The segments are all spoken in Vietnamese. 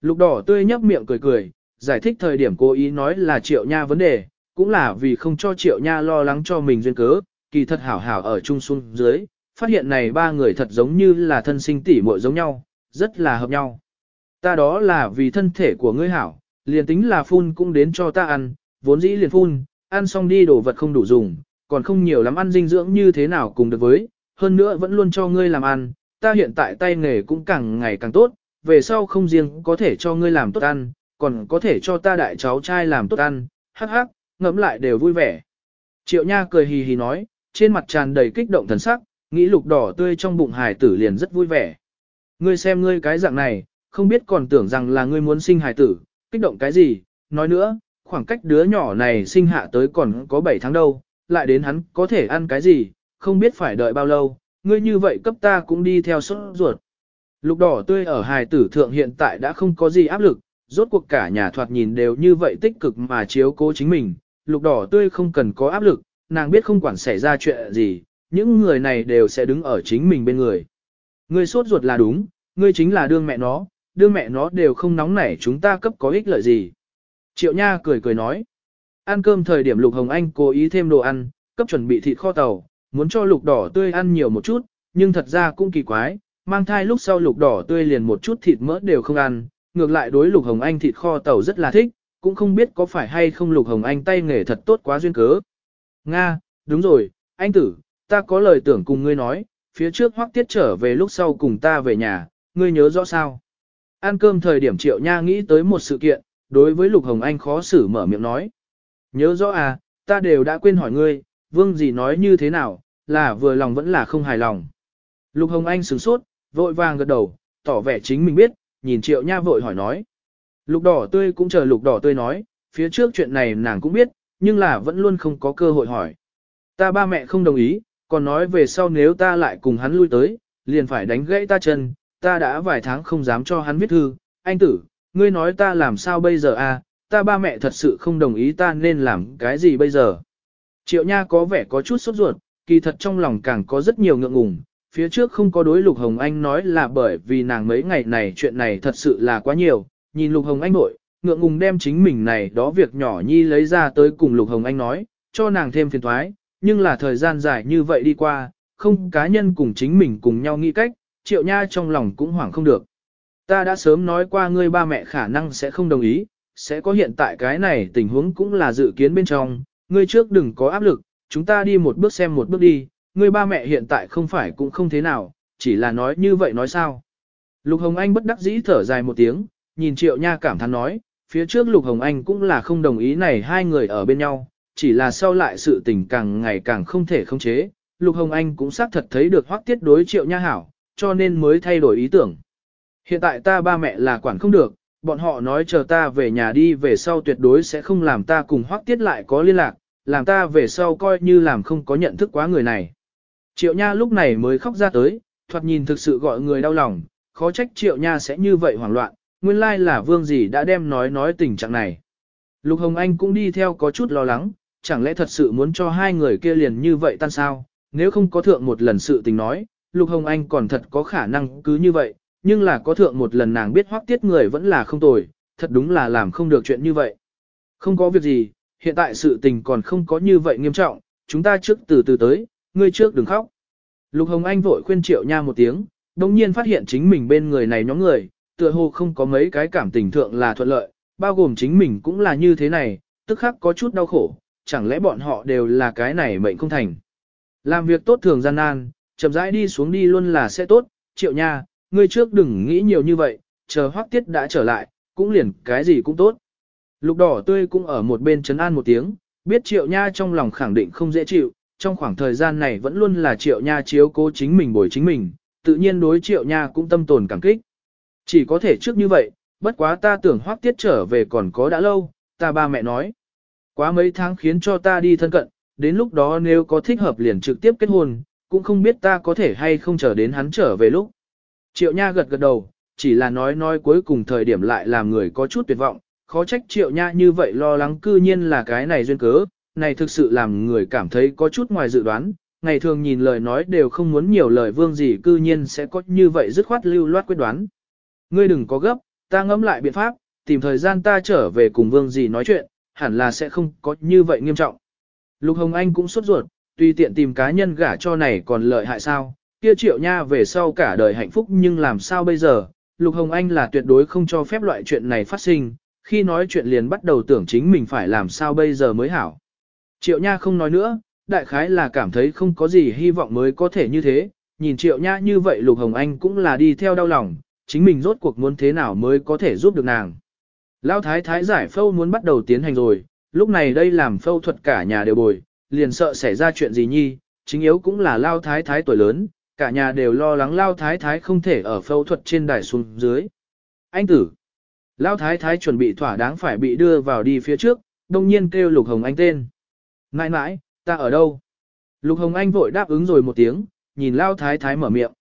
Lục đỏ tươi nhấp miệng cười cười, giải thích thời điểm cố ý nói là triệu nha vấn đề, cũng là vì không cho triệu nha lo lắng cho mình duyên cớ, kỳ thật hảo hảo ở chung xuống dưới, phát hiện này ba người thật giống như là thân sinh tỷ muội giống nhau, rất là hợp nhau. Ta đó là vì thân thể của ngươi hảo, liền tính là phun cũng đến cho ta ăn, vốn dĩ liền phun, ăn xong đi đồ vật không đủ dùng, còn không nhiều lắm ăn dinh dưỡng như thế nào cùng được với, hơn nữa vẫn luôn cho ngươi làm ăn, ta hiện tại tay nghề cũng càng ngày càng tốt, về sau không riêng có thể cho ngươi làm tốt ăn, còn có thể cho ta đại cháu trai làm tốt ăn, hắc hắc, ngẫm lại đều vui vẻ. Triệu Nha cười hì hì nói, trên mặt tràn đầy kích động thần sắc, nghĩ lục đỏ tươi trong bụng Hải tử liền rất vui vẻ. Ngươi xem ngươi cái dạng này, không biết còn tưởng rằng là ngươi muốn sinh Hải tử, kích động cái gì, nói nữa, khoảng cách đứa nhỏ này sinh hạ tới còn có 7 tháng đâu, lại đến hắn có thể ăn cái gì, không biết phải đợi bao lâu, ngươi như vậy cấp ta cũng đi theo sốt ruột. Lục đỏ tươi ở hài tử thượng hiện tại đã không có gì áp lực, rốt cuộc cả nhà thoạt nhìn đều như vậy tích cực mà chiếu cố chính mình, lục đỏ tươi không cần có áp lực, nàng biết không quản xảy ra chuyện gì, những người này đều sẽ đứng ở chính mình bên người. Ngươi sốt ruột là đúng, ngươi chính là đương mẹ nó, đương mẹ nó đều không nóng nảy chúng ta cấp có ích lợi gì. Triệu Nha cười cười nói. Ăn cơm thời điểm Lục Hồng Anh cố ý thêm đồ ăn, cấp chuẩn bị thịt kho tàu, muốn cho lục đỏ tươi ăn nhiều một chút, nhưng thật ra cũng kỳ quái, mang thai lúc sau lục đỏ tươi liền một chút thịt mỡ đều không ăn, ngược lại đối lục hồng anh thịt kho tàu rất là thích, cũng không biết có phải hay không lục hồng anh tay nghề thật tốt quá duyên cớ. Nga, đúng rồi, anh tử, ta có lời tưởng cùng ngươi nói, phía trước hoắc tiết trở về lúc sau cùng ta về nhà, ngươi nhớ rõ sao. Ăn cơm thời điểm triệu nha nghĩ tới một sự kiện, đối với lục hồng anh khó xử mở miệng nói. Nhớ rõ à, ta đều đã quên hỏi ngươi, vương gì nói như thế nào, là vừa lòng vẫn là không hài lòng. Lục Hồng Anh sửng sốt, vội vàng gật đầu, tỏ vẻ chính mình biết, nhìn triệu nha vội hỏi nói. Lục đỏ tươi cũng chờ lục đỏ tươi nói, phía trước chuyện này nàng cũng biết, nhưng là vẫn luôn không có cơ hội hỏi. Ta ba mẹ không đồng ý, còn nói về sau nếu ta lại cùng hắn lui tới, liền phải đánh gãy ta chân, ta đã vài tháng không dám cho hắn viết thư, anh tử, ngươi nói ta làm sao bây giờ à, ta ba mẹ thật sự không đồng ý ta nên làm cái gì bây giờ. Triệu Nha có vẻ có chút sốt ruột, kỳ thật trong lòng càng có rất nhiều ngượng ngùng. Phía trước không có đối Lục Hồng Anh nói là bởi vì nàng mấy ngày này chuyện này thật sự là quá nhiều. Nhìn Lục Hồng Anh nội, ngượng ngùng đem chính mình này đó việc nhỏ nhi lấy ra tới cùng Lục Hồng Anh nói, cho nàng thêm phiền thoái. Nhưng là thời gian dài như vậy đi qua, không cá nhân cùng chính mình cùng nhau nghĩ cách, Triệu Nha trong lòng cũng hoảng không được. Ta đã sớm nói qua ngươi ba mẹ khả năng sẽ không đồng ý, sẽ có hiện tại cái này tình huống cũng là dự kiến bên trong, ngươi trước đừng có áp lực, chúng ta đi một bước xem một bước đi, ngươi ba mẹ hiện tại không phải cũng không thế nào, chỉ là nói như vậy nói sao. Lục Hồng Anh bất đắc dĩ thở dài một tiếng, nhìn Triệu Nha cảm thán nói, phía trước Lục Hồng Anh cũng là không đồng ý này hai người ở bên nhau, chỉ là sau lại sự tình càng ngày càng không thể khống chế, Lục Hồng Anh cũng xác thật thấy được hoắc tiết đối Triệu Nha hảo, cho nên mới thay đổi ý tưởng. Hiện tại ta ba mẹ là quản không được, bọn họ nói chờ ta về nhà đi về sau tuyệt đối sẽ không làm ta cùng hoắc tiết lại có liên lạc, làm ta về sau coi như làm không có nhận thức quá người này. Triệu Nha lúc này mới khóc ra tới, thoạt nhìn thực sự gọi người đau lòng, khó trách Triệu Nha sẽ như vậy hoảng loạn, nguyên lai là vương gì đã đem nói nói tình trạng này. Lục Hồng Anh cũng đi theo có chút lo lắng, chẳng lẽ thật sự muốn cho hai người kia liền như vậy tan sao, nếu không có thượng một lần sự tình nói, Lục Hồng Anh còn thật có khả năng cứ như vậy, nhưng là có thượng một lần nàng biết hoắc tiết người vẫn là không tồi, thật đúng là làm không được chuyện như vậy. Không có việc gì, hiện tại sự tình còn không có như vậy nghiêm trọng, chúng ta trước từ từ tới, ngươi trước đừng khóc. Lục Hồng Anh vội khuyên Triệu Nha một tiếng, đồng nhiên phát hiện chính mình bên người này nhóm người, tựa hồ không có mấy cái cảm tình thượng là thuận lợi, bao gồm chính mình cũng là như thế này, tức khắc có chút đau khổ, chẳng lẽ bọn họ đều là cái này mệnh không thành. Làm việc tốt thường gian nan, chậm rãi đi xuống đi luôn là sẽ tốt, Triệu Nha, ngươi trước đừng nghĩ nhiều như vậy, chờ Hoắc Tiết đã trở lại, cũng liền cái gì cũng tốt. Lục đỏ tươi cũng ở một bên chấn an một tiếng, biết triệu nha trong lòng khẳng định không dễ chịu, trong khoảng thời gian này vẫn luôn là triệu nha chiếu cố chính mình bồi chính mình, tự nhiên đối triệu nha cũng tâm tồn cảm kích. Chỉ có thể trước như vậy, bất quá ta tưởng hoác tiết trở về còn có đã lâu, ta ba mẹ nói. Quá mấy tháng khiến cho ta đi thân cận, đến lúc đó nếu có thích hợp liền trực tiếp kết hôn, cũng không biết ta có thể hay không chờ đến hắn trở về lúc. Triệu Nha gật gật đầu, chỉ là nói nói cuối cùng thời điểm lại làm người có chút tuyệt vọng, khó trách triệu nha như vậy lo lắng cư nhiên là cái này duyên cớ, này thực sự làm người cảm thấy có chút ngoài dự đoán, ngày thường nhìn lời nói đều không muốn nhiều lời vương gì cư nhiên sẽ có như vậy dứt khoát lưu loát quyết đoán. Ngươi đừng có gấp, ta ngẫm lại biện pháp, tìm thời gian ta trở về cùng vương gì nói chuyện, hẳn là sẽ không có như vậy nghiêm trọng. Lục Hồng Anh cũng sốt ruột, tùy tiện tìm cá nhân gả cho này còn lợi hại sao, kia triệu nha về sau cả đời hạnh phúc nhưng làm sao bây giờ, Lục Hồng Anh là tuyệt đối không cho phép loại chuyện này phát sinh, khi nói chuyện liền bắt đầu tưởng chính mình phải làm sao bây giờ mới hảo. Triệu nha không nói nữa, đại khái là cảm thấy không có gì hy vọng mới có thể như thế, nhìn triệu nha như vậy Lục Hồng Anh cũng là đi theo đau lòng, chính mình rốt cuộc muốn thế nào mới có thể giúp được nàng. Lão thái thái giải phẫu muốn bắt đầu tiến hành rồi, lúc này đây làm phẫu thuật cả nhà đều bồi, liền sợ xảy ra chuyện gì nhi, chính yếu cũng là Lao thái thái tuổi lớn, cả nhà đều lo lắng Lao thái thái không thể ở phẫu thuật trên đài xuống dưới. Anh tử, Lao thái thái chuẩn bị thỏa đáng phải bị đưa vào đi phía trước, đông nhiên kêu Lục Hồng Anh tên. Nãi nãi, ta ở đâu? Lục Hồng Anh vội đáp ứng rồi một tiếng, nhìn Lao thái thái mở miệng.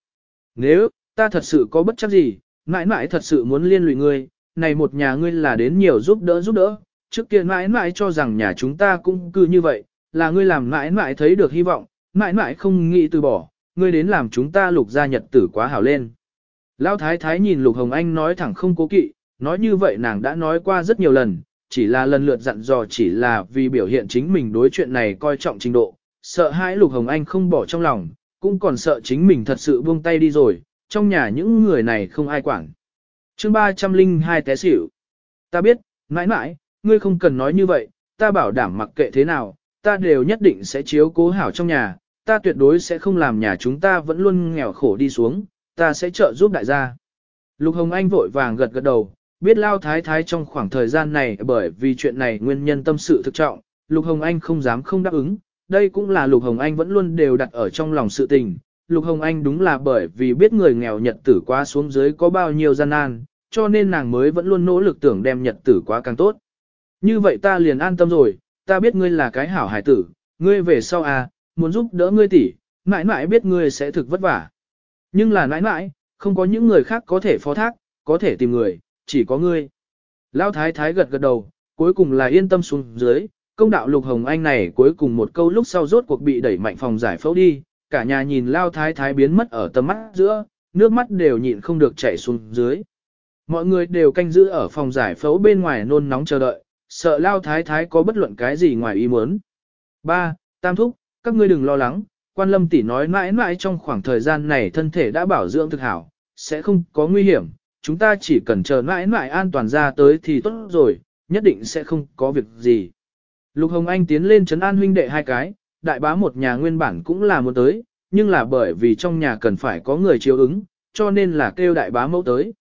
Nếu, ta thật sự có bất chấp gì, nãi nãi thật sự muốn liên lụy ngươi, này một nhà ngươi là đến nhiều giúp đỡ giúp đỡ, trước kia nãi nãi cho rằng nhà chúng ta cũng cứ như vậy, là ngươi làm nãi nãi thấy được hy vọng, nãi nãi không nghĩ từ bỏ, ngươi đến làm chúng ta lục gia nhật tử quá hảo lên. lao thái thái nhìn lục hồng anh nói thẳng không cố kỵ, nói như vậy nàng đã nói qua rất nhiều lần, chỉ là lần lượt dặn dò chỉ là vì biểu hiện chính mình đối chuyện này coi trọng trình độ, sợ hãi lục hồng anh không bỏ trong lòng, cũng còn sợ chính mình thật sự buông tay đi rồi, trong nhà những người này không ai quản. chương 302 té xỉu. Ta biết, mãi mãi, ngươi không cần nói như vậy, ta bảo đảm mặc kệ thế nào, ta đều nhất định sẽ chiếu cố hảo trong nhà, ta tuyệt đối sẽ không làm nhà chúng ta vẫn luôn nghèo khổ đi xuống, ta sẽ trợ giúp đại gia. Lục Hồng Anh vội vàng gật gật đầu, biết lao thái thái trong khoảng thời gian này bởi vì chuyện này nguyên nhân tâm sự thực trọng, Lục Hồng Anh không dám không đáp ứng, đây cũng là Lục Hồng Anh vẫn luôn đều đặt ở trong lòng sự tình. Lục Hồng Anh đúng là bởi vì biết người nghèo nhật tử quá xuống dưới có bao nhiêu gian nan, cho nên nàng mới vẫn luôn nỗ lực tưởng đem nhật tử quá càng tốt. Như vậy ta liền an tâm rồi, ta biết ngươi là cái hảo hải tử, ngươi về sau à, muốn giúp đỡ ngươi tỷ, mãi mãi biết ngươi sẽ thực vất vả. Nhưng là mãi mãi, không có những người khác có thể phó thác, có thể tìm người, chỉ có ngươi. Lão thái thái gật gật đầu, cuối cùng là yên tâm xuống dưới, công đạo lục hồng anh này cuối cùng một câu lúc sau rốt cuộc bị đẩy mạnh phòng giải phẫu đi, cả nhà nhìn Lao thái thái biến mất ở tầm mắt giữa, nước mắt đều nhịn không được chảy xuống dưới. Mọi người đều canh giữ ở phòng giải phẫu bên ngoài nôn nóng chờ đợi, sợ lao thái thái có bất luận cái gì ngoài ý muốn. Ba, Tam thúc, các ngươi đừng lo lắng, quan lâm tỷ nói mãi mãi trong khoảng thời gian này thân thể đã bảo dưỡng thực hảo, sẽ không có nguy hiểm, chúng ta chỉ cần chờ mãi mãi an toàn ra tới thì tốt rồi, nhất định sẽ không có việc gì. Lục Hồng Anh tiến lên trấn an huynh đệ hai cái, đại bá một nhà nguyên bản cũng là muốn tới, nhưng là bởi vì trong nhà cần phải có người chiếu ứng, cho nên là kêu đại bá mẫu tới.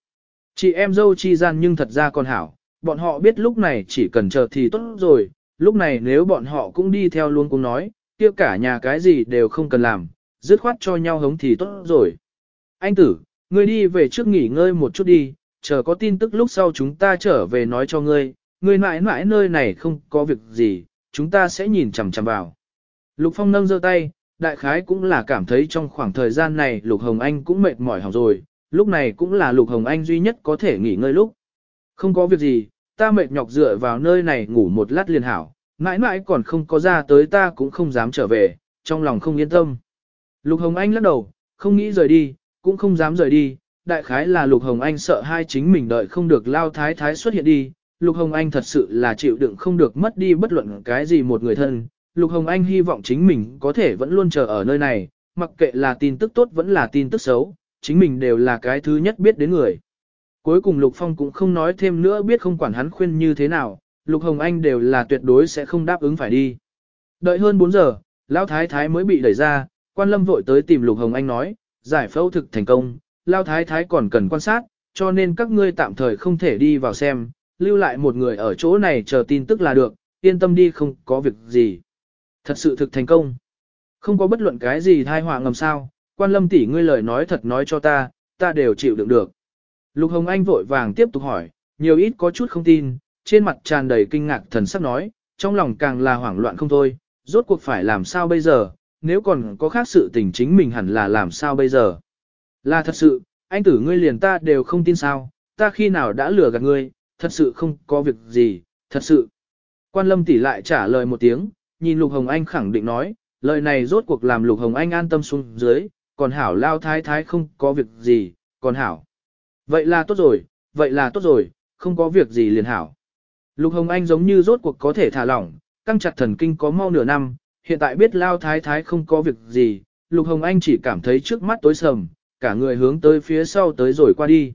Chị em dâu chi gian nhưng thật ra còn hảo, bọn họ biết lúc này chỉ cần chờ thì tốt rồi, lúc này nếu bọn họ cũng đi theo luôn cũng nói, kia cả nhà cái gì đều không cần làm, dứt khoát cho nhau hống thì tốt rồi. Anh tử, ngươi đi về trước nghỉ ngơi một chút đi, chờ có tin tức lúc sau chúng ta trở về nói cho ngươi, ngươi mãi mãi nơi này không có việc gì, chúng ta sẽ nhìn chằm chằm vào. Lục Phong nâng giơ tay, đại khái cũng là cảm thấy trong khoảng thời gian này Lục Hồng Anh cũng mệt mỏi hỏng rồi, lúc này cũng là Lục Hồng Anh duy nhất có thể nghỉ ngơi lúc. Không có việc gì, ta mệt nhọc dựa vào nơi này ngủ một lát liền hảo, mãi mãi còn không có ra tới ta cũng không dám trở về, trong lòng không yên tâm. Lục Hồng Anh lắc đầu, không nghĩ rời đi, cũng không dám rời đi, đại khái là Lục Hồng Anh sợ hai chính mình đợi không được lao thái thái xuất hiện đi. Lục Hồng Anh thật sự là chịu đựng không được mất đi bất luận cái gì một người thân. Lục Hồng Anh hy vọng chính mình có thể vẫn luôn chờ ở nơi này, mặc kệ là tin tức tốt vẫn là tin tức xấu, chính mình đều là cái thứ nhất biết đến người. Cuối cùng Lục Phong cũng không nói thêm nữa biết không quản hắn khuyên như thế nào, Lục Hồng Anh đều là tuyệt đối sẽ không đáp ứng phải đi. Đợi hơn 4 giờ, Lão Thái Thái mới bị đẩy ra, quan lâm vội tới tìm Lục Hồng Anh nói, giải phẫu thực thành công, Lão Thái Thái còn cần quan sát, cho nên các ngươi tạm thời không thể đi vào xem, lưu lại một người ở chỗ này chờ tin tức là được, yên tâm đi không có việc gì. Thật sự thực thành công. Không có bất luận cái gì thai họa ngầm sao, quan lâm tỷ ngươi lời nói thật nói cho ta, ta đều chịu đựng được. Lục Hồng Anh vội vàng tiếp tục hỏi, nhiều ít có chút không tin, trên mặt tràn đầy kinh ngạc thần sắc nói, trong lòng càng là hoảng loạn không thôi, rốt cuộc phải làm sao bây giờ, nếu còn có khác sự tình chính mình hẳn là làm sao bây giờ. Là thật sự, anh tử ngươi liền ta đều không tin sao, ta khi nào đã lừa gạt ngươi, thật sự không có việc gì, thật sự. Quan lâm tỷ lại trả lời một tiếng, nhìn Lục Hồng Anh khẳng định nói, lời này rốt cuộc làm Lục Hồng Anh an tâm xuống dưới, còn hảo lao thái thái không có việc gì, còn hảo. Vậy là tốt rồi, vậy là tốt rồi, không có việc gì liền hảo. Lục Hồng Anh giống như rốt cuộc có thể thả lỏng, căng chặt thần kinh có mau nửa năm, hiện tại biết lao thái thái không có việc gì, Lục Hồng Anh chỉ cảm thấy trước mắt tối sầm, cả người hướng tới phía sau tới rồi qua đi.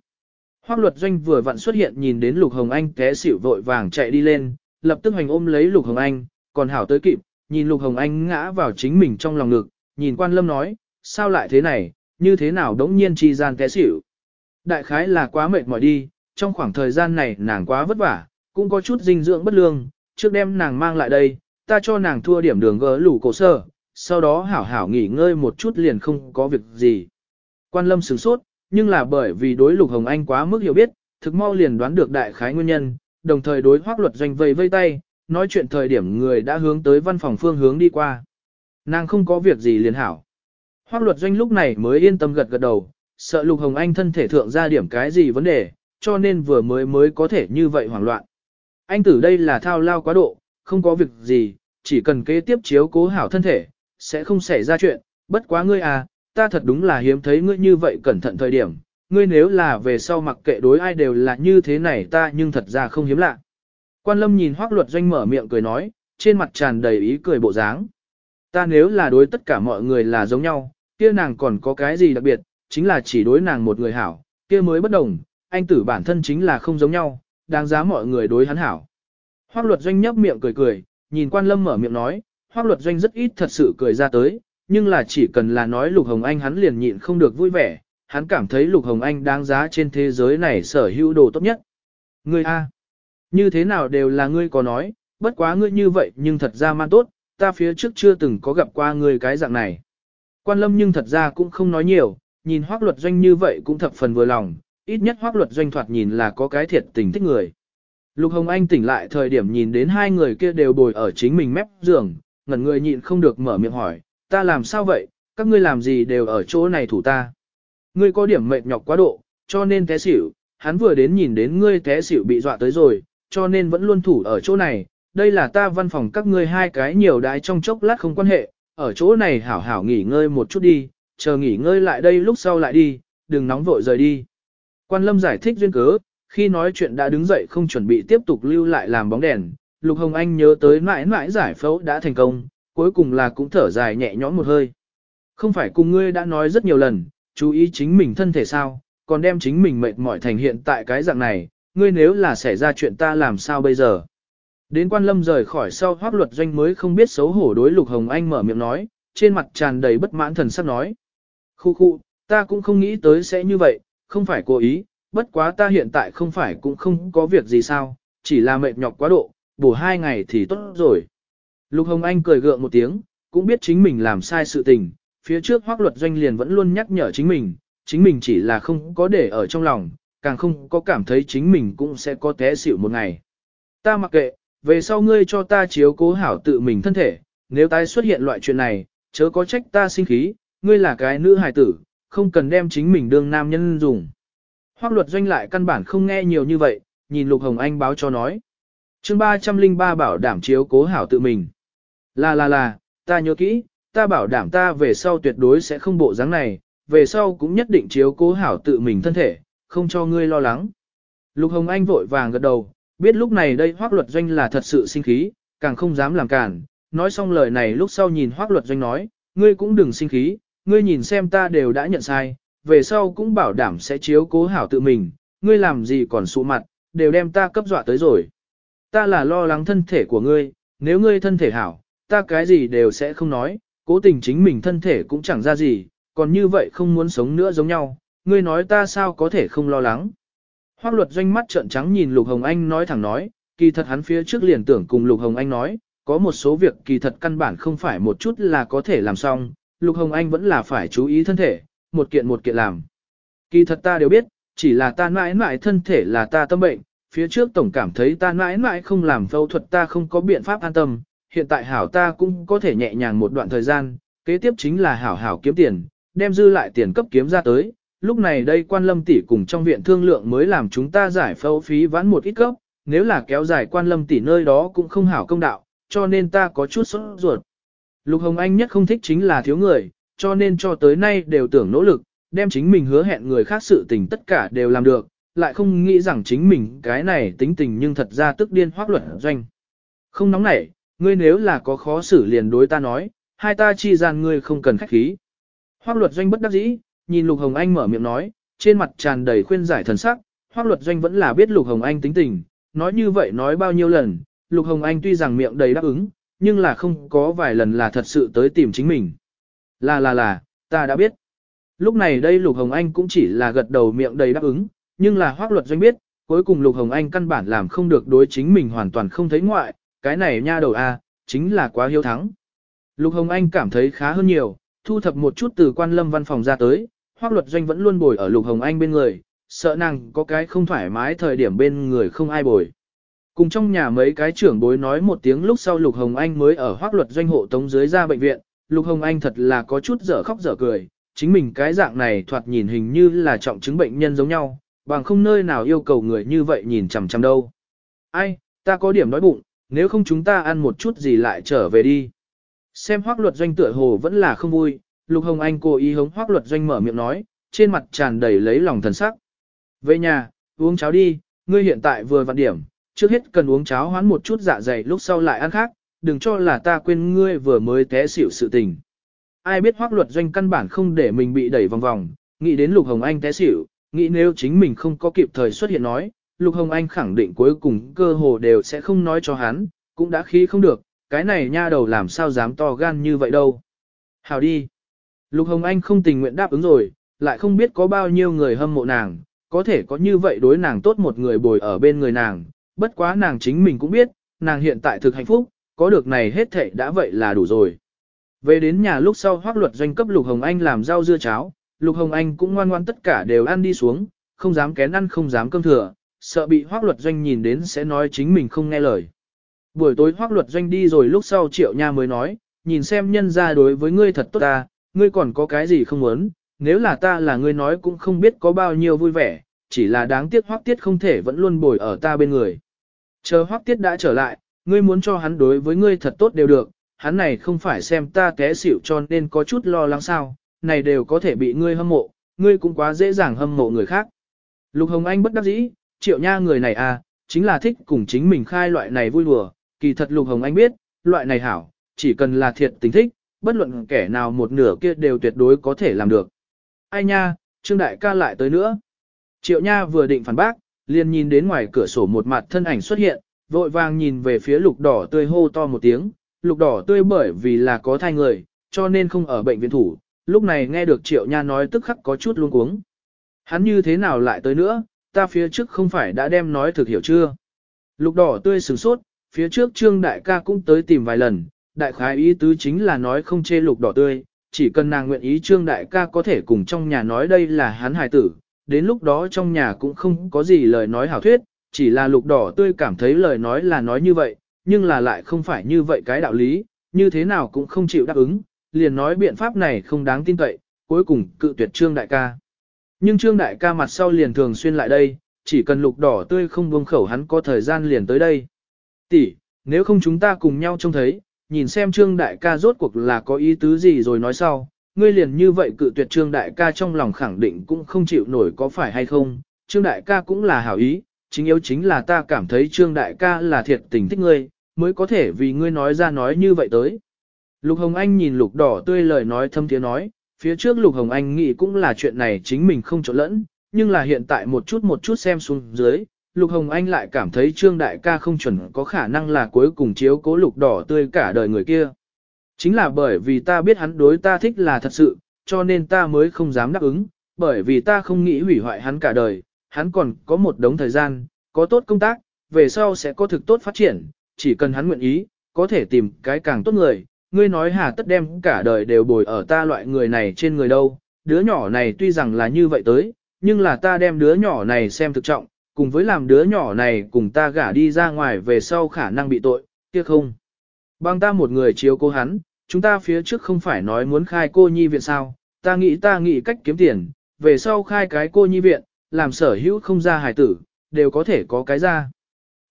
Hoác luật doanh vừa vặn xuất hiện nhìn đến Lục Hồng Anh té xỉu vội vàng chạy đi lên, lập tức hành ôm lấy Lục Hồng Anh, còn hảo tới kịp, nhìn Lục Hồng Anh ngã vào chính mình trong lòng ngực, nhìn quan lâm nói, sao lại thế này, như thế nào đống nhiên chi gian té xỉu. Đại khái là quá mệt mỏi đi, trong khoảng thời gian này nàng quá vất vả, cũng có chút dinh dưỡng bất lương, trước đêm nàng mang lại đây, ta cho nàng thua điểm đường gỡ lủ cổ sơ, sau đó hảo hảo nghỉ ngơi một chút liền không có việc gì. Quan lâm sửng sốt, nhưng là bởi vì đối lục hồng anh quá mức hiểu biết, thực mau liền đoán được đại khái nguyên nhân, đồng thời đối hoác luật doanh vây vây tay, nói chuyện thời điểm người đã hướng tới văn phòng phương hướng đi qua. Nàng không có việc gì liền hảo. Hoác luật doanh lúc này mới yên tâm gật gật đầu, sợ lục hồng anh thân thể thượng ra điểm cái gì vấn đề, cho nên vừa mới mới có thể như vậy hoảng loạn. Anh tử đây là thao lao quá độ, không có việc gì, chỉ cần kế tiếp chiếu cố hảo thân thể, sẽ không xảy ra chuyện, bất quá ngươi à, ta thật đúng là hiếm thấy ngươi như vậy cẩn thận thời điểm, ngươi nếu là về sau mặc kệ đối ai đều là như thế này ta nhưng thật ra không hiếm lạ. Quan lâm nhìn hoác luật doanh mở miệng cười nói, trên mặt tràn đầy ý cười bộ dáng. Ta nếu là đối tất cả mọi người là giống nhau, kia nàng còn có cái gì đặc biệt, chính là chỉ đối nàng một người hảo, kia mới bất đồng, anh tử bản thân chính là không giống nhau, đáng giá mọi người đối hắn hảo. Hoác luật doanh nhấp miệng cười cười, nhìn quan lâm mở miệng nói, hoác luật doanh rất ít thật sự cười ra tới, nhưng là chỉ cần là nói Lục Hồng Anh hắn liền nhịn không được vui vẻ, hắn cảm thấy Lục Hồng Anh đáng giá trên thế giới này sở hữu đồ tốt nhất. Ngươi A. Như thế nào đều là ngươi có nói, bất quá ngươi như vậy nhưng thật ra man tốt, ta phía trước chưa từng có gặp qua ngươi cái dạng này. Quan lâm nhưng thật ra cũng không nói nhiều, nhìn hoác luật doanh như vậy cũng thập phần vừa lòng, ít nhất hoác luật doanh thoạt nhìn là có cái thiệt tình thích người. Lục Hồng Anh tỉnh lại thời điểm nhìn đến hai người kia đều bồi ở chính mình mép giường, ngẩn người nhịn không được mở miệng hỏi, ta làm sao vậy, các ngươi làm gì đều ở chỗ này thủ ta. Ngươi có điểm mệt nhọc quá độ, cho nên té xỉu, hắn vừa đến nhìn đến ngươi té xỉu bị dọa tới rồi, cho nên vẫn luôn thủ ở chỗ này, đây là ta văn phòng các ngươi hai cái nhiều đái trong chốc lát không quan hệ, ở chỗ này hảo hảo nghỉ ngơi một chút đi, chờ nghỉ ngơi lại đây lúc sau lại đi, đừng nóng vội rời đi. Quan Lâm giải thích duyên cớ, khi nói chuyện đã đứng dậy không chuẩn bị tiếp tục lưu lại làm bóng đèn, Lục Hồng Anh nhớ tới mãi mãi giải phẫu đã thành công, cuối cùng là cũng thở dài nhẹ nhõm một hơi. Không phải cùng ngươi đã nói rất nhiều lần, chú ý chính mình thân thể sao, còn đem chính mình mệt mỏi thành hiện tại cái dạng này, ngươi nếu là xảy ra chuyện ta làm sao bây giờ. Đến quan lâm rời khỏi sau hoác luật doanh mới không biết xấu hổ đối Lục Hồng Anh mở miệng nói, trên mặt tràn đầy bất mãn thần sắc nói. Khu khu, ta cũng không nghĩ tới sẽ như vậy, không phải cố ý, bất quá ta hiện tại không phải cũng không có việc gì sao, chỉ là mệt nhọc quá độ, bổ hai ngày thì tốt rồi. Lục Hồng Anh cười gượng một tiếng, cũng biết chính mình làm sai sự tình, phía trước hoác luật doanh liền vẫn luôn nhắc nhở chính mình, chính mình chỉ là không có để ở trong lòng, càng không có cảm thấy chính mình cũng sẽ có té xỉu một ngày. Ta mặc kệ, về sau ngươi cho ta chiếu cố hảo tự mình thân thể, nếu tái xuất hiện loại chuyện này, chớ có trách ta sinh khí, ngươi là cái nữ hài tử, không cần đem chính mình đương nam nhân dùng. Hoác luật doanh lại căn bản không nghe nhiều như vậy, nhìn Lục Hồng Anh báo cho nói. chương 303 bảo đảm chiếu cố hảo tự mình. Là là là, ta nhớ kỹ, ta bảo đảm ta về sau tuyệt đối sẽ không bộ dáng này, về sau cũng nhất định chiếu cố hảo tự mình thân thể, không cho ngươi lo lắng. Lục Hồng Anh vội vàng gật đầu, biết lúc này đây hoác luật doanh là thật sự sinh khí, càng không dám làm cản, nói xong lời này lúc sau nhìn hoác luật doanh nói, ngươi cũng đừng sinh khí, ngươi nhìn xem ta đều đã nhận sai, về sau cũng bảo đảm sẽ chiếu cố hảo tự mình, ngươi làm gì còn sụ mặt, đều đem ta cấp dọa tới rồi. Ta là lo lắng thân thể của ngươi, nếu ngươi thân thể hảo, ta cái gì đều sẽ không nói, cố tình chính mình thân thể cũng chẳng ra gì, còn như vậy không muốn sống nữa giống nhau, ngươi nói ta sao có thể không lo lắng. Hoác luật doanh mắt trợn trắng nhìn Lục Hồng Anh nói thẳng nói, kỳ thật hắn phía trước liền tưởng cùng Lục Hồng Anh nói, có một số việc kỳ thật căn bản không phải một chút là có thể làm xong, Lục Hồng Anh vẫn là phải chú ý thân thể, một kiện một kiện làm. Kỳ thật ta đều biết, chỉ là ta mãi mãi thân thể là ta tâm bệnh, phía trước tổng cảm thấy ta mãi mãi không làm phẫu thuật ta không có biện pháp an tâm, hiện tại hảo ta cũng có thể nhẹ nhàng một đoạn thời gian, kế tiếp chính là hảo hảo kiếm tiền, đem dư lại tiền cấp kiếm ra tới. Lúc này đây quan lâm tỷ cùng trong viện thương lượng mới làm chúng ta giải phẫu phí vãn một ít cấp, nếu là kéo dài quan lâm tỷ nơi đó cũng không hảo công đạo, cho nên ta có chút sốt ruột. Lục Hồng Anh nhất không thích chính là thiếu người, cho nên cho tới nay đều tưởng nỗ lực, đem chính mình hứa hẹn người khác sự tình tất cả đều làm được, lại không nghĩ rằng chính mình cái này tính tình nhưng thật ra tức điên hoác luật doanh. Không nóng nảy, ngươi nếu là có khó xử liền đối ta nói, hai ta chi gian ngươi không cần khách khí. Hoác luật doanh bất đắc dĩ, nhìn Lục Hồng Anh mở miệng nói, trên mặt tràn đầy khuyên giải thần sắc, hoác luật doanh vẫn là biết Lục Hồng Anh tính tình, nói như vậy nói bao nhiêu lần, Lục Hồng Anh tuy rằng miệng đầy đáp ứng, nhưng là không có vài lần là thật sự tới tìm chính mình. Là là là, ta đã biết. Lúc này đây Lục Hồng Anh cũng chỉ là gật đầu miệng đầy đáp ứng, nhưng là hoác luật doanh biết, cuối cùng Lục Hồng Anh căn bản làm không được đối chính mình hoàn toàn không thấy ngoại, cái này nha đầu a, chính là quá hiếu thắng. Lục Hồng Anh cảm thấy khá hơn nhiều, thu thập một chút từ quan lâm văn phòng ra tới, hoác luật doanh vẫn luôn bồi ở Lục Hồng Anh bên người, sợ nàng có cái không thoải mái thời điểm bên người không ai bồi. Cùng trong nhà mấy cái trưởng bối nói một tiếng lúc sau Lục Hồng Anh mới ở hoác luật doanh hộ tống dưới ra bệnh viện, Lục Hồng Anh thật là có chút dở khóc dở cười, chính mình cái dạng này thoạt nhìn hình như là trọng chứng bệnh nhân giống nhau, bằng không nơi nào yêu cầu người như vậy nhìn chằm chằm đâu. Ai, ta có điểm đói bụng, nếu không chúng ta ăn một chút gì lại trở về đi. Xem hoác luật doanh tựa hồ vẫn là không vui, Lục Hồng Anh cố ý hống hoác luật doanh mở miệng nói, trên mặt tràn đầy lấy lòng thần sắc. Về nhà, uống cháo đi, ngươi hiện tại vừa vặn điểm, trước hết cần uống cháo hoán một chút dạ dày lúc sau lại ăn khác, đừng cho là ta quên ngươi vừa mới té xỉu sự tình. Ai biết hoác luật doanh căn bản không để mình bị đẩy vòng vòng, nghĩ đến Lục Hồng Anh té xỉu, nghĩ nếu chính mình không có kịp thời xuất hiện nói, Lục Hồng Anh khẳng định cuối cùng cơ hồ đều sẽ không nói cho hắn, cũng đã khí không được, cái này nha đầu làm sao dám to gan như vậy đâu. Hào đi. Lục Hồng Anh không tình nguyện đáp ứng rồi, lại không biết có bao nhiêu người hâm mộ nàng, có thể có như vậy đối nàng tốt một người bồi ở bên người nàng, bất quá nàng chính mình cũng biết, nàng hiện tại thực hạnh phúc, có được này hết thệ đã vậy là đủ rồi. Về đến nhà lúc sau hoác luật doanh cấp Lục Hồng Anh làm rau dưa cháo, Lục Hồng Anh cũng ngoan ngoan tất cả đều ăn đi xuống, không dám kén ăn không dám cơm thừa, sợ bị hoác luật doanh nhìn đến sẽ nói chính mình không nghe lời. Buổi tối hoác luật doanh đi rồi lúc sau triệu nha mới nói, nhìn xem nhân ra đối với ngươi thật tốt ta, ngươi còn có cái gì không muốn, nếu là ta là ngươi nói cũng không biết có bao nhiêu vui vẻ, chỉ là đáng tiếc hoác tiết không thể vẫn luôn bồi ở ta bên người. Chờ hoác tiết đã trở lại, ngươi muốn cho hắn đối với ngươi thật tốt đều được, hắn này không phải xem ta té xỉu cho nên có chút lo lắng sao, này đều có thể bị ngươi hâm mộ, ngươi cũng quá dễ dàng hâm mộ người khác. Lục Hồng Anh bất đắc dĩ, triệu nha người này à, chính là thích cùng chính mình khai loại này vui đùa, kỳ thật Lục Hồng Anh biết, loại này hảo, chỉ cần là thiệt tình thích, bất luận kẻ nào một nửa kia đều tuyệt đối có thể làm được. Ai nha, Trương Đại ca lại tới nữa. Triệu Nha vừa định phản bác, liền nhìn đến ngoài cửa sổ một mặt thân ảnh xuất hiện, vội vàng nhìn về phía lục đỏ tươi hô to một tiếng, lục đỏ tươi bởi vì là có thai người, cho nên không ở bệnh viện thủ, lúc này nghe được Triệu Nha nói tức khắc có chút luống cuống. Hắn như thế nào lại tới nữa, ta phía trước không phải đã đem nói thực hiểu chưa? Lục đỏ tươi sửng sốt, phía trước Trương Đại ca cũng tới tìm vài lần, đại khái ý tứ chính là nói không chê lục đỏ tươi, chỉ cần nàng nguyện ý Trương Đại ca có thể cùng trong nhà nói đây là hắn hài tử, đến lúc đó trong nhà cũng không có gì lời nói hảo thuyết, chỉ là lục đỏ tươi cảm thấy lời nói là nói như vậy, nhưng là lại không phải như vậy cái đạo lý, như thế nào cũng không chịu đáp ứng, liền nói biện pháp này không đáng tin cậy, cuối cùng cự tuyệt Trương Đại ca. Nhưng Trương Đại ca mặt sau liền thường xuyên lại đây, chỉ cần lục đỏ tươi không buông khẩu hắn có thời gian liền tới đây. Tỷ, nếu không chúng ta cùng nhau trông thấy, nhìn xem Trương Đại ca rốt cuộc là có ý tứ gì rồi nói sau, ngươi liền như vậy cự tuyệt Trương Đại ca trong lòng khẳng định cũng không chịu nổi có phải hay không, Trương Đại ca cũng là hảo ý, chính yếu chính là ta cảm thấy Trương Đại ca là thiệt tình thích ngươi, mới có thể vì ngươi nói ra nói như vậy tới. Lục Hồng Anh nhìn Lục Đỏ tươi lời nói thâm tiếng nói, phía trước Lục Hồng Anh nghĩ cũng là chuyện này chính mình không trộn lẫn, nhưng là hiện tại một chút một chút xem xuống dưới, Lục Hồng Anh lại cảm thấy Trương Đại ca không chuẩn có khả năng là cuối cùng chiếu cố Lục Đỏ tươi cả đời người kia. Chính là bởi vì ta biết hắn đối ta thích là thật sự, cho nên ta mới không dám đáp ứng, bởi vì ta không nghĩ hủy hoại hắn cả đời, hắn còn có một đống thời gian, có tốt công tác, về sau sẽ có thực tốt phát triển, chỉ cần hắn nguyện ý, có thể tìm cái càng tốt người, ngươi nói hà tất đem cả đời đều bồi ở ta loại người này trên người đâu, đứa nhỏ này tuy rằng là như vậy tới, nhưng là ta đem đứa nhỏ này xem thực trọng, cùng với làm đứa nhỏ này cùng ta gả đi ra ngoài về sau khả năng bị tội, kia không. Bằng ta một người chiếu cố hắn, chúng ta phía trước không phải nói muốn khai cô nhi viện sao, ta nghĩ ta nghĩ cách kiếm tiền, về sau khai cái cô nhi viện, làm sở hữu không ra hài tử, đều có thể có cái ra.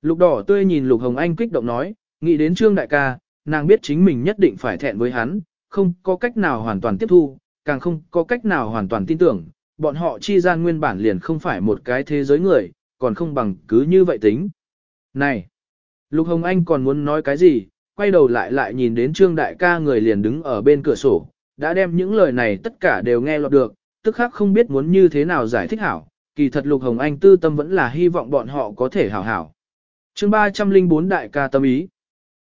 Lục đỏ tươi nhìn Lục Hồng Anh kích động nói, nghĩ đến Trương Đại ca, nàng biết chính mình nhất định phải thẹn với hắn, không có cách nào hoàn toàn tiếp thu, càng không có cách nào hoàn toàn tin tưởng, bọn họ chi gian nguyên bản liền không phải một cái thế giới người, còn không bằng cứ như vậy tính. Này! Lục Hồng Anh còn muốn nói cái gì, quay đầu lại lại nhìn đến Trương Đại ca người liền đứng ở bên cửa sổ, đã đem những lời này tất cả đều nghe lọt được, tức khác không biết muốn như thế nào giải thích hảo, kỳ thật Lục Hồng Anh tư tâm vẫn là hy vọng bọn họ có thể hảo hảo. chương 304 Đại ca tâm ý.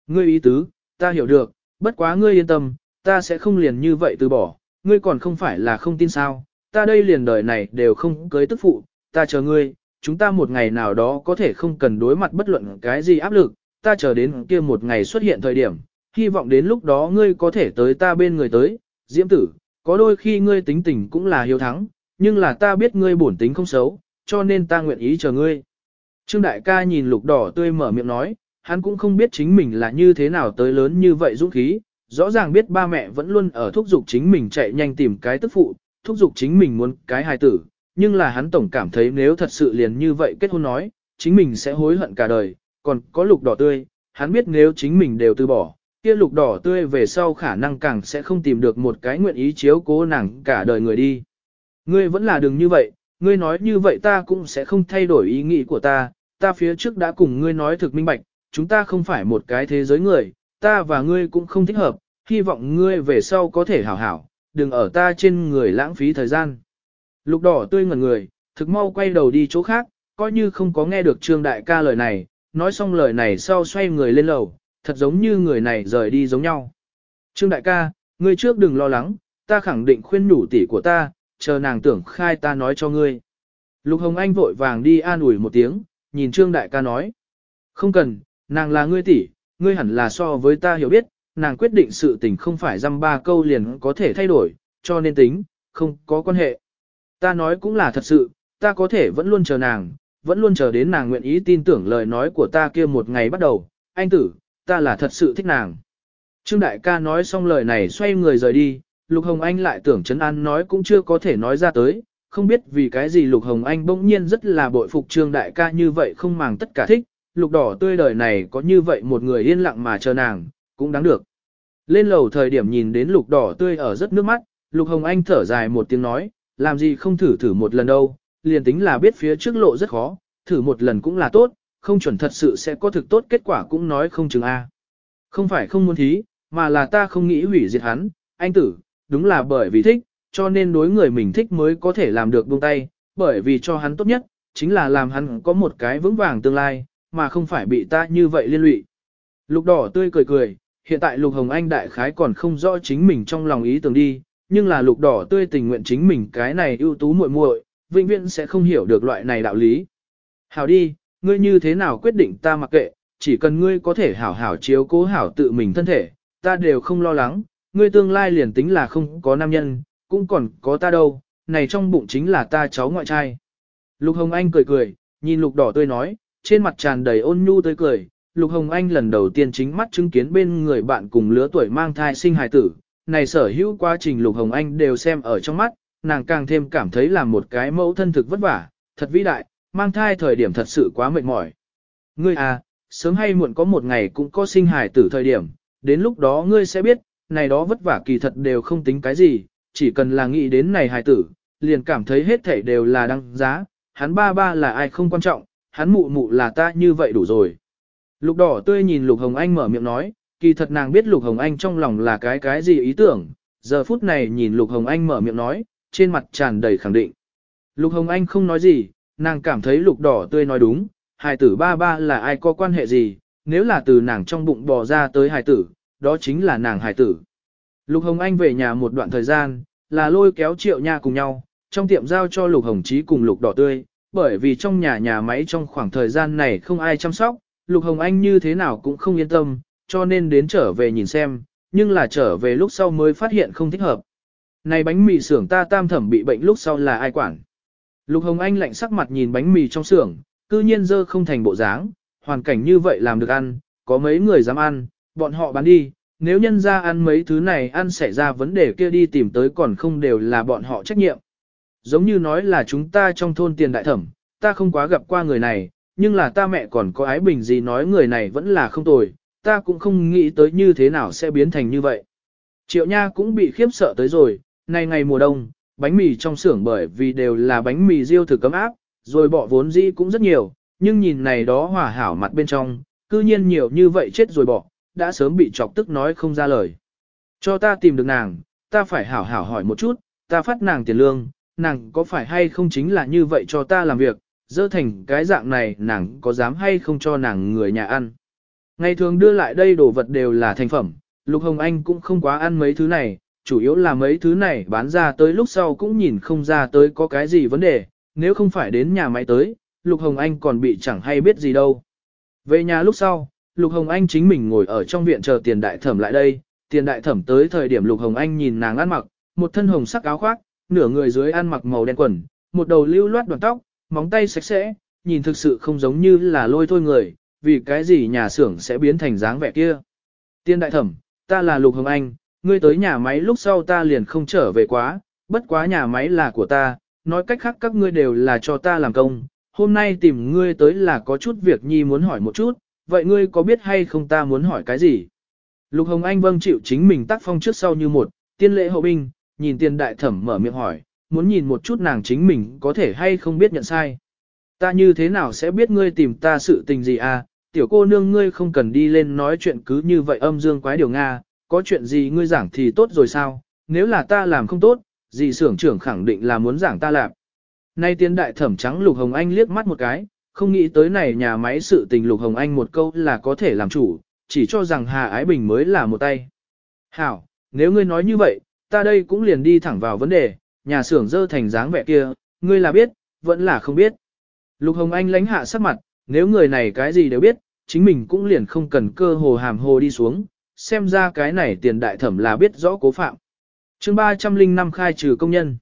Ngươi ý tứ, ta hiểu được, bất quá ngươi yên tâm, ta sẽ không liền như vậy từ bỏ, ngươi còn không phải là không tin sao, ta đây liền đời này đều không cưới tức phụ, ta chờ ngươi, chúng ta một ngày nào đó có thể không cần đối mặt bất luận cái gì áp lực, ta chờ đến kia một ngày xuất hiện thời điểm, hy vọng đến lúc đó ngươi có thể tới ta bên người tới, diễm tử, có đôi khi ngươi tính tình cũng là hiếu thắng, nhưng là ta biết ngươi bổn tính không xấu, cho nên ta nguyện ý chờ ngươi. Trương đại ca nhìn lục đỏ tươi mở miệng nói, hắn cũng không biết chính mình là như thế nào tới lớn như vậy dũng khí, rõ ràng biết ba mẹ vẫn luôn ở thúc giục chính mình chạy nhanh tìm cái tức phụ, thúc giục chính mình muốn cái hài tử, nhưng là hắn tổng cảm thấy nếu thật sự liền như vậy kết hôn nói, chính mình sẽ hối hận cả đời, còn có lục đỏ tươi, hắn biết nếu chính mình đều từ bỏ, kia lục đỏ tươi về sau khả năng càng sẽ không tìm được một cái nguyện ý chiếu cố nàng cả đời người đi. Ngươi vẫn là đừng như vậy, ngươi nói như vậy ta cũng sẽ không thay đổi ý nghĩ của ta, ta phía trước đã cùng ngươi nói thực minh bạch, chúng ta không phải một cái thế giới người, ta và ngươi cũng không thích hợp, hy vọng ngươi về sau có thể hảo hảo, đừng ở ta trên người lãng phí thời gian. Lục đỏ tươi ngẩn người, thực mau quay đầu đi chỗ khác, coi như không có nghe được trương đại ca lời này, nói xong lời này sau xoay người lên lầu, thật giống như người này rời đi giống nhau. Trương đại ca, ngươi trước đừng lo lắng, ta khẳng định khuyên nhủ tỷ của ta, chờ nàng tưởng khai ta nói cho ngươi. Lục Hồng Anh vội vàng đi an ủi một tiếng, nhìn Trương đại ca nói. Không cần, nàng là ngươi tỷ, ngươi hẳn là so với ta hiểu biết, nàng quyết định sự tình không phải dăm ba câu liền có thể thay đổi, cho nên tính, không có quan hệ. Ta nói cũng là thật sự, ta có thể vẫn luôn chờ nàng, vẫn luôn chờ đến nàng nguyện ý tin tưởng lời nói của ta kia một ngày bắt đầu, anh tử, ta là thật sự thích nàng. Trương đại ca nói xong lời này xoay người rời đi, Lục Hồng Anh lại tưởng Trấn An nói cũng chưa có thể nói ra tới, không biết vì cái gì Lục Hồng Anh bỗng nhiên rất là bội phục Trương đại ca như vậy không màng tất cả thích, lục đỏ tươi đời này có như vậy một người yên lặng mà chờ nàng, cũng đáng được. Lên lầu thời điểm nhìn đến lục đỏ tươi ở rất nước mắt, lục hồng anh thở dài một tiếng nói, làm gì không thử thử một lần đâu, liền tính là biết phía trước lộ rất khó, thử một lần cũng là tốt, không chuẩn thật sự sẽ có thực tốt kết quả cũng nói không chừng a. Không phải không muốn thí, mà là ta không nghĩ hủy diệt hắn, anh tử, đúng là bởi vì thích, cho nên đối người mình thích mới có thể làm được buông tay, bởi vì cho hắn tốt nhất, chính là làm hắn có một cái vững vàng tương lai, mà không phải bị ta như vậy liên lụy. Lục đỏ tươi cười cười, hiện tại lục hồng anh đại khái còn không rõ chính mình trong lòng ý tưởng đi, nhưng là lục đỏ tươi tình nguyện chính mình cái này ưu tú muội muội, vĩnh viễn sẽ không hiểu được loại này đạo lý. Hảo đi, ngươi như thế nào quyết định ta mặc kệ, chỉ cần ngươi có thể hảo hảo chiếu cố hảo tự mình thân thể, ta đều không lo lắng, ngươi tương lai liền tính là không có nam nhân, cũng còn có ta đâu, này trong bụng chính là ta cháu ngoại trai. Lục Hồng Anh cười cười, nhìn lục đỏ tươi nói, trên mặt tràn đầy ôn nhu tươi cười, Lục Hồng Anh lần đầu tiên chính mắt chứng kiến bên người bạn cùng lứa tuổi mang thai sinh hài tử, này sở hữu quá trình Lục Hồng Anh đều xem ở trong mắt, nàng càng thêm cảm thấy là một cái mẫu thân thực vất vả, thật vĩ đại, mang thai thời điểm thật sự quá mệt mỏi. Ngươi à, sớm hay muộn có một ngày cũng có sinh hài tử thời điểm, đến lúc đó ngươi sẽ biết, này đó vất vả kỳ thật đều không tính cái gì, chỉ cần là nghĩ đến này hài tử, liền cảm thấy hết thảy đều là đăng giá, hắn ba ba là ai không quan trọng, hắn mụ mụ là ta như vậy đủ rồi. Lục đỏ tươi nhìn Lục Hồng Anh mở miệng nói, kỳ thật nàng biết Lục Hồng Anh trong lòng là cái cái gì ý tưởng, giờ phút này nhìn Lục Hồng Anh mở miệng nói, trên mặt tràn đầy khẳng định. Lục Hồng Anh không nói gì, nàng cảm thấy Lục đỏ tươi nói đúng, hài tử ba ba là ai có quan hệ gì, nếu là từ nàng trong bụng bò ra tới hài tử, đó chính là nàng Hải tử. Lục Hồng Anh về nhà một đoạn thời gian, là lôi kéo triệu nha cùng nhau, trong tiệm giao cho Lục Hồng Chí cùng Lục đỏ tươi, bởi vì trong nhà nhà máy trong khoảng thời gian này không ai chăm sóc, Lục Hồng Anh như thế nào cũng không yên tâm, cho nên đến trở về nhìn xem, nhưng là trở về lúc sau mới phát hiện không thích hợp. Này bánh mì xưởng ta tam thẩm bị bệnh lúc sau là ai quản? Lục Hồng Anh lạnh sắc mặt nhìn bánh mì trong xưởng, cư nhiên dơ không thành bộ dáng, hoàn cảnh như vậy làm được ăn, có mấy người dám ăn, bọn họ bán đi, nếu nhân ra ăn mấy thứ này ăn xảy ra vấn đề kia đi tìm tới còn không đều là bọn họ trách nhiệm. Giống như nói là chúng ta trong thôn tiền đại thẩm, ta không quá gặp qua người này, nhưng là ta mẹ còn có ái bình gì nói người này vẫn là không tồi, ta cũng không nghĩ tới như thế nào sẽ biến thành như vậy. Triệu Nha cũng bị khiếp sợ tới rồi, nay ngày mùa đông, bánh mì trong xưởng bởi vì đều là bánh mì riêu thực cấm áp, rồi bỏ vốn dĩ cũng rất nhiều, nhưng nhìn này đó hòa hảo mặt bên trong, cư nhiên nhiều như vậy chết rồi bỏ, đã sớm bị chọc tức nói không ra lời. Cho ta tìm được nàng, ta phải hảo hảo hỏi một chút, ta phát nàng tiền lương, nàng có phải hay không chính là như vậy cho ta làm việc, dơ thành cái dạng này nàng có dám hay không cho nàng người nhà ăn. Ngày thường đưa lại đây đồ vật đều là thành phẩm, Lục Hồng Anh cũng không quá ăn mấy thứ này, chủ yếu là mấy thứ này bán ra tới lúc sau cũng nhìn không ra tới có cái gì vấn đề, nếu không phải đến nhà máy tới, Lục Hồng Anh còn bị chẳng hay biết gì đâu. Về nhà lúc sau, Lục Hồng Anh chính mình ngồi ở trong viện chờ tiền đại thẩm lại đây, tiền đại thẩm tới thời điểm Lục Hồng Anh nhìn nàng ăn mặc, một thân hồng sắc áo khoác, nửa người dưới ăn mặc màu đen quần, một đầu lưu loát đoàn tóc, móng tay sạch sẽ, nhìn thực sự không giống như là lôi thôi người, vì cái gì nhà xưởng sẽ biến thành dáng vẻ kia. Tiên đại thẩm, ta là Lục Hồng Anh, ngươi tới nhà máy lúc sau ta liền không trở về quá, bất quá nhà máy là của ta, nói cách khác các ngươi đều là cho ta làm công, hôm nay tìm ngươi tới là có chút việc nhi muốn hỏi một chút, vậy ngươi có biết hay không ta muốn hỏi cái gì? Lục Hồng Anh vâng chịu chính mình tác phong trước sau như một, tiên lễ hậu binh, nhìn tiên đại thẩm mở miệng hỏi, muốn nhìn một chút nàng chính mình có thể hay không biết nhận sai. Ta như thế nào sẽ biết ngươi tìm ta sự tình gì à, tiểu cô nương ngươi không cần đi lên nói chuyện cứ như vậy âm dương quái điều Nga, có chuyện gì ngươi giảng thì tốt rồi sao, nếu là ta làm không tốt, dì sưởng trưởng khẳng định là muốn giảng ta làm. Nay tiên đại thẩm trắng Lục Hồng Anh liếc mắt một cái, không nghĩ tới này nhà máy sự tình Lục Hồng Anh một câu là có thể làm chủ, chỉ cho rằng Hà Ái Bình mới là một tay. Hảo, nếu ngươi nói như vậy, ta đây cũng liền đi thẳng vào vấn đề, nhà xưởng dơ thành dáng vẻ kia, ngươi là biết, vẫn là không biết. Lục Hồng Anh lánh hạ sắc mặt, nếu người này cái gì đều biết, chính mình cũng liền không cần cơ hồ hàm hồ đi xuống, xem ra cái này tiền đại thẩm là biết rõ cố phạm. chương 305 khai trừ công nhân.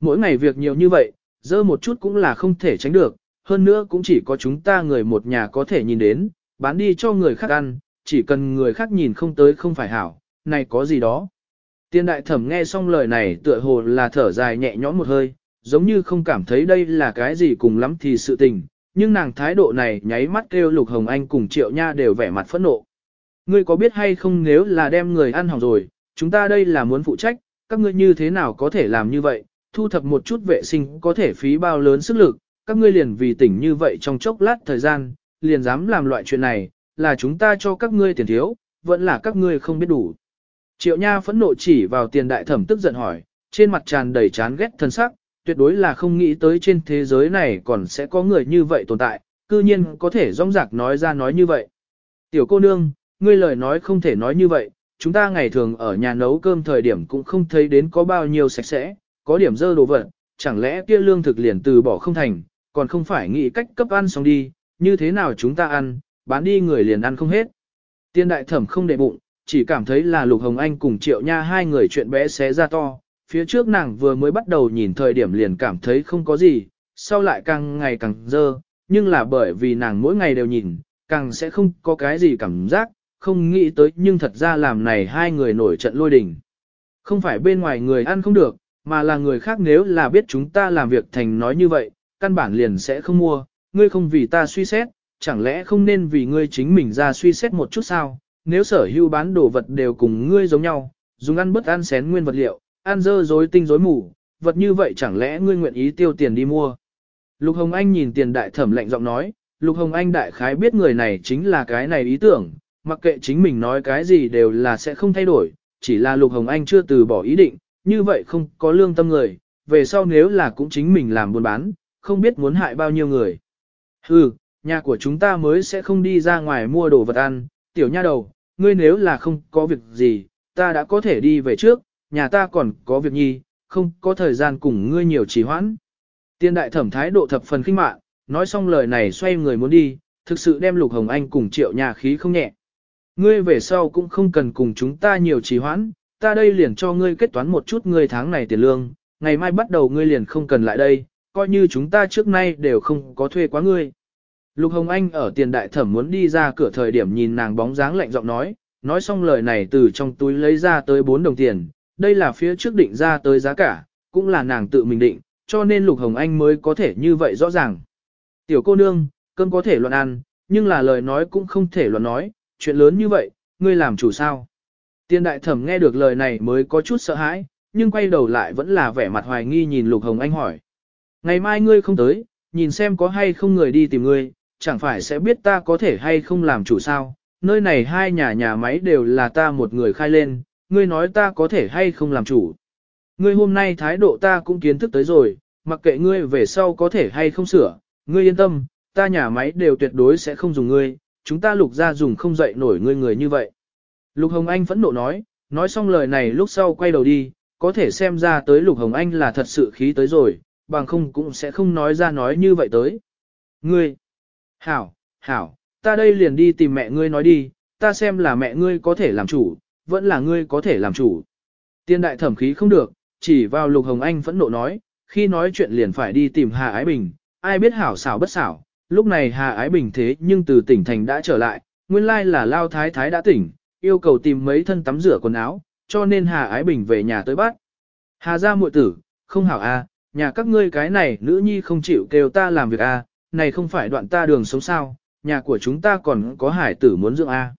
Mỗi ngày việc nhiều như vậy, dơ một chút cũng là không thể tránh được, hơn nữa cũng chỉ có chúng ta người một nhà có thể nhìn đến, bán đi cho người khác ăn, chỉ cần người khác nhìn không tới không phải hảo, này có gì đó. Tiên đại thẩm nghe xong lời này tựa hồ là thở dài nhẹ nhõm một hơi, giống như không cảm thấy đây là cái gì cùng lắm thì sự tình, nhưng nàng thái độ này nháy mắt kêu Lục Hồng Anh cùng Triệu Nha đều vẻ mặt phẫn nộ. Ngươi có biết hay không nếu là đem người ăn hỏng rồi, chúng ta đây là muốn phụ trách, các ngươi như thế nào có thể làm như vậy, thu thập một chút vệ sinh có thể phí bao lớn sức lực, các ngươi liền vì tỉnh như vậy trong chốc lát thời gian, liền dám làm loại chuyện này, là chúng ta cho các ngươi tiền thiếu, vẫn là các ngươi không biết đủ. Triệu Nha phẫn nộ chỉ vào tiền đại thẩm tức giận hỏi, trên mặt tràn đầy chán ghét thân sắc, tuyệt đối là không nghĩ tới trên thế giới này còn sẽ có người như vậy tồn tại, cư nhiên có thể rong rạc nói ra nói như vậy. Tiểu cô nương, ngươi lời nói không thể nói như vậy, chúng ta ngày thường ở nhà nấu cơm thời điểm cũng không thấy đến có bao nhiêu sạch sẽ, có điểm dơ đồ vật, chẳng lẽ kia lương thực liền từ bỏ không thành, còn không phải nghĩ cách cấp ăn xong đi, như thế nào chúng ta ăn, bán đi người liền ăn không hết. Tiên đại thẩm không để bụng, chỉ cảm thấy là Lục Hồng Anh cùng Triệu Nha hai người chuyện bé xé ra to, phía trước nàng vừa mới bắt đầu nhìn thời điểm liền cảm thấy không có gì, sau lại càng ngày càng dơ, nhưng là bởi vì nàng mỗi ngày đều nhìn, càng sẽ không có cái gì cảm giác, không nghĩ tới nhưng thật ra làm này hai người nổi trận lôi đình. Không phải bên ngoài người ăn không được, mà là người khác nếu là biết chúng ta làm việc thành nói như vậy, căn bản liền sẽ không mua, ngươi không vì ta suy xét, chẳng lẽ không nên vì ngươi chính mình ra suy xét một chút sao, nếu sở hữu bán đồ vật đều cùng ngươi giống nhau, dùng ăn bất ăn xén nguyên vật liệu, ăn dơ dối tinh dối mù, vật như vậy chẳng lẽ ngươi nguyện ý tiêu tiền đi mua. Lục Hồng Anh nhìn tiền đại thẩm lạnh giọng nói, Lục Hồng Anh đại khái biết người này chính là cái này ý tưởng, mặc kệ chính mình nói cái gì đều là sẽ không thay đổi, chỉ là Lục Hồng Anh chưa từ bỏ ý định, như vậy không có lương tâm người, về sau nếu là cũng chính mình làm buôn bán, không biết muốn hại bao nhiêu người. Hừ, nhà của chúng ta mới sẽ không đi ra ngoài mua đồ vật ăn, tiểu nha đầu, ngươi nếu là không có việc gì, ta đã có thể đi về trước, nhà ta còn có việc nhi, không có thời gian cùng ngươi nhiều trì hoãn. Tiên đại thẩm thái độ thập phần khinh mạn, nói xong lời này xoay người muốn đi, thực sự đem Lục Hồng Anh cùng triệu nhà khí không nhẹ. Ngươi về sau cũng không cần cùng chúng ta nhiều trì hoãn, ta đây liền cho ngươi kết toán một chút ngươi tháng này tiền lương, ngày mai bắt đầu ngươi liền không cần lại đây, coi như chúng ta trước nay đều không có thuê quá ngươi. Lục Hồng Anh ở tiền đại thẩm muốn đi ra cửa thời điểm nhìn nàng bóng dáng lạnh giọng nói, nói xong lời này từ trong túi lấy ra tới 4 đồng tiền, đây là phía trước định ra tới giá cả, cũng là nàng tự mình định, cho nên Lục Hồng Anh mới có thể như vậy rõ ràng. Tiểu cô nương, cơm có thể luận ăn, nhưng là lời nói cũng không thể luận nói, chuyện lớn như vậy, ngươi làm chủ sao. Tiên đại thẩm nghe được lời này mới có chút sợ hãi, nhưng quay đầu lại vẫn là vẻ mặt hoài nghi nhìn Lục Hồng Anh hỏi. Ngày mai ngươi không tới, nhìn xem có hay không người đi tìm ngươi, chẳng phải sẽ biết ta có thể hay không làm chủ sao, nơi này hai nhà nhà máy đều là ta một người khai lên, ngươi nói ta có thể hay không làm chủ. Ngươi hôm nay thái độ ta cũng kiến thức tới rồi, mặc kệ ngươi về sau có thể hay không sửa, ngươi yên tâm, ta nhà máy đều tuyệt đối sẽ không dùng ngươi, chúng ta lục ra dùng không dậy nổi ngươi người như vậy. Lục Hồng Anh phẫn nộ nói, nói xong lời này lúc sau quay đầu đi, có thể xem ra tới Lục Hồng Anh là thật sự khí tới rồi, bằng không cũng sẽ không nói ra nói như vậy tới. Ngươi, hảo, hảo, ta đây liền đi tìm mẹ ngươi nói đi, ta xem là mẹ ngươi có thể làm chủ, vẫn là ngươi có thể làm chủ. Tiên đại thẩm khí không được, chỉ vào Lục Hồng Anh phẫn nộ nói, khi nói chuyện liền phải đi tìm Hà Ái Bình, ai biết hảo xảo bất xảo, lúc này Hà Ái Bình thế nhưng từ tỉnh thành đã trở lại, nguyên lai là Lao Thái Thái đã tỉnh, yêu cầu tìm mấy thân tắm rửa quần áo, cho nên Hà Ái Bình về nhà tới bắt. Hà ra muội tử, không hảo a, nhà các ngươi cái này nữ nhi không chịu kêu ta làm việc a, này không phải đoạn ta đường sống sao, nhà của chúng ta còn có hải tử muốn dưỡng a.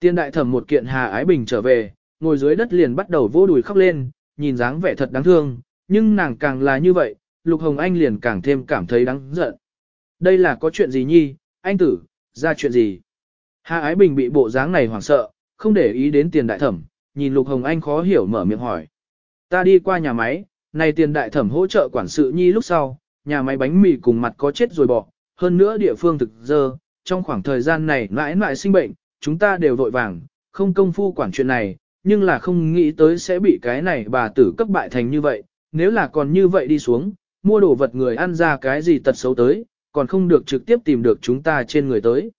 Tiên đại thẩm một kiện Hà Ái Bình trở về, ngồi dưới đất liền bắt đầu vô đùi khóc lên, nhìn dáng vẻ thật đáng thương, nhưng nàng càng là như vậy, Lục Hồng Anh liền càng thêm cảm thấy đáng giận. Đây là có chuyện gì nhi, anh tử, ra chuyện gì? Hà Ái Bình bị bộ dáng này hoảng sợ, không để ý đến tiền đại thẩm, nhìn Lục Hồng Anh khó hiểu mở miệng hỏi. Ta đi qua nhà máy, này tiền đại thẩm hỗ trợ quản sự nhi lúc sau, nhà máy bánh mì cùng mặt có chết rồi bỏ, hơn nữa địa phương thực dơ, trong khoảng thời gian này mãi mãi sinh bệnh, chúng ta đều vội vàng, không công phu quản chuyện này, nhưng là không nghĩ tới sẽ bị cái này bà tử cấp bại thành như vậy, nếu là còn như vậy đi xuống, mua đồ vật người ăn ra cái gì tật xấu tới, còn không được trực tiếp tìm được chúng ta trên người tới.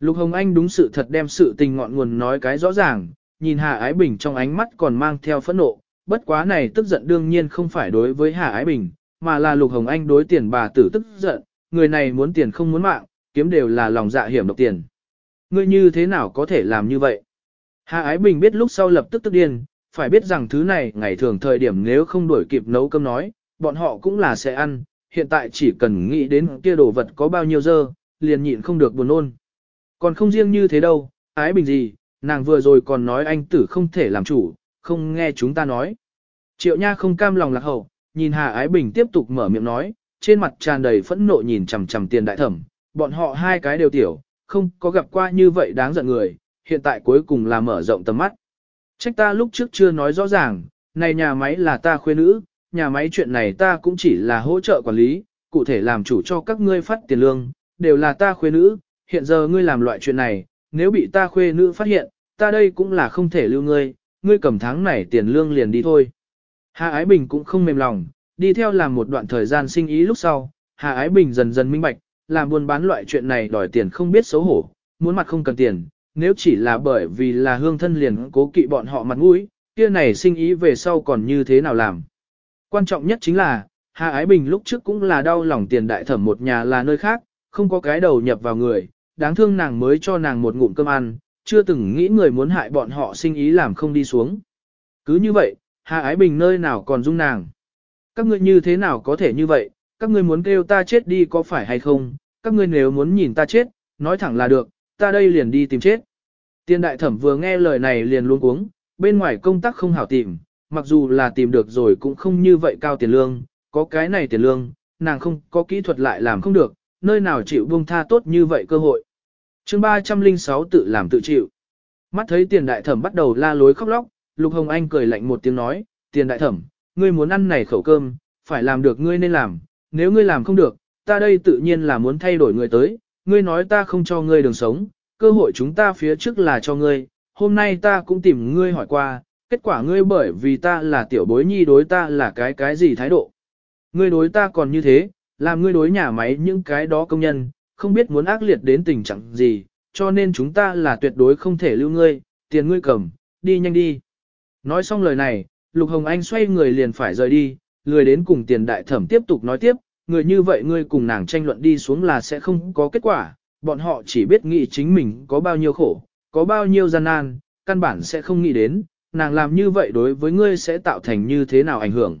Lục Hồng Anh đúng sự thật đem sự tình ngọn nguồn nói cái rõ ràng, nhìn Hà Ái Bình trong ánh mắt còn mang theo phẫn nộ, bất quá này tức giận đương nhiên không phải đối với Hà Ái Bình, mà là Lục Hồng Anh đối tiền bà tử tức giận, người này muốn tiền không muốn mạng, kiếm đều là lòng dạ hiểm độc tiền. Ngươi như thế nào có thể làm như vậy? Hà Ái Bình biết lúc sau lập tức tức điên, phải biết rằng thứ này ngày thường thời điểm nếu không đuổi kịp nấu cơm nói, bọn họ cũng là sẽ ăn, hiện tại chỉ cần nghĩ đến kia đồ vật có bao nhiêu dơ, liền nhịn không được buồn ôn. Còn không riêng như thế đâu, Ái Bình gì, nàng vừa rồi còn nói anh tử không thể làm chủ, không nghe chúng ta nói. Triệu Nha không cam lòng lạc hậu, nhìn Hà Ái Bình tiếp tục mở miệng nói, trên mặt tràn đầy phẫn nộ nhìn chằm chằm tiền đại thẩm, bọn họ hai cái đều tiểu, không có gặp qua như vậy đáng giận người, hiện tại cuối cùng là mở rộng tầm mắt. Trách ta lúc trước chưa nói rõ ràng, này nhà máy là ta khuê nữ, nhà máy chuyện này ta cũng chỉ là hỗ trợ quản lý, cụ thể làm chủ cho các ngươi phát tiền lương, đều là ta khuê nữ, hiện giờ ngươi làm loại chuyện này, nếu bị ta khuê nữ phát hiện, ta đây cũng là không thể lưu ngươi, ngươi cầm tháng này tiền lương liền đi thôi. Hà Ái Bình cũng không mềm lòng, đi theo làm một đoạn thời gian sinh ý lúc sau, Hà Ái Bình dần dần minh bạch, làm buôn bán loại chuyện này đòi tiền không biết xấu hổ, muốn mặt không cần tiền, nếu chỉ là bởi vì là hương thân liền cố kỵ bọn họ mặt mũi, kia này sinh ý về sau còn như thế nào làm. Quan trọng nhất chính là, Hà Ái Bình lúc trước cũng là đau lòng tiền đại thẩm một nhà là nơi khác, không có cái đầu nhập vào người, đáng thương nàng mới cho nàng một ngụm cơm ăn, chưa từng nghĩ người muốn hại bọn họ sinh ý làm không đi xuống. Cứ như vậy, Hà Ái Bình nơi nào còn dung nàng. Các ngươi như thế nào có thể như vậy, các ngươi muốn kêu ta chết đi có phải hay không, các ngươi nếu muốn nhìn ta chết, nói thẳng là được, ta đây liền đi tìm chết. Tiên đại thẩm vừa nghe lời này liền luôn cuống, bên ngoài công tác không hảo tìm, mặc dù là tìm được rồi cũng không như vậy cao tiền lương, có cái này tiền lương, nàng không có kỹ thuật lại làm không được, nơi nào chịu buông tha tốt như vậy cơ hội chương 306 tự làm tự chịu. Mắt thấy tiền đại thẩm bắt đầu la lối khóc lóc, Lục Hồng Anh cười lạnh một tiếng nói, tiền đại thẩm, ngươi muốn ăn này khẩu cơm, phải làm được ngươi nên làm, nếu ngươi làm không được, ta đây tự nhiên là muốn thay đổi người tới, ngươi nói ta không cho ngươi đường sống, cơ hội chúng ta phía trước là cho ngươi, hôm nay ta cũng tìm ngươi hỏi qua, kết quả ngươi bởi vì ta là tiểu bối nhi đối ta là cái cái gì thái độ. Ngươi đối ta còn như thế, làm ngươi đối nhà máy những cái đó công nhân, không biết muốn ác liệt đến tình trạng gì, cho nên chúng ta là tuyệt đối không thể lưu ngươi, tiền ngươi cầm, đi nhanh đi. Nói xong lời này, Lục Hồng Anh xoay người liền phải rời đi, lười đến cùng tiền đại thẩm tiếp tục nói tiếp, người như vậy ngươi cùng nàng tranh luận đi xuống là sẽ không có kết quả, bọn họ chỉ biết nghĩ chính mình có bao nhiêu khổ, có bao nhiêu gian nan, căn bản sẽ không nghĩ đến, nàng làm như vậy đối với ngươi sẽ tạo thành như thế nào ảnh hưởng.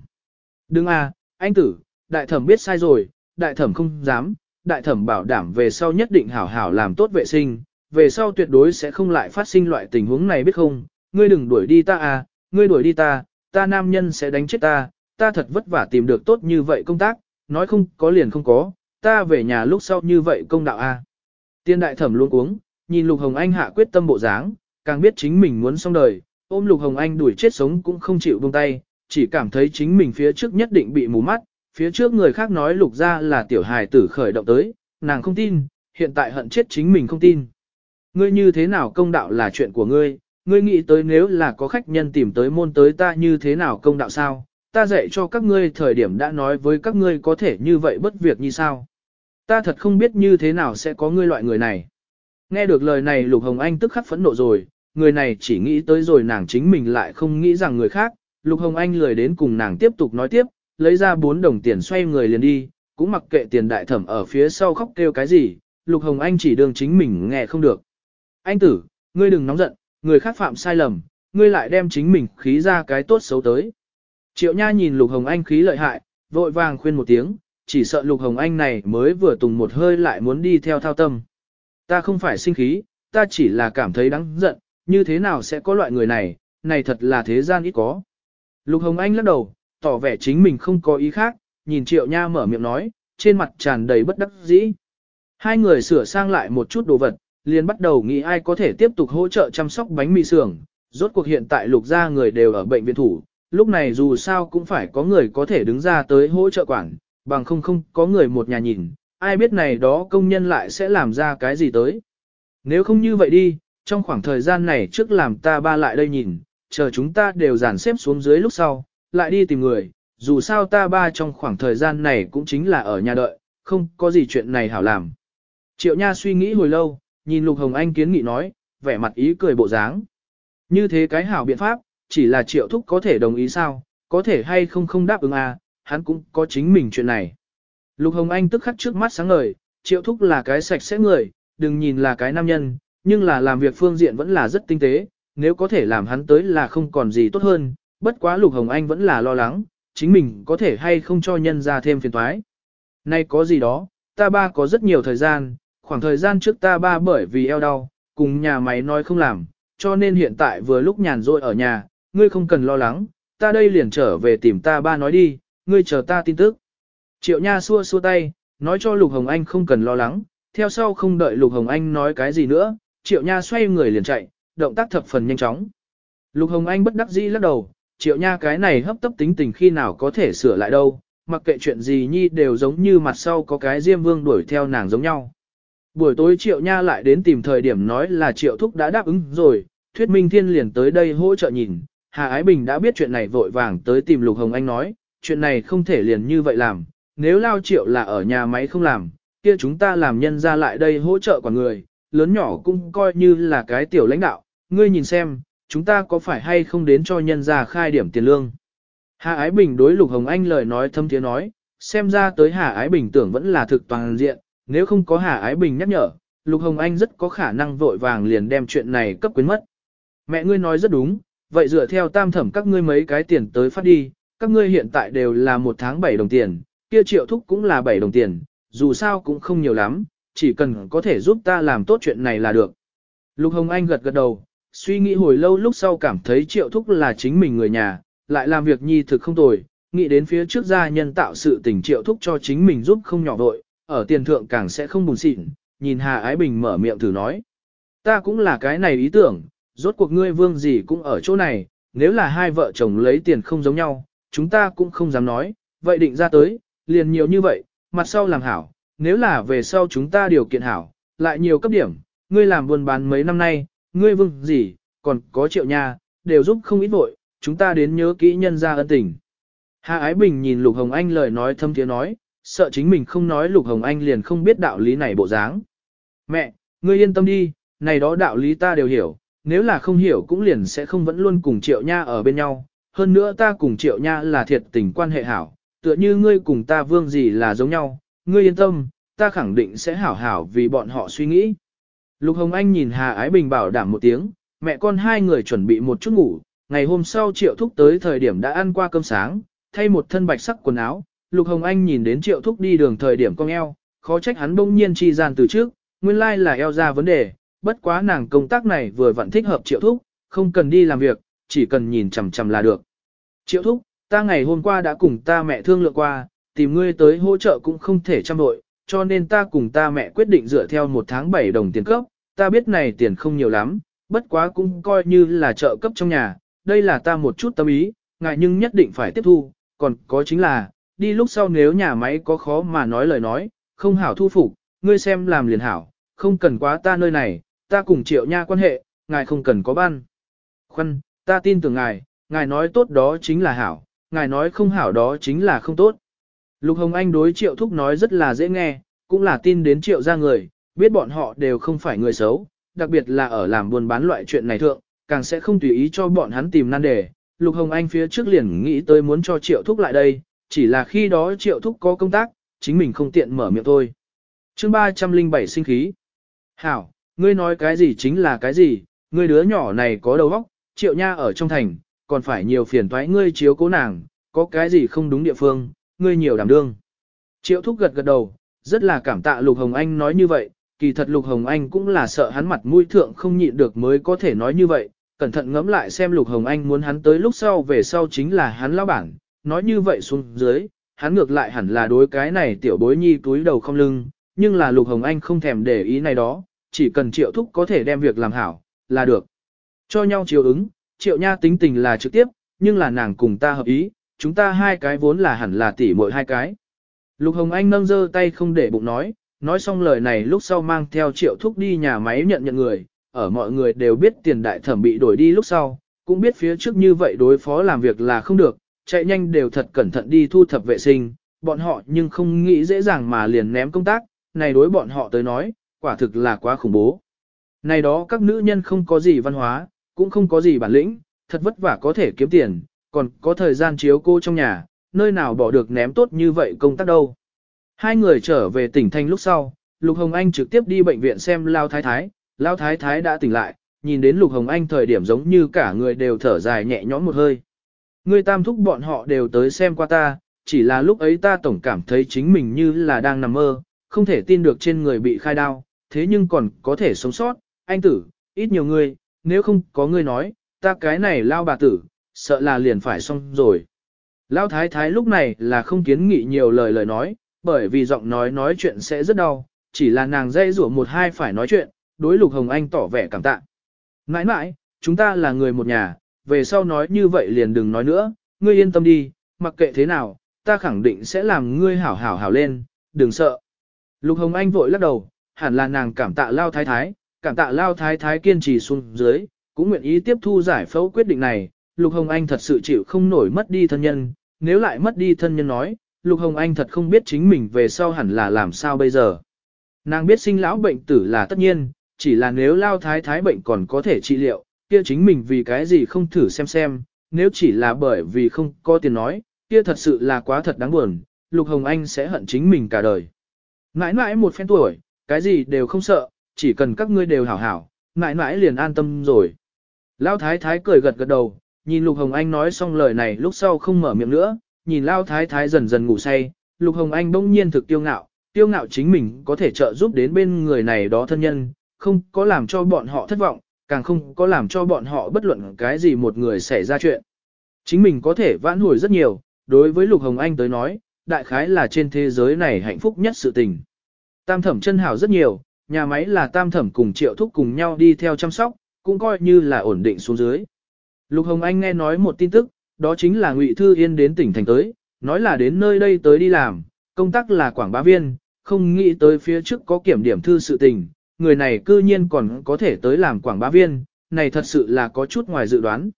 Đừng à, anh tử, đại thẩm biết sai rồi, đại thẩm không dám, đại thẩm bảo đảm về sau nhất định hảo hảo làm tốt vệ sinh, về sau tuyệt đối sẽ không lại phát sinh loại tình huống này biết không, ngươi đừng đuổi đi ta à, ngươi đuổi đi ta, ta nam nhân sẽ đánh chết ta, ta thật vất vả tìm được tốt như vậy công tác, nói không có liền không có, ta về nhà lúc sau như vậy công đạo a. Tiên đại thẩm luôn uống, nhìn Lục Hồng Anh hạ quyết tâm bộ dáng, càng biết chính mình muốn xong đời, ôm Lục Hồng Anh đuổi chết sống cũng không chịu buông tay, chỉ cảm thấy chính mình phía trước nhất định bị mù mắt, phía trước người khác nói Lục ra là tiểu hài tử khởi động tới, nàng không tin, hiện tại hận chết chính mình không tin. Ngươi như thế nào công đạo là chuyện của ngươi, ngươi nghĩ tới nếu là có khách nhân tìm tới môn tới ta như thế nào công đạo sao, ta dạy cho các ngươi thời điểm đã nói với các ngươi có thể như vậy bất việc như sao. Ta thật không biết như thế nào sẽ có ngươi loại người này. Nghe được lời này Lục Hồng Anh tức khắc phẫn nộ rồi, người này chỉ nghĩ tới rồi nàng chính mình lại không nghĩ rằng người khác. Lục Hồng Anh lười đến cùng nàng tiếp tục nói tiếp, lấy ra 4 đồng tiền xoay người liền đi, cũng mặc kệ tiền đại thẩm ở phía sau khóc kêu cái gì, Lục Hồng Anh chỉ đường chính mình nghe không được. Anh tử, ngươi đừng nóng giận, người khác phạm sai lầm, ngươi lại đem chính mình khí ra cái tốt xấu tới. Triệu Nha nhìn Lục Hồng Anh khí lợi hại, vội vàng khuyên một tiếng, chỉ sợ Lục Hồng Anh này mới vừa tùng một hơi lại muốn đi theo thao tâm. Ta không phải sinh khí, ta chỉ là cảm thấy đáng giận, như thế nào sẽ có loại người này, này thật là thế gian ít có. Lục Hồng Anh lắc đầu, tỏ vẻ chính mình không có ý khác, nhìn Triệu Nha mở miệng nói, trên mặt tràn đầy bất đắc dĩ. Hai người sửa sang lại một chút đồ vật, liền bắt đầu nghĩ ai có thể tiếp tục hỗ trợ chăm sóc bánh mì xưởng. Rốt cuộc hiện tại lục gia người đều ở bệnh viện thủ, lúc này dù sao cũng phải có người có thể đứng ra tới hỗ trợ quản, bằng không không có người một nhà nhìn, ai biết này đó công nhân lại sẽ làm ra cái gì tới. Nếu không như vậy đi, trong khoảng thời gian này trước làm ta ba lại đây nhìn, chờ chúng ta đều dàn xếp xuống dưới lúc sau, lại đi tìm người, dù sao ta ba trong khoảng thời gian này cũng chính là ở nhà đợi, không có gì chuyện này hảo làm. Triệu Nha suy nghĩ hồi lâu, nhìn Lục Hồng Anh kiến nghị nói, vẻ mặt ý cười bộ dáng. Như thế cái hảo biện pháp, chỉ là Triệu Thúc có thể đồng ý sao, có thể hay không không đáp ứng à, hắn cũng có chính mình chuyện này. Lục Hồng Anh tức khắc trước mắt sáng ngời, Triệu Thúc là cái sạch sẽ người, đừng nhìn là cái nam nhân, nhưng là làm việc phương diện vẫn là rất tinh tế, nếu có thể làm hắn tới là không còn gì tốt hơn, bất quá Lục Hồng Anh vẫn là lo lắng, chính mình có thể hay không cho nhân ra thêm phiền toái. Nay có gì đó, ta ba có rất nhiều thời gian, khoảng thời gian trước ta ba bởi vì eo đau, cùng nhà máy nói không làm, cho nên hiện tại vừa lúc nhàn rỗi ở nhà, ngươi không cần lo lắng, ta đây liền trở về tìm ta ba nói đi, ngươi chờ ta tin tức. Triệu Nha xua xua tay, nói cho Lục Hồng Anh không cần lo lắng, theo sau không đợi Lục Hồng Anh nói cái gì nữa, Triệu Nha xoay người liền chạy, động tác thập phần nhanh chóng. Lục Hồng Anh bất đắc dĩ lắc đầu, Triệu Nha cái này hấp tấp tính tình khi nào có thể sửa lại đâu, mặc kệ chuyện gì nhi đều giống như mặt sau có cái Diêm Vương đuổi theo nàng giống nhau. Buổi tối Triệu Nha lại đến tìm thời điểm nói là Triệu Thúc đã đáp ứng rồi, Thuyết Minh Thiên liền tới đây hỗ trợ nhìn, Hà Ái Bình đã biết chuyện này vội vàng tới tìm Lục Hồng Anh nói, chuyện này không thể liền như vậy làm, nếu Lao Triệu là ở nhà máy không làm, kia chúng ta làm nhân ra lại đây hỗ trợ quả người, lớn nhỏ cũng coi như là cái tiểu lãnh đạo, ngươi nhìn xem, chúng ta có phải hay không đến cho nhân ra khai điểm tiền lương. Hà Ái Bình đối Lục Hồng Anh lời nói thâm tiếng nói, xem ra tới Hà Ái Bình tưởng vẫn là thực toàn diện, nếu không có Hà Ái Bình nhắc nhở, Lục Hồng Anh rất có khả năng vội vàng liền đem chuyện này cấp quyến mất. Mẹ ngươi nói rất đúng, vậy dựa theo tam thẩm các ngươi mấy cái tiền tới phát đi, các ngươi hiện tại đều là một tháng 7 đồng tiền, kia triệu thúc cũng là 7 đồng tiền, dù sao cũng không nhiều lắm, chỉ cần có thể giúp ta làm tốt chuyện này là được. Lục Hồng Anh gật gật đầu, suy nghĩ hồi lâu lúc sau cảm thấy triệu thúc là chính mình người nhà, lại làm việc nhi thực không tồi, nghĩ đến phía trước gia nhân tạo sự tình triệu thúc cho chính mình giúp không nhỏ vội, ở tiền thượng càng sẽ không buồn xịn, nhìn Hà Ái Bình mở miệng thử nói. Ta cũng là cái này ý tưởng, rốt cuộc ngươi vương gì cũng ở chỗ này, nếu là hai vợ chồng lấy tiền không giống nhau, chúng ta cũng không dám nói, vậy định ra tới, liền nhiều như vậy, mặt sau làm hảo, nếu là về sau chúng ta điều kiện hảo, lại nhiều cấp điểm, ngươi làm buôn bán mấy năm nay, ngươi vương gì, còn có triệu nha, đều giúp không ít vội, chúng ta đến nhớ kỹ nhân ra ân tình. Hà Ái Bình nhìn Lục Hồng Anh lời nói thâm tiếng nói, sợ chính mình không nói Lục Hồng Anh liền không biết đạo lý này bộ dáng. Mẹ, ngươi yên tâm đi, này đó đạo lý ta đều hiểu, nếu là không hiểu cũng liền sẽ không vẫn luôn cùng Triệu Nha ở bên nhau. Hơn nữa ta cùng Triệu Nha là thiệt tình quan hệ hảo, tựa như ngươi cùng ta vương gì là giống nhau, ngươi yên tâm, ta khẳng định sẽ hảo hảo vì bọn họ suy nghĩ. Lục Hồng Anh nhìn Hà Ái Bình bảo đảm một tiếng, mẹ con hai người chuẩn bị một chút ngủ, ngày hôm sau Triệu Thúc tới thời điểm đã ăn qua cơm sáng, thay một thân bạch sắc quần áo, Lục Hồng Anh nhìn đến Triệu Thúc đi đường thời điểm cong eo, khó trách hắn bỗng nhiên chi gian từ trước, nguyên lai là eo ra vấn đề, bất quá nàng công tác này vừa vặn thích hợp Triệu Thúc, không cần đi làm việc, chỉ cần nhìn chằm chằm là được. Triệu thúc, ta ngày hôm qua đã cùng ta mẹ thương lượng qua, tìm ngươi tới hỗ trợ cũng không thể chăm đội, cho nên ta cùng ta mẹ quyết định dựa theo một tháng 7 đồng tiền cấp, ta biết này tiền không nhiều lắm, bất quá cũng coi như là trợ cấp trong nhà, đây là ta một chút tâm ý, ngại nhưng nhất định phải tiếp thu, còn có chính là, đi lúc sau nếu nhà máy có khó mà nói lời nói, không hảo thu phục, ngươi xem làm liền hảo, không cần quá ta nơi này, ta cùng triệu nha quan hệ, ngài không cần có ban. Khoan, ta tin tưởng ngài, ngài nói tốt đó chính là hảo, ngài nói không hảo đó chính là không tốt. Lục Hồng Anh đối triệu thúc nói rất là dễ nghe, cũng là tin đến triệu ra người, biết bọn họ đều không phải người xấu, đặc biệt là ở làm buôn bán loại chuyện này thượng, càng sẽ không tùy ý cho bọn hắn tìm nan đề. Lục Hồng Anh phía trước liền nghĩ tới muốn cho triệu thúc lại đây, chỉ là khi đó triệu thúc có công tác, chính mình không tiện mở miệng thôi. chương 307 sinh khí. Hảo, ngươi nói cái gì chính là cái gì, ngươi đứa nhỏ này có đầu óc, triệu nha ở trong thành, còn phải nhiều phiền toái ngươi chiếu cố nàng, có cái gì không đúng địa phương, ngươi nhiều đảm đương. Triệu thúc gật gật đầu, rất là cảm tạ Lục Hồng Anh nói như vậy, kỳ thật Lục Hồng Anh cũng là sợ hắn mặt mũi thượng không nhịn được mới có thể nói như vậy, cẩn thận ngẫm lại xem Lục Hồng Anh muốn hắn tới lúc sau về sau chính là hắn lão bản, nói như vậy xuống dưới, hắn ngược lại hẳn là đối cái này tiểu bối nhi túi đầu không lưng, nhưng là Lục Hồng Anh không thèm để ý này đó, chỉ cần triệu thúc có thể đem việc làm hảo, là được. Cho nhau chiều ứng, triệu nha tính tình là trực tiếp, nhưng là nàng cùng ta hợp ý, chúng ta hai cái vốn là hẳn là tỷ muội hai cái. Lục Hồng Anh nâng dơ tay không để bụng nói, nói xong lời này lúc sau mang theo triệu thúc đi nhà máy nhận nhận người, ở mọi người đều biết tiền đại thẩm bị đổi đi lúc sau, cũng biết phía trước như vậy đối phó làm việc là không được, chạy nhanh đều thật cẩn thận đi thu thập vệ sinh, bọn họ nhưng không nghĩ dễ dàng mà liền ném công tác, này đối bọn họ tới nói, quả thực là quá khủng bố. Này đó các nữ nhân không có gì văn hóa, cũng không có gì bản lĩnh, thật vất vả có thể kiếm tiền, còn có thời gian chiếu cô trong nhà, nơi nào bỏ được ném tốt như vậy công tác đâu. Hai người trở về tỉnh Thanh lúc sau, Lục Hồng Anh trực tiếp đi bệnh viện xem Lao Thái Thái, Lao Thái Thái đã tỉnh lại, nhìn đến Lục Hồng Anh thời điểm giống như cả người đều thở dài nhẹ nhõm một hơi. Người tam thúc bọn họ đều tới xem qua ta, chỉ là lúc ấy ta tổng cảm thấy chính mình như là đang nằm mơ, không thể tin được trên người bị khai đau, thế nhưng còn có thể sống sót, anh tử, ít nhiều người, nếu không có người nói, ta cái này lao bà tử, sợ là liền phải xong rồi. Lão thái thái lúc này là không kiến nghị nhiều lời lời nói, bởi vì giọng nói nói chuyện sẽ rất đau, chỉ là nàng dây rủa một hai phải nói chuyện, đối lục hồng anh tỏ vẻ cảm tạ. Nãi nãi, chúng ta là người một nhà, về sau nói như vậy liền đừng nói nữa, ngươi yên tâm đi, mặc kệ thế nào, ta khẳng định sẽ làm ngươi hảo hảo hảo lên, đừng sợ. Lục hồng anh vội lắc đầu, hẳn là nàng cảm tạ lao thái thái, cảm tạ lao thái thái kiên trì xuống dưới, cũng nguyện ý tiếp thu giải phẫu quyết định này, Lục Hồng Anh thật sự chịu không nổi mất đi thân nhân, nếu lại mất đi thân nhân nói, Lục Hồng Anh thật không biết chính mình về sau hẳn là làm sao bây giờ. Nàng biết sinh lão bệnh tử là tất nhiên, chỉ là nếu lao thái thái bệnh còn có thể trị liệu, kia chính mình vì cái gì không thử xem xem, nếu chỉ là bởi vì không có tiền nói, kia thật sự là quá thật đáng buồn, Lục Hồng Anh sẽ hận chính mình cả đời. Mãi mãi một phen tuổi, cái gì đều không sợ, chỉ cần các ngươi đều hảo hảo, mãi mãi liền an tâm rồi. Lao thái thái cười gật gật đầu, nhìn Lục Hồng Anh nói xong lời này lúc sau không mở miệng nữa, nhìn Lao Thái Thái dần dần ngủ say, Lục Hồng Anh bỗng nhiên thực tiêu ngạo, tiêu ngạo chính mình có thể trợ giúp đến bên người này đó thân nhân, không có làm cho bọn họ thất vọng, càng không có làm cho bọn họ bất luận cái gì một người xảy ra chuyện. Chính mình có thể vãn hồi rất nhiều, đối với Lục Hồng Anh tới nói, đại khái là trên thế giới này hạnh phúc nhất sự tình. Tam thẩm chân hảo rất nhiều, nhà máy là tam thẩm cùng triệu thúc cùng nhau đi theo chăm sóc, cũng coi như là ổn định xuống dưới. Lục Hồng Anh nghe nói một tin tức, đó chính là Ngụy Thư Yên đến tỉnh thành tới, nói là đến nơi đây tới đi làm, công tác là quảng bá viên, không nghĩ tới phía trước có kiểm điểm thư sự tình, người này cư nhiên còn có thể tới làm quảng bá viên, này thật sự là có chút ngoài dự đoán.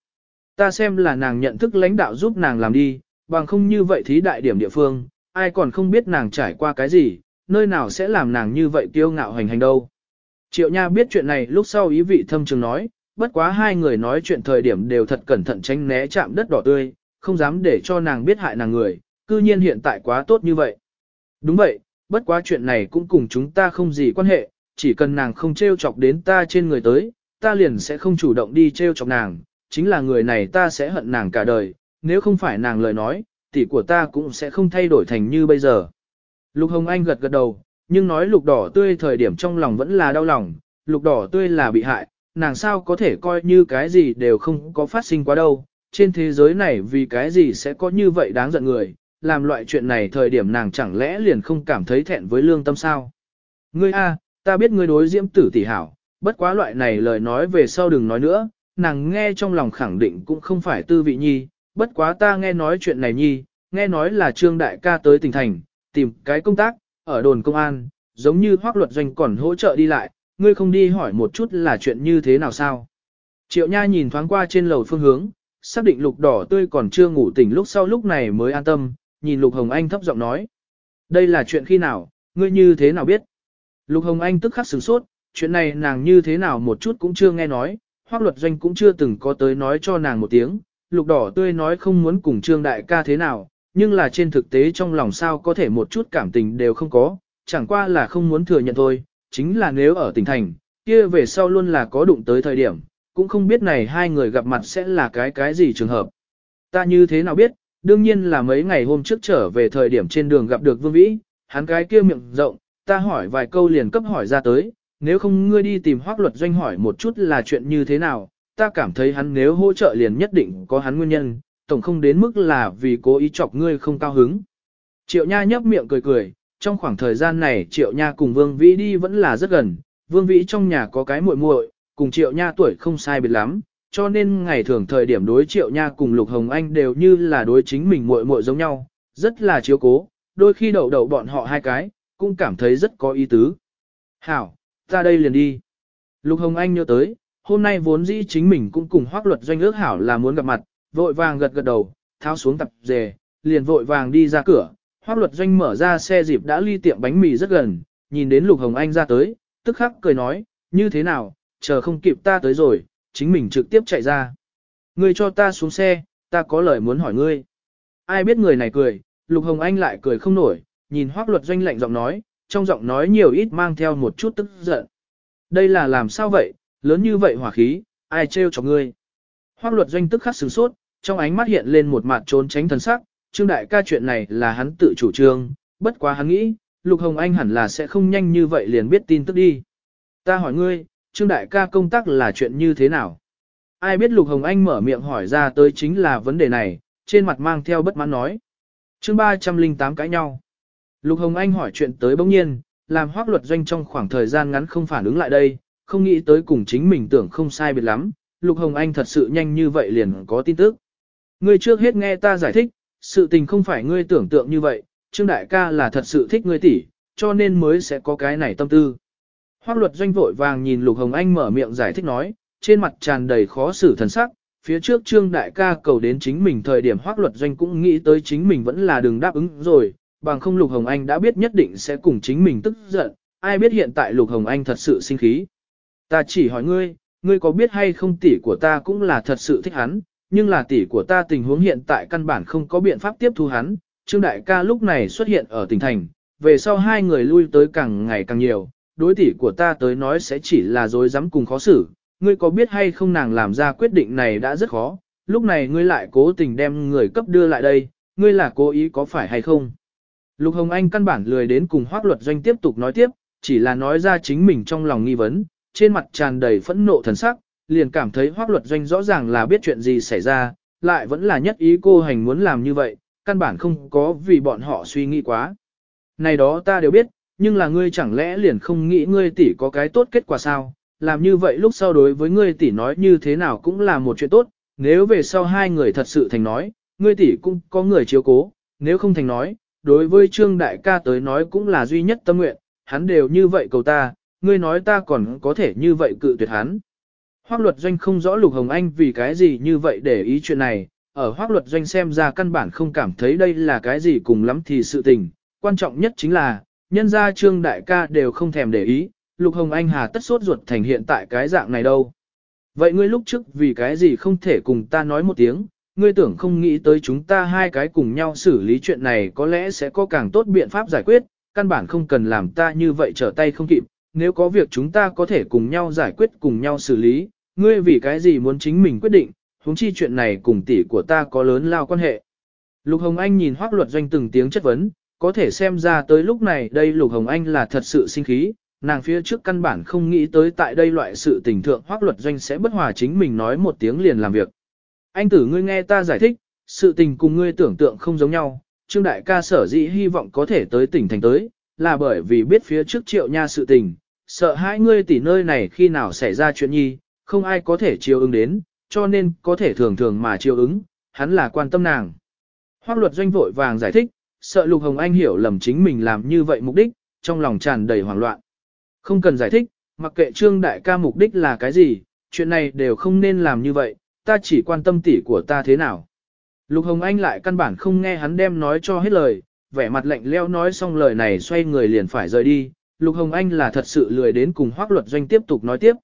Ta xem là nàng nhận thức lãnh đạo giúp nàng làm đi, bằng không như vậy thí đại điểm địa phương, ai còn không biết nàng trải qua cái gì, nơi nào sẽ làm nàng như vậy kiêu ngạo hành hành đâu. Triệu Nha biết chuyện này lúc sau ý vị thâm trường nói, bất quá hai người nói chuyện thời điểm đều thật cẩn thận tránh né chạm đất đỏ tươi, không dám để cho nàng biết hại nàng người, cư nhiên hiện tại quá tốt như vậy. Đúng vậy, bất quá chuyện này cũng cùng chúng ta không gì quan hệ, chỉ cần nàng không trêu chọc đến ta trên người tới, ta liền sẽ không chủ động đi trêu chọc nàng, chính là người này ta sẽ hận nàng cả đời, nếu không phải nàng lời nói, tỷ của ta cũng sẽ không thay đổi thành như bây giờ. Lục Hồng Anh gật gật đầu, nhưng nói lục đỏ tươi thời điểm trong lòng vẫn là đau lòng, lục đỏ tươi là bị hại, nàng sao có thể coi như cái gì đều không có phát sinh quá đâu, trên thế giới này vì cái gì sẽ có như vậy đáng giận người, làm loại chuyện này thời điểm nàng chẳng lẽ liền không cảm thấy thẹn với lương tâm sao. Ngươi a, ta biết ngươi đối diễm tử tỷ hảo, bất quá loại này lời nói về sau đừng nói nữa, nàng nghe trong lòng khẳng định cũng không phải tư vị nhi, bất quá ta nghe nói chuyện này nhi, nghe nói là trương đại ca tới tỉnh thành, tìm cái công tác, ở đồn công an, giống như hoác luật doanh còn hỗ trợ đi lại, ngươi không đi hỏi một chút là chuyện như thế nào sao. Triệu Nha nhìn thoáng qua trên lầu phương hướng, xác định lục đỏ tươi còn chưa ngủ tỉnh lúc sau lúc này mới an tâm, nhìn lục hồng anh thấp giọng nói. Đây là chuyện khi nào, ngươi như thế nào biết? Lục hồng anh tức khắc sửng sốt, chuyện này nàng như thế nào một chút cũng chưa nghe nói, hoác luật doanh cũng chưa từng có tới nói cho nàng một tiếng, lục đỏ tươi nói không muốn cùng trương đại ca thế nào, nhưng là trên thực tế trong lòng sao có thể một chút cảm tình đều không có, chẳng qua là không muốn thừa nhận thôi, chính là nếu ở tỉnh thành, kia về sau luôn là có đụng tới thời điểm, cũng không biết này hai người gặp mặt sẽ là cái cái gì trường hợp. Ta như thế nào biết, đương nhiên là mấy ngày hôm trước trở về thời điểm trên đường gặp được Vương Vĩ, hắn cái kia miệng rộng, ta hỏi vài câu liền cấp hỏi ra tới, nếu không ngươi đi tìm hoác luật doanh hỏi một chút là chuyện như thế nào, ta cảm thấy hắn nếu hỗ trợ liền nhất định có hắn nguyên nhân, tổng không đến mức là vì cố ý chọc ngươi không cao hứng. Triệu Nha nhấp miệng cười cười, trong khoảng thời gian này Triệu Nha cùng Vương Vĩ đi vẫn là rất gần, Vương Vĩ trong nhà có cái muội muội, cùng Triệu Nha tuổi không sai biệt lắm, cho nên ngày thường thời điểm đối Triệu Nha cùng Lục Hồng Anh đều như là đối chính mình muội muội giống nhau, rất là chiếu cố, đôi khi đậu đậu bọn họ hai cái, cũng cảm thấy rất có ý tứ. Hảo, ra đây liền đi. Lục Hồng Anh nhớ tới, hôm nay vốn dĩ chính mình cũng cùng hoác luật doanh ước hảo là muốn gặp mặt, vội vàng gật gật đầu, tháo xuống tập dề, liền vội vàng đi ra cửa, hoác luật doanh mở ra xe dịp đã ly tiệm bánh mì rất gần, nhìn đến Lục Hồng Anh ra tới, tức khắc cười nói, như thế nào, chờ không kịp ta tới rồi, chính mình trực tiếp chạy ra. Ngươi cho ta xuống xe, ta có lời muốn hỏi ngươi. Ai biết người này cười, Lục Hồng Anh lại cười không nổi, nhìn hoác luật doanh lạnh giọng nói, trong giọng nói nhiều ít mang theo một chút tức giận. Đây là làm sao vậy, lớn như vậy hỏa khí, ai trêu cho ngươi. Hoác luật doanh tức khắc sửng sốt, trong ánh mắt hiện lên một mặt trốn tránh thần sắc, trương đại ca chuyện này là hắn tự chủ trương, bất quá hắn nghĩ, Lục Hồng Anh hẳn là sẽ không nhanh như vậy liền biết tin tức đi. Ta hỏi ngươi, trương đại ca công tác là chuyện như thế nào? Ai biết Lục Hồng Anh mở miệng hỏi ra tới chính là vấn đề này, trên mặt mang theo bất mãn nói. chương 308 cãi nhau. Lục Hồng Anh hỏi chuyện tới bỗng nhiên, làm hoác luật doanh trong khoảng thời gian ngắn không phản ứng lại đây, không nghĩ tới cùng chính mình tưởng không sai biệt lắm, Lục Hồng Anh thật sự nhanh như vậy liền có tin tức. Ngươi trước hết nghe ta giải thích, sự tình không phải ngươi tưởng tượng như vậy, Trương Đại ca là thật sự thích ngươi tỷ, cho nên mới sẽ có cái này tâm tư. Hoác luật doanh vội vàng nhìn Lục Hồng Anh mở miệng giải thích nói, trên mặt tràn đầy khó xử thần sắc, phía trước Trương Đại ca cầu đến chính mình thời điểm hoác luật doanh cũng nghĩ tới chính mình vẫn là đừng đáp ứng rồi, bằng không Lục Hồng Anh đã biết nhất định sẽ cùng chính mình tức giận, ai biết hiện tại Lục Hồng Anh thật sự sinh khí. Ta chỉ hỏi ngươi, ngươi có biết hay không tỷ của ta cũng là thật sự thích hắn, nhưng là tỷ của ta tình huống hiện tại căn bản không có biện pháp tiếp thu hắn, Trương Đại ca lúc này xuất hiện ở tỉnh thành, về sau hai người lui tới càng ngày càng nhiều, đối tỷ của ta tới nói sẽ chỉ là dối dám cùng khó xử, ngươi có biết hay không nàng làm ra quyết định này đã rất khó, lúc này ngươi lại cố tình đem người cấp đưa lại đây, ngươi là cố ý có phải hay không? Lục Hồng Anh căn bản lười đến cùng hoác luật doanh tiếp tục nói tiếp, chỉ là nói ra chính mình trong lòng nghi vấn, trên mặt tràn đầy phẫn nộ thần sắc, liền cảm thấy hoác luật doanh rõ ràng là biết chuyện gì xảy ra, lại vẫn là nhất ý cô hành muốn làm như vậy, căn bản không có vì bọn họ suy nghĩ quá. Này đó ta đều biết, nhưng là ngươi chẳng lẽ liền không nghĩ ngươi tỷ có cái tốt kết quả sao, làm như vậy lúc sau đối với ngươi tỷ nói như thế nào cũng là một chuyện tốt, nếu về sau hai người thật sự thành nói, ngươi tỷ cũng có người chiếu cố, nếu không thành nói, đối với Trương Đại ca tới nói cũng là duy nhất tâm nguyện, hắn đều như vậy cầu ta, ngươi nói ta còn có thể như vậy cự tuyệt hắn. Hoác luật doanh không rõ Lục Hồng Anh vì cái gì như vậy để ý chuyện này, ở hoác luật doanh xem ra căn bản không cảm thấy đây là cái gì cùng lắm thì sự tình, quan trọng nhất chính là, nhân gia Trương Đại ca đều không thèm để ý, Lục Hồng Anh hà tất sốt ruột thành hiện tại cái dạng này đâu. Vậy ngươi lúc trước vì cái gì không thể cùng ta nói một tiếng, ngươi tưởng không nghĩ tới chúng ta hai cái cùng nhau xử lý chuyện này có lẽ sẽ có càng tốt biện pháp giải quyết, căn bản không cần làm ta như vậy trở tay không kịp, nếu có việc chúng ta có thể cùng nhau giải quyết cùng nhau xử lý, ngươi vì cái gì muốn chính mình quyết định, huống chi chuyện này cùng tỷ của ta có lớn lao quan hệ. Lục Hồng Anh nhìn Hoắc Luật Doanh từng tiếng chất vấn, có thể xem ra tới lúc này đây Lục Hồng Anh là thật sự sinh khí, nàng phía trước căn bản không nghĩ tới tại đây loại sự tình thượng Hoắc Luật Doanh sẽ bất hòa chính mình nói một tiếng liền làm việc. Anh tử ngươi nghe ta giải thích, sự tình cùng ngươi tưởng tượng không giống nhau, Trương Đại ca sở dĩ hy vọng có thể tới tỉnh thành tới, là bởi vì biết phía trước triệu nha sự tình, sợ hai ngươi tỷ nơi này khi nào xảy ra chuyện nhi, không ai có thể chiều ứng đến, cho nên có thể thường thường mà chiều ứng, hắn là quan tâm nàng. Hoác luật doanh vội vàng giải thích, sợ Lục Hồng Anh hiểu lầm chính mình làm như vậy mục đích, trong lòng tràn đầy hoảng loạn. Không cần giải thích, mặc kệ Trương Đại ca mục đích là cái gì, chuyện này đều không nên làm như vậy, ta chỉ quan tâm tỷ của ta thế nào. Lục Hồng Anh lại căn bản không nghe hắn đem nói cho hết lời, vẻ mặt lạnh leo nói xong lời này xoay người liền phải rời đi. Lục Hồng Anh là thật sự lười đến cùng hoác luật doanh tiếp tục nói tiếp.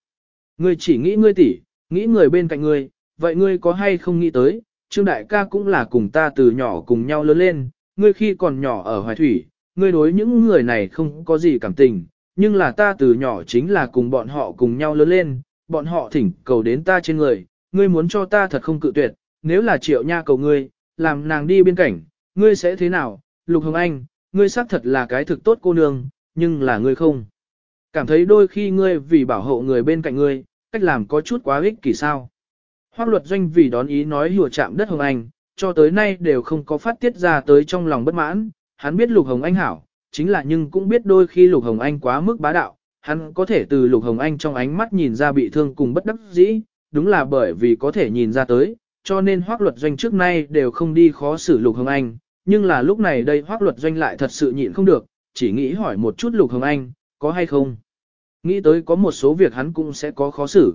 Ngươi chỉ nghĩ ngươi tỷ, nghĩ người bên cạnh ngươi, vậy ngươi có hay không nghĩ tới, Trương Đại ca cũng là cùng ta từ nhỏ cùng nhau lớn lên, ngươi khi còn nhỏ ở Hoài Thủy, ngươi đối những người này không có gì cảm tình, nhưng là ta từ nhỏ chính là cùng bọn họ cùng nhau lớn lên, bọn họ thỉnh cầu đến ta trên người, ngươi muốn cho ta thật không cự tuyệt, nếu là triệu nha cầu ngươi, làm nàng đi biên cảnh, ngươi sẽ thế nào, Lục Hồng Anh, ngươi xác thật là cái thực tốt cô nương, nhưng là ngươi không. Cảm thấy đôi khi ngươi vì bảo hộ người bên cạnh ngươi, cách làm có chút quá ích kỷ sao. Hoác luật doanh vì đón ý nói hùa chạm đất Hồng Anh, cho tới nay đều không có phát tiết ra tới trong lòng bất mãn, hắn biết Lục Hồng Anh hảo, chính là nhưng cũng biết đôi khi Lục Hồng Anh quá mức bá đạo, hắn có thể từ Lục Hồng Anh trong ánh mắt nhìn ra bị thương cùng bất đắc dĩ, đúng là bởi vì có thể nhìn ra tới, cho nên hoác luật doanh trước nay đều không đi khó xử Lục Hồng Anh, nhưng là lúc này đây hoác luật doanh lại thật sự nhịn không được, chỉ nghĩ hỏi một chút Lục Hồng Anh, có hay không? Nghĩ tới có một số việc hắn cũng sẽ có khó xử.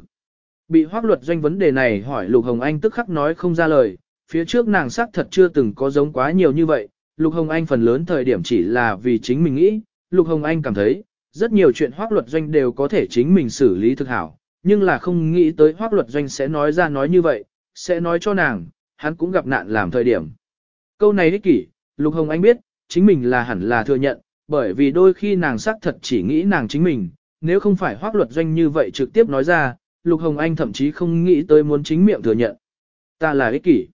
Bị hoác luật doanh vấn đề này hỏi Lục Hồng Anh tức khắc nói không ra lời, phía trước nàng sắc thật chưa từng có giống quá nhiều như vậy, Lục Hồng Anh phần lớn thời điểm chỉ là vì chính mình nghĩ, Lục Hồng Anh cảm thấy, rất nhiều chuyện hoác luật doanh đều có thể chính mình xử lý thực hảo, nhưng là không nghĩ tới hoác luật doanh sẽ nói ra nói như vậy, sẽ nói cho nàng, hắn cũng gặp nạn làm thời điểm. Câu này ích kỷ, Lục Hồng Anh biết, chính mình là hẳn là thừa nhận, bởi vì đôi khi nàng xác thật chỉ nghĩ nàng chính mình, nếu không phải hoác luật doanh như vậy trực tiếp nói ra, Lục Hồng Anh thậm chí không nghĩ tới muốn chính miệng thừa nhận. Ta là ích kỷ.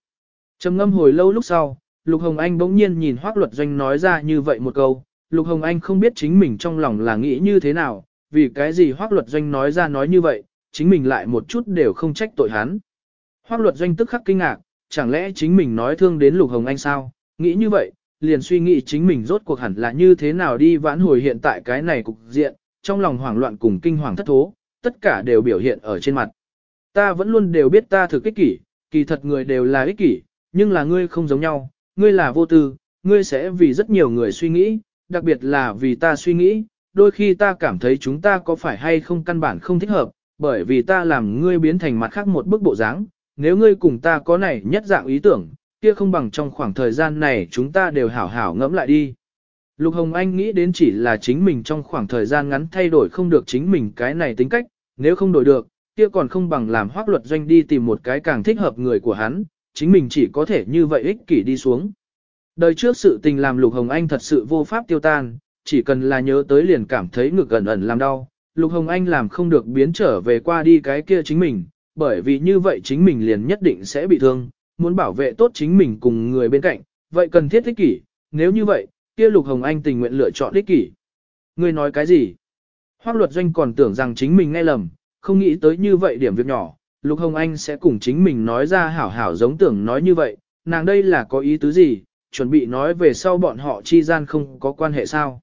Trầm ngâm hồi lâu lúc sau, Lục Hồng Anh bỗng nhiên nhìn hoác luật doanh nói ra như vậy một câu, Lục Hồng Anh không biết chính mình trong lòng là nghĩ như thế nào, vì cái gì hoác luật doanh nói ra nói như vậy, chính mình lại một chút đều không trách tội hắn. Hoác luật doanh tức khắc kinh ngạc, chẳng lẽ chính mình nói thương đến Lục Hồng Anh sao, nghĩ như vậy, liền suy nghĩ chính mình rốt cuộc hẳn là như thế nào đi vãn hồi hiện tại cái này cục diện, trong lòng hoảng loạn cùng kinh hoàng thất thố, tất cả đều biểu hiện ở trên mặt. Ta vẫn luôn đều biết ta thực ích kỷ, kỳ thật người đều là ích kỷ, nhưng là ngươi không giống nhau, ngươi là vô tư, ngươi sẽ vì rất nhiều người suy nghĩ, đặc biệt là vì ta suy nghĩ, đôi khi ta cảm thấy chúng ta có phải hay không căn bản không thích hợp, bởi vì ta làm ngươi biến thành mặt khác một bức bộ dáng. nếu ngươi cùng ta có này nhất dạng ý tưởng, kia không bằng trong khoảng thời gian này chúng ta đều hảo hảo ngẫm lại đi. Lục Hồng Anh nghĩ đến chỉ là chính mình trong khoảng thời gian ngắn thay đổi không được chính mình cái này tính cách, nếu không đổi được, kia còn không bằng làm hoác luật doanh đi tìm một cái càng thích hợp người của hắn, chính mình chỉ có thể như vậy ích kỷ đi xuống. Đời trước sự tình làm Lục Hồng Anh thật sự vô pháp tiêu tan, chỉ cần là nhớ tới liền cảm thấy ngực ẩn ẩn làm đau. Lục Hồng Anh làm không được biến trở về qua đi cái kia chính mình, bởi vì như vậy chính mình liền nhất định sẽ bị thương, muốn bảo vệ tốt chính mình cùng người bên cạnh, vậy cần thiết ích kỷ, nếu như vậy, kia Lục Hồng Anh tình nguyện lựa chọn ích kỷ. Ngươi nói cái gì? Hoác luật doanh còn tưởng rằng chính mình nghe lầm, không nghĩ tới như vậy điểm việc nhỏ, Lục Hồng Anh sẽ cùng chính mình nói ra hảo hảo giống tưởng nói như vậy, nàng đây là có ý tứ gì, chuẩn bị nói về sau bọn họ chi gian không có quan hệ sao.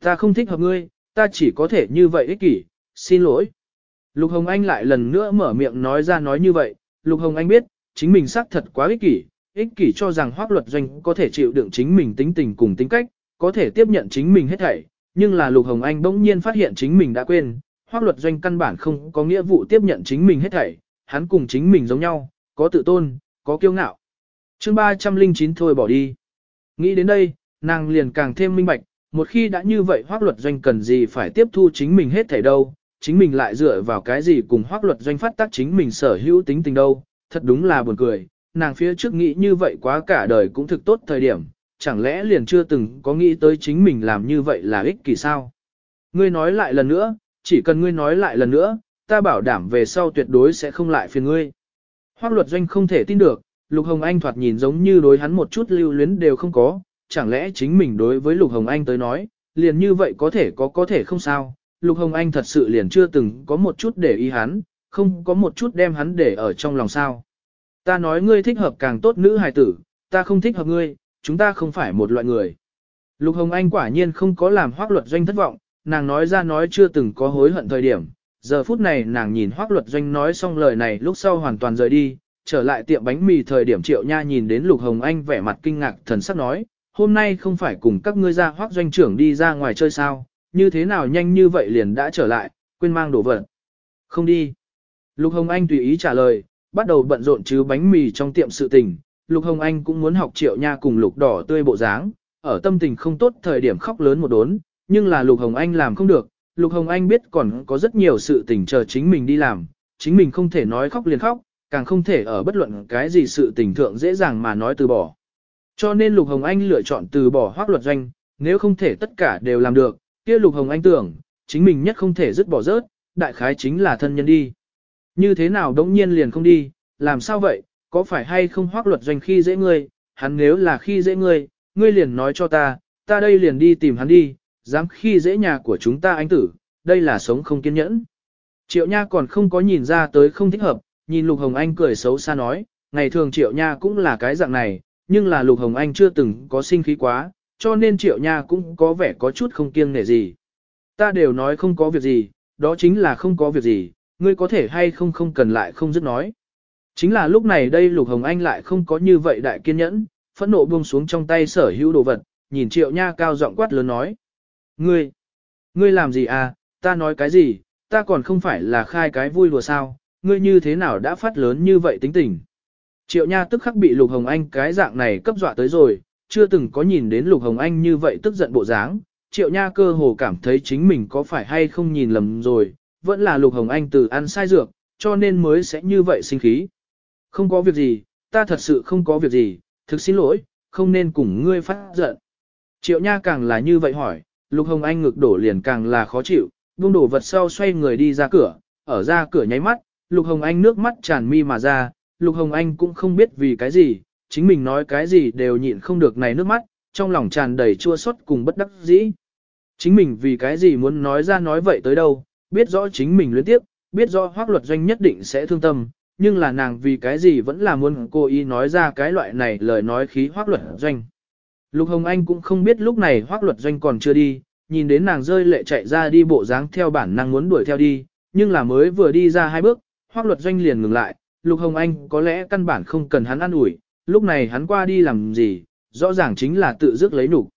Ta không thích hợp ngươi, ta chỉ có thể như vậy ích kỷ, xin lỗi. Lục Hồng Anh lại lần nữa mở miệng nói ra nói như vậy, Lục Hồng Anh biết, chính mình xác thật quá ích kỷ, ích kỷ cho rằng hoác luật doanh có thể chịu đựng chính mình tính tình cùng tính cách, có thể tiếp nhận chính mình hết thảy, nhưng là Lục Hồng Anh bỗng nhiên phát hiện chính mình đã quên, hoác luật doanh căn bản không có nghĩa vụ tiếp nhận chính mình hết thảy, hắn cùng chính mình giống nhau, có tự tôn, có kiêu ngạo. chương 309 thôi bỏ đi. Nghĩ đến đây, nàng liền càng thêm minh bạch, một khi đã như vậy hoác luật doanh cần gì phải tiếp thu chính mình hết thảy đâu, chính mình lại dựa vào cái gì cùng hoác luật doanh phát tác chính mình sở hữu tính tình đâu, thật đúng là buồn cười, nàng phía trước nghĩ như vậy quá cả đời cũng thực tốt thời điểm, chẳng lẽ liền chưa từng có nghĩ tới chính mình làm như vậy là ích kỷ sao? Ngươi nói lại lần nữa, chỉ cần ngươi nói lại lần nữa, ta bảo đảm về sau tuyệt đối sẽ không lại phiền ngươi. Hoác luật doanh không thể tin được, Lục Hồng Anh thoạt nhìn giống như đối hắn một chút lưu luyến đều không có, chẳng lẽ chính mình đối với Lục Hồng Anh tới nói, liền như vậy có thể có có thể không sao, Lục Hồng Anh thật sự liền chưa từng có một chút để ý hắn, không có một chút đem hắn để ở trong lòng sao. Ta nói ngươi thích hợp càng tốt nữ hài tử, ta không thích hợp ngươi, chúng ta không phải một loại người. Lục Hồng Anh quả nhiên không có làm hoác luật doanh thất vọng, nàng nói ra nói chưa từng có hối hận thời điểm. Giờ phút này nàng nhìn hoác luật doanh nói xong lời này lúc sau hoàn toàn rời đi, trở lại tiệm bánh mì thời điểm triệu nha nhìn đến Lục Hồng Anh vẻ mặt kinh ngạc thần sắc nói, hôm nay không phải cùng các ngươi ra hoác doanh trưởng đi ra ngoài chơi sao, như thế nào nhanh như vậy liền đã trở lại, quên mang đồ vật. Không đi. Lục Hồng Anh tùy ý trả lời, bắt đầu bận rộn chứ bánh mì trong tiệm sự tình. Lục Hồng Anh cũng muốn học triệu nha cùng lục đỏ tươi bộ dáng, ở tâm tình không tốt thời điểm khóc lớn một đốn, nhưng là Lục Hồng Anh làm không được. Lục Hồng Anh biết còn có rất nhiều sự tình chờ chính mình đi làm, chính mình không thể nói khóc liền khóc, càng không thể ở bất luận cái gì sự tình thượng dễ dàng mà nói từ bỏ. Cho nên Lục Hồng Anh lựa chọn từ bỏ hoác luật doanh, nếu không thể tất cả đều làm được, kia Lục Hồng Anh tưởng, chính mình nhất không thể dứt bỏ rớt, đại khái chính là thân nhân đi. Như thế nào đống nhiên liền không đi, làm sao vậy, có phải hay không hoác luật doanh khi dễ ngươi, hắn nếu là khi dễ ngươi, ngươi liền nói cho ta, ta đây liền đi tìm hắn đi, dám khi dễ nhà của chúng ta anh tử, đây là sống không kiên nhẫn. Triệu Nha còn không có nhìn ra tới không thích hợp, nhìn Lục Hồng Anh cười xấu xa nói, ngày thường Triệu Nha cũng là cái dạng này, nhưng là Lục Hồng Anh chưa từng có sinh khí quá, cho nên Triệu Nha cũng có vẻ có chút không kiêng nể gì. Ta đều nói không có việc gì, đó chính là không có việc gì, ngươi có thể hay không không cần lại không dứt nói. Chính là lúc này đây Lục Hồng Anh lại không có như vậy đại kiên nhẫn, phẫn nộ buông xuống trong tay sở hữu đồ vật, nhìn Triệu Nha cao giọng quát lớn nói. Ngươi, ngươi làm gì à, ta nói cái gì, ta còn không phải là khai cái vui đùa sao, ngươi như thế nào đã phát lớn như vậy tính tình. Triệu Nha tức khắc bị Lục Hồng Anh cái dạng này cấp dọa tới rồi, chưa từng có nhìn đến Lục Hồng Anh như vậy tức giận bộ dáng. Triệu Nha cơ hồ cảm thấy chính mình có phải hay không nhìn lầm rồi, vẫn là Lục Hồng Anh từ ăn sai dược, cho nên mới sẽ như vậy sinh khí. Không có việc gì, ta thật sự không có việc gì, thực xin lỗi, không nên cùng ngươi phát giận. Triệu Nha càng là như vậy hỏi, Lục Hồng Anh ngực đổ liền càng là khó chịu, buông đổ vật sau xoay người đi ra cửa, ở ra cửa nháy mắt, Lục Hồng Anh nước mắt tràn mi mà ra, Lục Hồng Anh cũng không biết vì cái gì, chính mình nói cái gì đều nhịn không được này nước mắt, trong lòng tràn đầy chua xót cùng bất đắc dĩ. Chính mình vì cái gì muốn nói ra nói vậy tới đâu, biết rõ chính mình luyến tiếp, biết rõ hoác luật doanh nhất định sẽ thương tâm, nhưng là nàng vì cái gì vẫn là muốn cô ý nói ra cái loại này lời nói khí hoác luật doanh. Lục Hồng Anh cũng không biết lúc này hoác luật doanh còn chưa đi, nhìn đến nàng rơi lệ chạy ra đi bộ dáng theo bản năng muốn đuổi theo đi, nhưng là mới vừa đi ra hai bước, hoác luật doanh liền ngừng lại, Lục Hồng Anh có lẽ căn bản không cần hắn ăn ủi, lúc này hắn qua đi làm gì, rõ ràng chính là tự dứt lấy nụ.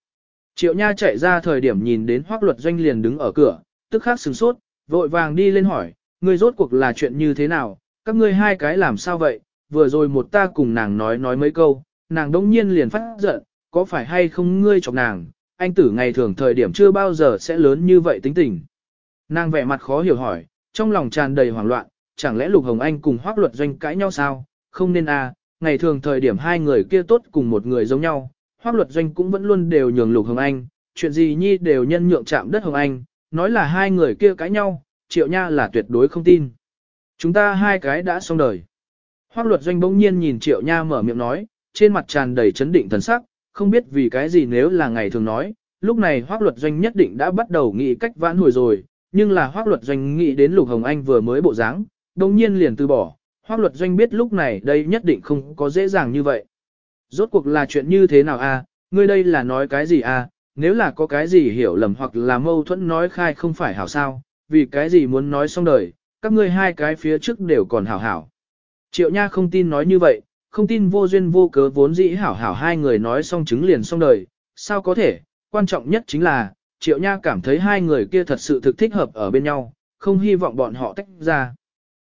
Triệu Nha chạy ra thời điểm nhìn đến hoác luật doanh liền đứng ở cửa, tức khắc sừng sốt, vội vàng đi lên hỏi, ngươi rốt cuộc là chuyện như thế nào, các ngươi hai cái làm sao vậy, vừa rồi một ta cùng nàng nói nói mấy câu, nàng đống nhiên liền phát giận, có phải hay không ngươi chọc nàng, anh tử ngày thường thời điểm chưa bao giờ sẽ lớn như vậy tính tình. Nàng vẻ mặt khó hiểu hỏi, trong lòng tràn đầy hoảng loạn, chẳng lẽ Lục Hồng Anh cùng Hoác Luật Doanh cãi nhau sao, không nên à, ngày thường thời điểm hai người kia tốt cùng một người giống nhau, Hoác Luật Doanh cũng vẫn luôn đều nhường Lục Hồng Anh, chuyện gì nhi đều nhân nhượng chạm đất Hồng Anh, nói là hai người kia cãi nhau, Triệu Nha là tuyệt đối không tin. Chúng ta hai cái đã xong đời. Hoác Luật Doanh bỗng nhiên nhìn Triệu Nha mở miệng nói, trên mặt tràn đầy chấn định thần sắc, không biết vì cái gì nếu là ngày thường nói, lúc này Hoác Luật Doanh nhất định đã bắt đầu nghĩ cách vãn hồi rồi, nhưng là Hoác Luật Doanh nghĩ đến Lục Hồng Anh vừa mới bộ dáng, bỗng nhiên liền từ bỏ, Hoác Luật Doanh biết lúc này đây nhất định không có dễ dàng như vậy. Rốt cuộc là chuyện như thế nào a? À? ngươi đây là nói cái gì a? À? Nếu là có cái gì hiểu lầm hoặc là mâu thuẫn nói khai không phải hảo sao, vì cái gì muốn nói xong đời, các ngươi hai cái phía trước đều còn hảo hảo. Triệu Nha không tin nói như vậy, không tin vô duyên vô cớ vốn dĩ hảo hảo hai người nói xong chứng liền xong đời, sao có thể, quan trọng nhất chính là, Triệu Nha cảm thấy hai người kia thật sự thực thích hợp ở bên nhau, không hy vọng bọn họ tách ra.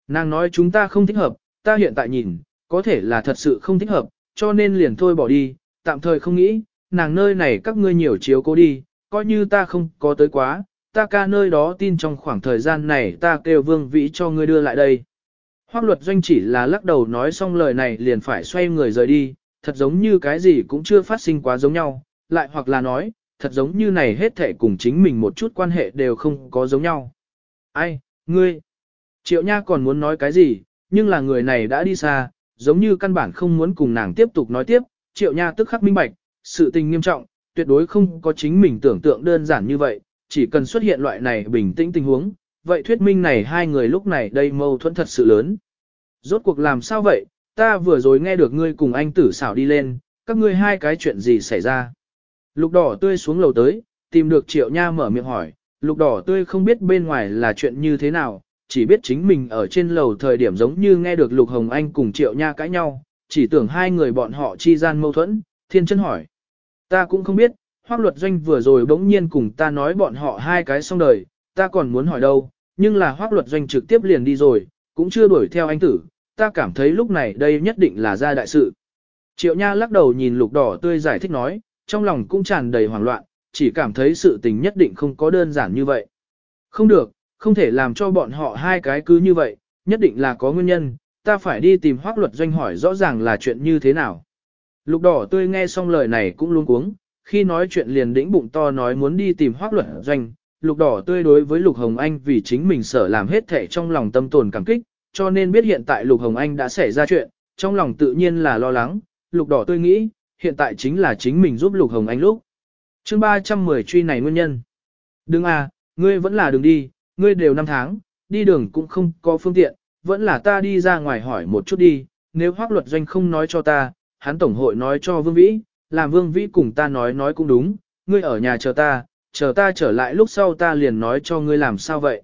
Nàng nói chúng ta không thích hợp, ta hiện tại nhìn, có thể là thật sự không thích hợp, cho nên liền thôi bỏ đi, tạm thời không nghĩ, nàng nơi này các ngươi nhiều chiếu cố đi, coi như ta không có tới quá, ta ca nơi đó tin trong khoảng thời gian này ta kêu vương vĩ cho ngươi đưa lại đây. Hoác luật doanh chỉ là lắc đầu nói xong lời này liền phải xoay người rời đi, thật giống như cái gì cũng chưa phát sinh quá giống nhau, lại hoặc là nói, thật giống như này hết thể cùng chính mình một chút quan hệ đều không có giống nhau. Ai, ngươi? Triệu Nha còn muốn nói cái gì, nhưng là người này đã đi xa, giống như căn bản không muốn cùng nàng tiếp tục nói tiếp, Triệu Nha tức khắc minh bạch, sự tình nghiêm trọng, tuyệt đối không có chính mình tưởng tượng đơn giản như vậy, chỉ cần xuất hiện loại này bình tĩnh tình huống, vậy thuyết minh này hai người lúc này đây mâu thuẫn thật sự lớn. Rốt cuộc làm sao vậy, ta vừa rồi nghe được ngươi cùng anh tử xảo đi lên, các ngươi hai cái chuyện gì xảy ra. Lục đỏ tươi xuống lầu tới, tìm được triệu nha mở miệng hỏi, lục đỏ tươi không biết bên ngoài là chuyện như thế nào, chỉ biết chính mình ở trên lầu thời điểm giống như nghe được lục hồng anh cùng triệu nha cãi nhau, chỉ tưởng hai người bọn họ chi gian mâu thuẫn, thiên chân hỏi. Ta cũng không biết, hoác luật doanh vừa rồi bỗng nhiên cùng ta nói bọn họ hai cái xong đời, ta còn muốn hỏi đâu, nhưng là hoác luật doanh trực tiếp liền đi rồi, cũng chưa đuổi theo anh tử, ta cảm thấy lúc này đây nhất định là ra đại sự. Triệu Nha lắc đầu nhìn lục đỏ tươi giải thích nói, trong lòng cũng tràn đầy hoảng loạn, chỉ cảm thấy sự tình nhất định không có đơn giản như vậy. Không được, không thể làm cho bọn họ hai cái cứ như vậy, nhất định là có nguyên nhân, ta phải đi tìm hoác luật doanh hỏi rõ ràng là chuyện như thế nào. Lục đỏ tươi nghe xong lời này cũng luôn cuống, khi nói chuyện liền đĩnh bụng to nói muốn đi tìm hoác luật doanh, lục đỏ tươi đối với lục hồng anh vì chính mình sở làm hết thể trong lòng tâm tồn cảm kích, cho nên biết hiện tại lục hồng anh đã xảy ra chuyện, trong lòng tự nhiên là lo lắng, lục đỏ tươi nghĩ, hiện tại chính là chính mình giúp lục hồng anh lúc. chương 310 truy này nguyên nhân. Đừng à, ngươi vẫn là đường đi, ngươi đều năm tháng, đi đường cũng không có phương tiện, vẫn là ta đi ra ngoài hỏi một chút đi, nếu hoác luật doanh không nói cho ta, hắn tổng hội nói cho Vương Vĩ, làm Vương Vĩ cùng ta nói nói cũng đúng, ngươi ở nhà chờ ta, chờ ta trở lại lúc sau ta liền nói cho ngươi làm sao vậy.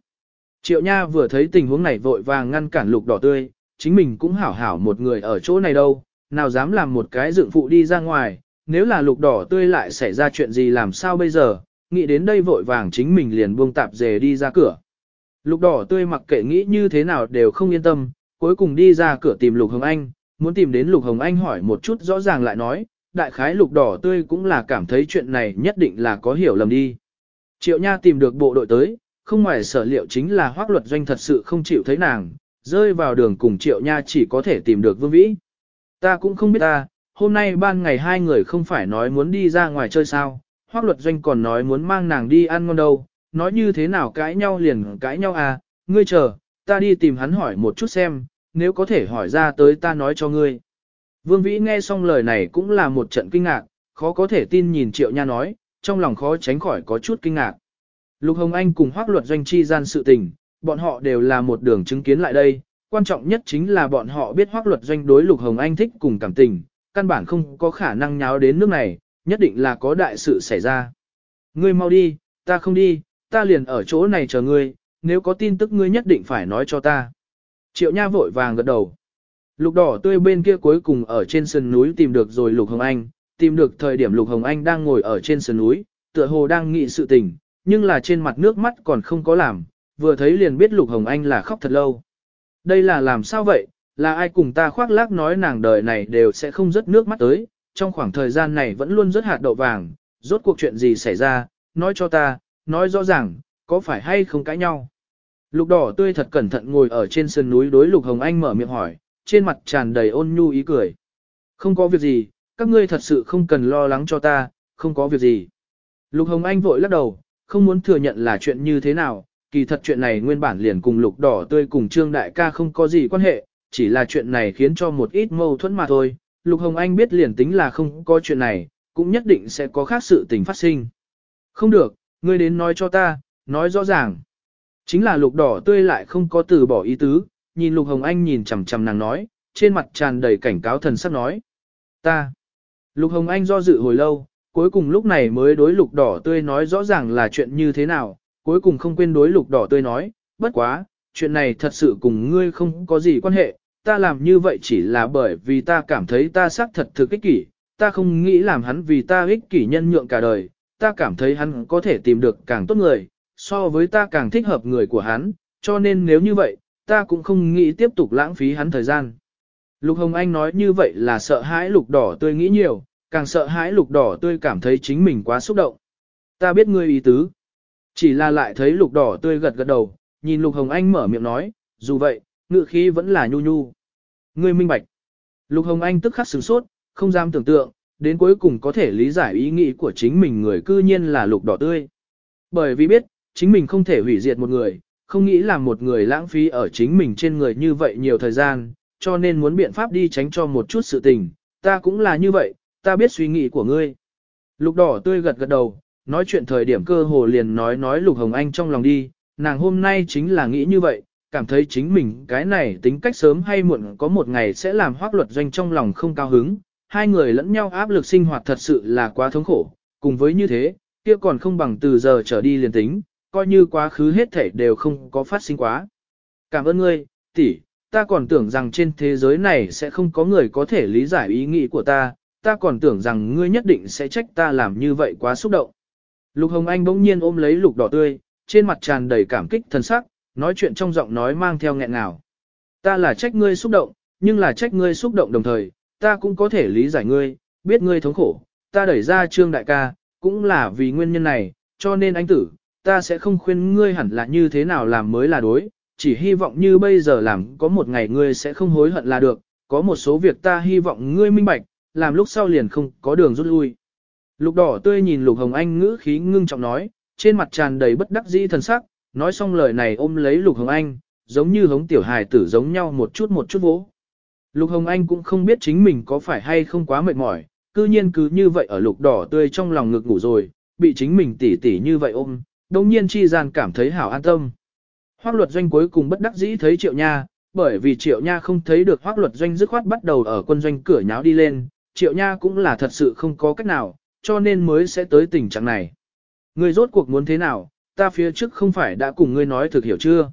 Triệu Nha vừa thấy tình huống này vội vàng ngăn cản lục đỏ tươi, chính mình cũng hảo hảo một người ở chỗ này đâu, nào dám làm một cái dựng phụ đi ra ngoài, nếu là lục đỏ tươi lại xảy ra chuyện gì làm sao bây giờ, nghĩ đến đây vội vàng chính mình liền buông tạp dề đi ra cửa. Lục đỏ tươi mặc kệ nghĩ như thế nào đều không yên tâm, cuối cùng đi ra cửa tìm Lục Hồng Anh, muốn tìm đến Lục Hồng Anh hỏi một chút rõ ràng lại nói, đại khái Lục đỏ tươi cũng là cảm thấy chuyện này nhất định là có hiểu lầm đi. Triệu Nha tìm được bộ đội tới, không ngoài sở liệu chính là hoác luật doanh thật sự không chịu thấy nàng, rơi vào đường cùng Triệu Nha chỉ có thể tìm được Vương Vĩ. Ta cũng không biết ta, hôm nay ban ngày hai người không phải nói muốn đi ra ngoài chơi sao, hoác luật doanh còn nói muốn mang nàng đi ăn ngon đâu, nói như thế nào cãi nhau liền cãi nhau à, ngươi chờ, ta đi tìm hắn hỏi một chút xem, nếu có thể hỏi ra tới ta nói cho ngươi. Vương Vĩ nghe xong lời này cũng là một trận kinh ngạc, khó có thể tin nhìn Triệu Nha nói, trong lòng khó tránh khỏi có chút kinh ngạc. Lục Hồng Anh cùng hoác luật doanh chi gian sự tình, bọn họ đều là một đường chứng kiến lại đây, quan trọng nhất chính là bọn họ biết hoác luật doanh đối Lục Hồng Anh thích cùng cảm tình, căn bản không có khả năng nháo đến nước này, nhất định là có đại sự xảy ra. Ngươi mau đi, ta không đi, ta liền ở chỗ này chờ ngươi, nếu có tin tức ngươi nhất định phải nói cho ta. Triệu Nha vội vàng gật đầu. Lục đỏ tươi bên kia cuối cùng ở trên sườn núi tìm được rồi Lục Hồng Anh, tìm được thời điểm Lục Hồng Anh đang ngồi ở trên sườn núi, tựa hồ đang nghị sự tình, nhưng là trên mặt nước mắt còn không có làm, vừa thấy liền biết Lục Hồng Anh là khóc thật lâu. Đây là làm sao vậy, là ai cùng ta khoác lác nói nàng đời này đều sẽ không rớt nước mắt tới, trong khoảng thời gian này vẫn luôn rớt hạt đậu vàng, rốt cuộc chuyện gì xảy ra, nói cho ta, nói rõ ràng, có phải hay không cãi nhau. Lục đỏ tươi thật cẩn thận ngồi ở trên sườn núi đối Lục Hồng Anh mở miệng hỏi, trên mặt tràn đầy ôn nhu ý cười. Không có việc gì, các ngươi thật sự không cần lo lắng cho ta, không có việc gì. Lục Hồng Anh vội lắc đầu, không muốn thừa nhận là chuyện như thế nào, kỳ thật chuyện này nguyên bản liền cùng Lục đỏ tươi cùng Trương Đại ca không có gì quan hệ, chỉ là chuyện này khiến cho một ít mâu thuẫn mà thôi. Lục Hồng Anh biết liền tính là không có chuyện này, cũng nhất định sẽ có khác sự tình phát sinh. Không được, ngươi đến nói cho ta, nói rõ ràng. Chính là lục đỏ tươi lại không có từ bỏ ý tứ, nhìn lục hồng anh nhìn chằm chằm nàng nói, trên mặt tràn đầy cảnh cáo thần sắc nói. Ta. Lục hồng anh do dự hồi lâu, cuối cùng lúc này mới đối lục đỏ tươi nói rõ ràng là chuyện như thế nào, cuối cùng không quên đối lục đỏ tươi nói, bất quá, chuyện này thật sự cùng ngươi không có gì quan hệ, ta làm như vậy chỉ là bởi vì ta cảm thấy ta xác thật thực ích kỷ, ta không nghĩ làm hắn vì ta ích kỷ nhân nhượng cả đời, ta cảm thấy hắn có thể tìm được càng tốt người, so với ta càng thích hợp người của hắn, cho nên nếu như vậy, ta cũng không nghĩ tiếp tục lãng phí hắn thời gian. Lục Hồng Anh nói như vậy là sợ hãi lục đỏ tươi nghĩ nhiều, càng sợ hãi lục đỏ tươi cảm thấy chính mình quá xúc động. Ta biết ngươi ý tứ. Chỉ là lại thấy lục đỏ tươi gật gật đầu, nhìn lục Hồng Anh mở miệng nói, dù vậy, ngựa khí vẫn là nhu nhu. Ngươi minh bạch. Lục Hồng Anh tức khắc sửng sốt, không dám tưởng tượng, đến cuối cùng có thể lý giải ý nghĩ của chính mình người cư nhiên là lục đỏ tươi. Bởi vì biết, chính mình không thể hủy diệt một người, không nghĩ làm một người lãng phí ở chính mình trên người như vậy nhiều thời gian, cho nên muốn biện pháp đi tránh cho một chút sự tình, ta cũng là như vậy, ta biết suy nghĩ của ngươi. Lục đỏ tươi gật gật đầu, nói chuyện thời điểm cơ hồ liền nói nói lục hồng anh trong lòng đi, nàng hôm nay chính là nghĩ như vậy, cảm thấy chính mình cái này tính cách sớm hay muộn có một ngày sẽ làm hoác luật doanh trong lòng không cao hứng, hai người lẫn nhau áp lực sinh hoạt thật sự là quá thống khổ, cùng với như thế, kia còn không bằng từ giờ trở đi liền tính, coi như quá khứ hết thể đều không có phát sinh quá. Cảm ơn ngươi, tỷ, ta còn tưởng rằng trên thế giới này sẽ không có người có thể lý giải ý nghĩ của ta, ta còn tưởng rằng ngươi nhất định sẽ trách ta làm như vậy quá xúc động. Lục Hồng Anh bỗng nhiên ôm lấy lục đỏ tươi, trên mặt tràn đầy cảm kích thân sắc, nói chuyện trong giọng nói mang theo nghẹn ngào. Ta là trách ngươi xúc động, nhưng là trách ngươi xúc động đồng thời, ta cũng có thể lý giải ngươi, biết ngươi thống khổ, ta đẩy ra trương đại ca, cũng là vì nguyên nhân này, cho nên anh tử, ta sẽ không khuyên ngươi hẳn là như thế nào làm mới là đối, chỉ hy vọng như bây giờ làm có một ngày ngươi sẽ không hối hận là được, có một số việc ta hy vọng ngươi minh bạch, làm lúc sau liền không có đường rút lui. Lục đỏ tươi nhìn lục hồng anh ngữ khí ngưng trọng nói, trên mặt tràn đầy bất đắc dĩ thần sắc, nói xong lời này ôm lấy lục hồng anh, giống như hống tiểu hài tử giống nhau một chút một chút vỗ. Lục hồng anh cũng không biết chính mình có phải hay không quá mệt mỏi, cư nhiên cứ như vậy ở lục đỏ tươi trong lòng ngực ngủ rồi, bị chính mình tỉ tỉ như vậy ôm, đồng nhiên chi gian cảm thấy hảo an tâm. Hoác luật doanh cuối cùng bất đắc dĩ thấy triệu nha, bởi vì triệu nha không thấy được hoác luật doanh dứt khoát bắt đầu ở quân doanh cửa nháo đi lên, triệu nha cũng là thật sự không có cách nào, cho nên mới sẽ tới tình trạng này. Ngươi rốt cuộc muốn thế nào, ta phía trước không phải đã cùng ngươi nói thực hiểu chưa?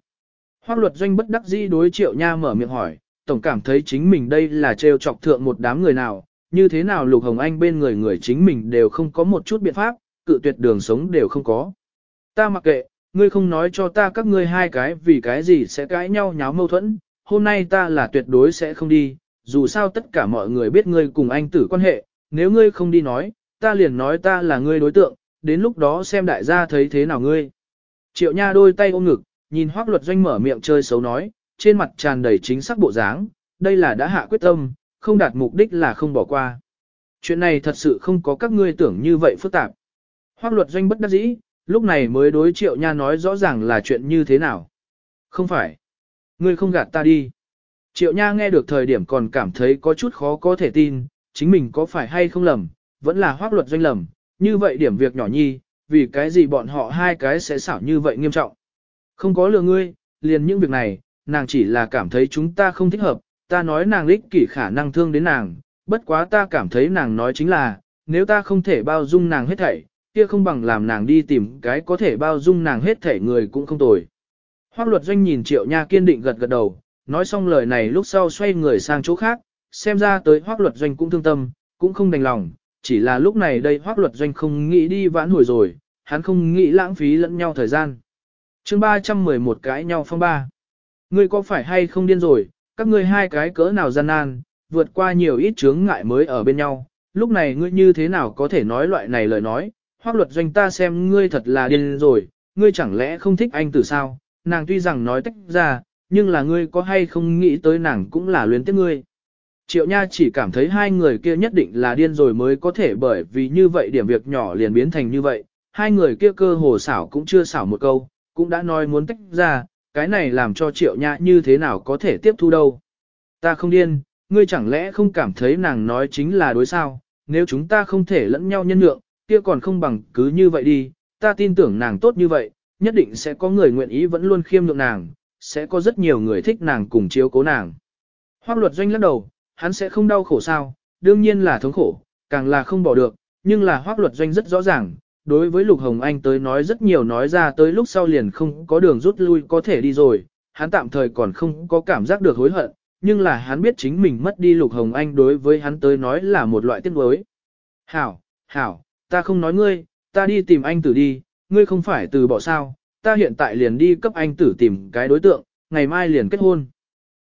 Hoác luật doanh bất đắc dĩ đối triệu nha mở miệng hỏi, tổng cảm thấy chính mình đây là trêu chọc thượng một đám người nào, như thế nào Lục Hồng Anh bên người người chính mình đều không có một chút biện pháp, cự tuyệt đường sống đều không có. Ta mặc kệ, ngươi không nói cho ta các ngươi hai cái vì cái gì sẽ cãi nhau nháo mâu thuẫn, hôm nay ta là tuyệt đối sẽ không đi, dù sao tất cả mọi người biết ngươi cùng anh tử quan hệ, nếu ngươi không đi nói, ta liền nói ta là ngươi đối tượng, đến lúc đó xem đại gia thấy thế nào ngươi. Triệu Nha đôi tay ôm ngực, nhìn Hoắc Luật Doanh mở miệng chơi xấu nói, trên mặt tràn đầy chính xác bộ dáng, đây là đã hạ quyết tâm, không đạt mục đích là không bỏ qua. Chuyện này thật sự không có các ngươi tưởng như vậy phức tạp. Hoắc Luật Doanh bất đắc dĩ, lúc này mới đối Triệu Nha nói rõ ràng là chuyện như thế nào. Không phải. Ngươi không gạt ta đi. Triệu Nha nghe được thời điểm còn cảm thấy có chút khó có thể tin, chính mình có phải hay không lầm, vẫn là Hoắc Luật Doanh lầm, như vậy điểm việc nhỏ nhi, vì cái gì bọn họ hai cái sẽ xảo như vậy nghiêm trọng. Không có lừa ngươi, liền những việc này, nàng chỉ là cảm thấy chúng ta không thích hợp, ta nói nàng lích kỷ khả năng thương đến nàng, bất quá ta cảm thấy nàng nói chính là, nếu ta không thể bao dung nàng hết thảy, kia không bằng làm nàng đi tìm cái có thể bao dung nàng hết thể người cũng không tồi. Hoác luật doanh nhìn triệu nha kiên định gật gật đầu, nói xong lời này lúc sau xoay người sang chỗ khác, xem ra tới hoác luật doanh cũng thương tâm, cũng không đành lòng, chỉ là lúc này đây hoác luật doanh không nghĩ đi vãn hồi rồi, hắn không nghĩ lãng phí lẫn nhau thời gian. chương 311 cái nhau phong ba. Ngươi có phải hay không điên rồi, các ngươi hai cái cỡ nào gian nan, vượt qua nhiều ít chướng ngại mới ở bên nhau, lúc này ngươi như thế nào có thể nói loại này lời nói, hoác luật doanh ta xem ngươi thật là điên rồi, ngươi chẳng lẽ không thích anh từ sao, nàng tuy rằng nói tách ra, nhưng là ngươi có hay không nghĩ tới nàng cũng là luyến tiếc ngươi. Triệu Nha chỉ cảm thấy hai người kia nhất định là điên rồi mới có thể bởi vì như vậy điểm việc nhỏ liền biến thành như vậy, hai người kia cơ hồ xảo cũng chưa xảo một câu, cũng đã nói muốn tách ra, cái này làm cho Triệu Nha như thế nào có thể tiếp thu đâu. Ta không điên, ngươi chẳng lẽ không cảm thấy nàng nói chính là đối sao, nếu chúng ta không thể lẫn nhau nhân lượng, kia còn không bằng cứ như vậy đi, ta tin tưởng nàng tốt như vậy, nhất định sẽ có người nguyện ý vẫn luôn khiêm nhượng nàng, sẽ có rất nhiều người thích nàng cùng chiếu cố nàng. Hoác luật doanh lắc đầu, hắn sẽ không đau khổ sao, đương nhiên là thống khổ, càng là không bỏ được, nhưng là hoác luật doanh rất rõ ràng, đối với Lục Hồng Anh tới nói rất nhiều nói ra tới lúc sau liền không có đường rút lui có thể đi rồi, hắn tạm thời còn không có cảm giác được hối hận, nhưng là hắn biết chính mình mất đi Lục Hồng Anh đối với hắn tới nói là một loại tiếc nuối. Hảo, hảo, ta không nói ngươi, ta đi tìm anh tử đi, ngươi không phải từ bỏ sao, ta hiện tại liền đi cấp anh tử tìm cái đối tượng, ngày mai liền kết hôn.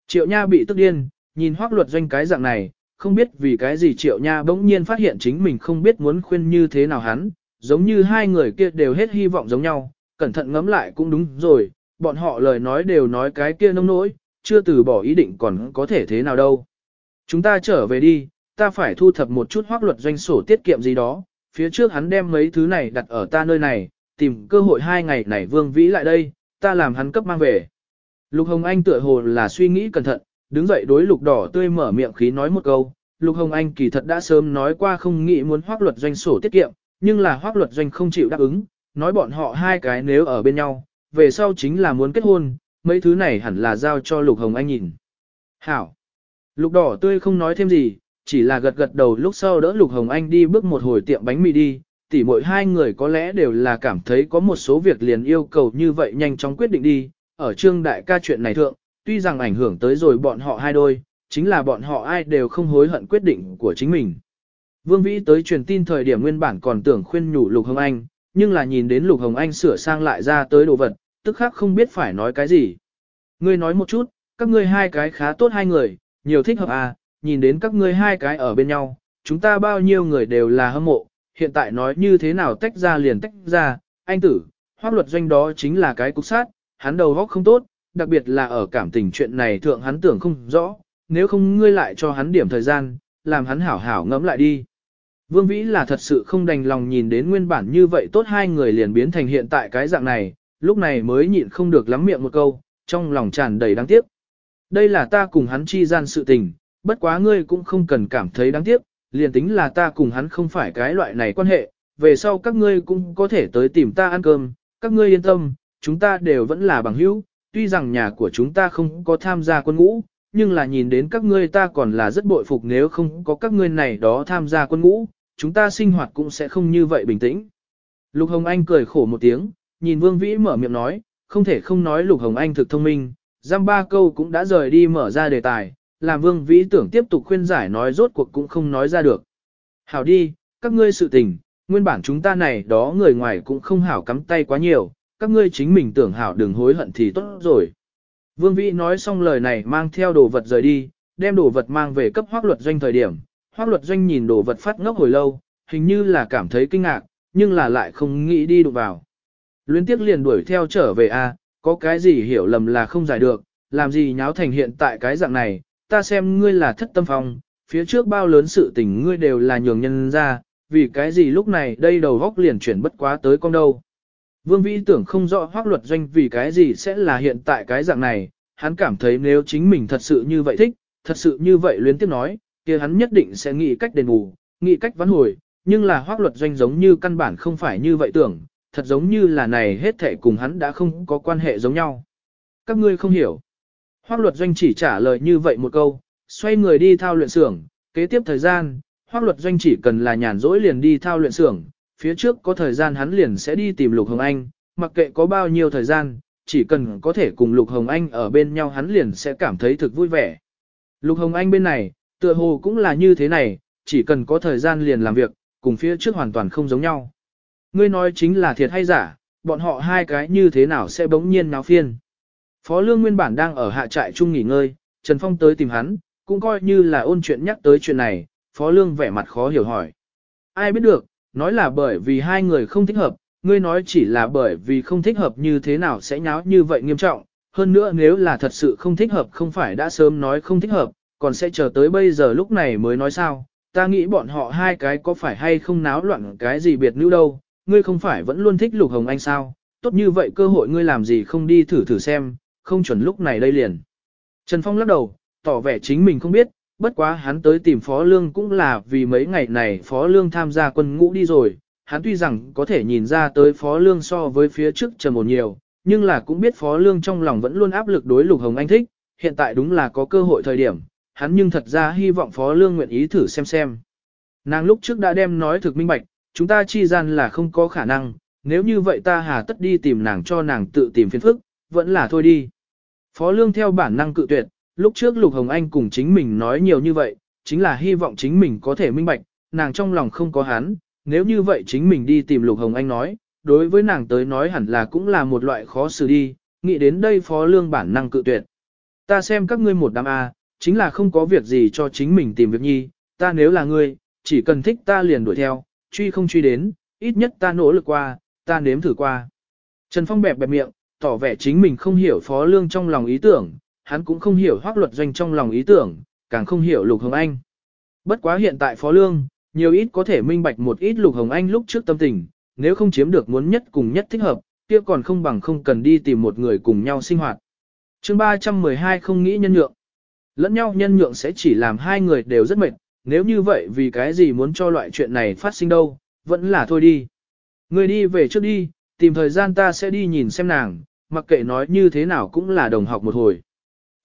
Triệu Nha bị tức điên, nhìn hoác luật doanh cái dạng này, không biết vì cái gì Triệu Nha bỗng nhiên phát hiện chính mình không biết muốn khuyên như thế nào hắn, giống như hai người kia đều hết hy vọng giống nhau, cẩn thận ngẫm lại cũng đúng rồi, bọn họ lời nói đều nói cái kia nông nỗi, chưa từ bỏ ý định còn có thể thế nào đâu. Chúng ta trở về đi, ta phải thu thập một chút hoác luật doanh sổ tiết kiệm gì đó, phía trước hắn đem mấy thứ này đặt ở ta nơi này, tìm cơ hội hai ngày này vương vĩ lại đây, ta làm hắn cấp mang về. Lục Hồng Anh tựa hồ là suy nghĩ cẩn thận, đứng dậy đối lục đỏ tươi mở miệng khí nói một câu. Lục Hồng Anh kỳ thật đã sớm nói qua không nghĩ muốn hoác luật doanh sổ tiết kiệm, nhưng là hoác luật doanh không chịu đáp ứng, nói bọn họ hai cái nếu ở bên nhau, về sau chính là muốn kết hôn, mấy thứ này hẳn là giao cho Lục Hồng Anh nhìn. Hảo. Lục đỏ tươi không nói thêm gì, chỉ là gật gật đầu lúc sau đỡ Lục Hồng Anh đi bước một hồi tiệm bánh mì đi, tỉ mỗi hai người có lẽ đều là cảm thấy có một số việc liền yêu cầu như vậy nhanh chóng quyết định đi, ở trương đại ca chuyện này thượng, tuy rằng ảnh hưởng tới rồi bọn họ hai đôi, chính là bọn họ ai đều không hối hận quyết định của chính mình. Vương Vĩ tới truyền tin thời điểm nguyên bản còn tưởng khuyên nhủ Lục Hồng Anh, nhưng là nhìn đến Lục Hồng Anh sửa sang lại ra tới đồ vật, tức khắc không biết phải nói cái gì. Ngươi nói một chút, các ngươi hai cái khá tốt hai người, nhiều thích hợp à, nhìn đến các ngươi hai cái ở bên nhau, chúng ta bao nhiêu người đều là hâm mộ, hiện tại nói như thế nào tách ra liền tách ra, anh tử, hoác luật doanh đó chính là cái cục sát, hắn đầu óc không tốt, đặc biệt là ở cảm tình chuyện này thượng hắn tưởng không rõ, nếu không ngươi lại cho hắn điểm thời gian, làm hắn hảo hảo ngẫm lại đi. Vương Vĩ là thật sự không đành lòng nhìn đến nguyên bản như vậy tốt hai người liền biến thành hiện tại cái dạng này, lúc này mới nhịn không được lắm miệng một câu, trong lòng tràn đầy đáng tiếc. Đây là ta cùng hắn chi gian sự tình, bất quá ngươi cũng không cần cảm thấy đáng tiếc, liền tính là ta cùng hắn không phải cái loại này quan hệ, về sau các ngươi cũng có thể tới tìm ta ăn cơm, các ngươi yên tâm, chúng ta đều vẫn là bằng hữu, tuy rằng nhà của chúng ta không có tham gia quân ngũ, nhưng là nhìn đến các ngươi ta còn là rất bội phục nếu không có các ngươi này đó tham gia quân ngũ, chúng ta sinh hoạt cũng sẽ không như vậy bình tĩnh. Lục Hồng Anh cười khổ một tiếng, nhìn Vương Vĩ mở miệng nói, không thể không nói Lục Hồng Anh thực thông minh, giam ba câu cũng đã rời đi mở ra đề tài, làm Vương Vĩ tưởng tiếp tục khuyên giải nói rốt cuộc cũng không nói ra được. Hảo đi, các ngươi sự tình, nguyên bản chúng ta này đó người ngoài cũng không hảo cắm tay quá nhiều, các ngươi chính mình tưởng hảo đừng hối hận thì tốt rồi. Vương Vĩ nói xong lời này mang theo đồ vật rời đi, đem đồ vật mang về cấp hoác luật doanh thời điểm. Hoác luật doanh nhìn đồ vật phát ngốc hồi lâu, hình như là cảm thấy kinh ngạc, nhưng là lại không nghĩ đi đụng vào. Luyến tiếc liền đuổi theo trở về a, có cái gì hiểu lầm là không giải được, làm gì nháo thành hiện tại cái dạng này, ta xem ngươi là thất tâm phong, phía trước bao lớn sự tình ngươi đều là nhường nhân ra, vì cái gì lúc này đây đầu góc liền chuyển bất quá tới con đâu. Vương Vĩ tưởng không rõ hoác luật doanh vì cái gì sẽ là hiện tại cái dạng này, hắn cảm thấy nếu chính mình thật sự như vậy thích, thật sự như vậy luyến tiếp nói, kia hắn nhất định sẽ nghĩ cách đền bù, nghĩ cách vãn hồi, nhưng là hoác luật doanh giống như căn bản không phải như vậy tưởng, thật giống như là này hết thể cùng hắn đã không có quan hệ giống nhau. Các ngươi không hiểu. Hoác luật doanh chỉ trả lời như vậy một câu, xoay người đi thao luyện xưởng, kế tiếp thời gian, hoác luật doanh chỉ cần là nhàn rỗi liền đi thao luyện xưởng, phía trước có thời gian hắn liền sẽ đi tìm Lục Hồng Anh, mặc kệ có bao nhiêu thời gian, chỉ cần có thể cùng Lục Hồng Anh ở bên nhau hắn liền sẽ cảm thấy thực vui vẻ. Lục Hồng Anh bên này, tựa hồ cũng là như thế này, chỉ cần có thời gian liền làm việc, cùng phía trước hoàn toàn không giống nhau. Ngươi nói chính là thiệt hay giả, bọn họ hai cái như thế nào sẽ bỗng nhiên náo phiên. Phó Lương nguyên bản đang ở hạ trại chung nghỉ ngơi, Trần Phong tới tìm hắn, cũng coi như là ôn chuyện nhắc tới chuyện này, Phó Lương vẻ mặt khó hiểu hỏi. Ai biết được, nói là bởi vì hai người không thích hợp, ngươi nói chỉ là bởi vì không thích hợp như thế nào sẽ nháo như vậy nghiêm trọng, hơn nữa nếu là thật sự không thích hợp không phải đã sớm nói không thích hợp, còn sẽ chờ tới bây giờ lúc này mới nói sao, ta nghĩ bọn họ hai cái có phải hay không náo loạn cái gì biệt nữ đâu, ngươi không phải vẫn luôn thích Lục Hồng Anh sao, tốt như vậy cơ hội ngươi làm gì không đi thử thử xem, không chuẩn lúc này đây liền. Trần Phong lắc đầu, tỏ vẻ chính mình không biết, bất quá hắn tới tìm Phó Lương cũng là vì mấy ngày này Phó Lương tham gia quân ngũ đi rồi, hắn tuy rằng có thể nhìn ra tới Phó Lương so với phía trước trầm một nhiều, nhưng là cũng biết Phó Lương trong lòng vẫn luôn áp lực đối Lục Hồng Anh thích, hiện tại đúng là có cơ hội thời điểm, hắn nhưng thật ra hy vọng Phó Lương nguyện ý thử xem xem. Nàng lúc trước đã đem nói thực minh bạch, chúng ta chi gian là không có khả năng, nếu như vậy ta hà tất đi tìm nàng cho nàng tự tìm phiền phức, vẫn là thôi đi. Phó Lương theo bản năng cự tuyệt, lúc trước Lục Hồng Anh cùng chính mình nói nhiều như vậy, chính là hy vọng chính mình có thể minh bạch, nàng trong lòng không có hắn, nếu như vậy chính mình đi tìm Lục Hồng Anh nói, đối với nàng tới nói hẳn là cũng là một loại khó xử đi, nghĩ đến đây Phó Lương bản năng cự tuyệt. Ta xem các ngươi một đám A, chính là không có việc gì cho chính mình tìm việc nhi, ta nếu là ngươi, chỉ cần thích ta liền đuổi theo, truy không truy đến, ít nhất ta nỗ lực qua, ta nếm thử qua. Trần Phong bẹp bẹp miệng, tỏ vẻ chính mình không hiểu Phó Lương trong lòng ý tưởng, hắn cũng không hiểu hoác luật doanh trong lòng ý tưởng, càng không hiểu Lục Hồng Anh. Bất quá hiện tại Phó Lương, nhiều ít có thể minh bạch một ít Lục Hồng Anh lúc trước tâm tình, nếu không chiếm được muốn nhất cùng nhất thích hợp, kia còn không bằng không cần đi tìm một người cùng nhau sinh hoạt. chương 312 không nghĩ nhân nhượng. Lẫn nhau nhân nhượng sẽ chỉ làm hai người đều rất mệt, nếu như vậy vì cái gì muốn cho loại chuyện này phát sinh đâu, vẫn là thôi đi. Người đi về trước đi, tìm thời gian ta sẽ đi nhìn xem nàng, mặc kệ nói như thế nào cũng là đồng học một hồi.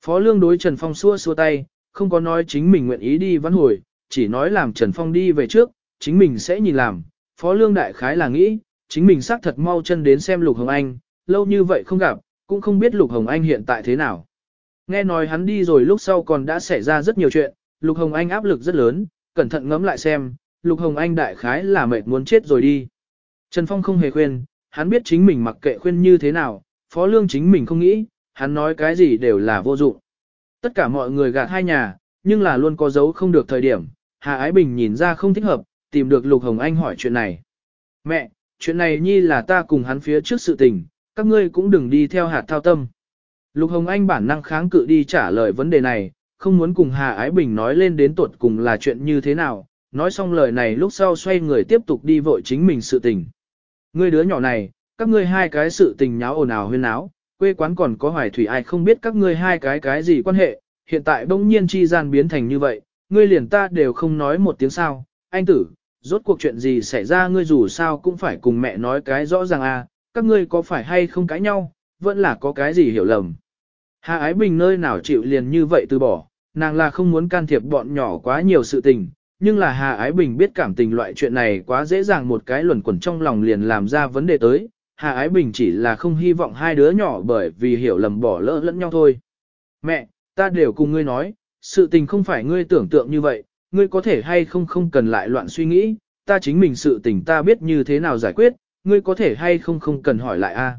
Phó Lương đối Trần Phong xua xua tay, không có nói chính mình nguyện ý đi văn hồi, chỉ nói làm Trần Phong đi về trước, chính mình sẽ nhìn làm. Phó Lương đại khái là nghĩ, chính mình xác thật mau chân đến xem Lục Hồng Anh, lâu như vậy không gặp, cũng không biết Lục Hồng Anh hiện tại thế nào. Nghe nói hắn đi rồi lúc sau còn đã xảy ra rất nhiều chuyện, Lục Hồng Anh áp lực rất lớn, cẩn thận ngẫm lại xem, Lục Hồng Anh đại khái là mệt muốn chết rồi đi. Trần Phong không hề khuyên, hắn biết chính mình mặc kệ khuyên như thế nào, Phó Lương chính mình không nghĩ, hắn nói cái gì đều là vô dụng. Tất cả mọi người gạt hai nhà, nhưng là luôn có dấu không được thời điểm, Hà Ái Bình nhìn ra không thích hợp, tìm được Lục Hồng Anh hỏi chuyện này. Mẹ, chuyện này nhi là ta cùng hắn phía trước sự tình, các ngươi cũng đừng đi theo hạt thao tâm. Lục Hồng Anh bản năng kháng cự đi trả lời vấn đề này, không muốn cùng Hà Ái Bình nói lên đến tuột cùng là chuyện như thế nào, nói xong lời này lúc sau xoay người tiếp tục đi vội chính mình sự tình. Ngươi đứa nhỏ này, các ngươi hai cái sự tình nháo ồn ào huyên náo, quê quán còn có hoài thủy ai không biết các ngươi hai cái cái gì quan hệ, hiện tại bỗng nhiên chi gian biến thành như vậy, ngươi liền ta đều không nói một tiếng sao, anh tử, rốt cuộc chuyện gì xảy ra ngươi dù sao cũng phải cùng mẹ nói cái rõ ràng à, các ngươi có phải hay không cãi nhau, vẫn là có cái gì hiểu lầm. Hà Ái Bình nơi nào chịu liền như vậy từ bỏ, nàng là không muốn can thiệp bọn nhỏ quá nhiều sự tình, nhưng là Hà Ái Bình biết cảm tình loại chuyện này quá dễ dàng một cái luẩn quẩn trong lòng liền làm ra vấn đề tới, Hà Ái Bình chỉ là không hy vọng hai đứa nhỏ bởi vì hiểu lầm bỏ lỡ lẫn nhau thôi. Mẹ, ta đều cùng ngươi nói, sự tình không phải ngươi tưởng tượng như vậy, ngươi có thể hay không không cần lại loạn suy nghĩ, ta chính mình sự tình ta biết như thế nào giải quyết, ngươi có thể hay không không cần hỏi lại a.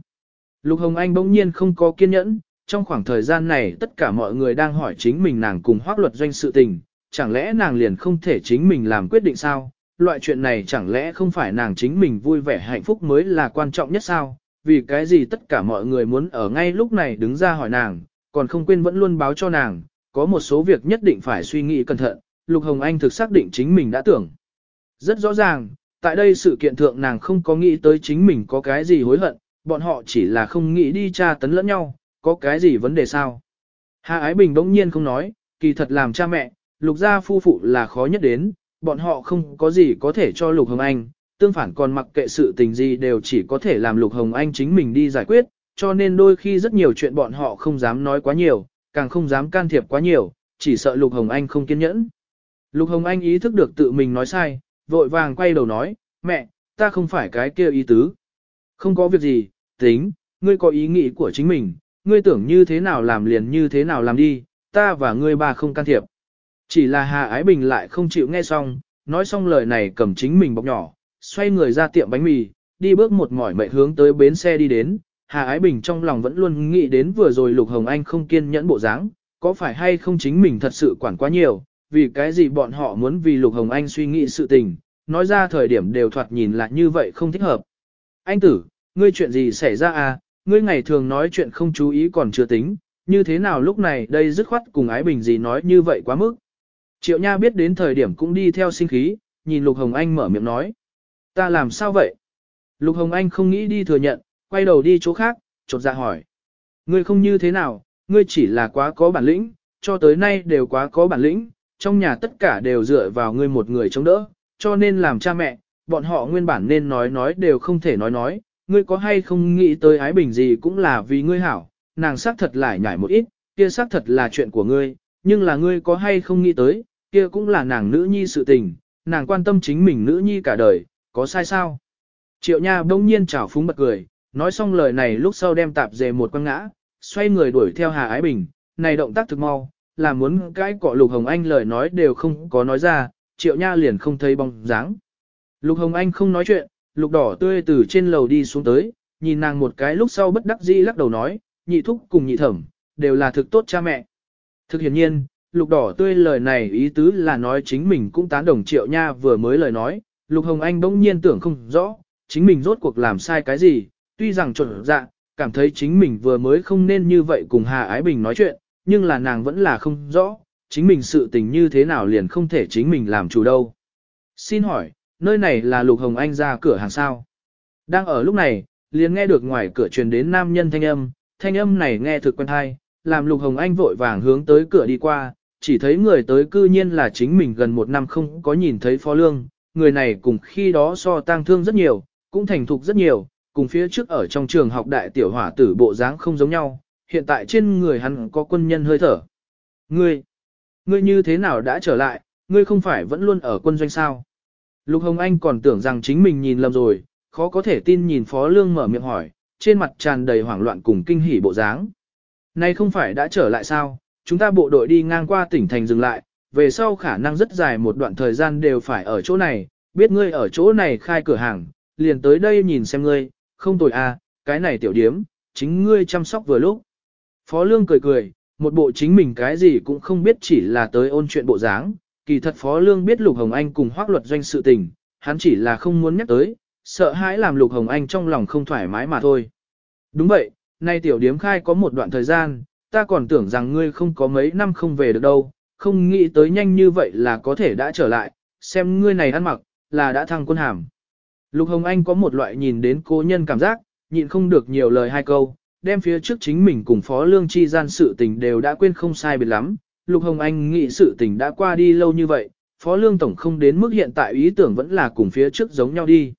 Lục Hồng Anh bỗng nhiên không có kiên nhẫn, trong khoảng thời gian này tất cả mọi người đang hỏi chính mình nàng cùng hoác luật doanh sự tình, chẳng lẽ nàng liền không thể chính mình làm quyết định sao? Loại chuyện này chẳng lẽ không phải nàng chính mình vui vẻ hạnh phúc mới là quan trọng nhất sao? Vì cái gì tất cả mọi người muốn ở ngay lúc này đứng ra hỏi nàng, còn không quên vẫn luôn báo cho nàng, có một số việc nhất định phải suy nghĩ cẩn thận, Lục Hồng Anh thực xác định chính mình đã tưởng. Rất rõ ràng, tại đây sự kiện thượng nàng không có nghĩ tới chính mình có cái gì hối hận, bọn họ chỉ là không nghĩ đi tra tấn lẫn nhau, có cái gì vấn đề sao? Hà Ái Bình bỗng nhiên không nói, kỳ thật làm cha mẹ, lục gia phu phụ là khó nhất đến, bọn họ không có gì có thể cho lục hồng anh, tương phản còn mặc kệ sự tình gì đều chỉ có thể làm lục hồng anh chính mình đi giải quyết, cho nên đôi khi rất nhiều chuyện bọn họ không dám nói quá nhiều, càng không dám can thiệp quá nhiều, chỉ sợ lục hồng anh không kiên nhẫn. Lục hồng anh ý thức được tự mình nói sai, vội vàng quay đầu nói, mẹ, ta không phải cái kia ý tứ. Không có việc gì, tính, ngươi có ý nghĩ của chính mình, ngươi tưởng như thế nào làm liền như thế nào làm đi, ta và ngươi ba không can thiệp. Chỉ là Hà Ái Bình lại không chịu nghe xong, nói xong lời này cầm chính mình bọc nhỏ, xoay người ra tiệm bánh mì, đi bước một mỏi mệt hướng tới bến xe đi đến. Hà Ái Bình trong lòng vẫn luôn nghĩ đến vừa rồi Lục Hồng Anh không kiên nhẫn bộ dáng, có phải hay không chính mình thật sự quản quá nhiều, vì cái gì bọn họ muốn vì Lục Hồng Anh suy nghĩ sự tình, nói ra thời điểm đều thoạt nhìn là như vậy không thích hợp. Anh tử, ngươi chuyện gì xảy ra à, ngươi ngày thường nói chuyện không chú ý còn chưa tính, như thế nào lúc này đây dứt khoát cùng ái bình gì nói như vậy quá mức. Triệu Nha biết đến thời điểm cũng đi theo sinh khí, nhìn Lục Hồng Anh mở miệng nói. Ta làm sao vậy? Lục Hồng Anh không nghĩ đi thừa nhận, quay đầu đi chỗ khác, chột dạ hỏi. Ngươi không như thế nào, ngươi chỉ là quá có bản lĩnh, cho tới nay đều quá có bản lĩnh, trong nhà tất cả đều dựa vào ngươi một người chống đỡ, cho nên làm cha mẹ, bọn họ nguyên bản nên nói nói đều không thể nói nói, ngươi có hay không nghĩ tới ái bình gì cũng là vì ngươi hảo, nàng xác thật lại nhảy một ít, kia xác thật là chuyện của ngươi, nhưng là ngươi có hay không nghĩ tới, kia cũng là nàng nữ nhi sự tình, nàng quan tâm chính mình nữ nhi cả đời, có sai sao? Triệu Nha bỗng nhiên trào phúng bật cười, nói xong lời này lúc sau đem tạp dề một quăng ngã, xoay người đuổi theo Hà Ái Bình, này động tác thực mau, là muốn cái cọ Lục Hồng Anh lời nói đều không có nói ra, Triệu Nha liền không thấy bóng dáng. Lục Hồng Anh không nói chuyện, lục đỏ tươi từ trên lầu đi xuống tới, nhìn nàng một cái lúc sau bất đắc dĩ lắc đầu nói, nhị thúc cùng nhị thẩm, đều là thực tốt cha mẹ. Thực hiển nhiên, lục đỏ tươi lời này ý tứ là nói chính mình cũng tán đồng triệu nha vừa mới lời nói, lục hồng anh bỗng nhiên tưởng không rõ, chính mình rốt cuộc làm sai cái gì, tuy rằng trộn dạ, cảm thấy chính mình vừa mới không nên như vậy cùng Hà Ái Bình nói chuyện, nhưng là nàng vẫn là không rõ, chính mình sự tình như thế nào liền không thể chính mình làm chủ đâu. Xin hỏi, nơi này là Lục Hồng Anh ra cửa hàng sao. Đang ở lúc này, liền nghe được ngoài cửa truyền đến nam nhân thanh âm, thanh âm này nghe thực quen thai, làm Lục Hồng Anh vội vàng hướng tới cửa đi qua, chỉ thấy người tới cư nhiên là chính mình gần một năm không có nhìn thấy phó lương, người này cùng khi đó so tang thương rất nhiều, cũng thành thục rất nhiều, cùng phía trước ở trong trường học đại tiểu hỏa tử bộ dáng không giống nhau, hiện tại trên người hắn có quân nhân hơi thở. Ngươi, ngươi như thế nào đã trở lại, ngươi không phải vẫn luôn ở quân doanh sao? Lục Hồng Anh còn tưởng rằng chính mình nhìn lầm rồi, khó có thể tin nhìn Phó Lương mở miệng hỏi, trên mặt tràn đầy hoảng loạn cùng kinh hỉ bộ dáng. Này không phải đã trở lại sao, chúng ta bộ đội đi ngang qua tỉnh thành dừng lại, về sau khả năng rất dài một đoạn thời gian đều phải ở chỗ này, biết ngươi ở chỗ này khai cửa hàng, liền tới đây nhìn xem ngươi, không tồi à, cái này tiểu điếm, chính ngươi chăm sóc vừa lúc. Phó Lương cười cười, một bộ chính mình cái gì cũng không biết chỉ là tới ôn chuyện bộ dáng, kỳ thật Phó Lương biết Lục Hồng Anh cùng hoác luật doanh sự tình, hắn chỉ là không muốn nhắc tới, sợ hãi làm Lục Hồng Anh trong lòng không thoải mái mà thôi. Đúng vậy, nay tiểu điếm khai có một đoạn thời gian, ta còn tưởng rằng ngươi không có mấy năm không về được đâu, không nghĩ tới nhanh như vậy là có thể đã trở lại, xem ngươi này ăn mặc, là đã thăng quân hàm. Lục Hồng Anh có một loại nhìn đến cố nhân cảm giác, nhịn không được nhiều lời hai câu, đem phía trước chính mình cùng Phó Lương Chi gian sự tình đều đã quên không sai biệt lắm. Lục Hồng Anh nghĩ sự tình đã qua đi lâu như vậy, Phó Lương Tổng không đến mức hiện tại ý tưởng vẫn là cùng phía trước giống nhau đi.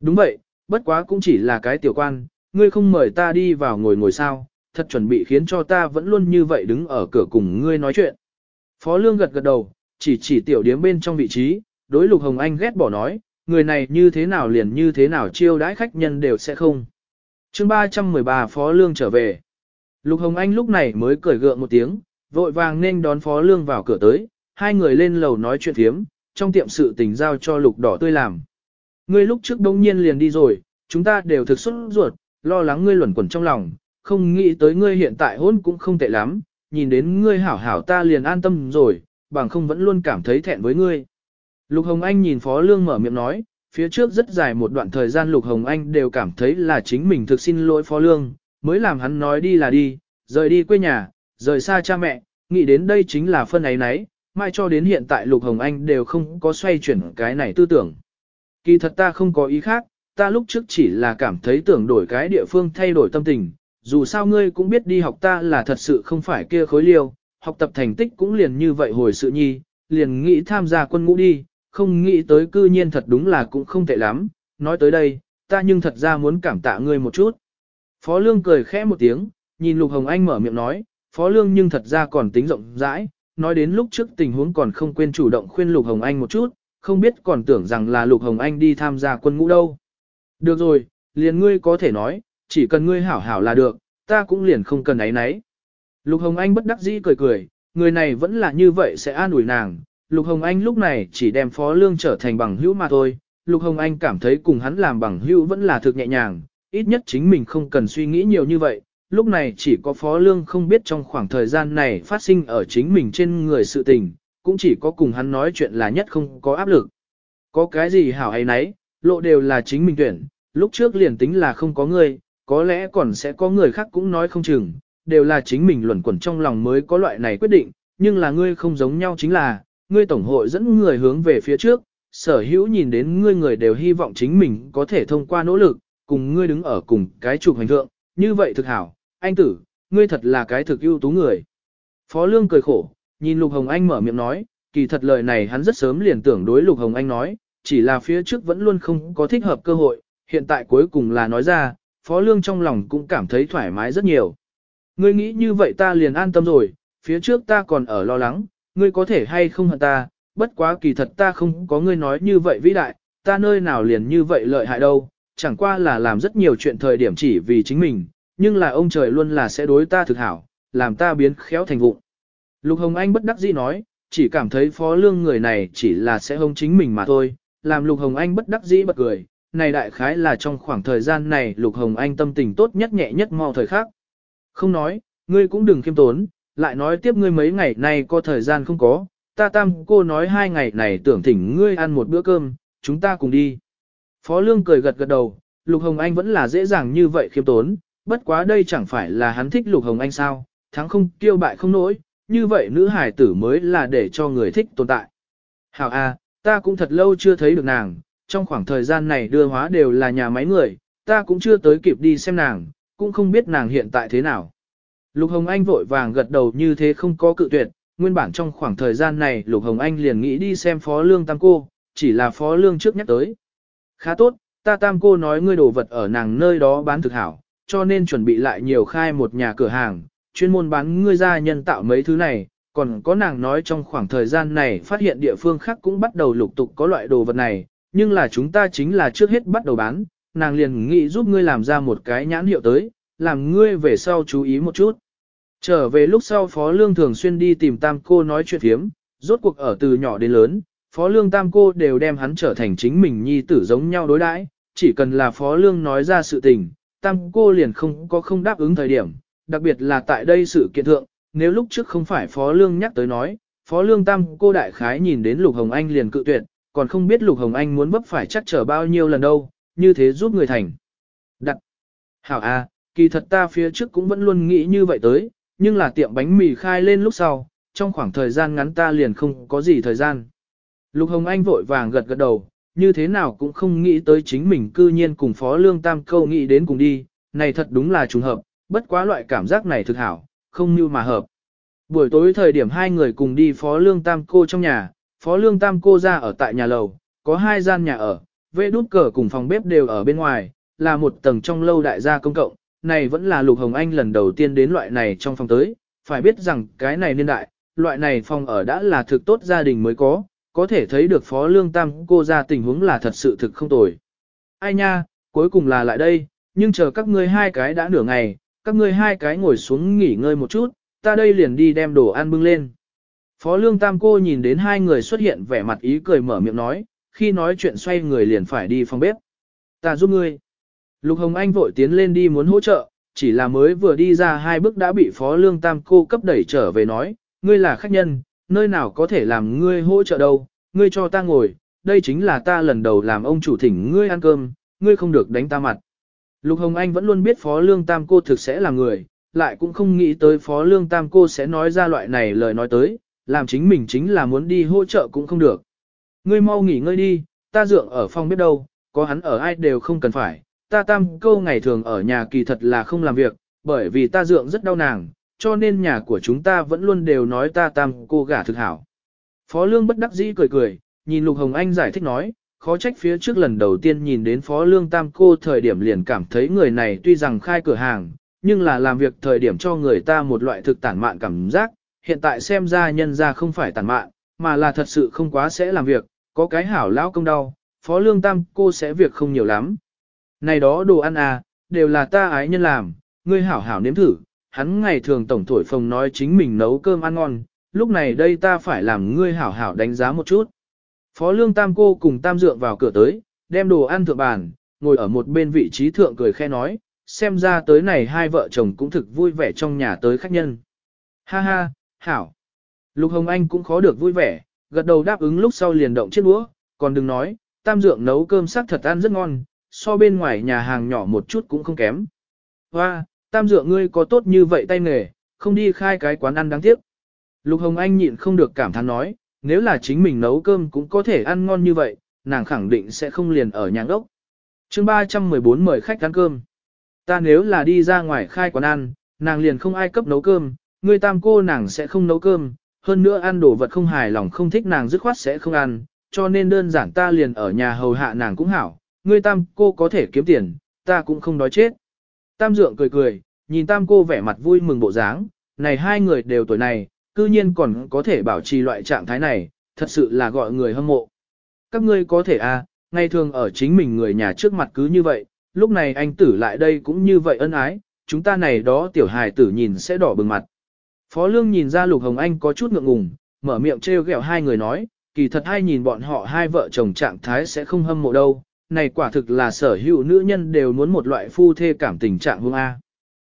Đúng vậy, bất quá cũng chỉ là cái tiểu quan, ngươi không mời ta đi vào ngồi ngồi sao, thật chuẩn bị khiến cho ta vẫn luôn như vậy đứng ở cửa cùng ngươi nói chuyện. Phó Lương gật gật đầu, chỉ chỉ tiểu điếm bên trong vị trí, đối Lục Hồng Anh ghét bỏ nói, người này như thế nào liền như thế nào chiêu đãi khách nhân đều sẽ không. chương 313 Phó Lương trở về. Lục Hồng Anh lúc này mới cười gượng một tiếng, vội vàng nên đón Phó Lương vào cửa tới, hai người lên lầu nói chuyện thiếm, trong tiệm sự tình giao cho Lục Đỏ tươi làm. Ngươi lúc trước đông nhiên liền đi rồi, chúng ta đều thực xuất ruột, lo lắng ngươi luẩn quẩn trong lòng, không nghĩ tới ngươi hiện tại hôn cũng không tệ lắm, nhìn đến ngươi hảo hảo ta liền an tâm rồi, bằng không vẫn luôn cảm thấy thẹn với ngươi. Lục Hồng Anh nhìn Phó Lương mở miệng nói, phía trước rất dài một đoạn thời gian Lục Hồng Anh đều cảm thấy là chính mình thực xin lỗi Phó Lương, mới làm hắn nói đi là đi, rời đi quê nhà, rời xa cha mẹ, nghĩ đến đây chính là phân ấy nấy, mai cho đến hiện tại Lục Hồng Anh đều không có xoay chuyển cái này tư tưởng. Kỳ thật ta không có ý khác, ta lúc trước chỉ là cảm thấy tưởng đổi cái địa phương thay đổi tâm tình, dù sao ngươi cũng biết đi học ta là thật sự không phải kia khối liêu, học tập thành tích cũng liền như vậy hồi sự nhi, liền nghĩ tham gia quân ngũ đi, không nghĩ tới cư nhiên thật đúng là cũng không tệ lắm, nói tới đây, ta nhưng thật ra muốn cảm tạ ngươi một chút. Phó Lương cười khẽ một tiếng, nhìn Lục Hồng Anh mở miệng nói, Phó Lương nhưng thật ra còn tính rộng rãi, nói đến lúc trước tình huống còn không quên chủ động khuyên Lục Hồng Anh một chút, không biết còn tưởng rằng là Lục Hồng Anh đi tham gia quân ngũ đâu. Được rồi, liền ngươi có thể nói, chỉ cần ngươi hảo hảo là được, ta cũng liền không cần ấy nấy. Lục Hồng Anh bất đắc dĩ cười cười, người này vẫn là như vậy sẽ an ủi nàng. Lục Hồng Anh lúc này chỉ đem Phó Lương trở thành bằng hữu mà thôi. Lục Hồng Anh cảm thấy cùng hắn làm bằng hữu vẫn là thực nhẹ nhàng, ít nhất chính mình không cần suy nghĩ nhiều như vậy. Lúc này chỉ có Phó Lương không biết trong khoảng thời gian này phát sinh ở chính mình trên người sự tình, cũng chỉ có cùng hắn nói chuyện là nhất không có áp lực. Có cái gì hảo hay nấy, lộ đều là chính mình tuyển, lúc trước liền tính là không có người, có lẽ còn sẽ có người khác cũng nói không chừng, đều là chính mình luẩn quẩn trong lòng mới có loại này quyết định, nhưng là ngươi không giống nhau chính là, ngươi tổng hội dẫn người hướng về phía trước, sở hữu nhìn đến ngươi người đều hy vọng chính mình có thể thông qua nỗ lực, cùng ngươi đứng ở cùng cái trục hành thượng, như vậy thực hảo, anh tử, ngươi thật là cái thực ưu tú người. Phó Lương cười khổ, nhìn Lục Hồng Anh mở miệng nói, kỳ thật lời này hắn rất sớm liền tưởng đối Lục Hồng Anh nói, chỉ là phía trước vẫn luôn không có thích hợp cơ hội, hiện tại cuối cùng là nói ra, Phó Lương trong lòng cũng cảm thấy thoải mái rất nhiều. Ngươi nghĩ như vậy ta liền an tâm rồi, phía trước ta còn ở lo lắng, ngươi có thể hay không hận ta, bất quá kỳ thật ta không có ngươi nói như vậy vĩ đại, ta nơi nào liền như vậy lợi hại đâu, chẳng qua là làm rất nhiều chuyện thời điểm chỉ vì chính mình, nhưng là ông trời luôn là sẽ đối ta thực hảo, làm ta biến khéo thành vụng. Lục Hồng Anh bất đắc dĩ nói, chỉ cảm thấy phó lương người này chỉ là sẽ hông chính mình mà thôi, làm Lục Hồng Anh bất đắc dĩ bật cười, này đại khái là trong khoảng thời gian này Lục Hồng Anh tâm tình tốt nhất nhẹ nhất mau thời khắc. Không nói, ngươi cũng đừng khiêm tốn, lại nói tiếp ngươi mấy ngày nay có thời gian không có, ta tam cô nói hai ngày này tưởng thỉnh ngươi ăn một bữa cơm, chúng ta cùng đi. Phó Lương cười gật gật đầu, Lục Hồng Anh vẫn là dễ dàng như vậy khiêm tốn, bất quá đây chẳng phải là hắn thích Lục Hồng Anh sao, thắng không kiêu bại không nổi, như vậy nữ hải tử mới là để cho người thích tồn tại. Hảo a, ta cũng thật lâu chưa thấy được nàng, trong khoảng thời gian này đưa hóa đều là nhà máy người, ta cũng chưa tới kịp đi xem nàng, cũng không biết nàng hiện tại thế nào. Lục Hồng Anh vội vàng gật đầu như thế không có cự tuyệt, nguyên bản trong khoảng thời gian này Lục Hồng Anh liền nghĩ đi xem Phó Lương Tam Cô, chỉ là Phó Lương trước nhắc tới. Khá tốt, ta tam cô nói ngươi đồ vật ở nàng nơi đó bán thực hảo, cho nên chuẩn bị lại nhiều khai một nhà cửa hàng, chuyên môn bán ngươi ra nhân tạo mấy thứ này, còn có nàng nói trong khoảng thời gian này phát hiện địa phương khác cũng bắt đầu lục tục có loại đồ vật này, nhưng là chúng ta chính là trước hết bắt đầu bán, nàng liền nghĩ giúp ngươi làm ra một cái nhãn hiệu tới, làm ngươi về sau chú ý một chút. Trở về lúc sau Phó Lương thường xuyên đi tìm Tam cô nói chuyện thiếm, rốt cuộc ở từ nhỏ đến lớn, Phó Lương Tam cô đều đem hắn trở thành chính mình nhi tử giống nhau đối đãi, chỉ cần là Phó Lương nói ra sự tình, Tam cô liền không có không đáp ứng thời điểm, đặc biệt là tại đây sự kiện thượng, nếu lúc trước không phải Phó Lương nhắc tới nói, Phó Lương Tam cô đại khái nhìn đến Lục Hồng Anh liền cự tuyệt, còn không biết Lục Hồng Anh muốn bấp phải chắc trở bao nhiêu lần đâu, như thế giúp người thành. Đặt. Hảo A, kỳ thật ta phía trước cũng vẫn luôn nghĩ như vậy tới, nhưng là tiệm bánh mì khai lên lúc sau, trong khoảng thời gian ngắn ta liền không có gì thời gian. Lục Hồng Anh vội vàng gật gật đầu, như thế nào cũng không nghĩ tới chính mình cư nhiên cùng Phó Lương Tam câu nghĩ đến cùng đi, này thật đúng là trùng hợp, bất quá loại cảm giác này thực hảo, không như mà hợp. Buổi tối thời điểm hai người cùng đi Phó Lương Tam cô trong nhà, Phó Lương Tam cô ra ở tại nhà lầu, có hai gian nhà ở, vệ đút cờ cùng phòng bếp đều ở bên ngoài, là một tầng trong lâu đại gia công cộng, này vẫn là Lục Hồng Anh lần đầu tiên đến loại này trong phòng tới, phải biết rằng cái này niên đại, loại này phòng ở đã là thực tốt gia đình mới có, có thể thấy được Phó Lương Tam cô ra tình huống là thật sự thực không tồi. Ai nha, cuối cùng là lại đây, nhưng chờ các ngươi hai cái đã nửa ngày, các ngươi hai cái ngồi xuống nghỉ ngơi một chút, ta đây liền đi đem đồ ăn bưng lên. Phó Lương Tam cô nhìn đến hai người xuất hiện vẻ mặt ý cười mở miệng nói, khi nói chuyện xoay người liền phải đi phòng bếp. Ta giúp ngươi. Lục Hồng Anh vội tiến lên đi muốn hỗ trợ, chỉ là mới vừa đi ra hai bước đã bị Phó Lương Tam cô cấp đẩy trở về nói, ngươi là khách nhân, nơi nào có thể làm ngươi hỗ trợ đâu, ngươi cho ta ngồi, đây chính là ta lần đầu làm ông chủ thỉnh ngươi ăn cơm, ngươi không được đánh ta mặt. Lục Hồng Anh vẫn luôn biết Phó Lương Tam cô thực sẽ là người, lại cũng không nghĩ tới Phó Lương Tam cô sẽ nói ra loại này lời nói tới, làm chính mình chính là muốn đi hỗ trợ cũng không được. Ngươi mau nghỉ ngơi đi, ta dượng ở phòng biết đâu, có hắn ở ai đều không cần phải, ta tam câu ngày thường ở nhà kỳ thật là không làm việc, bởi vì ta dượng rất đau nàng, cho nên nhà của chúng ta vẫn luôn đều nói ta tam cô gả thực hảo. Phó Lương bất đắc dĩ cười cười, nhìn Lục Hồng Anh giải thích nói, khó trách phía trước lần đầu tiên nhìn đến Phó Lương tam cô thời điểm liền cảm thấy người này tuy rằng khai cửa hàng, nhưng là làm việc thời điểm cho người ta một loại thực tản mạn cảm giác, hiện tại xem ra nhân ra không phải tàn mạn, mà là thật sự không quá sẽ làm việc, có cái hảo lão công đau, Phó Lương tam cô sẽ việc không nhiều lắm. Này đó đồ ăn à, đều là ta ái nhân làm, ngươi hảo hảo nếm thử, hắn ngày thường tổng thổi phồng nói chính mình nấu cơm ăn ngon, lúc này đây ta phải làm ngươi hảo hảo đánh giá một chút. Phó lương tam cô cùng tam dượng vào cửa tới, đem đồ ăn thượng bàn, ngồi ở một bên vị trí thượng cười khe nói, xem ra tới này hai vợ chồng cũng thực vui vẻ trong nhà tới khách nhân. Ha ha, hảo. Lục Hồng Anh cũng khó được vui vẻ, gật đầu đáp ứng lúc sau liền động chiếc đũa, còn đừng nói, tam dượng nấu cơm sắc thật ăn rất ngon, so bên ngoài nhà hàng nhỏ một chút cũng không kém. Hoa, tam dượng ngươi có tốt như vậy tay nghề, không đi khai cái quán ăn đáng tiếc. Lục Hồng Anh nhịn không được cảm thán nói, nếu là chính mình nấu cơm cũng có thể ăn ngon như vậy, nàng khẳng định sẽ không liền ở nhà ốc. chương 314 mời khách ăn cơm. Ta nếu là đi ra ngoài khai quán ăn, nàng liền không ai cấp nấu cơm, người tam cô nàng sẽ không nấu cơm, hơn nữa ăn đồ vật không hài lòng không thích nàng dứt khoát sẽ không ăn, cho nên đơn giản ta liền ở nhà hầu hạ nàng cũng hảo, ngươi tam cô có thể kiếm tiền, ta cũng không đói chết. Tam dượng cười cười, nhìn tam cô vẻ mặt vui mừng bộ dáng, này hai người đều tuổi này, cư nhiên còn có thể bảo trì loại trạng thái này, thật sự là gọi người hâm mộ. Các ngươi có thể à, ngày thường ở chính mình người nhà trước mặt cứ như vậy, lúc này anh tử lại đây cũng như vậy ân ái, chúng ta này đó tiểu hài tử nhìn sẽ đỏ bừng mặt. Phó Lương nhìn ra Lục Hồng Anh có chút ngượng ngùng, mở miệng trêu ghẹo hai người nói, kỳ thật hai nhìn bọn họ hai vợ chồng trạng thái sẽ không hâm mộ đâu, này quả thực là sở hữu nữ nhân đều muốn một loại phu thê cảm tình trạng hương A.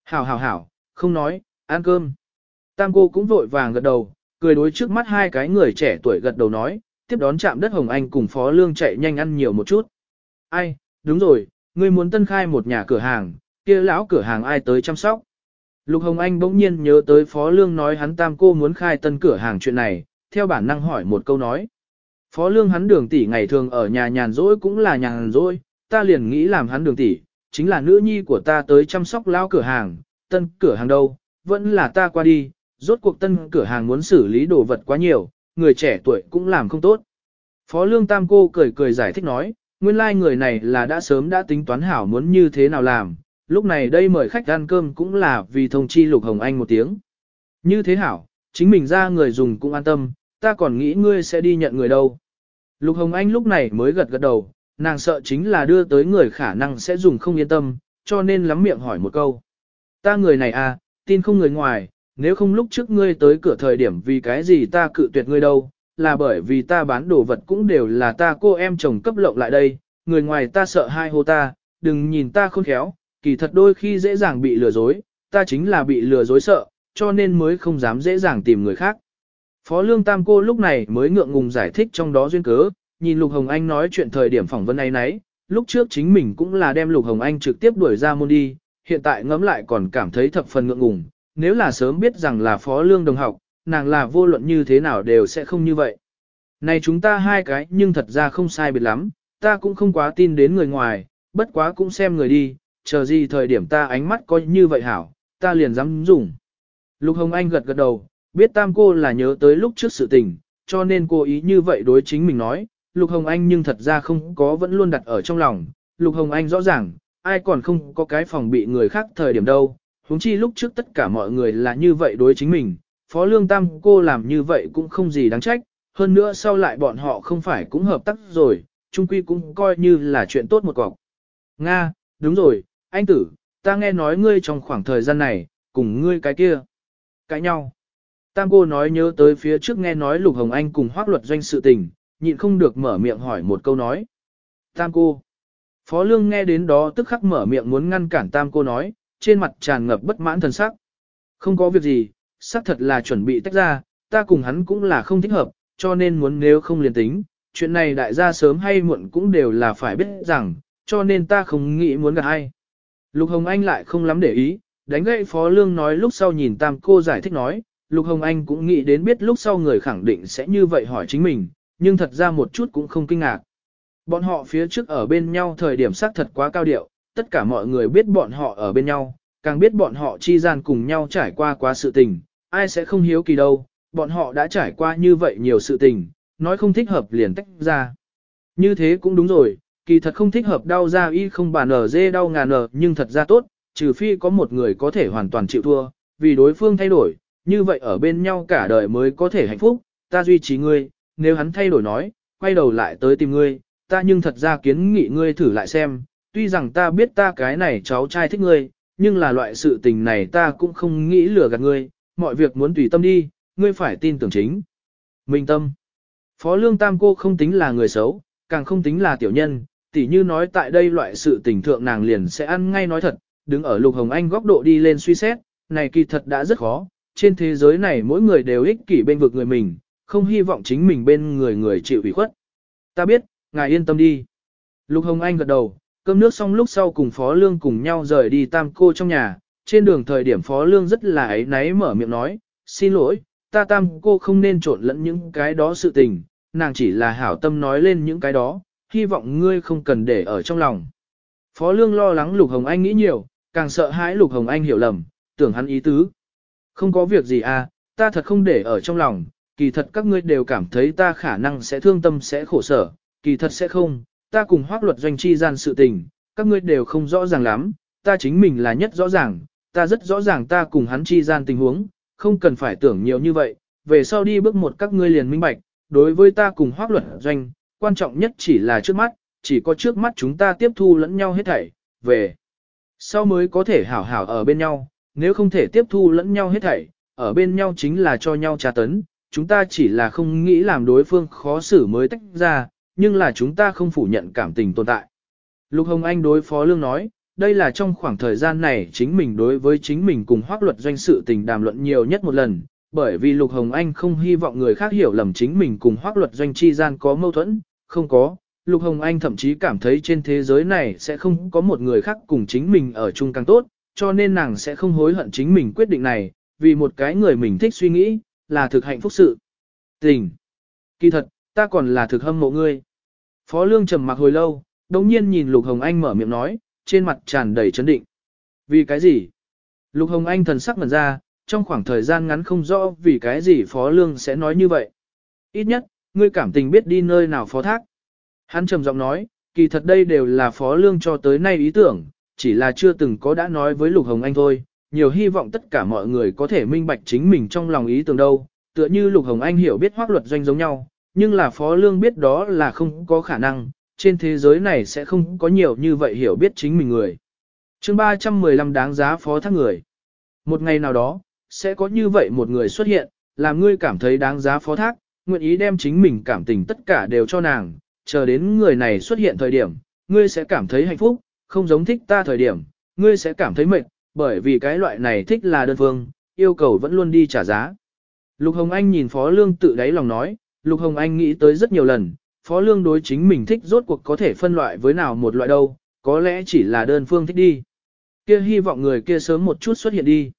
Hảo hảo hảo, không nói, ăn cơm. Tam cô cũng vội vàng gật đầu, cười đối trước mắt hai cái người trẻ tuổi gật đầu nói, tiếp đón chạm đất Hồng Anh cùng Phó Lương chạy nhanh ăn nhiều một chút. Ai, đúng rồi, ngươi muốn tân khai một nhà cửa hàng, kia lão cửa hàng ai tới chăm sóc. Lục Hồng Anh bỗng nhiên nhớ tới Phó Lương nói hắn tam cô muốn khai tân cửa hàng chuyện này, theo bản năng hỏi một câu nói. Phó lương hắn đường tỷ ngày thường ở nhà nhàn rỗi cũng là nhàn rỗi, ta liền nghĩ làm hắn đường tỷ, chính là nữ nhi của ta tới chăm sóc lao cửa hàng, tân cửa hàng đâu, vẫn là ta qua đi, rốt cuộc tân cửa hàng muốn xử lý đồ vật quá nhiều, người trẻ tuổi cũng làm không tốt. Phó lương tam cô cười cười giải thích nói, nguyên lai like người này là đã sớm đã tính toán hảo muốn như thế nào làm, lúc này đây mời khách ăn cơm cũng là vì thông chi Lục Hồng Anh một tiếng. Như thế hảo, chính mình ra người dùng cũng an tâm, ta còn nghĩ ngươi sẽ đi nhận người đâu. Lục Hồng Anh lúc này mới gật gật đầu, nàng sợ chính là đưa tới người khả năng sẽ dùng không yên tâm, cho nên lắm miệng hỏi một câu. Ta người này à, tin không người ngoài, nếu không lúc trước ngươi tới cửa thời điểm vì cái gì ta cự tuyệt ngươi đâu, là bởi vì ta bán đồ vật cũng đều là ta cô em chồng cấp lộng lại đây, người ngoài ta sợ hai hô ta, đừng nhìn ta khôn khéo, kỳ thật đôi khi dễ dàng bị lừa dối, ta chính là bị lừa dối sợ, cho nên mới không dám dễ dàng tìm người khác. Phó Lương Tam cô lúc này mới ngượng ngùng giải thích trong đó duyên cớ, nhìn Lục Hồng Anh nói chuyện thời điểm phỏng vấn ấy nấy, lúc trước chính mình cũng là đem Lục Hồng Anh trực tiếp đuổi ra môn đi, hiện tại ngẫm lại còn cảm thấy thập phần ngượng ngùng, nếu là sớm biết rằng là Phó Lương đồng học, nàng là vô luận như thế nào đều sẽ không như vậy. Này chúng ta hai cái nhưng thật ra không sai biệt lắm, ta cũng không quá tin đến người ngoài, bất quá cũng xem người đi, chờ gì thời điểm ta ánh mắt coi như vậy hảo, ta liền dám dùng. Lục Hồng Anh gật gật đầu, biết tam cô là nhớ tới lúc trước sự tình, cho nên cô ý như vậy đối chính mình nói, Lục Hồng Anh nhưng thật ra không có vẫn luôn đặt ở trong lòng, Lục Hồng Anh rõ ràng, ai còn không có cái phòng bị người khác thời điểm đâu, huống chi lúc trước tất cả mọi người là như vậy đối chính mình, Phó Lương Tam cô làm như vậy cũng không gì đáng trách, hơn nữa sau lại bọn họ không phải cũng hợp tác rồi, chung quy cũng coi như là chuyện tốt một cọc. Nga, đúng rồi, anh tử, ta nghe nói ngươi trong khoảng thời gian này, cùng ngươi cái kia, cãi nhau. Tam cô nói nhớ tới phía trước nghe nói Lục Hồng Anh cùng hoác luật doanh sự tình, nhịn không được mở miệng hỏi một câu nói. Tam cô. Phó Lương nghe đến đó tức khắc mở miệng muốn ngăn cản Tam cô nói, trên mặt tràn ngập bất mãn thần sắc. Không có việc gì, xác thật là chuẩn bị tách ra, ta cùng hắn cũng là không thích hợp, cho nên muốn nếu không liền tính, chuyện này đại gia sớm hay muộn cũng đều là phải biết rằng, cho nên ta không nghĩ muốn gặp ai. Lục Hồng Anh lại không lắm để ý, đánh gậy Phó Lương nói lúc sau nhìn Tam cô giải thích nói, Lục Hồng Anh cũng nghĩ đến biết lúc sau người khẳng định sẽ như vậy hỏi chính mình, nhưng thật ra một chút cũng không kinh ngạc. Bọn họ phía trước ở bên nhau thời điểm xác thật quá cao điệu, tất cả mọi người biết bọn họ ở bên nhau, càng biết bọn họ chi gian cùng nhau trải qua quá sự tình, ai sẽ không hiếu kỳ đâu, bọn họ đã trải qua như vậy nhiều sự tình, nói không thích hợp liền tách ra. Như thế cũng đúng rồi, kỳ thật không thích hợp đau ra y không bàn ở dê đau ngàn ở nhưng thật ra tốt, trừ phi có một người có thể hoàn toàn chịu thua, vì đối phương thay đổi, như vậy ở bên nhau cả đời mới có thể hạnh phúc, ta duy trì ngươi, nếu hắn thay đổi nói, quay đầu lại tới tìm ngươi, ta nhưng thật ra kiến nghị ngươi thử lại xem, tuy rằng ta biết ta cái này cháu trai thích ngươi, nhưng là loại sự tình này ta cũng không nghĩ lừa gạt ngươi, mọi việc muốn tùy tâm đi, ngươi phải tin tưởng chính. Minh tâm. Phó Lương Tam cô không tính là người xấu, càng không tính là tiểu nhân, tỉ như nói tại đây loại sự tình thượng nàng liền sẽ ăn ngay nói thật, đứng ở Lục Hồng Anh góc độ đi lên suy xét, này kỳ thật đã rất khó, trên thế giới này mỗi người đều ích kỷ bên vực người mình, không hy vọng chính mình bên người người chịu ủy khuất. Ta biết, ngài yên tâm đi. Lục Hồng Anh gật đầu, cơm nước xong lúc sau cùng Phó Lương cùng nhau rời đi tam cô trong nhà, trên đường thời điểm Phó Lương rất là ấy náy mở miệng nói, xin lỗi, ta tam cô không nên trộn lẫn những cái đó sự tình, nàng chỉ là hảo tâm nói lên những cái đó, hy vọng ngươi không cần để ở trong lòng. Phó Lương lo lắng Lục Hồng Anh nghĩ nhiều, càng sợ hãi Lục Hồng Anh hiểu lầm, tưởng hắn ý tứ. Không có việc gì à, ta thật không để ở trong lòng, kỳ thật các ngươi đều cảm thấy ta khả năng sẽ thương tâm sẽ khổ sở, kỳ thật sẽ không, ta cùng hoác luật doanh chi gian sự tình, các ngươi đều không rõ ràng lắm, ta chính mình là nhất rõ ràng, ta rất rõ ràng ta cùng hắn chi gian tình huống, không cần phải tưởng nhiều như vậy, về sau đi bước một các ngươi liền minh bạch, đối với ta cùng hoác luật doanh, quan trọng nhất chỉ là trước mắt, chỉ có trước mắt chúng ta tiếp thu lẫn nhau hết thảy, về sau mới có thể hảo hảo ở bên nhau, nếu không thể tiếp thu lẫn nhau hết thảy, ở bên nhau chính là cho nhau trà tấn, chúng ta chỉ là không nghĩ làm đối phương khó xử mới tách ra, nhưng là chúng ta không phủ nhận cảm tình tồn tại. Lục Hồng Anh đối Phó Lương nói, đây là trong khoảng thời gian này chính mình đối với chính mình cùng hoác luật doanh sự tình đàm luận nhiều nhất một lần, bởi vì Lục Hồng Anh không hy vọng người khác hiểu lầm chính mình cùng hoác luật doanh chi gian có mâu thuẫn, không có. Lục Hồng Anh thậm chí cảm thấy trên thế giới này sẽ không có một người khác cùng chính mình ở chung càng tốt, cho nên nàng sẽ không hối hận chính mình quyết định này, vì một cái người mình thích suy nghĩ, là thực hạnh phúc sự. Tình. Kỳ thật, ta còn là thực hâm mộ ngươi. Phó Lương trầm mặc hồi lâu, đồng nhiên nhìn Lục Hồng Anh mở miệng nói, trên mặt tràn đầy chấn định. Vì cái gì? Lục Hồng Anh thần sắc mẩn ra, trong khoảng thời gian ngắn không rõ vì cái gì Phó Lương sẽ nói như vậy. Ít nhất, ngươi cảm tình biết đi nơi nào phó thác. Hắn trầm giọng nói, kỳ thật đây đều là Phó Lương cho tới nay ý tưởng, chỉ là chưa từng có đã nói với Lục Hồng Anh thôi, nhiều hy vọng tất cả mọi người có thể minh bạch chính mình trong lòng ý tưởng đâu, tựa như Lục Hồng Anh hiểu biết hoác luật doanh giống nhau, nhưng là Phó Lương biết đó là không có khả năng, trên thế giới này sẽ không có nhiều như vậy hiểu biết chính mình người. chương 315 đáng giá Phó Thác Người. Một ngày nào đó, sẽ có như vậy một người xuất hiện, làm ngươi cảm thấy đáng giá Phó Thác, nguyện ý đem chính mình cảm tình tất cả đều cho nàng, chờ đến người này xuất hiện thời điểm, ngươi sẽ cảm thấy hạnh phúc, không giống thích ta thời điểm, ngươi sẽ cảm thấy mệt, bởi vì cái loại này thích là đơn phương, yêu cầu vẫn luôn đi trả giá. Lục Hồng Anh nhìn Phó Lương tự đáy lòng nói, Lục Hồng Anh nghĩ tới rất nhiều lần, Phó Lương đối chính mình thích rốt cuộc có thể phân loại với nào một loại đâu, có lẽ chỉ là đơn phương thích đi. Kia hy vọng người kia sớm một chút xuất hiện đi.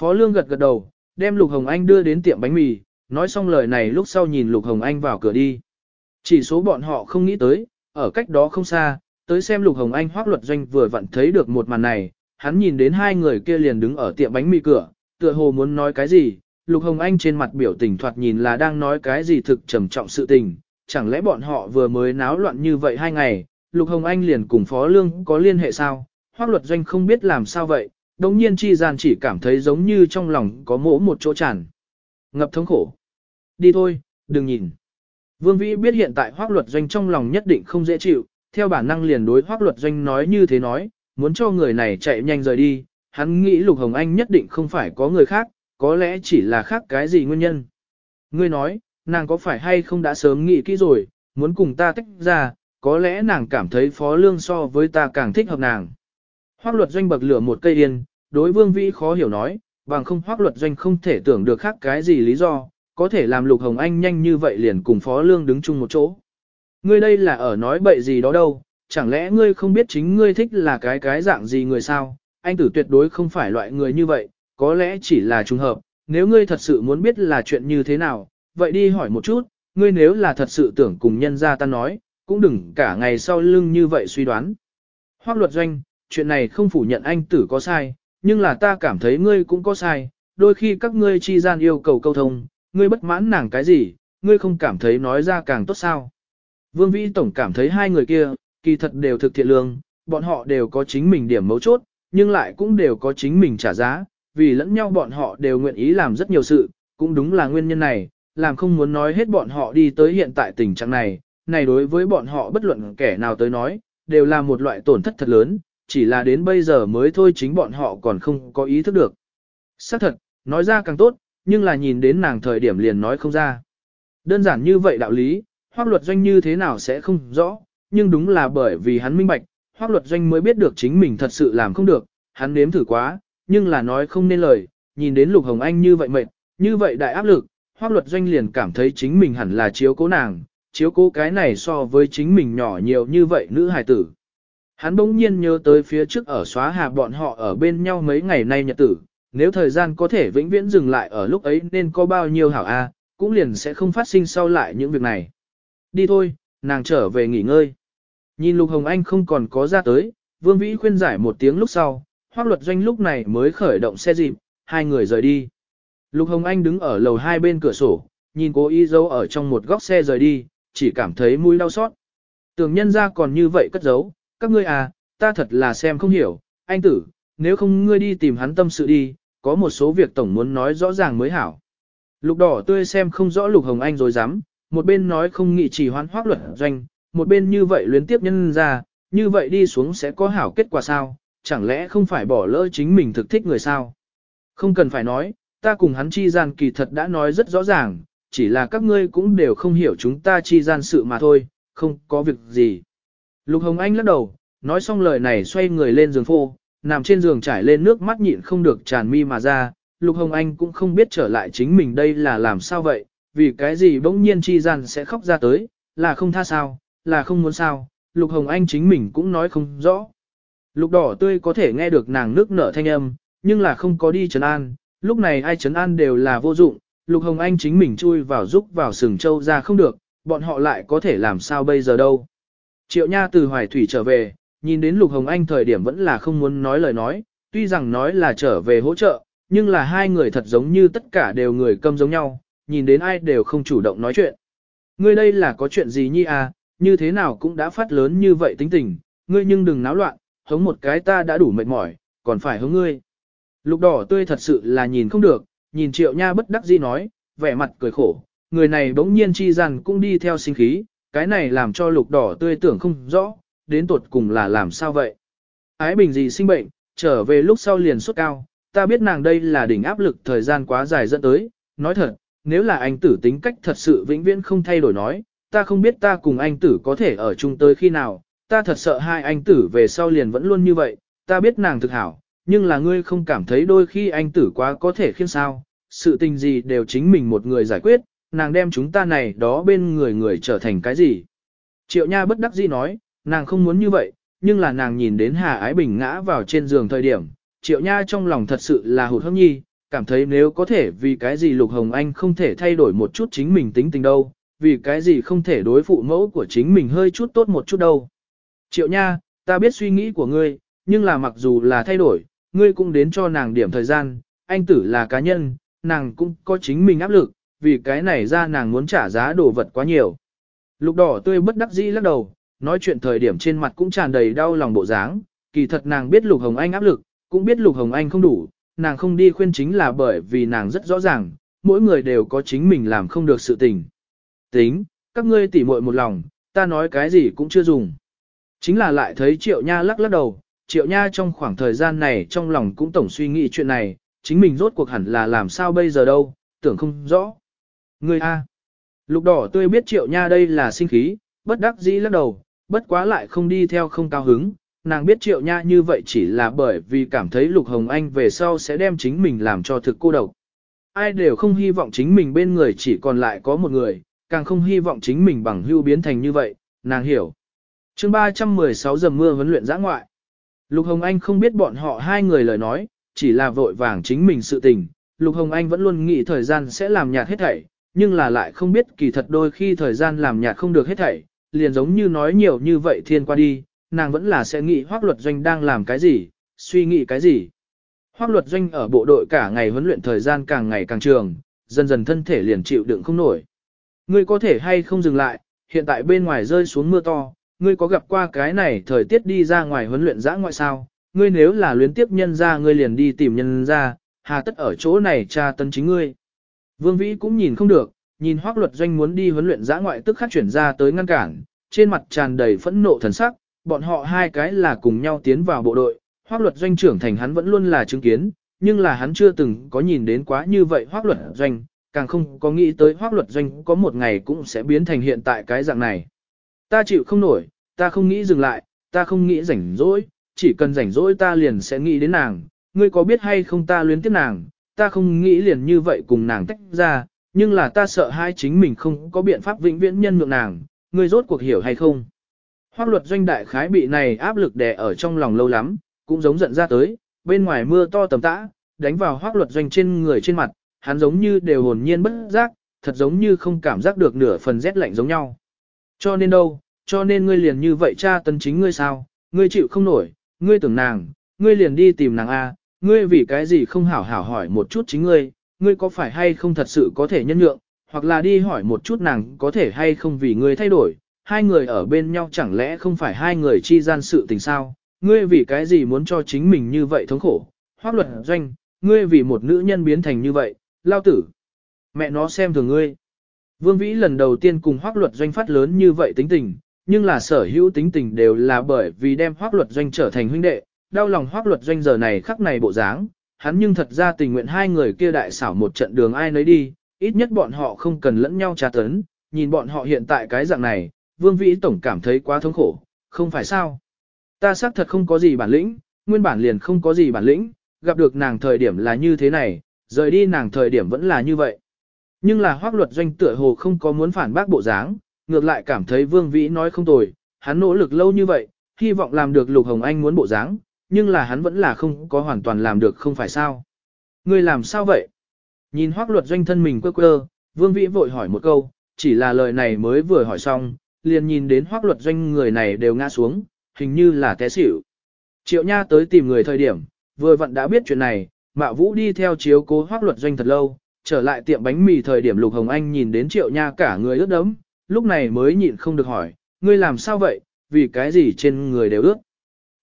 Phó Lương gật gật đầu, đem Lục Hồng Anh đưa đến tiệm bánh mì, nói xong lời này lúc sau nhìn Lục Hồng Anh vào cửa đi. Chỉ số bọn họ không nghĩ tới, ở cách đó không xa, tới xem Lục Hồng Anh hoác luật doanh vừa vặn thấy được một màn này, hắn nhìn đến hai người kia liền đứng ở tiệm bánh mì cửa, tựa hồ muốn nói cái gì, Lục Hồng Anh trên mặt biểu tình thoạt nhìn là đang nói cái gì thực trầm trọng sự tình, chẳng lẽ bọn họ vừa mới náo loạn như vậy hai ngày, Lục Hồng Anh liền cùng Phó Lương có liên hệ sao, hoác luật doanh không biết làm sao vậy, đồng nhiên chi gian chỉ cảm thấy giống như trong lòng có mỗ một chỗ tràn. Ngập thống khổ. Đi thôi, đừng nhìn. Vương Vĩ biết hiện tại hoác luật doanh trong lòng nhất định không dễ chịu, theo bản năng liền đối hoác luật doanh nói như thế nói, muốn cho người này chạy nhanh rời đi, hắn nghĩ Lục Hồng Anh nhất định không phải có người khác, có lẽ chỉ là khác cái gì nguyên nhân. Ngươi nói, nàng có phải hay không đã sớm nghĩ kỹ rồi, muốn cùng ta tách ra, có lẽ nàng cảm thấy phó lương so với ta càng thích hợp nàng. Hoác luật doanh bậc lửa một cây yên, đối vương vĩ khó hiểu nói, bằng không hoác luật doanh không thể tưởng được khác cái gì lý do, có thể làm lục hồng anh nhanh như vậy liền cùng phó lương đứng chung một chỗ. Ngươi đây là ở nói bậy gì đó đâu, chẳng lẽ ngươi không biết chính ngươi thích là cái cái dạng gì người sao, anh tử tuyệt đối không phải loại người như vậy, có lẽ chỉ là trùng hợp, nếu ngươi thật sự muốn biết là chuyện như thế nào, vậy đi hỏi một chút, ngươi nếu là thật sự tưởng cùng nhân gia ta nói, cũng đừng cả ngày sau lưng như vậy suy đoán. Hoác luật doanh, chuyện này không phủ nhận anh tử có sai, nhưng là ta cảm thấy ngươi cũng có sai, đôi khi các ngươi chi gian yêu cầu câu thông, ngươi bất mãn nàng cái gì, ngươi không cảm thấy nói ra càng tốt sao. Vương Vĩ Tổng cảm thấy hai người kia, kỳ thật đều thực thiện lương, bọn họ đều có chính mình điểm mấu chốt, nhưng lại cũng đều có chính mình trả giá, vì lẫn nhau bọn họ đều nguyện ý làm rất nhiều sự, cũng đúng là nguyên nhân này, làm không muốn nói hết bọn họ đi tới hiện tại tình trạng này, này đối với bọn họ bất luận kẻ nào tới nói, đều là một loại tổn thất thật lớn, chỉ là đến bây giờ mới thôi chính bọn họ còn không có ý thức được. Xác thật, nói ra càng tốt, nhưng là nhìn đến nàng thời điểm liền nói không ra. Đơn giản như vậy đạo lý, hoác luật doanh như thế nào sẽ không rõ, nhưng đúng là bởi vì hắn minh bạch, hoác luật doanh mới biết được chính mình thật sự làm không được, hắn nếm thử quá, nhưng là nói không nên lời, nhìn đến Lục Hồng Anh như vậy mệt, như vậy đại áp lực, hoác luật doanh liền cảm thấy chính mình hẳn là chiếu cố nàng, chiếu cố cái này so với chính mình nhỏ nhiều như vậy nữ hài tử. Hắn bỗng nhiên nhớ tới phía trước ở xóa hà bọn họ ở bên nhau mấy ngày nay nhật tử, nếu thời gian có thể vĩnh viễn dừng lại ở lúc ấy nên có bao nhiêu hảo a, cũng liền sẽ không phát sinh sau lại những việc này. Đi thôi, nàng trở về nghỉ ngơi. Nhìn Lục Hồng Anh không còn có ra tới, Vương Vĩ khuyên giải một tiếng lúc sau, Hoác Luật Doanh lúc này mới khởi động xe dịp, hai người rời đi. Lục Hồng Anh đứng ở lầu hai bên cửa sổ, nhìn cố ý giấu ở trong một góc xe rời đi, chỉ cảm thấy mũi đau xót. Tưởng nhân ra còn như vậy cất giấu, các ngươi à, ta thật là xem không hiểu, anh tử, nếu không ngươi đi tìm hắn tâm sự đi, có một số việc tổng muốn nói rõ ràng mới hảo. Lục đỏ tươi xem không rõ Lục Hồng Anh rồi dám, một bên nói không nghị chỉ hoán hoác luật doanh, một bên như vậy luyến tiếp nhân ra, như vậy đi xuống sẽ có hảo kết quả sao, chẳng lẽ không phải bỏ lỡ chính mình thực thích người sao? Không cần phải nói, ta cùng hắn chi gian kỳ thật đã nói rất rõ ràng, chỉ là các ngươi cũng đều không hiểu chúng ta chi gian sự mà thôi, không có việc gì. Lục Hồng Anh lắc đầu, nói xong lời này xoay người lên giường phô, nằm trên giường trải lên nước mắt nhịn không được tràn mi mà ra, Lục Hồng Anh cũng không biết trở lại chính mình đây là làm sao vậy, vì cái gì bỗng nhiên chi gian sẽ khóc ra tới, là không tha sao, là không muốn sao, Lục Hồng Anh chính mình cũng nói không rõ. Lục đỏ tươi có thể nghe được nàng nước nở thanh âm, nhưng là không có đi trấn an, lúc này ai trấn an đều là vô dụng, Lục Hồng Anh chính mình chui vào giúp vào sừng châu ra không được, bọn họ lại có thể làm sao bây giờ đâu. Triệu Nha từ Hoài Thủy trở về, nhìn đến Lục Hồng Anh thời điểm vẫn là không muốn nói lời nói, tuy rằng nói là trở về hỗ trợ, nhưng là hai người thật giống như tất cả đều người câm giống nhau, nhìn đến ai đều không chủ động nói chuyện. Ngươi đây là có chuyện gì nhi à, như thế nào cũng đã phát lớn như vậy tính tình, ngươi nhưng đừng náo loạn, hống một cái ta đã đủ mệt mỏi, còn phải hống ngươi. Lục đỏ tươi thật sự là nhìn không được, nhìn triệu nha bất đắc dĩ nói, vẻ mặt cười khổ, người này bỗng nhiên chi rằng cũng đi theo sinh khí, cái này làm cho lục đỏ tươi tưởng không rõ, đến tuột cùng là làm sao vậy. Ái bình gì sinh bệnh, trở về lúc sau liền sốt cao, ta biết nàng đây là đỉnh áp lực thời gian quá dài dẫn tới, nói thật, nếu là anh tử tính cách thật sự vĩnh viễn không thay đổi nói, ta không biết ta cùng anh tử có thể ở chung tới khi nào, ta thật sợ hai anh tử về sau liền vẫn luôn như vậy, ta biết nàng thực hảo, nhưng là ngươi không cảm thấy đôi khi anh tử quá có thể khiến sao, sự tình gì đều chính mình một người giải quyết, nàng đem chúng ta này đó bên người người trở thành cái gì. Triệu Nha bất đắc dĩ nói, nàng không muốn như vậy, nhưng là nàng nhìn đến Hà Ái Bình ngã vào trên giường thời điểm, Triệu Nha trong lòng thật sự là hụt hẫng nhi, cảm thấy nếu có thể vì cái gì Lục Hồng Anh không thể thay đổi một chút chính mình tính tình đâu, vì cái gì không thể đối phụ mẫu của chính mình hơi chút tốt một chút đâu. Triệu Nha, ta biết suy nghĩ của ngươi, nhưng là mặc dù là thay đổi, ngươi cũng đến cho nàng điểm thời gian, anh tử là cá nhân, nàng cũng có chính mình áp lực, vì cái này ra nàng muốn trả giá đồ vật quá nhiều. Lục đỏ tươi bất đắc dĩ lắc đầu, nói chuyện thời điểm trên mặt cũng tràn đầy đau lòng bộ dáng, kỳ thật nàng biết Lục Hồng Anh áp lực, cũng biết Lục Hồng Anh không đủ, nàng không đi khuyên chính là bởi vì nàng rất rõ ràng, mỗi người đều có chính mình làm không được sự tình. Tính, các ngươi tỉ muội một lòng, ta nói cái gì cũng chưa dùng. Chính là lại thấy Triệu Nha lắc lắc đầu, Triệu Nha trong khoảng thời gian này trong lòng cũng tổng suy nghĩ chuyện này, chính mình rốt cuộc hẳn là làm sao bây giờ đâu, tưởng không rõ. Ngươi A. Lục đỏ tươi biết Triệu Nha đây là sinh khí, bất đắc dĩ lắc đầu, bất quá lại không đi theo không cao hứng, nàng biết Triệu Nha như vậy chỉ là bởi vì cảm thấy Lục Hồng Anh về sau sẽ đem chính mình làm cho thực cô độc. Ai đều không hy vọng chính mình bên người chỉ còn lại có một người, càng không hy vọng chính mình bằng hưu biến thành như vậy, nàng hiểu. chương 316 giờ mưa huấn luyện giã ngoại. Lục Hồng Anh không biết bọn họ hai người lời nói, chỉ là vội vàng chính mình sự tình. Lục Hồng Anh vẫn luôn nghĩ thời gian sẽ làm nhạt hết thảy, nhưng là lại không biết kỳ thật đôi khi thời gian làm nhạt không được hết thảy, liền giống như nói nhiều như vậy thiên qua đi, nàng vẫn là sẽ nghĩ hoác luật doanh đang làm cái gì, suy nghĩ cái gì. Hoác luật doanh ở bộ đội cả ngày huấn luyện thời gian càng ngày càng trường, dần dần thân thể liền chịu đựng không nổi. Ngươi có thể hay không dừng lại, hiện tại bên ngoài rơi xuống mưa to, ngươi có gặp qua cái này thời tiết đi ra ngoài huấn luyện dã ngoại sao, ngươi nếu là luyến tiếp nhân ra ngươi liền đi tìm nhân ra, hà tất ở chỗ này tra tấn chính ngươi. Vương Vĩ cũng nhìn không được, nhìn hoác luật doanh muốn đi huấn luyện giã ngoại tức khắc chuyển ra tới ngăn cản, trên mặt tràn đầy phẫn nộ thần sắc, bọn họ hai cái là cùng nhau tiến vào bộ đội, hoác luật doanh trưởng thành hắn vẫn luôn là chứng kiến, nhưng là hắn chưa từng có nhìn đến quá như vậy hoác luật doanh, càng không có nghĩ tới hoác luật doanh có một ngày cũng sẽ biến thành hiện tại cái dạng này. Ta chịu không nổi, ta không nghĩ dừng lại, ta không nghĩ rảnh rỗi, chỉ cần rảnh rỗi ta liền sẽ nghĩ đến nàng, ngươi có biết hay không ta luyến tiếc nàng, ta không nghĩ liền như vậy cùng nàng tách ra, nhưng là ta sợ hai chính mình không có biện pháp vĩnh viễn nhân nhượng nàng, ngươi rốt cuộc hiểu hay không. Hoác luật doanh đại khái bị này áp lực đè ở trong lòng lâu lắm, cũng giống giận ra tới, bên ngoài mưa to tầm tã, đánh vào hoác luật doanh trên người trên mặt, hắn giống như đều hồn nhiên bất giác, thật giống như không cảm giác được nửa phần rét lạnh giống nhau. Cho nên đâu, cho nên ngươi liền như vậy cha tân chính ngươi sao, ngươi chịu không nổi, ngươi tưởng nàng, ngươi liền đi tìm nàng A, ngươi vì cái gì không hảo hảo hỏi một chút chính ngươi, ngươi có phải hay không thật sự có thể nhân nhượng, hoặc là đi hỏi một chút nàng có thể hay không vì ngươi thay đổi, hai người ở bên nhau chẳng lẽ không phải hai người chi gian sự tình sao, ngươi vì cái gì muốn cho chính mình như vậy thống khổ, hoác luật doanh, ngươi vì một nữ nhân biến thành như vậy, lao tử. Mẹ nó xem thường ngươi. Vương Vĩ lần đầu tiên cùng hoác luật doanh phát lớn như vậy tính tình, nhưng là sở hữu tính tình đều là bởi vì đem hoác luật doanh trở thành huynh đệ, đau lòng hoác luật doanh giờ này khắc này bộ dáng, hắn nhưng thật ra tình nguyện hai người kia đại xảo một trận đường ai nấy đi, ít nhất bọn họ không cần lẫn nhau tra tấn, nhìn bọn họ hiện tại cái dạng này, Vương Vĩ Tổng cảm thấy quá thống khổ, không phải sao. Ta xác thật không có gì bản lĩnh, nguyên bản liền không có gì bản lĩnh, gặp được nàng thời điểm là như thế này, rời đi nàng thời điểm vẫn là như vậy. Nhưng là hoác luật doanh tựa hồ không có muốn phản bác bộ dáng, ngược lại cảm thấy Vương Vĩ nói không tồi, hắn nỗ lực lâu như vậy, hy vọng làm được Lục Hồng Anh muốn bộ dáng, nhưng là hắn vẫn là không có hoàn toàn làm được không phải sao. Ngươi làm sao vậy? Nhìn hoác luật doanh thân mình quơ quơ, Vương Vĩ vội hỏi một câu, chỉ là lời này mới vừa hỏi xong, liền nhìn đến hoác luật doanh người này đều ngã xuống, hình như là té xỉu. Triệu Nha tới tìm người thời điểm, vừa vặn đã biết chuyện này, Mạo Vũ đi theo chiếu cố hoác luật doanh thật lâu, trở lại tiệm bánh mì thời điểm Lục Hồng Anh nhìn đến Triệu Nha cả người ướt đẫm, lúc này mới nhịn không được hỏi, ngươi làm sao vậy, vì cái gì trên người đều ướt.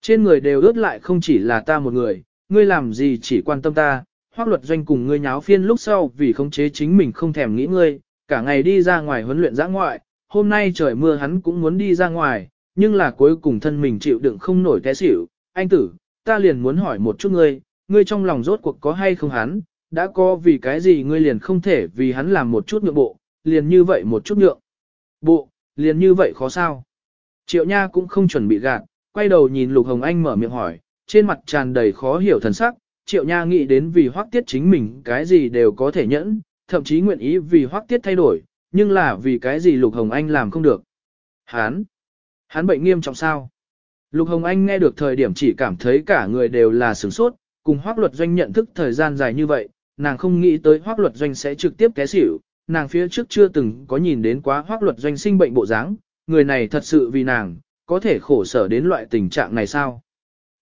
Trên người đều ướt lại không chỉ là ta một người, ngươi làm gì chỉ quan tâm ta, hoác luật doanh cùng ngươi nháo phiên lúc sau vì khống chế chính mình không thèm nghĩ ngươi, cả ngày đi ra ngoài huấn luyện giã ngoại, hôm nay trời mưa hắn cũng muốn đi ra ngoài, nhưng là cuối cùng thân mình chịu đựng không nổi té xỉu. Anh tử, ta liền muốn hỏi một chút ngươi, ngươi trong lòng rốt cuộc có hay không hắn, đã có vì cái gì ngươi liền không thể vì hắn làm một chút nhượng bộ, liền như vậy một chút nhượng. Bộ, liền như vậy khó sao. Triệu Nha cũng không chuẩn bị gạt, quay đầu nhìn Lục Hồng Anh mở miệng hỏi, trên mặt tràn đầy khó hiểu thần sắc, Triệu Nha nghĩ đến vì Hoắc tiết chính mình cái gì đều có thể nhẫn, thậm chí nguyện ý vì Hoắc tiết thay đổi, nhưng là vì cái gì Lục Hồng Anh làm không được. Hán! Hán bệnh nghiêm trọng sao? Lục Hồng Anh nghe được thời điểm chỉ cảm thấy cả người đều là sửng sốt, cùng Hoắc luật doanh nhận thức thời gian dài như vậy, nàng không nghĩ tới Hoắc luật doanh sẽ trực tiếp té xỉu, nàng phía trước chưa từng có nhìn đến quá Hoắc luật doanh sinh bệnh bộ dáng, người này thật sự vì nàng, có thể khổ sở đến loại tình trạng này sao?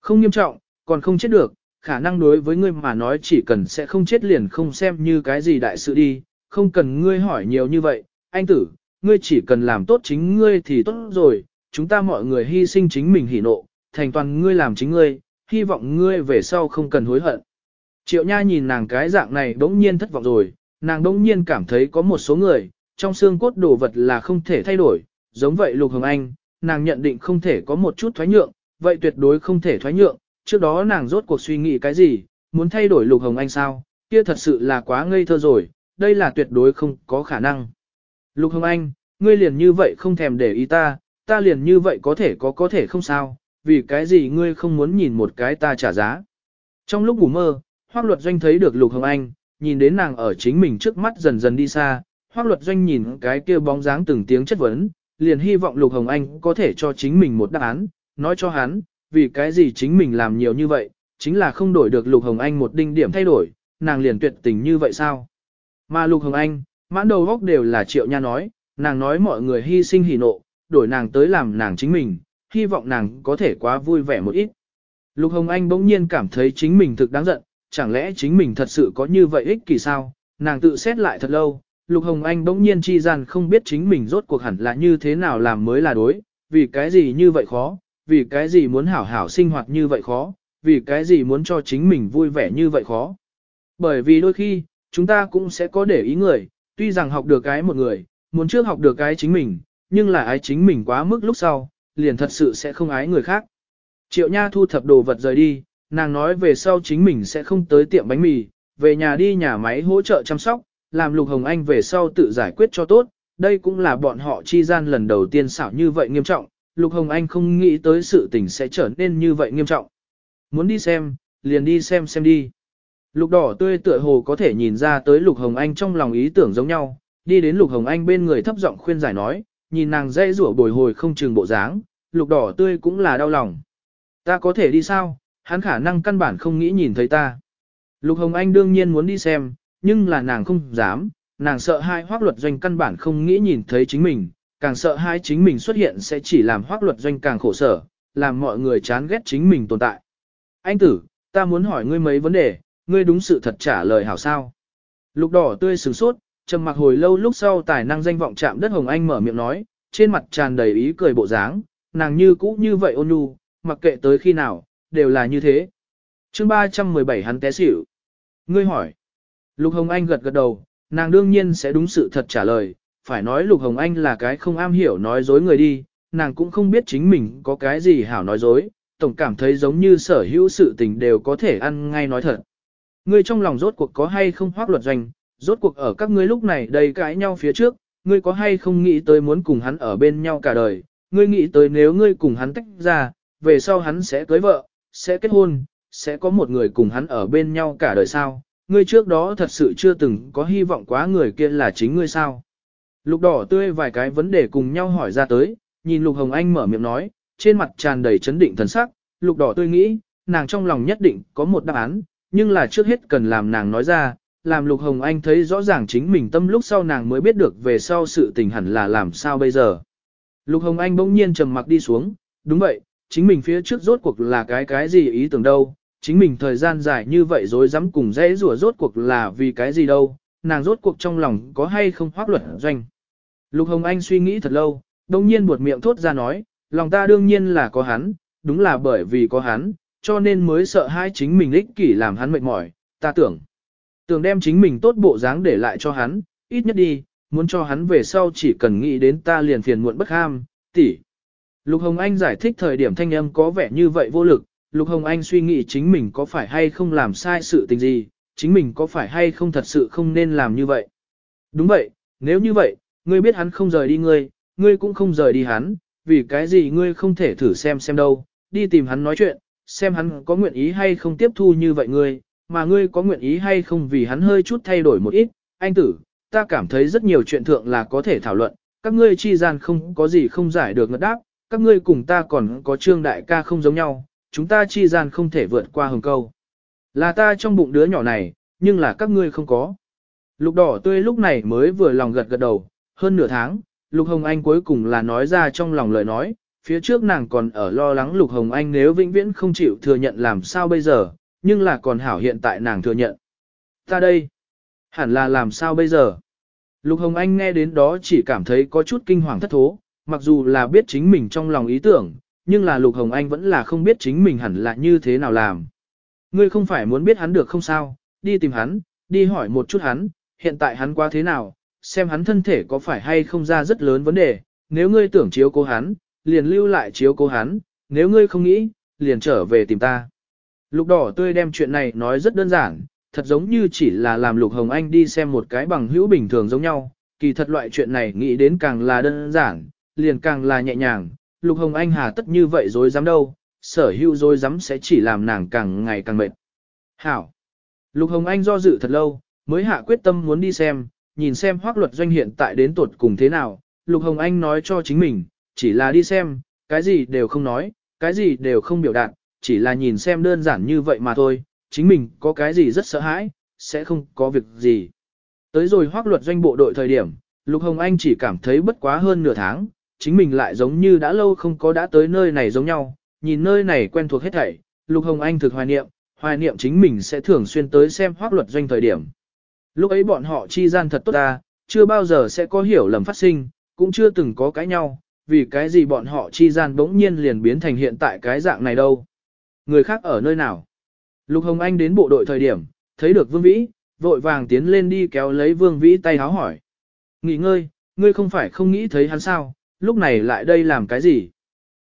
Không nghiêm trọng, còn không chết được, khả năng đối với ngươi mà nói chỉ cần sẽ không chết liền không xem như cái gì đại sự đi, không cần ngươi hỏi nhiều như vậy, anh tử, ngươi chỉ cần làm tốt chính ngươi thì tốt rồi, chúng ta mọi người hy sinh chính mình hỉ nộ, thành toàn ngươi làm chính ngươi, hy vọng ngươi về sau không cần hối hận. Triệu Nha nhìn nàng cái dạng này đống nhiên thất vọng rồi, nàng đống nhiên cảm thấy có một số người, trong xương cốt đồ vật là không thể thay đổi, giống vậy Lục Hồng Anh, nàng nhận định không thể có một chút thoái nhượng, vậy tuyệt đối không thể thoái nhượng, trước đó nàng rốt cuộc suy nghĩ cái gì, muốn thay đổi Lục Hồng Anh sao, kia thật sự là quá ngây thơ rồi, đây là tuyệt đối không có khả năng. Lục Hồng Anh, ngươi liền như vậy không thèm để ý ta, ta liền như vậy có thể có có thể không sao, vì cái gì ngươi không muốn nhìn một cái ta trả giá. Trong lúc ngủ mơ, Hoác Luật Doanh thấy được Lục Hồng Anh, nhìn đến nàng ở chính mình trước mắt dần dần đi xa, Hoác Luật Doanh nhìn cái kia bóng dáng từng tiếng chất vấn, liền hy vọng Lục Hồng Anh có thể cho chính mình một đáp án, nói cho hắn, vì cái gì chính mình làm nhiều như vậy, chính là không đổi được Lục Hồng Anh một đinh điểm thay đổi, nàng liền tuyệt tình như vậy sao? Mà Lục Hồng Anh, mãn đầu góc đều là triệu nha nói, nàng nói mọi người hy sinh hỉ nộ, đổi nàng tới làm nàng chính mình, hy vọng nàng có thể quá vui vẻ một ít. Lục Hồng Anh bỗng nhiên cảm thấy chính mình thực đáng giận, chẳng lẽ chính mình thật sự có như vậy ích kỷ sao? Nàng tự xét lại thật lâu, Lục Hồng Anh bỗng nhiên chi gian không biết chính mình rốt cuộc hẳn là như thế nào làm mới là đối, vì cái gì như vậy khó, vì cái gì muốn hảo hảo sinh hoạt như vậy khó, vì cái gì muốn cho chính mình vui vẻ như vậy khó. Bởi vì đôi khi, chúng ta cũng sẽ có để ý người, tuy rằng học được cái một người, muốn trước học được cái chính mình, nhưng là ái chính mình quá mức lúc sau, liền thật sự sẽ không ái người khác. Triệu Nha thu thập đồ vật rời đi, nàng nói về sau chính mình sẽ không tới tiệm bánh mì, về nhà đi nhà máy hỗ trợ chăm sóc, làm Lục Hồng Anh về sau tự giải quyết cho tốt, đây cũng là bọn họ chi gian lần đầu tiên xảo như vậy nghiêm trọng, Lục Hồng Anh không nghĩ tới sự tình sẽ trở nên như vậy nghiêm trọng. Muốn đi xem, liền đi xem xem đi. Lục đỏ tươi tựa hồ có thể nhìn ra tới Lục Hồng Anh trong lòng ý tưởng giống nhau, đi đến Lục Hồng Anh bên người thấp giọng khuyên giải nói, nhìn nàng dây rủa bồi hồi không chừng bộ dáng, Lục đỏ tươi cũng là đau lòng. Ta có thể đi sao, hắn khả năng căn bản không nghĩ nhìn thấy ta. Lục Hồng Anh đương nhiên muốn đi xem, nhưng là nàng không dám, nàng sợ hai hoác luật doanh căn bản không nghĩ nhìn thấy chính mình, càng sợ hai chính mình xuất hiện sẽ chỉ làm hoác luật doanh càng khổ sở, làm mọi người chán ghét chính mình tồn tại. Anh tử, ta muốn hỏi ngươi mấy vấn đề, ngươi đúng sự thật trả lời hảo sao. Lục đỏ tươi sửng sốt, trầm mặc hồi lâu lúc sau tài năng danh vọng chạm đất Hồng Anh mở miệng nói, trên mặt tràn đầy ý cười bộ dáng, nàng như cũ như vậy ôn nhu, mặc kệ tới khi nào, đều là như thế. chương 317 hắn té xỉu. Ngươi hỏi. Lục Hồng Anh gật gật đầu, nàng đương nhiên sẽ đúng sự thật trả lời, phải nói Lục Hồng Anh là cái không am hiểu nói dối người đi, nàng cũng không biết chính mình có cái gì hảo nói dối, tổng cảm thấy giống như sở hữu sự tình đều có thể ăn ngay nói thật. Ngươi trong lòng rốt cuộc có hay không hoác luật doanh, rốt cuộc ở các ngươi lúc này đầy cãi nhau phía trước, ngươi có hay không nghĩ tới muốn cùng hắn ở bên nhau cả đời, ngươi nghĩ tới nếu ngươi cùng hắn tách ra, về sau hắn sẽ cưới vợ, sẽ kết hôn, sẽ có một người cùng hắn ở bên nhau cả đời sao, ngươi trước đó thật sự chưa từng có hy vọng quá người kia là chính ngươi sao. Lục đỏ tươi vài cái vấn đề cùng nhau hỏi ra tới, nhìn Lục Hồng Anh mở miệng nói, trên mặt tràn đầy chấn định thần sắc, Lục đỏ tươi nghĩ, nàng trong lòng nhất định có một đáp án, nhưng là trước hết cần làm nàng nói ra, làm Lục Hồng Anh thấy rõ ràng chính mình tâm lúc sau nàng mới biết được về sau sự tình hẳn là làm sao bây giờ. Lục Hồng Anh bỗng nhiên trầm mặc đi xuống, đúng vậy, chính mình phía trước rốt cuộc là cái cái gì ý tưởng đâu, chính mình thời gian dài như vậy rồi dám cùng dễ rủa rốt cuộc là vì cái gì đâu, nàng rốt cuộc trong lòng có hay không hoác luật doanh. Lục Hồng Anh suy nghĩ thật lâu, đồng nhiên buột miệng thốt ra nói, lòng ta đương nhiên là có hắn, đúng là bởi vì có hắn, cho nên mới sợ hai chính mình ích kỷ làm hắn mệt mỏi, ta tưởng. Tưởng đem chính mình tốt bộ dáng để lại cho hắn, ít nhất đi, muốn cho hắn về sau chỉ cần nghĩ đến ta liền phiền muộn bất ham, tỷ. Lục Hồng Anh giải thích thời điểm thanh âm có vẻ như vậy vô lực, Lục Hồng Anh suy nghĩ chính mình có phải hay không làm sai sự tình gì, chính mình có phải hay không thật sự không nên làm như vậy. Đúng vậy, nếu như vậy, ngươi biết hắn không rời đi ngươi, ngươi cũng không rời đi hắn, vì cái gì ngươi không thể thử xem xem đâu, đi tìm hắn nói chuyện, xem hắn có nguyện ý hay không tiếp thu như vậy ngươi, mà ngươi có nguyện ý hay không vì hắn hơi chút thay đổi một ít, anh tử, ta cảm thấy rất nhiều chuyện thượng là có thể thảo luận, các ngươi chi gian không có gì không giải được ngất đáp, các ngươi cùng ta còn có trương đại ca không giống nhau, chúng ta chi gian không thể vượt qua hồng câu. Là ta trong bụng đứa nhỏ này, nhưng là các ngươi không có. Lục đỏ tươi lúc này mới vừa lòng gật gật đầu, hơn nửa tháng, Lục Hồng Anh cuối cùng là nói ra trong lòng lời nói, phía trước nàng còn ở lo lắng Lục Hồng Anh nếu vĩnh viễn không chịu thừa nhận làm sao bây giờ, nhưng là còn hảo hiện tại nàng thừa nhận. Ta đây, hẳn là làm sao bây giờ? Lục Hồng Anh nghe đến đó chỉ cảm thấy có chút kinh hoàng thất thố, mặc dù là biết chính mình trong lòng ý tưởng, nhưng là Lục Hồng Anh vẫn là không biết chính mình hẳn là như thế nào làm. Ngươi không phải muốn biết hắn được không sao, đi tìm hắn, đi hỏi một chút hắn, hiện tại hắn qua thế nào, xem hắn thân thể có phải hay không ra rất lớn vấn đề, nếu ngươi tưởng chiếu cố hắn, liền lưu lại chiếu cố hắn, nếu ngươi không nghĩ, liền trở về tìm ta. Lục đỏ tươi đem chuyện này nói rất đơn giản, thật giống như chỉ là làm Lục Hồng Anh đi xem một cái bằng hữu bình thường giống nhau, kỳ thật loại chuyện này nghĩ đến càng là đơn giản, liền càng là nhẹ nhàng, Lục Hồng Anh hà tất như vậy dối dám đâu, sở hữu dối dám sẽ chỉ làm nàng càng ngày càng mệt. Hảo! Lục Hồng Anh do dự thật lâu, mới hạ quyết tâm muốn đi xem, nhìn xem hoác luật doanh hiện tại đến tuột cùng thế nào, Lục Hồng Anh nói cho chính mình, chỉ là đi xem, cái gì đều không nói, cái gì đều không biểu đạt, chỉ là nhìn xem đơn giản như vậy mà thôi, chính mình có cái gì rất sợ hãi, sẽ không có việc gì. Tới rồi hoác luật doanh bộ đội thời điểm, Lục Hồng Anh chỉ cảm thấy bất quá hơn nửa tháng, chính mình lại giống như đã lâu không có đã tới nơi này giống nhau, nhìn nơi này quen thuộc hết thảy, Lục Hồng Anh thực hoài niệm, hoài niệm chính mình sẽ thường xuyên tới xem hoác luật doanh thời điểm. Lúc ấy bọn họ chi gian thật tốt ta, chưa bao giờ sẽ có hiểu lầm phát sinh, cũng chưa từng có cãi nhau, vì cái gì bọn họ chi gian bỗng nhiên liền biến thành hiện tại cái dạng này đâu. Người khác ở nơi nào? Lục Hồng Anh đến bộ đội thời điểm, thấy được Vương Vĩ, vội vàng tiến lên đi kéo lấy Vương Vĩ tay háo hỏi. Nghỉ ngơi, ngươi không phải không nghĩ thấy hắn sao, lúc này lại đây làm cái gì?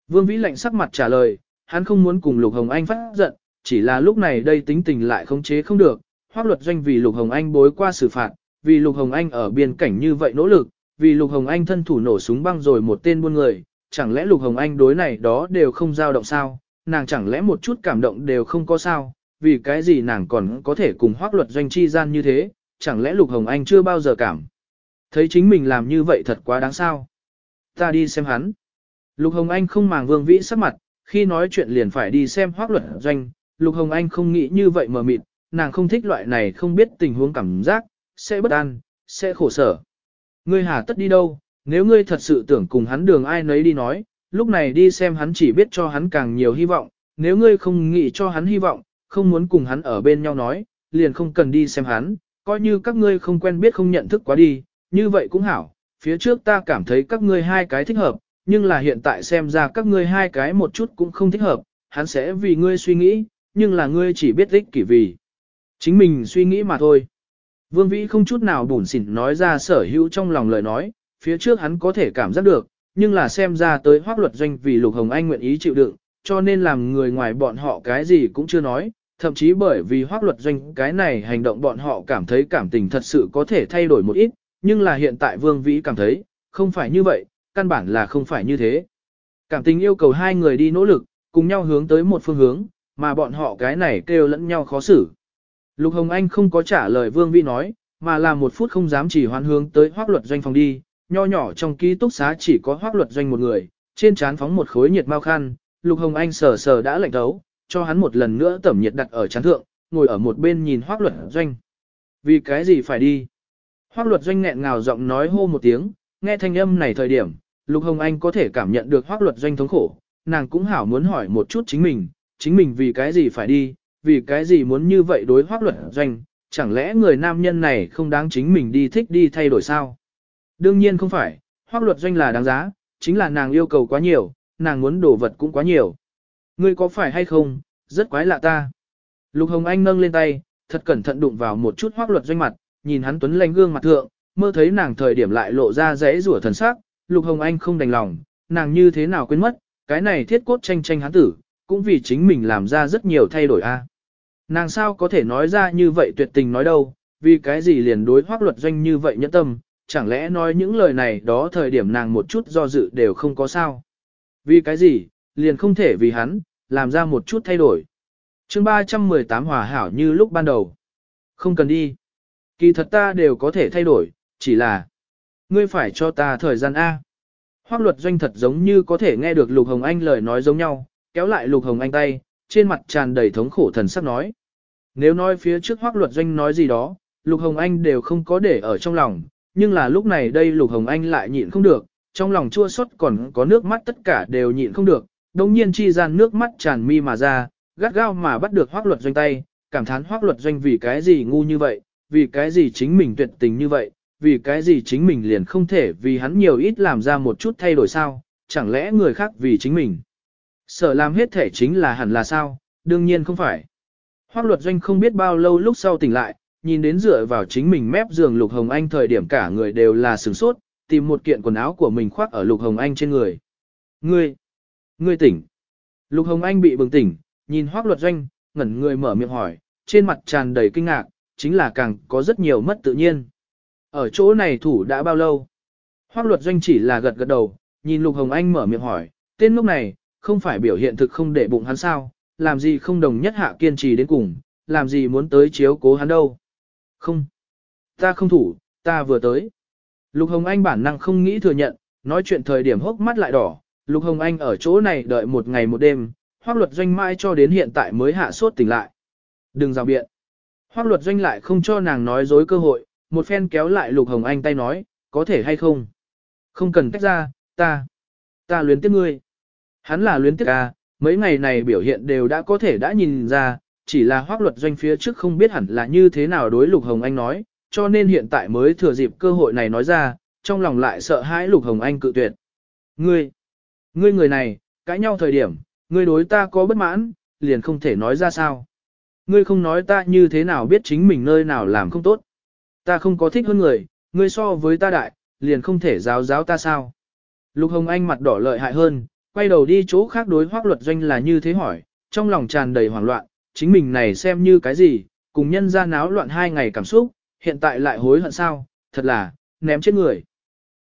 Vương Vĩ lạnh sắc mặt trả lời, hắn không muốn cùng Lục Hồng Anh phát giận, chỉ là lúc này đây tính tình lại không chế không được, hoác luật doanh vì Lục Hồng Anh bối qua xử phạt, vì Lục Hồng Anh ở biên cảnh như vậy nỗ lực, vì Lục Hồng Anh thân thủ nổ súng băng rồi một tên buôn người, chẳng lẽ Lục Hồng Anh đối này đó đều không dao động sao, nàng chẳng lẽ một chút cảm động đều không có sao, vì cái gì nàng còn có thể cùng hoác luật doanh chi gian như thế, chẳng lẽ Lục Hồng Anh chưa bao giờ cảm. Thấy chính mình làm như vậy thật quá đáng sao. Ta đi xem hắn. Lục Hồng Anh không màng vương vĩ sắc mặt, khi nói chuyện liền phải đi xem hoác luật doanh, Lục Hồng Anh không nghĩ như vậy mờ mịt, nàng không thích loại này không biết tình huống cảm giác, sẽ bất an, sẽ khổ sở. Ngươi hà tất đi đâu, nếu ngươi thật sự tưởng cùng hắn đường ai nấy đi nói, lúc này đi xem hắn chỉ biết cho hắn càng nhiều hy vọng, nếu ngươi không nghĩ cho hắn hy vọng, không muốn cùng hắn ở bên nhau nói, liền không cần đi xem hắn, coi như các ngươi không quen biết không nhận thức quá đi, như vậy cũng hảo, phía trước ta cảm thấy các ngươi hai cái thích hợp, nhưng là hiện tại xem ra các ngươi hai cái một chút cũng không thích hợp, hắn sẽ vì ngươi suy nghĩ, nhưng là ngươi chỉ biết ích kỷ vì. Chính mình suy nghĩ mà thôi. Vương Vĩ không chút nào bùn xỉn nói ra sở hữu trong lòng lời nói, phía trước hắn có thể cảm giác được, nhưng là xem ra tới hoác luật doanh vì Lục Hồng Anh nguyện ý chịu đựng, cho nên làm người ngoài bọn họ cái gì cũng chưa nói, thậm chí bởi vì hoác luật doanh cái này hành động bọn họ cảm thấy cảm tình thật sự có thể thay đổi một ít, nhưng là hiện tại Vương Vĩ cảm thấy, không phải như vậy, căn bản là không phải như thế. Cảm tình yêu cầu hai người đi nỗ lực, cùng nhau hướng tới một phương hướng, mà bọn họ cái này kêu lẫn nhau khó xử. Lục Hồng Anh không có trả lời Vương Vĩ nói, mà là một phút không dám chỉ hoan hướng tới hoác luật doanh phòng đi, nho nhỏ trong ký túc xá chỉ có hoác luật doanh một người, trên trán phóng một khối nhiệt mau khăn, Lục Hồng Anh sờ sờ đã lạnh thấu, cho hắn một lần nữa tẩm nhiệt đặt ở chán thượng, ngồi ở một bên nhìn hoác luật doanh. Vì cái gì phải đi? Hoác luật doanh nghẹn ngào giọng nói hô một tiếng, nghe thanh âm này thời điểm, Lục Hồng Anh có thể cảm nhận được hoác luật doanh thống khổ, nàng cũng hảo muốn hỏi một chút chính mình, chính mình vì cái gì phải đi, vì cái gì muốn như vậy đối hoác luật doanh, chẳng lẽ người nam nhân này không đáng chính mình đi thích đi thay đổi sao? Đương nhiên không phải, hoác luật doanh là đáng giá, chính là nàng yêu cầu quá nhiều, nàng muốn đổ vật cũng quá nhiều. Ngươi có phải hay không, rất quái lạ ta. Lục Hồng Anh nâng lên tay, thật cẩn thận đụng vào một chút hoác luật doanh mặt, nhìn hắn tuấn lanh gương mặt thượng, mơ thấy nàng thời điểm lại lộ ra rẽ rủa thần sắc, Lục Hồng Anh không đành lòng, nàng như thế nào quên mất, cái này thiết cốt tranh tranh hắn tử, cũng vì chính mình làm ra rất nhiều thay đổi a. Nàng sao có thể nói ra như vậy tuyệt tình nói đâu, vì cái gì liền đối hoác luật doanh như vậy nhẫn tâm, chẳng lẽ nói những lời này đó thời điểm nàng một chút do dự đều không có sao. Vì cái gì, liền không thể vì hắn, làm ra một chút thay đổi. chương 318 hòa hảo như lúc ban đầu. Không cần đi. Kỳ thật ta đều có thể thay đổi, chỉ là ngươi phải cho ta thời gian A. Hoác luật doanh thật giống như có thể nghe được Lục Hồng Anh lời nói giống nhau, kéo lại Lục Hồng Anh tay, trên mặt tràn đầy thống khổ thần sắc nói. Nếu nói phía trước hoác luật doanh nói gì đó, Lục Hồng Anh đều không có để ở trong lòng, nhưng là lúc này đây Lục Hồng Anh lại nhịn không được, trong lòng chua xót còn có nước mắt tất cả đều nhịn không được, đồng nhiên chi gian nước mắt tràn mi mà ra, gắt gao mà bắt được hoác luật doanh tay, cảm thán hoác luật doanh vì cái gì ngu như vậy, vì cái gì chính mình tuyệt tình như vậy, vì cái gì chính mình liền không thể vì hắn nhiều ít làm ra một chút thay đổi sao, chẳng lẽ người khác vì chính mình. Sở làm hết thể chính là hẳn là sao, đương nhiên không phải. Hoác luật doanh không biết bao lâu lúc sau tỉnh lại, nhìn đến dựa vào chính mình mép giường Lục Hồng Anh thời điểm cả người đều là sửng sốt, tìm một kiện quần áo của mình khoác ở Lục Hồng Anh trên người. Ngươi! Ngươi tỉnh! Lục Hồng Anh bị bừng tỉnh, nhìn hoác luật doanh, ngẩn người mở miệng hỏi, trên mặt tràn đầy kinh ngạc, chính là càng có rất nhiều mất tự nhiên. Ở chỗ này thủ đã bao lâu? Hoác luật doanh chỉ là gật gật đầu, nhìn Lục Hồng Anh mở miệng hỏi, tên lúc này, không phải biểu hiện thực không để bụng hắn sao, làm gì không đồng nhất hạ kiên trì đến cùng, làm gì muốn tới chiếu cố hắn đâu. Không, ta không thủ, ta vừa tới. Lục Hồng Anh bản năng không nghĩ thừa nhận, nói chuyện thời điểm hốc mắt lại đỏ, Lục Hồng Anh ở chỗ này đợi một ngày một đêm, hoác luật doanh mãi cho đến hiện tại mới hạ sốt tỉnh lại. Đừng rào biện. Hoác luật doanh lại không cho nàng nói dối cơ hội, một phen kéo lại Lục Hồng Anh tay nói, có thể hay không? Không cần tách ra, ta, ta luyến tiếc ngươi. Hắn là luyến tiếc à, mấy ngày này biểu hiện đều đã có thể đã nhìn ra, chỉ là hoác luật doanh phía trước không biết hẳn là như thế nào đối Lục Hồng Anh nói, cho nên hiện tại mới thừa dịp cơ hội này nói ra, trong lòng lại sợ hãi Lục Hồng Anh cự tuyệt. Ngươi, ngươi người này, cãi nhau thời điểm, ngươi đối ta có bất mãn, liền không thể nói ra sao. Ngươi không nói ta như thế nào biết chính mình nơi nào làm không tốt. Ta không có thích hơn người, ngươi so với ta đại, liền không thể giáo giáo ta sao. Lục Hồng Anh mặt đỏ lợi hại hơn, quay đầu đi chỗ khác đối hoác luật doanh là như thế hỏi, trong lòng tràn đầy hoảng loạn, chính mình này xem như cái gì, cùng nhân ra náo loạn hai ngày cảm xúc, hiện tại lại hối hận sao, thật là, ném chết người.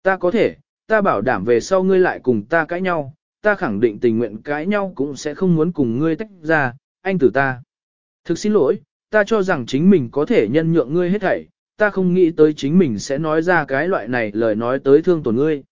Ta có thể, ta bảo đảm về sau ngươi lại cùng ta cãi nhau, ta khẳng định tình nguyện cãi nhau cũng sẽ không muốn cùng ngươi tách ra, anh tử ta. Thực xin lỗi, ta cho rằng chính mình có thể nhân nhượng ngươi hết thảy, ta không nghĩ tới chính mình sẽ nói ra cái loại này lời nói tới thương tổn ngươi.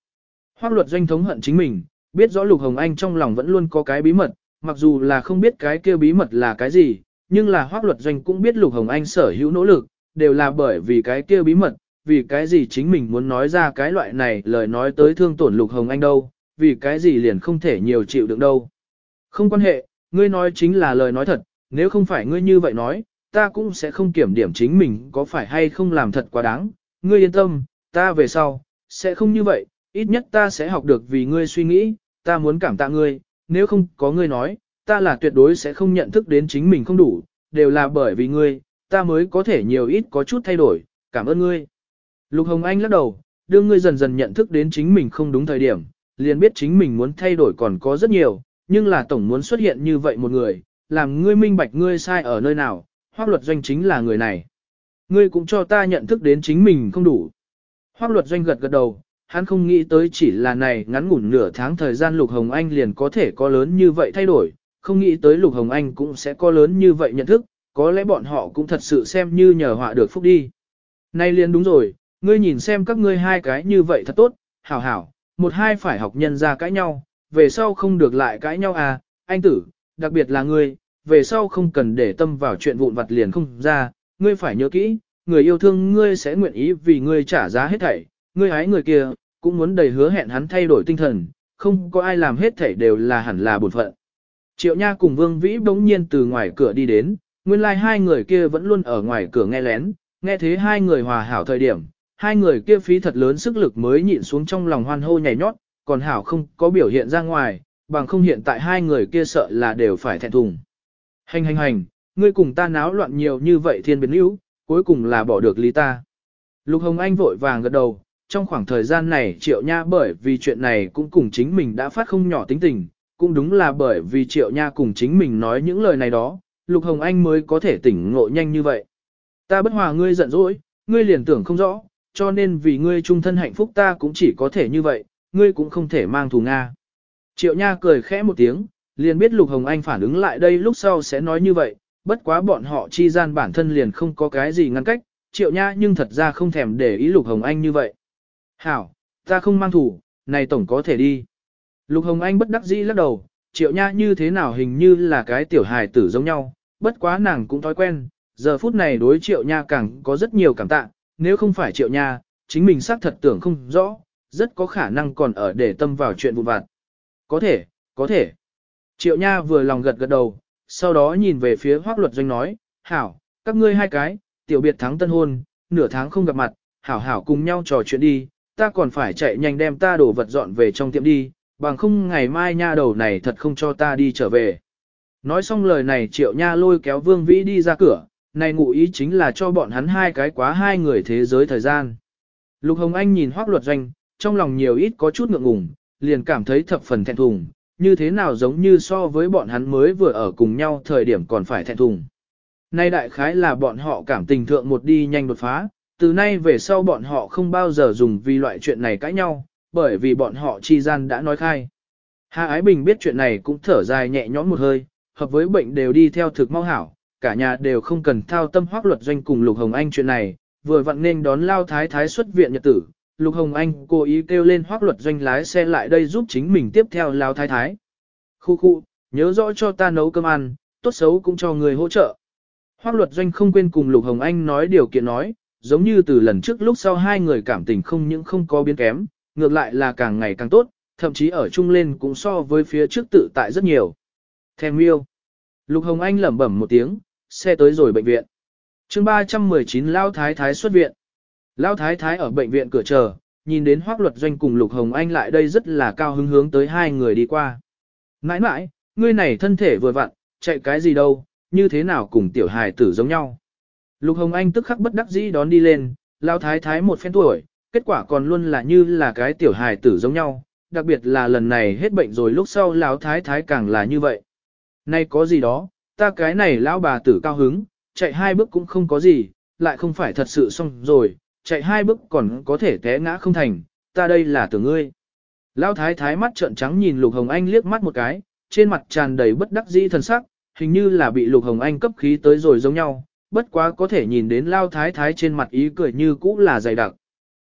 Hoác luật doanh thống hận chính mình, biết rõ Lục Hồng Anh trong lòng vẫn luôn có cái bí mật, mặc dù là không biết cái kia bí mật là cái gì, nhưng là hoác luật doanh cũng biết Lục Hồng Anh sở hữu nỗ lực, đều là bởi vì cái kia bí mật, vì cái gì chính mình muốn nói ra cái loại này lời nói tới thương tổn Lục Hồng Anh đâu, vì cái gì liền không thể nhiều chịu đựng đâu. Không quan hệ, ngươi nói chính là lời nói thật, nếu không phải ngươi như vậy nói, ta cũng sẽ không kiểm điểm chính mình có phải hay không làm thật quá đáng, ngươi yên tâm, ta về sau, sẽ không như vậy, ít nhất ta sẽ học được vì ngươi suy nghĩ, ta muốn cảm tạ ngươi, nếu không có ngươi nói, ta là tuyệt đối sẽ không nhận thức đến chính mình không đủ, đều là bởi vì ngươi, ta mới có thể nhiều ít có chút thay đổi, cảm ơn ngươi. Lục Hồng Anh lắc đầu, đưa ngươi dần dần nhận thức đến chính mình không đúng thời điểm, liền biết chính mình muốn thay đổi còn có rất nhiều, nhưng là tổng muốn xuất hiện như vậy một người, làm ngươi minh bạch ngươi sai ở nơi nào, hoác luật doanh chính là người này. Ngươi cũng cho ta nhận thức đến chính mình không đủ. Hoác luật doanh gật gật đầu, hắn không nghĩ tới chỉ là này ngắn ngủn nửa tháng thời gian Lục Hồng Anh liền có thể có lớn như vậy thay đổi, không nghĩ tới Lục Hồng Anh cũng sẽ có lớn như vậy nhận thức, có lẽ bọn họ cũng thật sự xem như nhờ họa được phúc đi. Nay liền đúng rồi, ngươi nhìn xem các ngươi hai cái như vậy thật tốt, hảo hảo, một hai phải học nhân ra cãi nhau, về sau không được lại cãi nhau à, anh tử, đặc biệt là ngươi, về sau không cần để tâm vào chuyện vụn vặt liền không ra, ngươi phải nhớ kỹ, người yêu thương ngươi sẽ nguyện ý vì ngươi trả giá hết thảy, ngươi hái người kia, cũng muốn đầy hứa hẹn hắn thay đổi tinh thần, không có ai làm hết thảy đều là hẳn là bổn phận. Triệu Nha cùng Vương Vĩ bỗng nhiên từ ngoài cửa đi đến, nguyên lai like hai người kia vẫn luôn ở ngoài cửa nghe lén, nghe thế hai người hòa hảo thời điểm, hai người kia phí thật lớn sức lực mới nhịn xuống trong lòng hoan hô nhảy nhót, còn hảo không có biểu hiện ra ngoài, bằng không hiện tại hai người kia sợ là đều phải thẹn thùng. Hành hành hành, ngươi cùng ta náo loạn nhiều như vậy thiên biến yếu, cuối cùng là bỏ được lý ta. Lục Hồng Anh vội vàng gật đầu, trong khoảng thời gian này Triệu Nha bởi vì chuyện này cũng cùng chính mình đã phát không nhỏ tính tình, cũng đúng là bởi vì Triệu Nha cùng chính mình nói những lời này đó, Lục Hồng Anh mới có thể tỉnh ngộ nhanh như vậy. Ta bất hòa ngươi giận dỗi, ngươi liền tưởng không rõ, cho nên vì ngươi trung thân hạnh phúc ta cũng chỉ có thể như vậy, ngươi cũng không thể mang thù Nga. Triệu Nha cười khẽ một tiếng, liền biết Lục Hồng Anh phản ứng lại đây lúc sau sẽ nói như vậy, bất quá bọn họ chi gian bản thân liền không có cái gì ngăn cách, Triệu Nha nhưng thật ra không thèm để ý Lục Hồng Anh như vậy. Hảo, ta không mang thủ, này tổng có thể đi. Lục Hồng Anh bất đắc dĩ lắc đầu, Triệu Nha như thế nào hình như là cái tiểu hài tử giống nhau, bất quá nàng cũng thói quen, giờ phút này đối Triệu Nha càng có rất nhiều cảm tạ, nếu không phải Triệu Nha, chính mình xác thật tưởng không rõ, rất có khả năng còn ở để tâm vào chuyện vụn vặt. Có thể, có thể. Triệu Nha vừa lòng gật gật đầu, sau đó nhìn về phía Hoắc Luật Doanh nói, Hảo, các ngươi hai cái, tiểu biệt thắng tân hôn, nửa tháng không gặp mặt, Hảo Hảo cùng nhau trò chuyện đi, ta còn phải chạy nhanh đem ta đổ vật dọn về trong tiệm đi, bằng không ngày mai nha đầu này thật không cho ta đi trở về. Nói xong lời này Triệu Nha lôi kéo Vương Vĩ đi ra cửa, này ngụ ý chính là cho bọn hắn hai cái quá hai người thế giới thời gian. Lục Hồng Anh nhìn Hoắc Luật Doanh, trong lòng nhiều ít có chút ngượng ngùng, liền cảm thấy thập phần thẹn thùng, như thế nào giống như so với bọn hắn mới vừa ở cùng nhau thời điểm còn phải thẹn thùng. Nay đại khái là bọn họ cảm tình thượng một đi nhanh đột phá, từ nay về sau bọn họ không bao giờ dùng vì loại chuyện này cãi nhau, bởi vì bọn họ chi gian đã nói khai. Hà Ái Bình biết chuyện này cũng thở dài nhẹ nhõm một hơi, hợp với bệnh đều đi theo thực mau hảo, cả nhà đều không cần thao tâm hoác luật doanh cùng Lục Hồng Anh chuyện này, vừa vặn nên đón lao thái thái xuất viện nhật tử, Lục Hồng Anh cố ý kêu lên hoác luật doanh lái xe lại đây giúp chính mình tiếp theo lao thái thái. Khu khu, nhớ rõ cho ta nấu cơm ăn, tốt xấu cũng cho người hỗ trợ. Hoác luật doanh không quên cùng Lục Hồng Anh nói điều kiện nói, giống như từ lần trước lúc sau hai người cảm tình không những không có biến kém, ngược lại là càng ngày càng tốt, thậm chí ở chung lên cũng so với phía trước tự tại rất nhiều. Thèm yêu. Lục Hồng Anh lẩm bẩm một tiếng, xe tới rồi bệnh viện. chương 319 Lao Thái Thái xuất viện. Lão Thái Thái ở bệnh viện cửa chờ, nhìn đến Hoắc Luật Doanh cùng Lục Hồng Anh lại đây rất là cao hứng hướng tới hai người đi qua. Nãi nãi, ngươi này thân thể vừa vặn, chạy cái gì đâu, như thế nào cùng tiểu hài tử giống nhau. Lục Hồng Anh tức khắc bất đắc dĩ đón đi lên, Lão Thái Thái một phen tuổi, kết quả còn luôn là như là cái tiểu hài tử giống nhau, đặc biệt là lần này hết bệnh rồi lúc sau Lão Thái Thái càng là như vậy. Nay có gì đó, ta cái này lão bà tử cao hứng, chạy hai bước cũng không có gì, lại không phải thật sự xong rồi, chạy hai bước còn có thể té ngã không thành, ta đây là tưởng ngươi. Lão thái thái mắt trợn trắng nhìn Lục Hồng Anh liếc mắt một cái, trên mặt tràn đầy bất đắc dĩ thần sắc, hình như là bị Lục Hồng Anh cấp khí tới rồi giống nhau, bất quá có thể nhìn đến Lão thái thái trên mặt ý cười như cũ là dày đặc.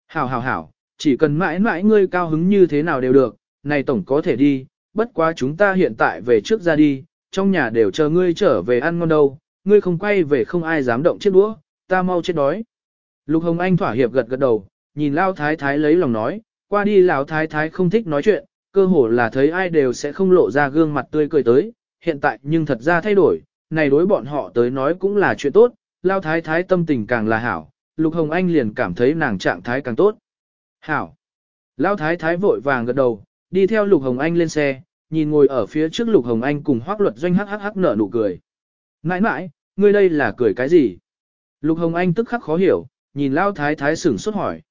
Hảo hảo hảo, chỉ cần mãi mãi ngươi cao hứng như thế nào đều được, này tổng có thể đi, bất quá chúng ta hiện tại về trước ra đi, trong nhà đều chờ ngươi trở về ăn ngon đâu, ngươi không quay về không ai dám động chiếc đũa, ta mau chết đói. Lục Hồng Anh thỏa hiệp gật gật đầu, nhìn Lao Thái Thái lấy lòng nói, qua đi Lão Thái Thái không thích nói chuyện, cơ hồ là thấy ai đều sẽ không lộ ra gương mặt tươi cười tới, hiện tại nhưng thật ra thay đổi, này đối bọn họ tới nói cũng là chuyện tốt, Lao Thái Thái tâm tình càng là hảo, Lục Hồng Anh liền cảm thấy nàng trạng thái càng tốt. Hảo! Lao Thái Thái vội vàng gật đầu, đi theo Lục Hồng Anh lên xe, nhìn ngồi ở phía trước Lục Hồng Anh cùng Hoác Luật Doanh hắc hắc hắc nở nụ cười. Nãi nãi, ngươi đây là cười cái gì? Lục Hồng Anh tức khắc khó hiểu, nhìn Lao Thái Thái sửng sốt hỏi.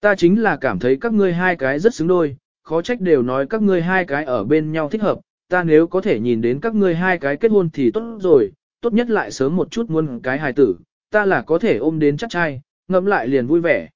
Ta chính là cảm thấy các ngươi hai cái rất xứng đôi, khó trách đều nói các ngươi hai cái ở bên nhau thích hợp, ta nếu có thể nhìn đến các ngươi hai cái kết hôn thì tốt rồi, tốt nhất lại sớm một chút muôn cái hài tử, ta là có thể ôm đến chắc trai, ngẫm lại liền vui vẻ.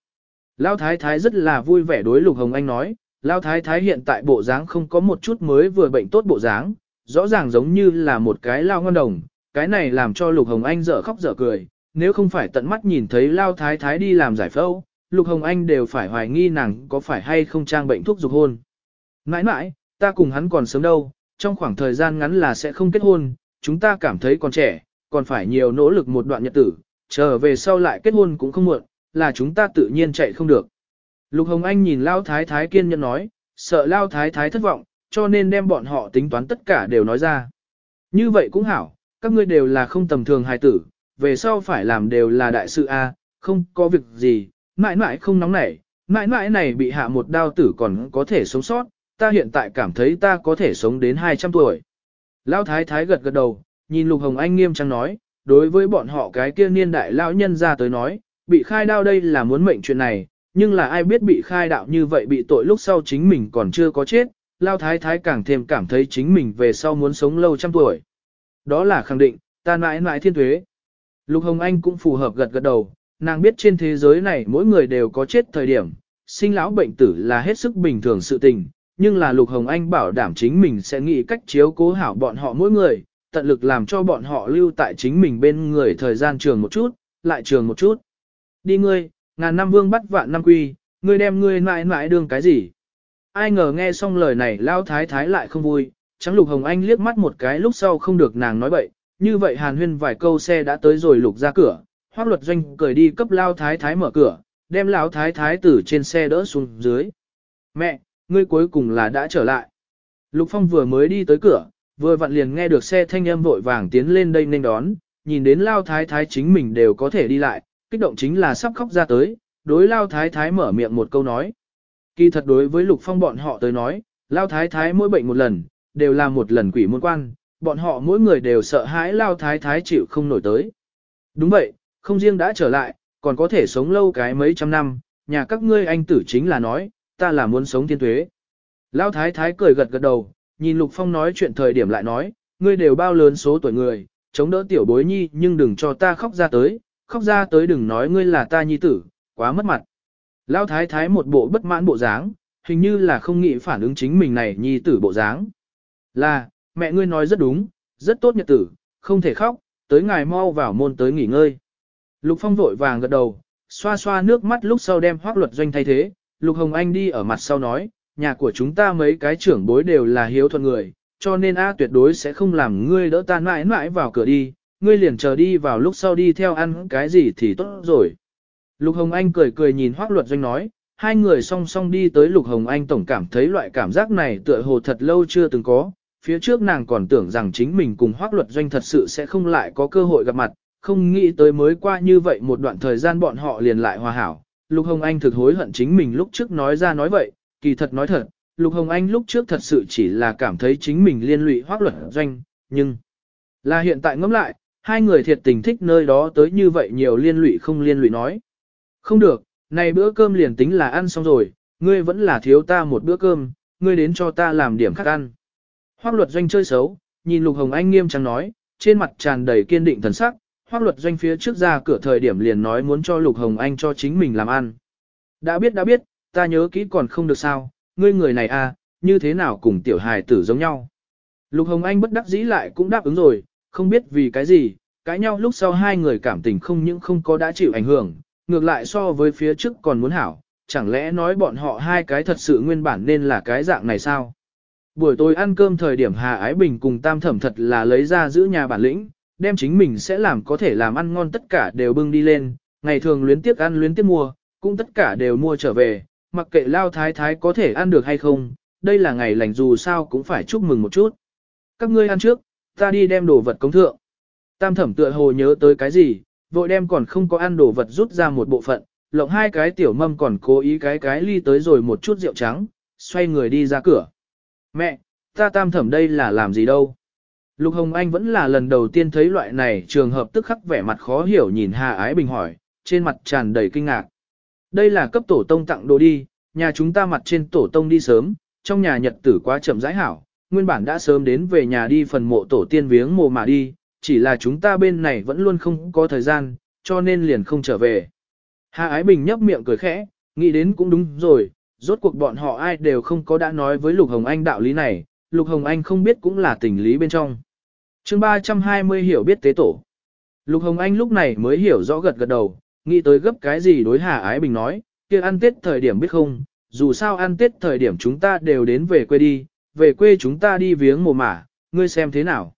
Lao Thái Thái rất là vui vẻ đối Lục Hồng Anh nói, Lao Thái Thái hiện tại bộ dáng không có một chút mới vừa bệnh tốt bộ dáng, rõ ràng giống như là một cái lao ngon đồng, cái này làm cho Lục Hồng Anh dở khóc dở cười, nếu không phải tận mắt nhìn thấy Lao Thái Thái đi làm giải phẫu, Lục Hồng Anh đều phải hoài nghi nàng có phải hay không trang bệnh thuốc dục hôn. Mãi mãi, ta cùng hắn còn sớm đâu, trong khoảng thời gian ngắn là sẽ không kết hôn, chúng ta cảm thấy còn trẻ, còn phải nhiều nỗ lực một đoạn nhật tử, trở về sau lại kết hôn cũng không muộn, là chúng ta tự nhiên chạy không được. Lục Hồng Anh nhìn Lao Thái Thái kiên nhẫn nói, sợ Lao Thái Thái thất vọng, cho nên đem bọn họ tính toán tất cả đều nói ra. Như vậy cũng hảo, các ngươi đều là không tầm thường hài tử, về sau phải làm đều là đại sự A, không có việc gì, mãi mãi không nóng nảy, mãi mãi này bị hạ một đao tử còn có thể sống sót, ta hiện tại cảm thấy ta có thể sống đến 200 tuổi. Lão thái thái gật gật đầu, nhìn Lục Hồng Anh nghiêm trang nói, đối với bọn họ cái kia niên đại lão nhân ra tới nói, bị khai đao đây là muốn mệnh chuyện này, nhưng là ai biết bị khai đạo như vậy bị tội lúc sau chính mình còn chưa có chết, Lão thái thái càng thêm cảm thấy chính mình về sau muốn sống lâu trăm tuổi. Đó là khẳng định, ta mãi mãi thiên thuế. Lục Hồng Anh cũng phù hợp gật gật đầu, nàng biết trên thế giới này mỗi người đều có chết thời điểm, sinh lão bệnh tử là hết sức bình thường sự tình, nhưng là Lục Hồng Anh bảo đảm chính mình sẽ nghĩ cách chiếu cố hảo bọn họ mỗi người, tận lực làm cho bọn họ lưu tại chính mình bên người thời gian trường một chút, lại trường một chút. Đi ngươi, ngàn năm vương bắt vạn năm quy, ngươi đem ngươi mãi mãi đương cái gì? Ai ngờ nghe xong lời này lao thái thái lại không vui, trắng Lục Hồng Anh liếc mắt một cái lúc sau không được nàng nói bậy, như vậy hàn huyên vài câu xe đã tới rồi Lục ra cửa, hoác luật doanh cười đi cấp lao thái thái mở cửa, đem lão thái thái từ trên xe đỡ xuống dưới. Mẹ, ngươi cuối cùng là đã trở lại. Lục Phong vừa mới đi tới cửa, vừa vặn liền nghe được xe thanh âm vội vàng tiến lên đây nên đón, nhìn đến lao thái thái chính mình đều có thể đi lại, kích động chính là sắp khóc ra tới, đối lao thái thái mở miệng một câu nói. Kỳ thật đối với Lục Phong bọn họ tới nói, lao thái thái mỗi bệnh một lần, đều là một lần quỷ môn quan, bọn họ mỗi người đều sợ hãi lao thái thái chịu không nổi tới. Đúng vậy, không riêng đã trở lại, còn có thể sống lâu cái mấy trăm năm, nhà các ngươi anh tử chính là nói, ta là muốn sống thiên tuế. lao thái thái cười gật gật đầu, nhìn Lục Phong nói chuyện thời điểm lại nói, ngươi đều bao lớn số tuổi người, chống đỡ tiểu bối nhi nhưng đừng cho ta khóc ra tới, khóc ra tới đừng nói ngươi là ta nhi tử, quá mất mặt. lao thái thái một bộ bất mãn bộ dáng, hình như là không nghĩ phản ứng chính mình này nhi tử bộ dáng. Là, mẹ ngươi nói rất đúng, rất tốt nhật tử, không thể khóc, tới ngài mau vào môn tới nghỉ ngơi. Lục Phong vội vàng gật đầu, xoa xoa nước mắt lúc sau đem hoác luật doanh thay thế, Lục Hồng Anh đi ở mặt sau nói, nhà của chúng ta mấy cái trưởng bối đều là hiếu thuận người, cho nên A tuyệt đối sẽ không làm ngươi đỡ tan mãi mãi vào cửa đi, ngươi liền chờ đi vào lúc sau đi theo ăn cái gì thì tốt rồi. Lục Hồng Anh cười cười nhìn hoác luật doanh nói, hai người song song đi tới Lục Hồng Anh tổng cảm thấy loại cảm giác này tựa hồ thật lâu chưa từng có, phía trước nàng còn tưởng rằng chính mình cùng hoác luật doanh thật sự sẽ không lại có cơ hội gặp mặt, không nghĩ tới mới qua như vậy một đoạn thời gian bọn họ liền lại hòa hảo. Lục Hồng Anh thực hối hận chính mình lúc trước nói ra nói vậy, kỳ thật nói thật, Lục Hồng Anh lúc trước thật sự chỉ là cảm thấy chính mình liên lụy hoác luật doanh, nhưng là hiện tại ngẫm lại, hai người thiệt tình thích nơi đó tới như vậy nhiều liên lụy không liên lụy nói. Không được, này bữa cơm liền tính là ăn xong rồi, ngươi vẫn là thiếu ta một bữa cơm, ngươi đến cho ta làm điểm khác ăn. Hoác luật doanh chơi xấu, nhìn Lục Hồng Anh nghiêm trang nói, trên mặt tràn đầy kiên định thần sắc, hoác luật doanh phía trước ra cửa thời điểm liền nói muốn cho Lục Hồng Anh cho chính mình làm ăn. Đã biết đã biết, ta nhớ kỹ còn không được sao, ngươi người này à, như thế nào cùng tiểu hài tử giống nhau. Lục Hồng Anh bất đắc dĩ lại cũng đáp ứng rồi, không biết vì cái gì, cãi nhau lúc sau hai người cảm tình không những không có đã chịu ảnh hưởng, ngược lại so với phía trước còn muốn hảo, chẳng lẽ nói bọn họ hai cái thật sự nguyên bản nên là cái dạng này sao? Buổi tối ăn cơm thời điểm Hà Ái Bình cùng Tam Thẩm thật là lấy ra giữ nhà bản lĩnh, đem chính mình sẽ làm có thể làm ăn ngon tất cả đều bưng đi lên, ngày thường luyến tiếc ăn luyến tiếc mua, cũng tất cả đều mua trở về, mặc kệ lao thái thái có thể ăn được hay không, đây là ngày lành dù sao cũng phải chúc mừng một chút. Các ngươi ăn trước, ta đi đem đồ vật công thượng. Tam thẩm tựa hồ nhớ tới cái gì, vội đem còn không có ăn đồ vật rút ra một bộ phận, lộng hai cái tiểu mâm còn cố ý cái cái ly tới rồi một chút rượu trắng, xoay người đi ra cửa. Mẹ, ta tam thẩm đây là làm gì đâu? Lục Hồng Anh vẫn là lần đầu tiên thấy loại này trường hợp tức khắc vẻ mặt khó hiểu nhìn Hà Ái Bình hỏi, trên mặt tràn đầy kinh ngạc. Đây là cấp tổ tông tặng đồ đi, nhà chúng ta mặt trên tổ tông đi sớm, trong nhà nhật tử quá chậm rãi hảo, nguyên bản đã sớm đến về nhà đi phần mộ tổ tiên viếng mồ mà đi, chỉ là chúng ta bên này vẫn luôn không có thời gian, cho nên liền không trở về. Hà Ái Bình nhấp miệng cười khẽ, nghĩ đến cũng đúng rồi, rốt cuộc bọn họ ai đều không có đã nói với Lục Hồng Anh đạo lý này, Lục Hồng Anh không biết cũng là tình lý bên trong. chương 320 hiểu biết tế tổ. Lục Hồng Anh lúc này mới hiểu rõ gật gật đầu, nghĩ tới gấp cái gì đối Hà Ái Bình nói, kia ăn Tết thời điểm biết không, dù sao ăn Tết thời điểm chúng ta đều đến về quê đi, về quê chúng ta đi viếng mồ mả, ngươi xem thế nào.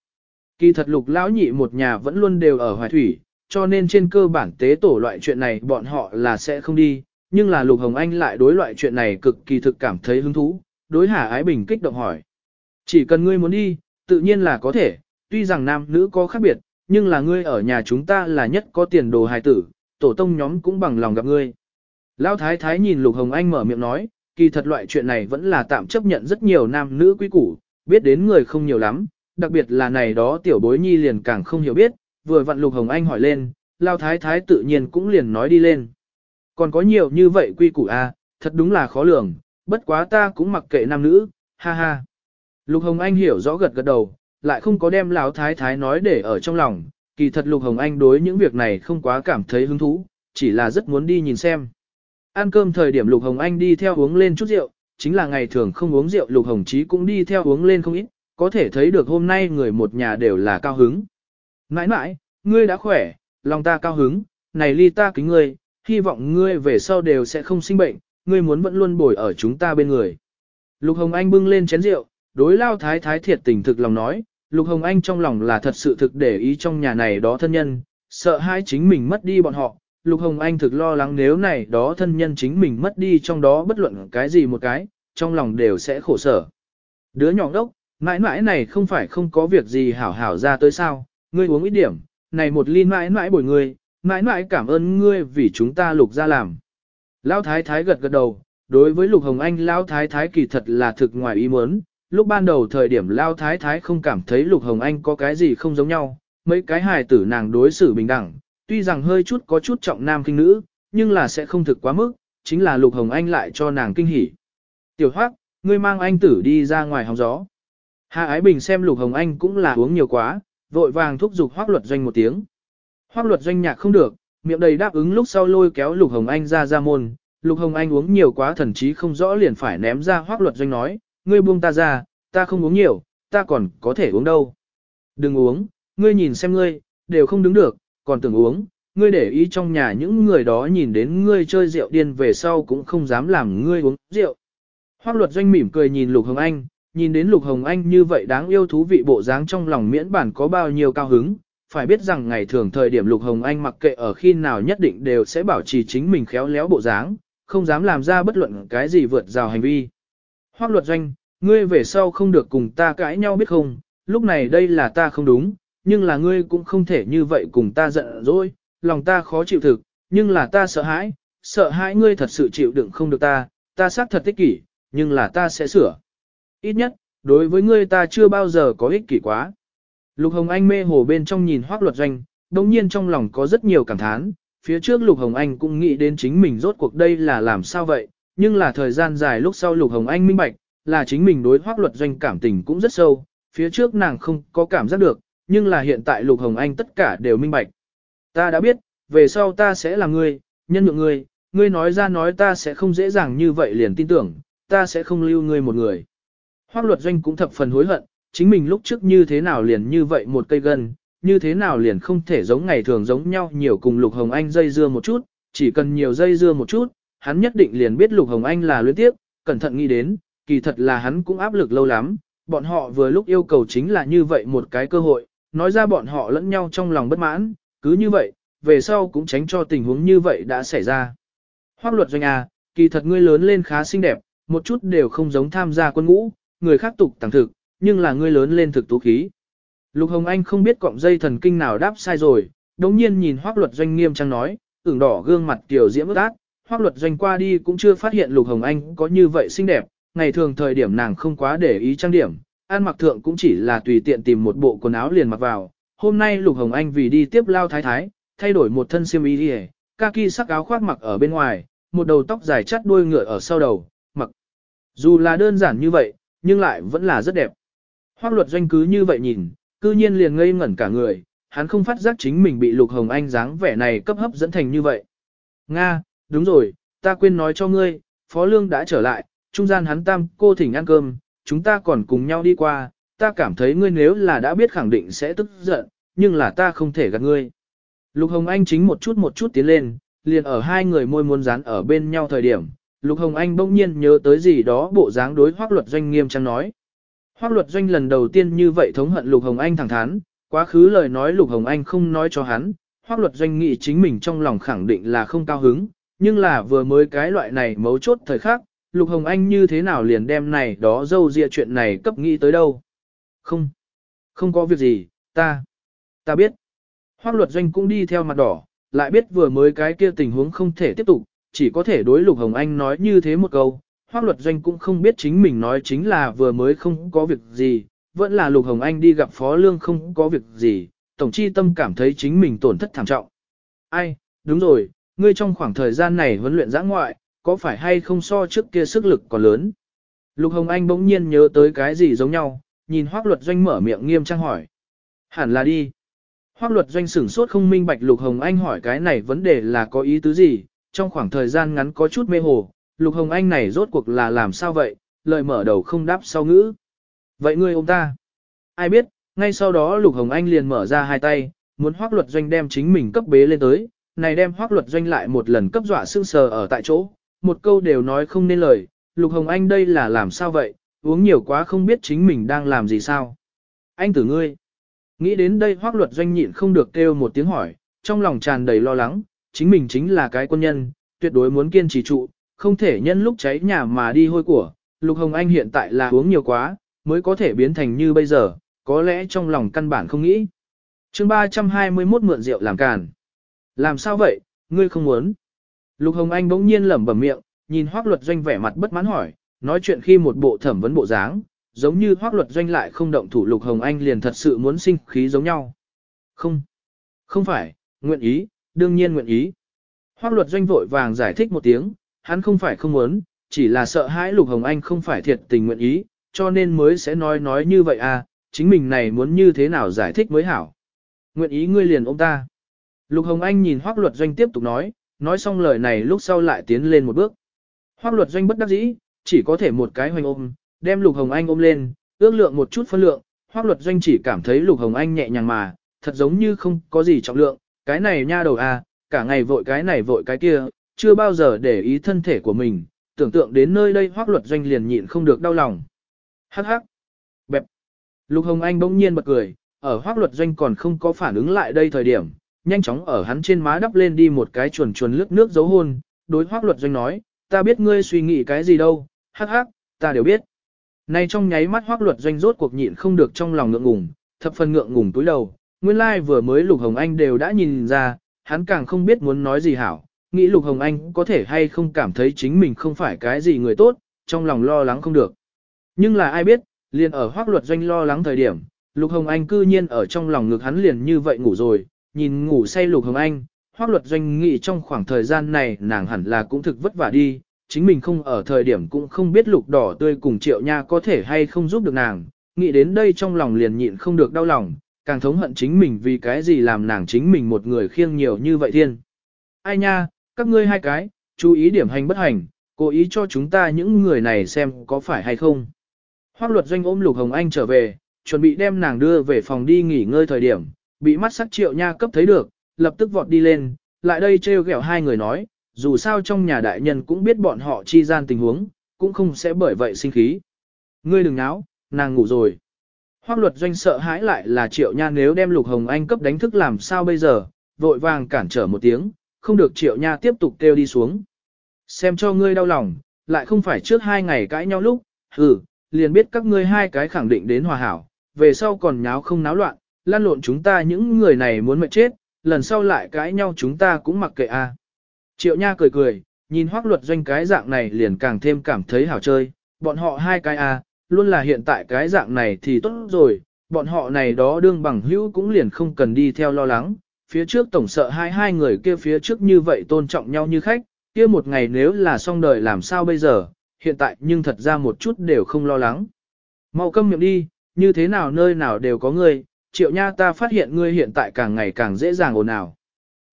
Kỳ thật lục lão nhị một nhà vẫn luôn đều ở Hoài Thủy, cho nên trên cơ bản tế tổ loại chuyện này bọn họ là sẽ không đi, nhưng là Lục Hồng Anh lại đối loại chuyện này cực kỳ thực cảm thấy hứng thú, đối Hà Ái Bình kích động hỏi. Chỉ cần ngươi muốn đi, tự nhiên là có thể, tuy rằng nam nữ có khác biệt, nhưng là ngươi ở nhà chúng ta là nhất có tiền đồ hài tử, tổ tông nhóm cũng bằng lòng gặp ngươi. Lão Thái Thái nhìn Lục Hồng Anh mở miệng nói, kỳ thật loại chuyện này vẫn là tạm chấp nhận rất nhiều nam nữ quý củ, biết đến người không nhiều lắm, đặc biệt là này đó tiểu bối nhi liền càng không hiểu biết, vừa vặn Lục Hồng Anh hỏi lên, lão Thái Thái tự nhiên cũng liền nói đi lên. Còn có nhiều như vậy quy củ a, à, thật đúng là khó lường, bất quá ta cũng mặc kệ nam nữ, ha ha. Lục Hồng Anh hiểu rõ gật gật đầu, lại không có đem Lão Thái Thái nói để ở trong lòng, kỳ thật Lục Hồng Anh đối những việc này không quá cảm thấy hứng thú, chỉ là rất muốn đi nhìn xem. Ăn cơm thời điểm Lục Hồng Anh đi theo uống lên chút rượu, chính là ngày thường không uống rượu Lục Hồng Chí cũng đi theo uống lên không ít, có thể thấy được hôm nay người một nhà đều là cao hứng. Mãi mãi, ngươi đã khỏe, lòng ta cao hứng, này ly ta kính ngươi, hy vọng ngươi về sau đều sẽ không sinh bệnh, ngươi muốn vẫn luôn bồi ở chúng ta bên người. Lục Hồng Anh bưng lên chén rượu, đối lao thái thái thiệt tình thực lòng nói, Lục Hồng Anh trong lòng là thật sự thực để ý trong nhà này đó thân nhân, sợ hai chính mình mất đi bọn họ. Lục Hồng Anh thực lo lắng nếu này đó thân nhân chính mình mất đi trong đó bất luận cái gì một cái, trong lòng đều sẽ khổ sở. Đứa nhỏ đốc, mãi mãi này không phải không có việc gì hảo hảo ra tới sao, ngươi uống ít điểm, này một ly mãi mãi bồi ngươi, mãi mãi cảm ơn ngươi vì chúng ta lục ra làm. Lão thái thái gật gật đầu, đối với lục hồng anh lão thái thái kỳ thật là thực ngoài ý muốn, lúc ban đầu thời điểm lão thái thái không cảm thấy lục hồng anh có cái gì không giống nhau, mấy cái hài tử nàng đối xử bình đẳng, tuy rằng hơi chút có chút trọng nam kinh nữ, nhưng là sẽ không thực quá mức, chính là lục hồng anh lại cho nàng kinh hỉ. Tiểu hoắc, ngươi mang anh tử đi ra ngoài hóng gió. Hạ Ái Bình xem Lục Hồng Anh cũng là uống nhiều quá, vội vàng thúc giục Hoắc Luật Doanh một tiếng. Hoắc Luật Doanh nhạc không được, miệng đầy đáp ứng lúc sau lôi kéo Lục Hồng Anh ra ra môn. Lục Hồng Anh uống nhiều quá thần chí không rõ liền phải ném ra Hoắc Luật Doanh nói, ngươi buông ta ra, ta không uống nhiều, ta còn có thể uống đâu. Đừng uống, ngươi nhìn xem ngươi, đều không đứng được, còn tưởng uống, ngươi để ý trong nhà những người đó nhìn đến ngươi chơi rượu điên về sau cũng không dám làm ngươi uống rượu. Hoắc Luật Doanh mỉm cười nhìn Lục Hồng Anh, nhìn đến Lục Hồng Anh như vậy đáng yêu thú vị bộ dáng trong lòng miễn bản có bao nhiêu cao hứng, phải biết rằng ngày thường thời điểm Lục Hồng Anh mặc kệ ở khi nào nhất định đều sẽ bảo trì chính mình khéo léo bộ dáng, không dám làm ra bất luận cái gì vượt rào hành vi. Hoác luật doanh, ngươi về sau không được cùng ta cãi nhau biết không, lúc này đây là ta không đúng, nhưng là ngươi cũng không thể như vậy cùng ta giận dỗi, lòng ta khó chịu thực, nhưng là ta sợ hãi, sợ hãi ngươi thật sự chịu đựng không được ta, ta xác thật tích kỷ, nhưng là ta sẽ sửa. Ít nhất, đối với ngươi ta chưa bao giờ có ích kỷ quá. Lục Hồng Anh mê hồ bên trong nhìn hoác luật doanh, đồng nhiên trong lòng có rất nhiều cảm thán, phía trước Lục Hồng Anh cũng nghĩ đến chính mình rốt cuộc đây là làm sao vậy, nhưng là thời gian dài lúc sau Lục Hồng Anh minh bạch, là chính mình đối hoác luật doanh cảm tình cũng rất sâu, phía trước nàng không có cảm giác được, nhưng là hiện tại Lục Hồng Anh tất cả đều minh bạch. Ta đã biết, về sau ta sẽ là ngươi, nhân nhượng ngươi, ngươi nói ra nói ta sẽ không dễ dàng như vậy liền tin tưởng, ta sẽ không lưu ngươi một người. Hoác luật doanh cũng thập phần hối hận, chính mình lúc trước như thế nào liền như vậy một cây gân, như thế nào liền không thể giống ngày thường giống nhau nhiều cùng Lục Hồng Anh dây dưa một chút, chỉ cần nhiều dây dưa một chút, hắn nhất định liền biết Lục Hồng Anh là luyến tiếp, cẩn thận nghĩ đến, kỳ thật là hắn cũng áp lực lâu lắm, bọn họ vừa lúc yêu cầu chính là như vậy một cái cơ hội, nói ra bọn họ lẫn nhau trong lòng bất mãn, cứ như vậy, về sau cũng tránh cho tình huống như vậy đã xảy ra. Hoác luật doanh à, kỳ thật ngươi lớn lên khá xinh đẹp, một chút đều không giống tham gia quân ngũ, người khác tục tàng thực, nhưng là ngươi lớn lên thực tú khí. Lục Hồng Anh không biết cọng dây thần kinh nào đáp sai rồi, đống nhiên nhìn Hoác Luật Doanh nghiêm trang nói, ửng đỏ gương mặt tiểu diễm ướt át, Hoác Luật Doanh qua đi cũng chưa phát hiện Lục Hồng Anh có như vậy xinh đẹp, ngày thường thời điểm nàng không quá để ý trang điểm, ăn mặc thượng cũng chỉ là tùy tiện tìm một bộ quần áo liền mặc vào. Hôm nay Lục Hồng Anh vì đi tiếp lao thái thái, thay đổi một thân xiêm y đi kaki sắc áo khoác mặc ở bên ngoài, một đầu tóc dài chắt đuôi ngựa ở sau đầu, mặc. Dù là đơn giản như vậy, nhưng lại vẫn là rất đẹp. Hoác luật doanh cứ như vậy nhìn, cư nhiên liền ngây ngẩn cả người, hắn không phát giác chính mình bị Lục Hồng Anh dáng vẻ này cấp hấp dẫn thành như vậy. Nga, đúng rồi, ta quên nói cho ngươi, Phó Lương đã trở lại, trung gian hắn tam cô thỉnh ăn cơm, chúng ta còn cùng nhau đi qua, ta cảm thấy ngươi nếu là đã biết khẳng định sẽ tức giận, nhưng là ta không thể gạt ngươi. Lục Hồng Anh chính một chút một chút tiến lên, liền ở hai người môi muốn dán ở bên nhau thời điểm, Lục Hồng Anh bỗng nhiên nhớ tới gì đó bộ dáng đối hoác luật doanh nghiêm trang nói. Hoác luật doanh lần đầu tiên như vậy thống hận Lục Hồng Anh thẳng thắn, quá khứ lời nói Lục Hồng Anh không nói cho hắn, hoác luật doanh nghĩ chính mình trong lòng khẳng định là không cao hứng, nhưng là vừa mới cái loại này mấu chốt thời khắc, Lục Hồng Anh như thế nào liền đem này đó dâu dịa chuyện này cấp nghĩ tới đâu. Không, không có việc gì, ta, ta biết. Hoác luật doanh cũng đi theo mặt đỏ, lại biết vừa mới cái kia tình huống không thể tiếp tục, chỉ có thể đối Lục Hồng Anh nói như thế một câu, Hoác luật doanh cũng không biết chính mình nói chính là vừa mới không có việc gì, vẫn là Lục Hồng Anh đi gặp Phó Lương không có việc gì, tổng chi tâm cảm thấy chính mình tổn thất thảm trọng. Ai, đúng rồi, ngươi trong khoảng thời gian này huấn luyện giã ngoại, có phải hay không so trước kia sức lực còn lớn? Lục Hồng Anh bỗng nhiên nhớ tới cái gì giống nhau, nhìn Hoác luật doanh mở miệng nghiêm trang hỏi. Hẳn là đi. Hoác luật doanh sửng sốt không minh bạch Lục Hồng Anh hỏi cái này vấn đề là có ý tứ gì, trong khoảng thời gian ngắn có chút mê hồ, Lục Hồng Anh này rốt cuộc là làm sao vậy, lời mở đầu không đáp sau ngữ. Vậy ngươi ôm ta. Ai biết, ngay sau đó Lục Hồng Anh liền mở ra hai tay, muốn hoác luật doanh đem chính mình cấp bế lên tới, này đem hoác luật doanh lại một lần cấp dọa sưng sờ ở tại chỗ, một câu đều nói không nên lời, Lục Hồng Anh đây là làm sao vậy, uống nhiều quá không biết chính mình đang làm gì sao. Anh tử ngươi. Nghĩ đến đây hoác luật doanh nhịn không được kêu một tiếng hỏi, trong lòng tràn đầy lo lắng, chính mình chính là cái quân nhân, tuyệt đối muốn kiên trì trụ, không thể nhân lúc cháy nhà mà đi hôi của. Lục Hồng Anh hiện tại là uống nhiều quá, mới có thể biến thành như bây giờ, có lẽ trong lòng căn bản không nghĩ. chương 321 mượn rượu làm càn. Làm sao vậy, ngươi không muốn? Lục Hồng Anh bỗng nhiên lẩm bẩm miệng, nhìn Hoác Luật Doanh vẻ mặt bất mãn hỏi, nói chuyện khi một bộ thẩm vấn bộ dáng, giống như Hoác Luật Doanh lại không động thủ Lục Hồng Anh liền thật sự muốn sinh khí giống nhau. Không, không phải, nguyện ý, đương nhiên nguyện ý. Hoác Luật Doanh vội vàng giải thích một tiếng, hắn không phải không muốn, chỉ là sợ hãi Lục Hồng Anh không phải thiệt tình nguyện ý, cho nên mới sẽ nói nói như vậy à, chính mình này muốn như thế nào giải thích mới hảo. Nguyện ý ngươi liền ôm ta. Lục Hồng Anh nhìn Hoác Luật Doanh tiếp tục nói, nói xong lời này lúc sau lại tiến lên một bước. Hoác Luật Doanh bất đắc dĩ, chỉ có thể một cái hoành ôm, đem Lục Hồng Anh ôm lên, ước lượng một chút phân lượng, Hoác Luật Doanh chỉ cảm thấy Lục Hồng Anh nhẹ nhàng mà, thật giống như không có gì trọng lượng, cái này nha đầu à, cả ngày vội cái này vội cái kia, chưa bao giờ để ý thân thể của mình, tưởng tượng đến nơi đây Hoác Luật Doanh liền nhịn không được đau lòng. Hắc hắc. Bẹp. Lục Hồng Anh bỗng nhiên bật cười, ở hoác luật doanh còn không có phản ứng lại đây thời điểm, nhanh chóng ở hắn trên má đắp lên đi một cái chuồn chuồn lướt nước dấu hôn, đối hoác luật doanh nói, ta biết ngươi suy nghĩ cái gì đâu, hắc hắc, ta đều biết. Nay trong nháy mắt hoác luật doanh rốt cuộc nhịn không được trong lòng ngượng ngùng, thập phần ngượng ngùng túi đầu, nguyên lai like vừa mới Lục Hồng Anh đều đã nhìn ra, hắn càng không biết muốn nói gì hảo, nghĩ Lục Hồng Anh có thể hay không cảm thấy chính mình không phải cái gì người tốt, trong lòng lo lắng không được. Nhưng là ai biết, liền ở hoác luật doanh lo lắng thời điểm, Lục Hồng Anh cư nhiên ở trong lòng ngực hắn liền như vậy ngủ rồi, nhìn ngủ say Lục Hồng Anh, hoác luật doanh nghĩ trong khoảng thời gian này nàng hẳn là cũng thực vất vả đi, chính mình không ở thời điểm cũng không biết lục đỏ tươi cùng triệu nha có thể hay không giúp được nàng, nghĩ đến đây trong lòng liền nhịn không được đau lòng, càng thống hận chính mình vì cái gì làm nàng chính mình một người khiêng nhiều như vậy thiên. Ai nha, các ngươi hai cái, chú ý điểm hành bất hành, cố ý cho chúng ta những người này xem có phải hay không. Hoác luật doanh ôm Lục Hồng Anh trở về, chuẩn bị đem nàng đưa về phòng đi nghỉ ngơi thời điểm, bị mắt sắc triệu nha cấp thấy được, lập tức vọt đi lên, lại đây trêu ghẹo hai người nói, dù sao trong nhà đại nhân cũng biết bọn họ chi gian tình huống, cũng không sẽ bởi vậy sinh khí. Ngươi đừng náo, nàng ngủ rồi. Hoác luật doanh sợ hãi lại là triệu nha nếu đem Lục Hồng Anh cấp đánh thức làm sao bây giờ, vội vàng cản trở một tiếng, không được triệu nha tiếp tục kêu đi xuống. Xem cho ngươi đau lòng, lại không phải trước hai ngày cãi nhau lúc, hừ, liền biết các ngươi hai cái khẳng định đến hòa hảo, về sau còn nháo không náo loạn, lan lộn chúng ta những người này muốn mệt chết, lần sau lại cãi nhau chúng ta cũng mặc kệ a. Triệu Nha cười cười, nhìn hoác luật doanh cái dạng này liền càng thêm cảm thấy hảo chơi, bọn họ hai cái a, luôn là hiện tại cái dạng này thì tốt rồi, bọn họ này đó đương bằng hữu cũng liền không cần đi theo lo lắng, phía trước tổng sợ hai hai người kia phía trước như vậy tôn trọng nhau như khách, kia một ngày nếu là xong đời làm sao bây giờ, hiện tại nhưng thật ra một chút đều không lo lắng. Mau câm miệng đi, như thế nào nơi nào đều có ngươi, triệu nha ta phát hiện ngươi hiện tại càng ngày càng dễ dàng ồn ào.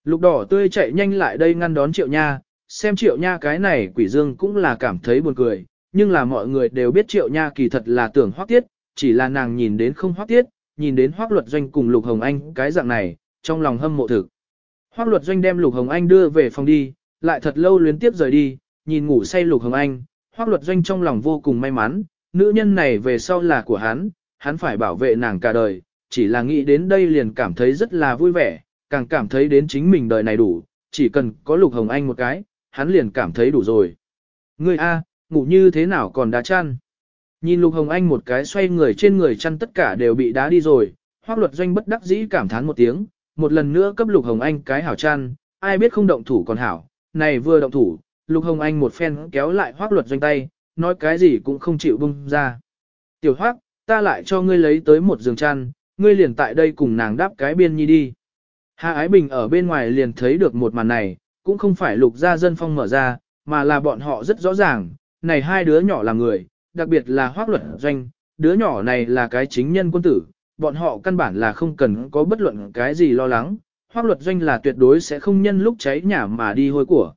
Lục đỏ tươi chạy nhanh lại đây ngăn đón triệu nha, xem triệu nha cái này quỷ dương cũng là cảm thấy buồn cười, nhưng là mọi người đều biết triệu nha kỳ thật là tưởng hoác tiết, chỉ là nàng nhìn đến không hoác tiết, nhìn đến hoác luật doanh cùng lục hồng anh cái dạng này, trong lòng hâm mộ thực. Hoác luật doanh đem lục hồng anh đưa về phòng đi, lại thật lâu luyến tiếp rời đi, nhìn ngủ say lục hồng anh, Hoác luật doanh trong lòng vô cùng may mắn, nữ nhân này về sau là của hắn, hắn phải bảo vệ nàng cả đời, chỉ là nghĩ đến đây liền cảm thấy rất là vui vẻ, càng cảm thấy đến chính mình đời này đủ, chỉ cần có lục hồng anh một cái, hắn liền cảm thấy đủ rồi. Ngươi A, ngủ như thế nào còn đá chăn? Nhìn lục hồng anh một cái xoay người trên người chăn tất cả đều bị đá đi rồi, hoác luật doanh bất đắc dĩ cảm thán một tiếng, một lần nữa cấp lục hồng anh cái hảo chăn, ai biết không động thủ còn hảo, này vừa động thủ, Lục Hồng Anh một phen kéo lại hoác luật doanh tay, nói cái gì cũng không chịu bung ra. Tiểu hoác, ta lại cho ngươi lấy tới một giường chăn, ngươi liền tại đây cùng nàng đáp cái biên nhi đi. Hà Ái Bình ở bên ngoài liền thấy được một màn này, cũng không phải lục gia dân phong mở ra, mà là bọn họ rất rõ ràng, này hai đứa nhỏ là người, đặc biệt là hoác luật doanh, đứa nhỏ này là cái chính nhân quân tử, bọn họ căn bản là không cần có bất luận cái gì lo lắng, hoác luật doanh là tuyệt đối sẽ không nhân lúc cháy nhà mà đi hôi của.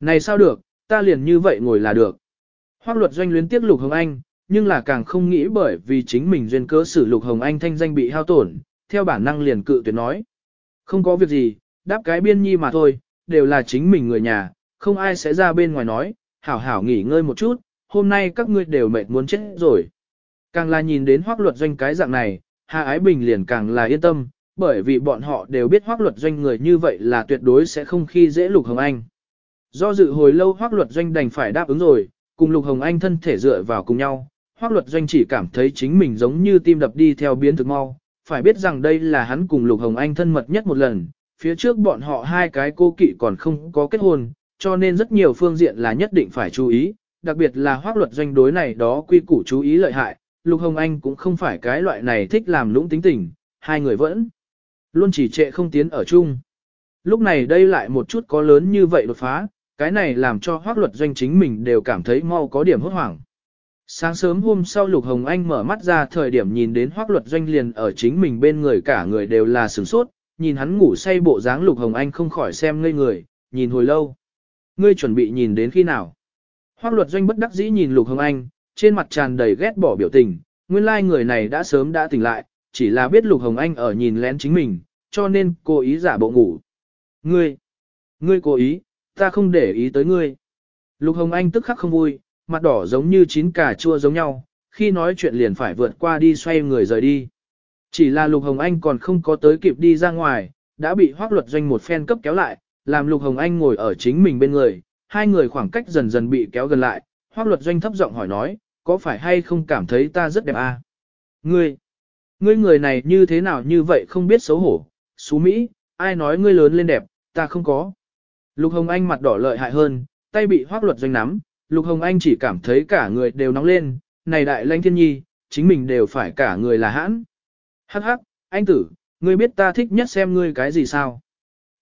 Này sao được, ta liền như vậy ngồi là được. Hoác luật doanh luyến tiếc Lục Hồng Anh, nhưng là càng không nghĩ bởi vì chính mình duyên cớ xử Lục Hồng Anh thanh danh bị hao tổn, theo bản năng liền cự tuyệt nói. Không có việc gì, đáp cái biên nhi mà thôi, đều là chính mình người nhà, không ai sẽ ra bên ngoài nói, hảo hảo nghỉ ngơi một chút, hôm nay các ngươi đều mệt muốn chết rồi. Càng là nhìn đến hoác luật doanh cái dạng này, Hà Ái Bình liền càng là yên tâm, bởi vì bọn họ đều biết hoác luật doanh người như vậy là tuyệt đối sẽ không khi dễ Lục Hồng Anh. Do dự hồi lâu hoác luật doanh đành phải đáp ứng rồi, cùng Lục Hồng Anh thân thể dựa vào cùng nhau, hoác luật doanh chỉ cảm thấy chính mình giống như tim đập đi theo biến thực mau, phải biết rằng đây là hắn cùng Lục Hồng Anh thân mật nhất một lần, phía trước bọn họ hai cái cô kỵ còn không có kết hôn, cho nên rất nhiều phương diện là nhất định phải chú ý, đặc biệt là hoác luật doanh đối này đó quy củ chú ý lợi hại, Lục Hồng Anh cũng không phải cái loại này thích làm lũng tính tình, hai người vẫn luôn chỉ trệ không tiến ở chung. Lúc này đây lại một chút có lớn như vậy đột phá, cái này làm cho hoác luật doanh chính mình đều cảm thấy mau có điểm hốt hoảng. Sáng sớm hôm sau Lục Hồng Anh mở mắt ra thời điểm nhìn đến hoác luật doanh liền ở chính mình bên người cả người đều là sửng sốt, nhìn hắn ngủ say bộ dáng Lục Hồng Anh không khỏi xem ngây người, nhìn hồi lâu. Ngươi chuẩn bị nhìn đến khi nào? Hoác luật doanh bất đắc dĩ nhìn Lục Hồng Anh, trên mặt tràn đầy ghét bỏ biểu tình, nguyên lai like người này đã sớm đã tỉnh lại, chỉ là biết Lục Hồng Anh ở nhìn lén chính mình, cho nên cố ý giả bộ ngủ. Ngươi, ngươi cố ý, ta không để ý tới ngươi. Lục Hồng Anh tức khắc không vui, mặt đỏ giống như chín cà chua giống nhau, khi nói chuyện liền phải vượt qua đi xoay người rời đi. Chỉ là Lục Hồng Anh còn không có tới kịp đi ra ngoài, đã bị hoác luật doanh một phen cấp kéo lại, làm Lục Hồng Anh ngồi ở chính mình bên người, hai người khoảng cách dần dần bị kéo gần lại, hoác luật doanh thấp giọng hỏi nói, có phải hay không cảm thấy ta rất đẹp à? Ngươi, ngươi người này như thế nào như vậy không biết xấu hổ, xú Mỹ, ai nói ngươi lớn lên đẹp, ta không có. Lục Hồng Anh mặt đỏ lợi hại hơn, tay bị hoác luật doanh nắm, Lục Hồng Anh chỉ cảm thấy cả người đều nóng lên, này đại lanh thiên nhi, chính mình đều phải cả người là hãn. Hắc hắc, anh tử, ngươi biết ta thích nhất xem ngươi cái gì sao?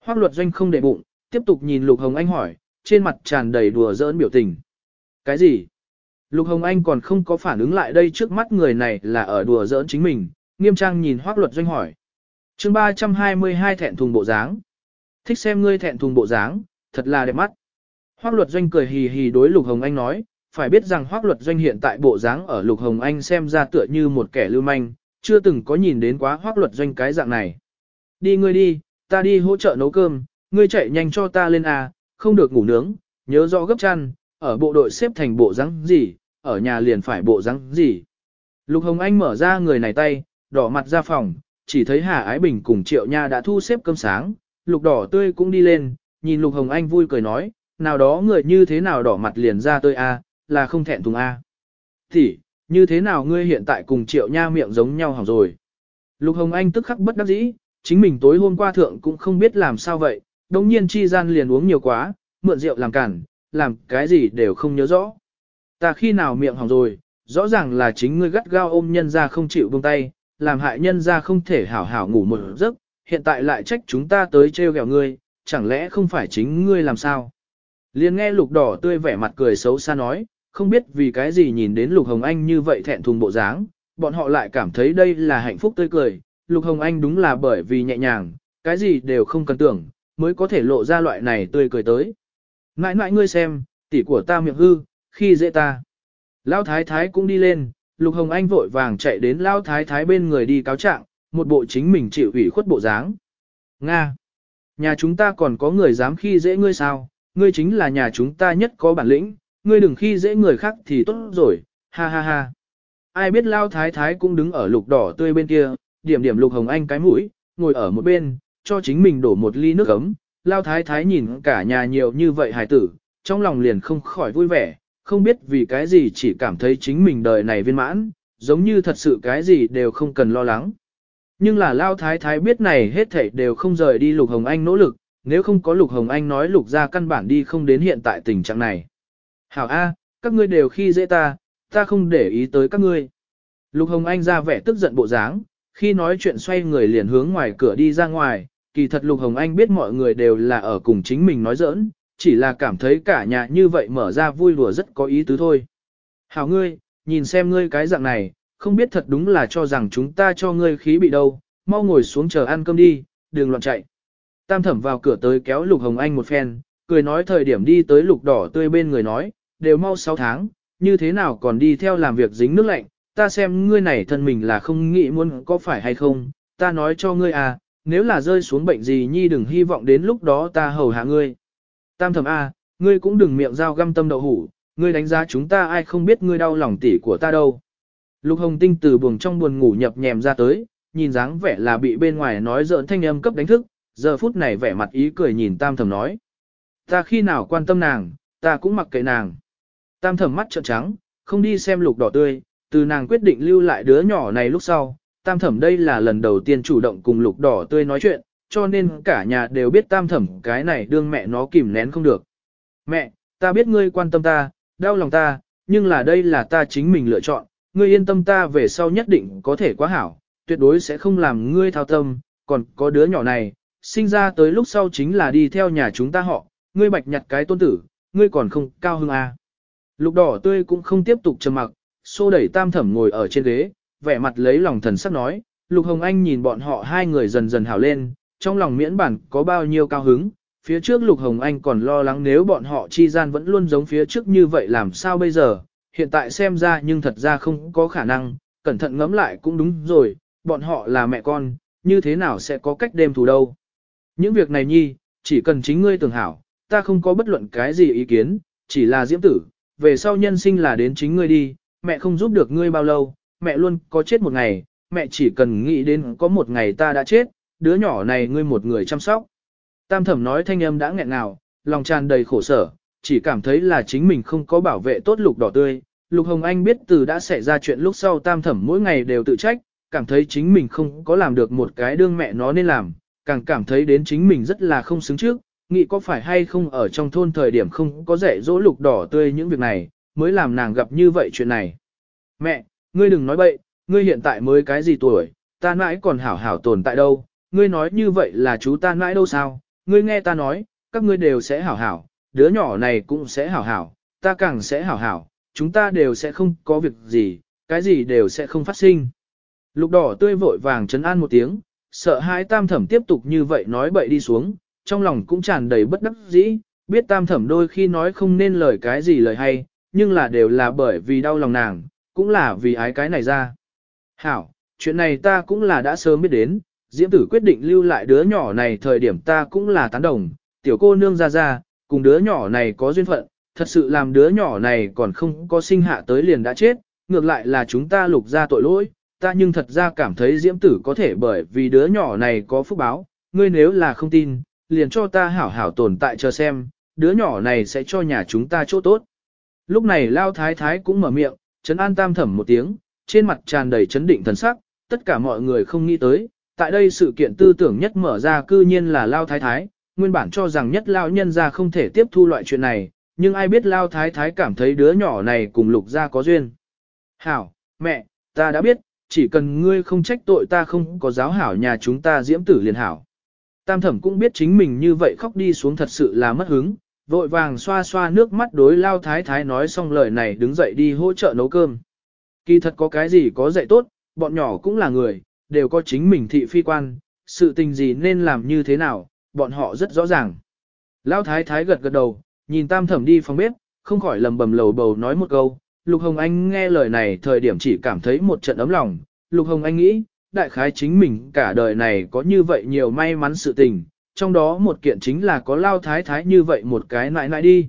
Hoác luật doanh không để bụng, tiếp tục nhìn Lục Hồng Anh hỏi, trên mặt tràn đầy đùa giỡn biểu tình. Cái gì? Lục Hồng Anh còn không có phản ứng lại đây trước mắt người này là ở đùa giỡn chính mình, nghiêm trang nhìn hoác luật doanh hỏi. chương 322 thẹn thùng bộ dáng. Thích xem ngươi thẹn thùng bộ dáng, thật là đẹp mắt. Hoác luật doanh cười hì hì đối Lục Hồng Anh nói, phải biết rằng hoác luật doanh hiện tại bộ dáng ở Lục Hồng Anh xem ra tựa như một kẻ lưu manh, chưa từng có nhìn đến quá hoác luật doanh cái dạng này. Đi ngươi đi, ta đi hỗ trợ nấu cơm, ngươi chạy nhanh cho ta lên à, không được ngủ nướng, nhớ rõ gấp chăn, ở bộ đội xếp thành bộ dáng gì, ở nhà liền phải bộ dáng gì. Lục Hồng Anh mở ra người này tay, đỏ mặt ra phòng, chỉ thấy Hà Ái Bình cùng Triệu Nha đã thu xếp cơm sáng, Lục đỏ tươi cũng đi lên, nhìn Lục Hồng Anh vui cười nói, nào đó người như thế nào đỏ mặt liền ra tôi a, là không thẹn thùng a. Thì, như thế nào ngươi hiện tại cùng Triệu Nha miệng giống nhau hỏng rồi. Lục Hồng Anh tức khắc bất đắc dĩ, chính mình tối hôm qua thượng cũng không biết làm sao vậy, đồng nhiên chi gian liền uống nhiều quá, mượn rượu làm cản, làm cái gì đều không nhớ rõ. Ta khi nào miệng hỏng rồi, rõ ràng là chính ngươi gắt gao ôm nhân ra không chịu buông tay, làm hại nhân ra không thể hảo hảo ngủ một giấc, hiện tại lại trách chúng ta tới trêu ghẹo ngươi, chẳng lẽ không phải chính ngươi làm sao? Liền nghe lục đỏ tươi vẻ mặt cười xấu xa nói, không biết vì cái gì nhìn đến lục hồng anh như vậy thẹn thùng bộ dáng, bọn họ lại cảm thấy đây là hạnh phúc tươi cười, lục hồng anh đúng là bởi vì nhẹ nhàng, cái gì đều không cần tưởng, mới có thể lộ ra loại này tươi cười tới. Nãi nãi ngươi xem, tỷ của ta miệng hư, khi dễ ta. Lao thái thái cũng đi lên, lục hồng anh vội vàng chạy đến Lao thái thái bên người đi cáo trạng, một bộ chính mình chịu ủy khuất bộ dáng. Nga! Nhà chúng ta còn có người dám khi dễ ngươi sao? Ngươi chính là nhà chúng ta nhất có bản lĩnh, ngươi đừng khi dễ người khác thì tốt rồi, ha ha ha. Ai biết Lao Thái Thái cũng đứng ở lục đỏ tươi bên kia, điểm điểm lục hồng anh cái mũi, ngồi ở một bên, cho chính mình đổ một ly nước ấm. Lao Thái Thái nhìn cả nhà nhiều như vậy hài tử, trong lòng liền không khỏi vui vẻ, không biết vì cái gì chỉ cảm thấy chính mình đời này viên mãn, giống như thật sự cái gì đều không cần lo lắng. Nhưng là Lao Thái Thái biết này hết thảy đều không rời đi Lục Hồng Anh nỗ lực, nếu không có Lục Hồng Anh nói Lục ra căn bản đi không đến hiện tại tình trạng này. Hảo A, các ngươi đều khi dễ ta, ta không để ý tới các ngươi. Lục Hồng Anh ra vẻ tức giận bộ dáng, khi nói chuyện xoay người liền hướng ngoài cửa đi ra ngoài, kỳ thật Lục Hồng Anh biết mọi người đều là ở cùng chính mình nói giỡn, chỉ là cảm thấy cả nhà như vậy mở ra vui đùa rất có ý tứ thôi. Hảo ngươi, nhìn xem ngươi cái dạng này, không biết thật đúng là cho rằng chúng ta cho ngươi khí bị đâu, mau ngồi xuống chờ ăn cơm đi, đừng loạn chạy. Tam thẩm vào cửa tới kéo Lục Hồng Anh một phen, cười nói thời điểm đi tới lục đỏ tươi bên người nói, đều mau 6 tháng, như thế nào còn đi theo làm việc dính nước lạnh, ta xem ngươi này thân mình là không nghĩ muốn có phải hay không, ta nói cho ngươi à, nếu là rơi xuống bệnh gì nhi đừng hy vọng đến lúc đó ta hầu hạ ngươi. Tam thẩm A, ngươi cũng đừng miệng dao găm tâm đậu hủ, ngươi đánh giá chúng ta ai không biết ngươi đau lòng tỉ của ta đâu. Lục Hồng Tinh từ buồng trong buồn ngủ nhập nhèm ra tới, nhìn dáng vẻ là bị bên ngoài nói giỡn thanh âm cấp đánh thức, giờ phút này vẻ mặt ý cười nhìn tam thẩm nói. Ta khi nào quan tâm nàng, ta cũng mặc kệ nàng. Tam thẩm mắt trợn trắng, không đi xem lục đỏ tươi, từ nàng quyết định lưu lại đứa nhỏ này lúc sau. Tam thẩm đây là lần đầu tiên chủ động cùng lục đỏ tươi nói chuyện, cho nên cả nhà đều biết tam thẩm cái này đương mẹ nó kìm nén không được. Mẹ, ta biết ngươi quan tâm ta, đau lòng ta, nhưng là đây là ta chính mình lựa chọn, ngươi yên tâm ta về sau nhất định có thể quá hảo, tuyệt đối sẽ không làm ngươi thao tâm, còn có đứa nhỏ này, sinh ra tới lúc sau chính là đi theo nhà chúng ta họ, ngươi bạch nhặt cái tôn tử, ngươi còn không cao hưng à. Lục đỏ tươi cũng không tiếp tục trầm mặc, xô đẩy tam thẩm ngồi ở trên ghế, vẻ mặt lấy lòng thần sắc nói, Lục Hồng Anh nhìn bọn họ hai người dần dần hảo lên, trong lòng miễn bản có bao nhiêu cao hứng, phía trước Lục Hồng Anh còn lo lắng nếu bọn họ chi gian vẫn luôn giống phía trước như vậy làm sao bây giờ, hiện tại xem ra nhưng thật ra không có khả năng, cẩn thận ngẫm lại cũng đúng rồi, bọn họ là mẹ con, như thế nào sẽ có cách đêm thù đâu. Những việc này nhi, chỉ cần chính ngươi tưởng hảo, ta không có bất luận cái gì ý kiến, chỉ là diễm tử, về sau nhân sinh là đến chính ngươi đi, mẹ không giúp được ngươi bao lâu, mẹ luôn có chết một ngày, mẹ chỉ cần nghĩ đến có một ngày ta đã chết, đứa nhỏ này ngươi một người chăm sóc. Tam thẩm nói thanh âm đã nghẹn ngào, lòng tràn đầy khổ sở, chỉ cảm thấy là chính mình không có bảo vệ tốt lục đỏ tươi. Lục Hồng Anh biết từ đã xảy ra chuyện lúc sau tam thẩm mỗi ngày đều tự trách, cảm thấy chính mình không có làm được một cái đương mẹ nó nên làm, càng cảm thấy đến chính mình rất là không xứng trước, nghĩ có phải hay không ở trong thôn thời điểm không có dạy dỗ lục đỏ tươi những việc này, mới làm nàng gặp như vậy chuyện này. Mẹ, ngươi đừng nói bậy, ngươi hiện tại mới cái gì tuổi, ta mãi còn hảo hảo tồn tại đâu, ngươi nói như vậy là chú ta mãi đâu sao, ngươi nghe ta nói, các ngươi đều sẽ hảo hảo, đứa nhỏ này cũng sẽ hảo hảo, ta càng sẽ hảo hảo, chúng ta đều sẽ không có việc gì, cái gì đều sẽ không phát sinh. Lục đỏ tươi vội vàng chấn an một tiếng, sợ hãi tam thẩm tiếp tục như vậy nói bậy đi xuống, trong lòng cũng tràn đầy bất đắc dĩ, biết tam thẩm đôi khi nói không nên lời cái gì lời hay, nhưng là đều là bởi vì đau lòng nàng, cũng là vì ái cái này ra. Hảo, chuyện này ta cũng là đã sớm biết đến, Diễm tử quyết định lưu lại đứa nhỏ này thời điểm ta cũng là tán đồng, tiểu cô nương ra ra, cùng đứa nhỏ này có duyên phận, thật sự làm đứa nhỏ này còn không có sinh hạ tới liền đã chết, ngược lại là chúng ta lục ra tội lỗi, ta nhưng thật ra cảm thấy diễm tử có thể bởi vì đứa nhỏ này có phúc báo, ngươi nếu là không tin, liền cho ta hảo hảo tồn tại chờ xem, đứa nhỏ này sẽ cho nhà chúng ta chỗ tốt. Lúc này Lao Thái Thái cũng mở miệng, chấn an tam thẩm một tiếng, trên mặt tràn đầy chấn định thần sắc, tất cả mọi người không nghĩ tới, tại đây sự kiện tư tưởng nhất mở ra cư nhiên là Lao Thái Thái, nguyên bản cho rằng nhất Lao nhân ra không thể tiếp thu loại chuyện này, nhưng ai biết Lao Thái Thái cảm thấy đứa nhỏ này cùng lục ra có duyên. Hảo, mẹ, ta đã biết, chỉ cần ngươi không trách tội ta không có giáo hảo nhà chúng ta diễm tử liền hảo. Tam thẩm cũng biết chính mình như vậy khóc đi xuống thật sự là mất hứng, vội vàng xoa xoa nước mắt đối lao thái thái nói xong lời này đứng dậy đi hỗ trợ nấu cơm. Kỳ thật có cái gì có dạy tốt, bọn nhỏ cũng là người, đều có chính mình thị phi quan, sự tình gì nên làm như thế nào, bọn họ rất rõ ràng. Lão thái thái gật gật đầu, nhìn tam thẩm đi phòng bếp, không khỏi lầm bầm lầu bầu nói một câu, Lục Hồng Anh nghe lời này thời điểm chỉ cảm thấy một trận ấm lòng, Lục Hồng Anh nghĩ, đại khái chính mình cả đời này có như vậy nhiều may mắn sự tình, trong đó một kiện chính là có lao thái thái như vậy một cái nại nại đi.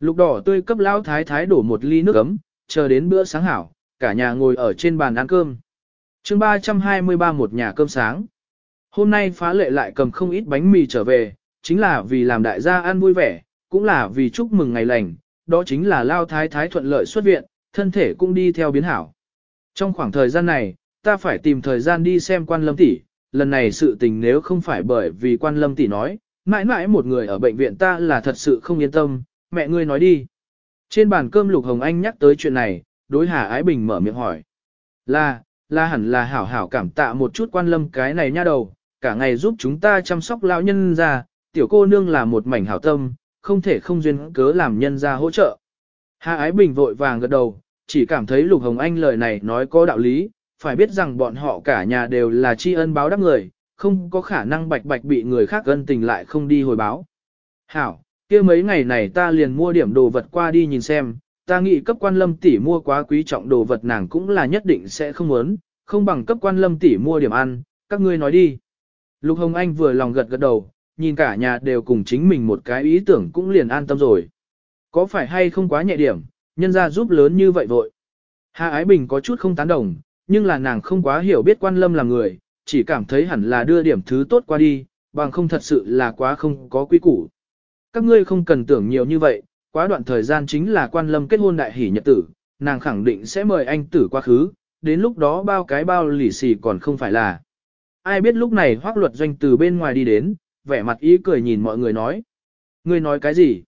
Lục đỏ tươi cấp lao thái thái đổ một ly nước ấm, chờ đến bữa sáng hảo, cả nhà ngồi ở trên bàn ăn cơm chương 323 một nhà cơm sáng. Hôm nay phá lệ lại cầm không ít bánh mì trở về, chính là vì làm đại gia ăn vui vẻ, cũng là vì chúc mừng ngày lành, đó chính là lao thái thái thuận lợi xuất viện, thân thể cũng đi theo biến hảo. Trong khoảng thời gian này, ta phải tìm thời gian đi xem quan lâm tỷ, lần này sự tình nếu không phải bởi vì quan lâm tỷ nói, mãi mãi một người ở bệnh viện ta là thật sự không yên tâm, mẹ ngươi nói đi. Trên bàn cơm Lục Hồng Anh nhắc tới chuyện này, đối Hà Ái Bình mở miệng hỏi. Là, là hẳn là hảo hảo cảm tạ một chút quan lâm cái này nha đầu, cả ngày giúp chúng ta chăm sóc lão nhân ra, tiểu cô nương là một mảnh hảo tâm, không thể không duyên cớ làm nhân ra hỗ trợ. Hà Ái Bình vội vàng gật đầu, chỉ cảm thấy Lục Hồng Anh lời này nói có đạo lý, phải biết rằng bọn họ cả nhà đều là tri ân báo đáp người, không có khả năng bạch bạch bị người khác ân tình lại không đi hồi báo. Hảo, kia mấy ngày này ta liền mua điểm đồ vật qua đi nhìn xem, ta nghĩ cấp quan lâm tỷ mua quá quý trọng đồ vật nàng cũng là nhất định sẽ không muốn, không bằng cấp quan lâm tỷ mua điểm ăn, các ngươi nói đi. Lục Hồng Anh vừa lòng gật gật đầu, nhìn cả nhà đều cùng chính mình một cái ý tưởng cũng liền an tâm rồi. Có phải hay không quá nhẹ điểm, nhân ra giúp lớn như vậy vội. Hạ Ái Bình có chút không tán đồng, nhưng là nàng không quá hiểu biết quan lâm là người, chỉ cảm thấy hẳn là đưa điểm thứ tốt qua đi, bằng không thật sự là quá không có quy củ. Các ngươi không cần tưởng nhiều như vậy, quá đoạn thời gian chính là quan lâm kết hôn đại hỷ nhật tử, nàng khẳng định sẽ mời anh tử quá khứ, đến lúc đó bao cái bao lì xì còn không phải là. Ai biết lúc này hoác luật doanh từ bên ngoài đi đến, vẻ mặt ý cười nhìn mọi người nói. Ngươi nói cái gì?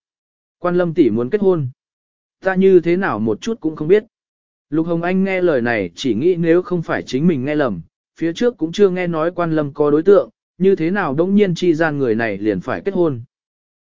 Quan lâm tỷ muốn kết hôn. Ta như thế nào một chút cũng không biết. Lục Hồng Anh nghe lời này chỉ nghĩ nếu không phải chính mình nghe lầm, phía trước cũng chưa nghe nói quan lâm có đối tượng, như thế nào đống nhiên chi gian người này liền phải kết hôn.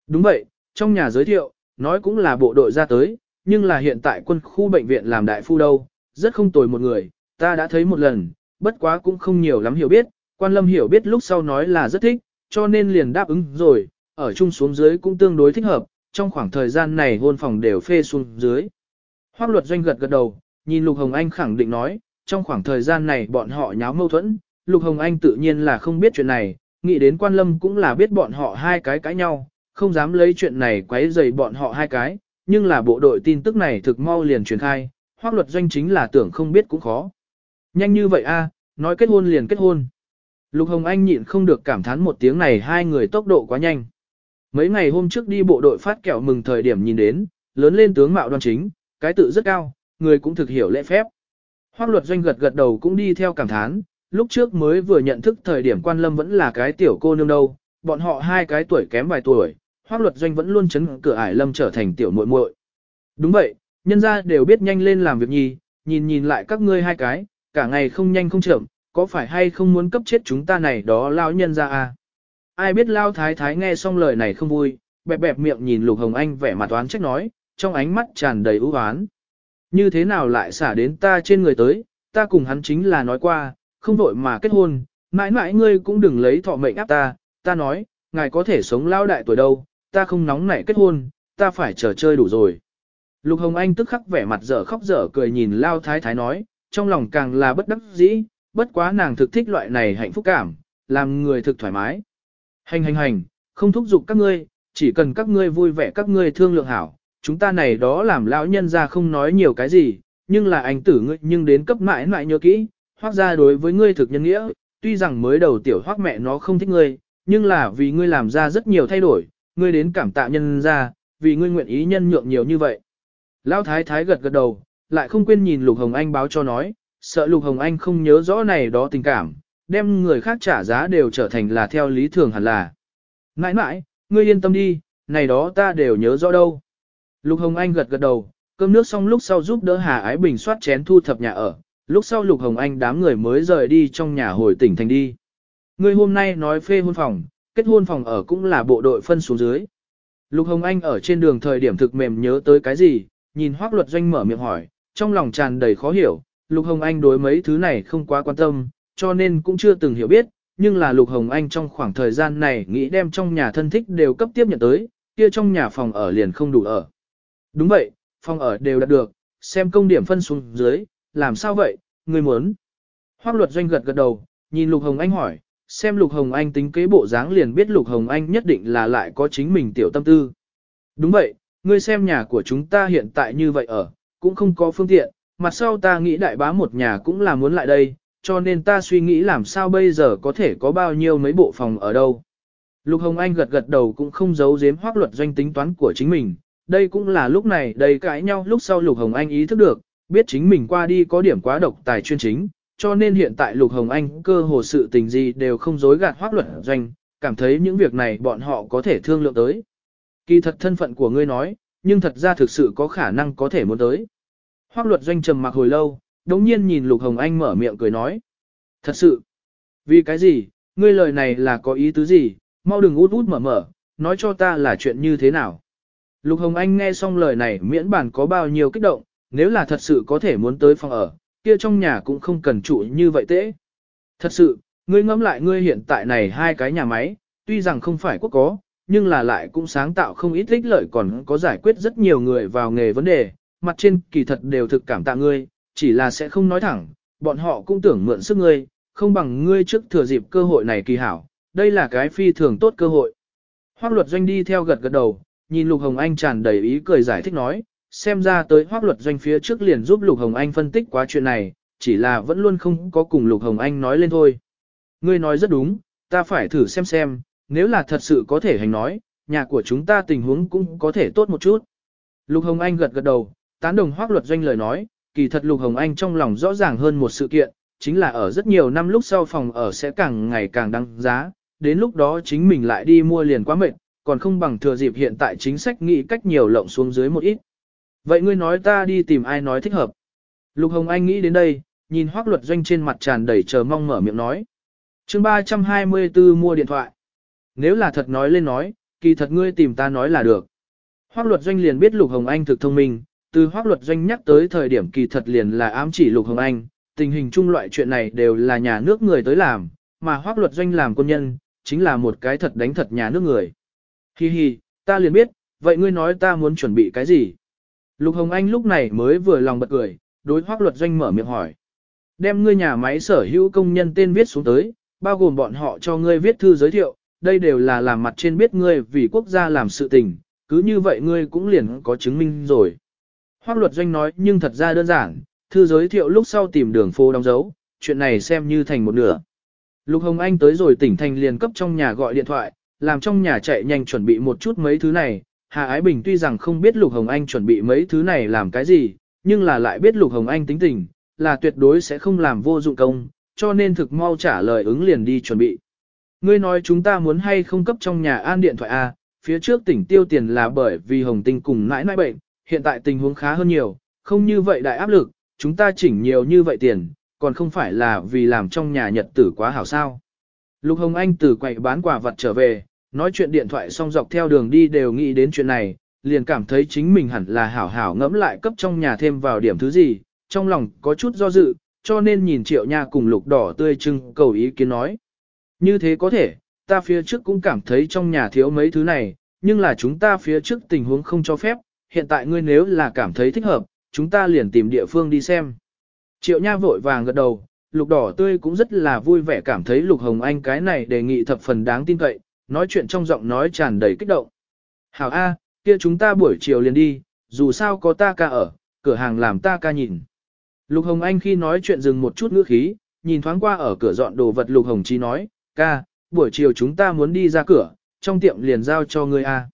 Đúng vậy, trong nhà giới thiệu, nói cũng là bộ đội ra tới, nhưng là hiện tại quân khu bệnh viện làm đại phu đâu, rất không tồi một người, ta đã thấy một lần, bất quá cũng không nhiều lắm hiểu biết, quan lâm hiểu biết lúc sau nói là rất thích, cho nên liền đáp ứng rồi, ở chung xuống dưới cũng tương đối thích hợp, trong khoảng thời gian này hôn phòng đều phê xuống dưới. Hoác luật doanh gật gật đầu, nhìn Lục Hồng Anh khẳng định nói, trong khoảng thời gian này bọn họ nháo mâu thuẫn, Lục Hồng Anh tự nhiên là không biết chuyện này, nghĩ đến quan lâm cũng là biết bọn họ hai cái cãi nhau, không dám lấy chuyện này quấy rầy bọn họ hai cái, nhưng là bộ đội tin tức này thực mau liền truyền khai, hoác luật doanh chính là tưởng không biết cũng khó. Nhanh như vậy a, nói kết hôn liền kết hôn. Lục Hồng Anh nhịn không được cảm thán một tiếng này hai người tốc độ quá nhanh. Mấy ngày hôm trước đi bộ đội phát kẹo mừng thời điểm nhìn đến, lớn lên tướng mạo đoan chính, cái tự rất cao, người cũng thực hiểu lễ phép. Hoác luật doanh gật gật đầu cũng đi theo cảm thán, lúc trước mới vừa nhận thức thời điểm quan lâm vẫn là cái tiểu cô nương đâu, bọn họ hai cái tuổi kém vài tuổi, hoác luật doanh vẫn luôn chấn cửa ải lâm trở thành tiểu muội muội. Đúng vậy, nhân ra đều biết nhanh lên làm việc nhi, nhìn nhìn lại các ngươi hai cái, cả ngày không nhanh không chậm, có phải hay không muốn cấp chết chúng ta này đó lao nhân ra à? Ai biết lao thái thái nghe xong lời này không vui, bẹp bẹp miệng nhìn lục hồng anh vẻ mặt toán trách nói, trong ánh mắt tràn đầy ưu oán. Như thế nào lại xả đến ta trên người tới, ta cùng hắn chính là nói qua, không vội mà kết hôn, mãi mãi ngươi cũng đừng lấy thọ mệnh áp ta, ta nói, ngài có thể sống lao đại tuổi đâu, ta không nóng nảy kết hôn, ta phải chờ chơi đủ rồi. Lục Hồng Anh tức khắc vẻ mặt dở khóc dở cười nhìn Lao Thái Thái nói, trong lòng càng là bất đắc dĩ, bất quá nàng thực thích loại này hạnh phúc cảm, làm người thực thoải mái. Hành hành hành, không thúc giục các ngươi, chỉ cần các ngươi vui vẻ các ngươi thương lượng hảo, chúng ta này đó làm lão nhân ra không nói nhiều cái gì, nhưng là anh tử ngươi nhưng đến cấp mãi mãi nhớ kỹ, hoác ra đối với ngươi thực nhân nghĩa, tuy rằng mới đầu tiểu hoác mẹ nó không thích ngươi, nhưng là vì ngươi làm ra rất nhiều thay đổi, ngươi đến cảm tạ nhân ra, vì ngươi nguyện ý nhân nhượng nhiều như vậy. Lão thái thái gật gật đầu, lại không quên nhìn Lục Hồng Anh báo cho nói, sợ Lục Hồng Anh không nhớ rõ này đó tình cảm, đem người khác trả giá đều trở thành là theo lý thường hẳn là. Nãi nãi, ngươi yên tâm đi, này đó ta đều nhớ rõ đâu. Lục Hồng Anh gật gật đầu, cơm nước xong lúc sau giúp đỡ Hà Ái Bình soát chén thu thập nhà ở, lúc sau Lục Hồng Anh đám người mới rời đi trong nhà hồi tỉnh thành đi. Ngươi hôm nay nói phê hôn phòng, kết hôn phòng ở cũng là bộ đội phân xuống dưới. Lục Hồng Anh ở trên đường thời điểm thực mềm nhớ tới cái gì, nhìn Hoác Luật Doanh mở miệng hỏi, trong lòng tràn đầy khó hiểu, Lục Hồng Anh đối mấy thứ này không quá quan tâm, cho nên cũng chưa từng hiểu biết, nhưng là Lục Hồng Anh trong khoảng thời gian này nghĩ đem trong nhà thân thích đều cấp tiếp nhận tới, kia trong nhà phòng ở liền không đủ ở. Đúng vậy, phòng ở đều đạt được, xem công điểm phân xuống dưới, làm sao vậy, người muốn. Hoác Luật Doanh gật gật đầu, nhìn Lục Hồng Anh hỏi, xem Lục Hồng Anh tính kế bộ dáng liền biết Lục Hồng Anh nhất định là lại có chính mình tiểu tâm tư. Đúng vậy, ngươi xem nhà của chúng ta hiện tại như vậy ở, cũng không có phương tiện, mặt sau ta nghĩ đại bá một nhà cũng là muốn lại đây, cho nên ta suy nghĩ làm sao bây giờ có thể có bao nhiêu mấy bộ phòng ở đâu. Lục Hồng Anh gật gật đầu cũng không giấu giếm hoác luật doanh tính toán của chính mình, đây cũng là lúc này đầy cãi nhau lúc sau Lục Hồng Anh ý thức được, biết chính mình qua đi có điểm quá độc tài chuyên chính, cho nên hiện tại Lục Hồng Anh cơ hồ sự tình gì đều không dối gạt hoác luật doanh, cảm thấy những việc này bọn họ có thể thương lượng tới. Kỳ thật thân phận của ngươi nói, nhưng thật ra thực sự có khả năng có thể muốn tới. Hoác luật doanh trầm mặc hồi lâu, đống nhiên nhìn Lục Hồng Anh mở miệng cười nói. Thật sự, vì cái gì, ngươi lời này là có ý tứ gì, mau đừng út út mở mở, nói cho ta là chuyện như thế nào. Lục Hồng Anh nghe xong lời này miễn bản có bao nhiêu kích động, nếu là thật sự có thể muốn tới phòng ở, kia trong nhà cũng không cần trụ như vậy tễ. Thật sự, ngươi ngẫm lại ngươi hiện tại này hai cái nhà máy, tuy rằng không phải quốc có, nhưng là lại cũng sáng tạo không ít ích lợi còn có giải quyết rất nhiều người vào nghề vấn đề, mặt trên kỳ thật đều thực cảm tạ ngươi, chỉ là sẽ không nói thẳng, bọn họ cũng tưởng mượn sức ngươi, không bằng ngươi trước thừa dịp cơ hội này kỳ hảo, đây là cái phi thường tốt cơ hội. Hoác luật doanh đi theo gật gật đầu, nhìn Lục Hồng Anh tràn đầy ý cười giải thích nói, xem ra tới hoác luật doanh phía trước liền giúp Lục Hồng Anh phân tích quá chuyện này, chỉ là vẫn luôn không có cùng Lục Hồng Anh nói lên thôi. Ngươi nói rất đúng, ta phải thử xem xem, nếu là thật sự có thể hành nói, nhà của chúng ta tình huống cũng có thể tốt một chút. Lục Hồng Anh gật gật đầu, tán đồng hoác luật doanh lời nói, kỳ thật Lục Hồng Anh trong lòng rõ ràng hơn một sự kiện, chính là ở rất nhiều năm lúc sau phòng ở sẽ càng ngày càng đăng giá, đến lúc đó chính mình lại đi mua liền quá mệt, còn không bằng thừa dịp hiện tại chính sách nghĩ cách nhiều lộng xuống dưới một ít. Vậy ngươi nói ta đi tìm ai nói thích hợp. Lục Hồng Anh nghĩ đến đây, nhìn Hoắc luật doanh trên mặt tràn đầy chờ mong mở miệng nói. chương 324 mua điện thoại. Nếu là thật nói lên nói, kỳ thật ngươi tìm ta nói là được. Hoắc luật doanh liền biết Lục Hồng Anh thực thông minh, từ Hoắc luật doanh nhắc tới thời điểm kỳ thật liền là ám chỉ Lục Hồng Anh, tình hình chung loại chuyện này đều là nhà nước người tới làm, mà Hoắc luật doanh làm quân nhân, chính là một cái thật đánh thật nhà nước người. Hi hi, ta liền biết, vậy ngươi nói ta muốn chuẩn bị cái gì? Lục Hồng Anh lúc này mới vừa lòng bật cười, đối hoác luật doanh mở miệng hỏi. Đem ngươi nhà máy sở hữu công nhân tên viết xuống tới, bao gồm bọn họ cho ngươi viết thư giới thiệu, đây đều là làm mặt trên biết ngươi vì quốc gia làm sự tình, cứ như vậy ngươi cũng liền có chứng minh rồi. Hoác luật doanh nói nhưng thật ra đơn giản, thư giới thiệu lúc sau tìm đường phố đóng dấu, chuyện này xem như thành một nửa. Lục Hồng Anh tới rồi tỉnh thành liền cấp trong nhà gọi điện thoại, làm trong nhà chạy nhanh chuẩn bị một chút mấy thứ này. Hà Ái Bình tuy rằng không biết Lục Hồng Anh chuẩn bị mấy thứ này làm cái gì, nhưng là lại biết Lục Hồng Anh tính tình, là tuyệt đối sẽ không làm vô dụng công, cho nên thực mau trả lời ứng liền đi chuẩn bị. Ngươi nói chúng ta muốn hay không cấp trong nhà an điện thoại A, phía trước tỉnh tiêu tiền là bởi vì Hồng Tinh cùng nãi nãi bệnh, hiện tại tình huống khá hơn nhiều, không như vậy đại áp lực, chúng ta chỉnh nhiều như vậy tiền, còn không phải là vì làm trong nhà nhật tử quá hảo sao. Lục Hồng Anh từ quậy bán quả vật trở về, nói chuyện điện thoại xong dọc theo đường đi đều nghĩ đến chuyện này, liền cảm thấy chính mình hẳn là hảo hảo ngẫm lại cấp trong nhà thêm vào điểm thứ gì, trong lòng có chút do dự, cho nên nhìn triệu nha cùng lục đỏ tươi trưng cầu ý kiến nói. Như thế có thể, ta phía trước cũng cảm thấy trong nhà thiếu mấy thứ này, nhưng là chúng ta phía trước tình huống không cho phép, hiện tại ngươi nếu là cảm thấy thích hợp, chúng ta liền tìm địa phương đi xem. Triệu Nha vội vàng gật đầu, lục đỏ tươi cũng rất là vui vẻ cảm thấy lục hồng anh cái này đề nghị thập phần đáng tin cậy, nói chuyện trong giọng nói tràn đầy kích động. Hảo A, kia chúng ta buổi chiều liền đi, dù sao có ta ca ở, cửa hàng làm ta ca nhìn. Lục Hồng Anh khi nói chuyện dừng một chút ngữ khí, nhìn thoáng qua ở cửa dọn đồ vật Lục Hồng Chi nói, ca, buổi chiều chúng ta muốn đi ra cửa, trong tiệm liền giao cho ngươi A.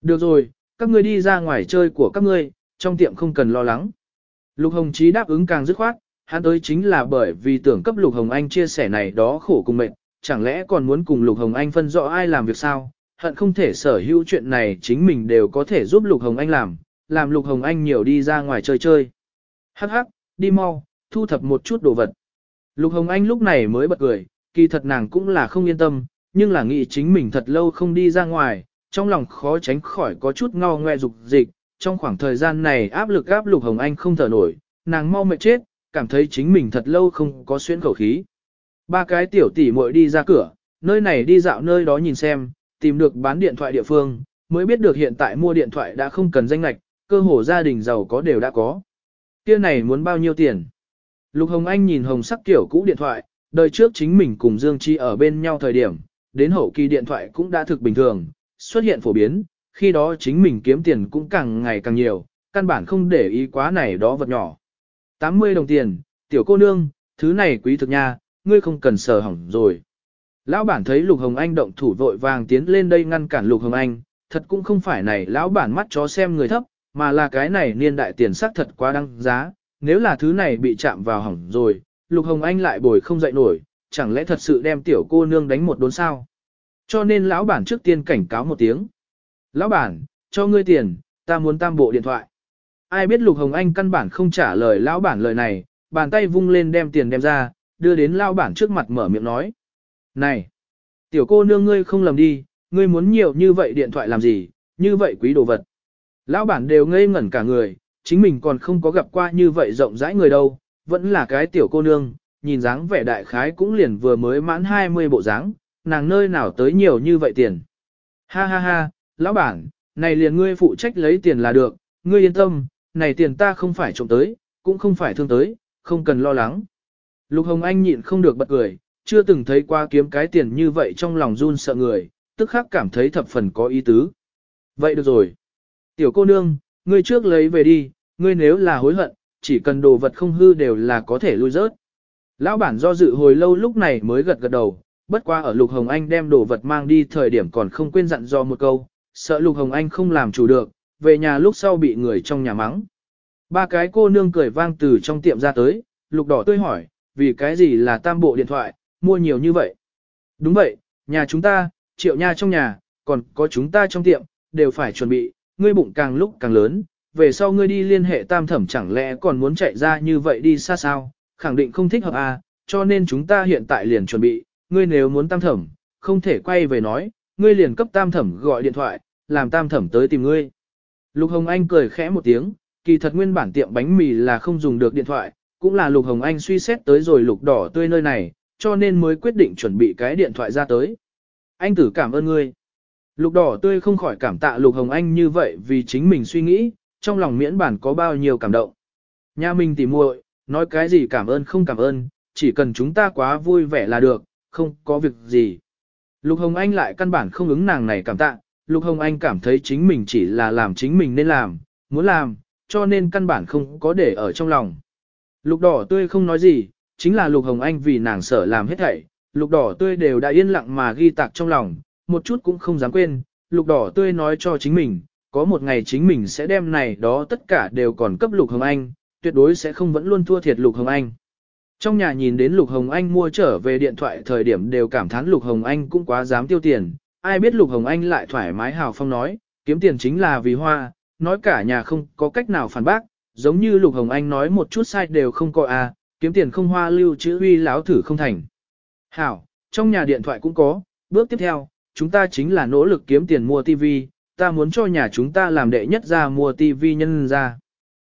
Được rồi, các ngươi đi ra ngoài chơi của các ngươi, trong tiệm không cần lo lắng. Lục Hồng Chí đáp ứng càng dứt khoát, hắn tới chính là bởi vì tưởng cấp Lục Hồng Anh chia sẻ này đó khổ cùng mệnh, chẳng lẽ còn muốn cùng Lục Hồng Anh phân rõ ai làm việc sao, hận không thể sở hữu chuyện này chính mình đều có thể giúp Lục Hồng Anh làm, làm Lục Hồng Anh nhiều đi ra ngoài chơi chơi. Hắc hắc, đi mau, thu thập một chút đồ vật. Lục Hồng Anh lúc này mới bật cười, kỳ thật nàng cũng là không yên tâm, nhưng là nghĩ chính mình thật lâu không đi ra ngoài, trong lòng khó tránh khỏi có chút ngao ngoe dục dịch, trong khoảng thời gian này áp lực áp Lục Hồng Anh không thở nổi, nàng mau mệt chết, cảm thấy chính mình thật lâu không có xuyên khẩu khí. Ba cái tiểu tỷ muội đi ra cửa, nơi này đi dạo nơi đó nhìn xem, tìm được bán điện thoại địa phương, mới biết được hiện tại mua điện thoại đã không cần danh lạch, cơ hồ gia đình giàu có đều đã có. Kia này muốn bao nhiêu tiền? Lục Hồng Anh nhìn hồng sắc tiểu cũ điện thoại, đời trước chính mình cùng Dương Chi ở bên nhau thời điểm, đến hậu kỳ điện thoại cũng đã thực bình thường, xuất hiện phổ biến, khi đó chính mình kiếm tiền cũng càng ngày càng nhiều, căn bản không để ý quá này đó vật nhỏ. 80 đồng tiền, tiểu cô nương, thứ này quý thực nha, ngươi không cần sờ hỏng rồi. Lão bản thấy Lục Hồng Anh động thủ vội vàng tiến lên đây ngăn cản Lục Hồng Anh, thật cũng không phải này lão bản mắt chó xem người thấp, mà là cái này niên đại tiền sắc thật quá đăng giá, nếu là thứ này bị chạm vào hỏng rồi, Lục Hồng Anh lại bồi không dậy nổi, chẳng lẽ thật sự đem tiểu cô nương đánh một đốn sao? Cho nên lão bản trước tiên cảnh cáo một tiếng. Lão bản, cho ngươi tiền, Ta muốn tam bộ điện thoại. Ai biết Lục Hồng Anh căn bản không trả lời lão bản lời này, bàn tay vung lên đem tiền đem ra, đưa đến lão bản trước mặt mở miệng nói. Này, tiểu cô nương ngươi không lầm đi, ngươi muốn nhiều như vậy điện thoại làm gì, như vậy quý đồ vật. Lão bản đều ngây ngẩn cả người, chính mình còn không có gặp qua như vậy rộng rãi người đâu, vẫn là cái tiểu cô nương, nhìn dáng vẻ đại khái cũng liền vừa mới mãn 20 bộ dáng, nàng nơi nào tới nhiều như vậy tiền. Ha ha ha, lão bản, này liền ngươi phụ trách lấy tiền là được, ngươi yên tâm, này tiền ta không phải trộm tới, cũng không phải thương tới, không cần lo lắng. Lục Hồng Anh nhịn không được bật cười, chưa từng thấy qua kiếm cái tiền như vậy trong lòng run sợ người, tức khắc cảm thấy thập phần có ý tứ. Vậy được rồi. Tiểu cô nương, ngươi trước lấy về đi, ngươi nếu là hối hận, chỉ cần đồ vật không hư đều là có thể lui rớt. Lão bản do dự hồi lâu lúc này mới gật gật đầu, bất qua ở Lục Hồng Anh đem đồ vật mang đi thời điểm còn không quên dặn do một câu, sợ Lục Hồng Anh không làm chủ được, về nhà lúc sau bị người trong nhà mắng. Ba cái cô nương cười vang từ trong tiệm ra tới, Lục Đỏ tươi hỏi, vì cái gì là tam bộ điện thoại, mua nhiều như vậy. Đúng vậy, nhà chúng ta, triệu nha trong nhà, còn có chúng ta trong tiệm, đều phải chuẩn bị, ngươi bụng càng lúc càng lớn, về sau ngươi đi liên hệ tam thẩm chẳng lẽ còn muốn chạy ra như vậy đi xa sao, khẳng định không thích hợp à, cho nên chúng ta hiện tại liền chuẩn bị, ngươi nếu muốn tam thẩm, không thể quay về nói, ngươi liền cấp tam thẩm gọi điện thoại, làm tam thẩm tới tìm ngươi. Lục Hồng Anh cười khẽ một tiếng, kỳ thật nguyên bản tiệm bánh mì là không dùng được điện thoại, cũng là Lục Hồng Anh suy xét tới rồi lục đỏ tươi nơi này, cho nên mới quyết định chuẩn bị cái điện thoại ra tới. Anh tử cảm ơn ngươi. Lục đỏ tươi không khỏi cảm tạ Lục Hồng Anh như vậy vì chính mình suy nghĩ, trong lòng miễn bản có bao nhiêu cảm động. Nhà mình tỉ muội, nói cái gì cảm ơn không cảm ơn, chỉ cần chúng ta quá vui vẻ là được, không có việc gì. Lục Hồng Anh lại căn bản không ứng nàng này cảm tạ, Lục Hồng Anh cảm thấy chính mình chỉ là làm chính mình nên làm, muốn làm, cho nên căn bản không có để ở trong lòng. Lục đỏ tươi không nói gì, chính là Lục Hồng Anh vì nàng sợ làm hết thảy, lục đỏ tươi đều đã yên lặng mà ghi tạc trong lòng, một chút cũng không dám quên, lục đỏ tươi nói cho chính mình, có một ngày chính mình sẽ đem này đó tất cả đều còn cấp lục hồng anh, tuyệt đối sẽ không vẫn luôn thua thiệt lục hồng anh. Trong nhà nhìn đến lục hồng anh mua trở về điện thoại thời điểm đều cảm thán lục hồng anh cũng quá dám tiêu tiền, ai biết lục hồng anh lại thoải mái hào phong nói, kiếm tiền chính là vì hoa, nói cả nhà không có cách nào phản bác, giống như lục hồng anh nói một chút sai đều không có à, kiếm tiền không hoa lưu chữ uy láo thử không thành. Hảo, trong nhà điện thoại cũng có, bước tiếp theo, chúng ta chính là nỗ lực kiếm tiền mua TV, ta muốn cho nhà chúng ta làm đệ nhất ra mua TV nhân ra.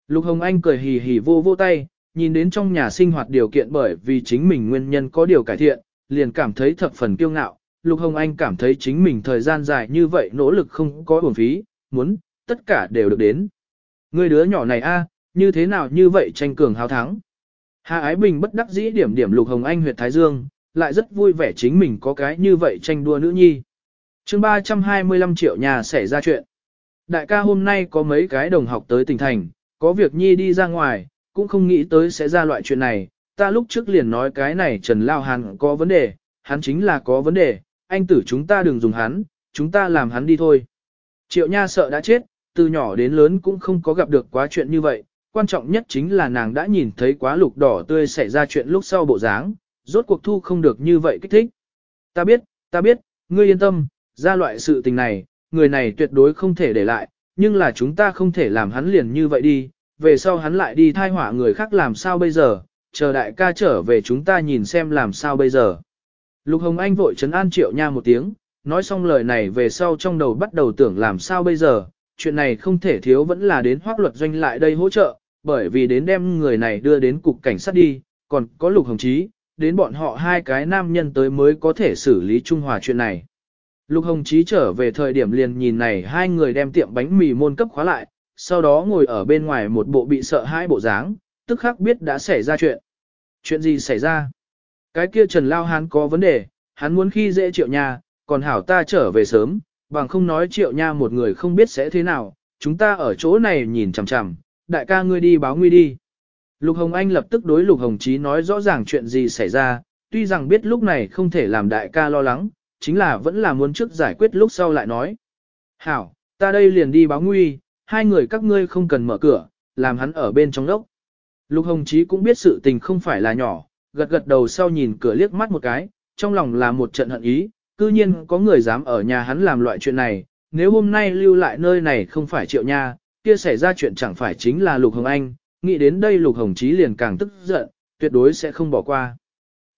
Lục Hồng Anh cười hì hì vô vô tay, nhìn đến trong nhà sinh hoạt điều kiện bởi vì chính mình nguyên nhân có điều cải thiện, liền cảm thấy thập phần kiêu ngạo. Lục Hồng Anh cảm thấy chính mình thời gian dài như vậy nỗ lực không có uổng phí, muốn, tất cả đều được đến. Người đứa nhỏ này a, như thế nào như vậy tranh cường hào thắng. Hà Ái Bình bất đắc dĩ điểm điểm Lục Hồng Anh huyệt Thái Dương, lại rất vui vẻ chính mình có cái như vậy tranh đua nữ nhi. chương 325 triệu nhà xảy ra chuyện. Đại ca hôm nay có mấy cái đồng học tới tỉnh thành, có việc nhi đi ra ngoài, cũng không nghĩ tới sẽ ra loại chuyện này. Ta lúc trước liền nói cái này Trần Lao Hàn có vấn đề, hắn chính là có vấn đề, anh tử chúng ta đừng dùng hắn, chúng ta làm hắn đi thôi. Triệu Nha sợ đã chết, từ nhỏ đến lớn cũng không có gặp được quá chuyện như vậy, quan trọng nhất chính là nàng đã nhìn thấy quá lục đỏ tươi xảy ra chuyện lúc sau bộ dáng, rốt cuộc thu không được như vậy kích thích. Ta biết, ta biết, ngươi yên tâm, ra loại sự tình này, người này tuyệt đối không thể để lại, nhưng là chúng ta không thể làm hắn liền như vậy đi, về sau hắn lại đi thai hỏa người khác làm sao bây giờ, chờ đại ca trở về chúng ta nhìn xem làm sao bây giờ. Lục Hồng Anh vội chấn an triệu nha một tiếng, nói xong lời này về sau trong đầu bắt đầu tưởng làm sao bây giờ, chuyện này không thể thiếu vẫn là đến hoác luật doanh lại đây hỗ trợ, bởi vì đến đem người này đưa đến cục cảnh sát đi, còn có Lục Hồng Chí, đến bọn họ hai cái nam nhân tới mới có thể xử lý trung hòa chuyện này. Lục Hồng Chí trở về thời điểm liền nhìn này hai người đem tiệm bánh mì môn cấp khóa lại, sau đó ngồi ở bên ngoài một bộ bị sợ hai bộ dáng, tức khắc biết đã xảy ra chuyện. Chuyện gì xảy ra? Cái kia Trần Lao Hán có vấn đề, hắn muốn khi dễ triệu nha, còn hảo ta trở về sớm, bằng không nói triệu nha một người không biết sẽ thế nào, chúng ta ở chỗ này nhìn chằm chằm, đại ca ngươi đi báo nguy đi. Lục Hồng Anh lập tức đối Lục Hồng Chí nói rõ ràng chuyện gì xảy ra, tuy rằng biết lúc này không thể làm đại ca lo lắng, chính là vẫn là muốn trước giải quyết lúc sau lại nói. Hảo, ta đây liền đi báo nguy, hai người các ngươi không cần mở cửa, làm hắn ở bên trong đốc. Lục Hồng Chí cũng biết sự tình không phải là nhỏ, gật gật đầu sau nhìn cửa liếc mắt một cái, trong lòng là một trận hận ý, cư nhiên có người dám ở nhà hắn làm loại chuyện này, nếu hôm nay lưu lại nơi này không phải triệu nha, kia xảy ra chuyện chẳng phải chính là Lục Hồng Anh, nghĩ đến đây Lục Hồng Chí liền càng tức giận, tuyệt đối sẽ không bỏ qua.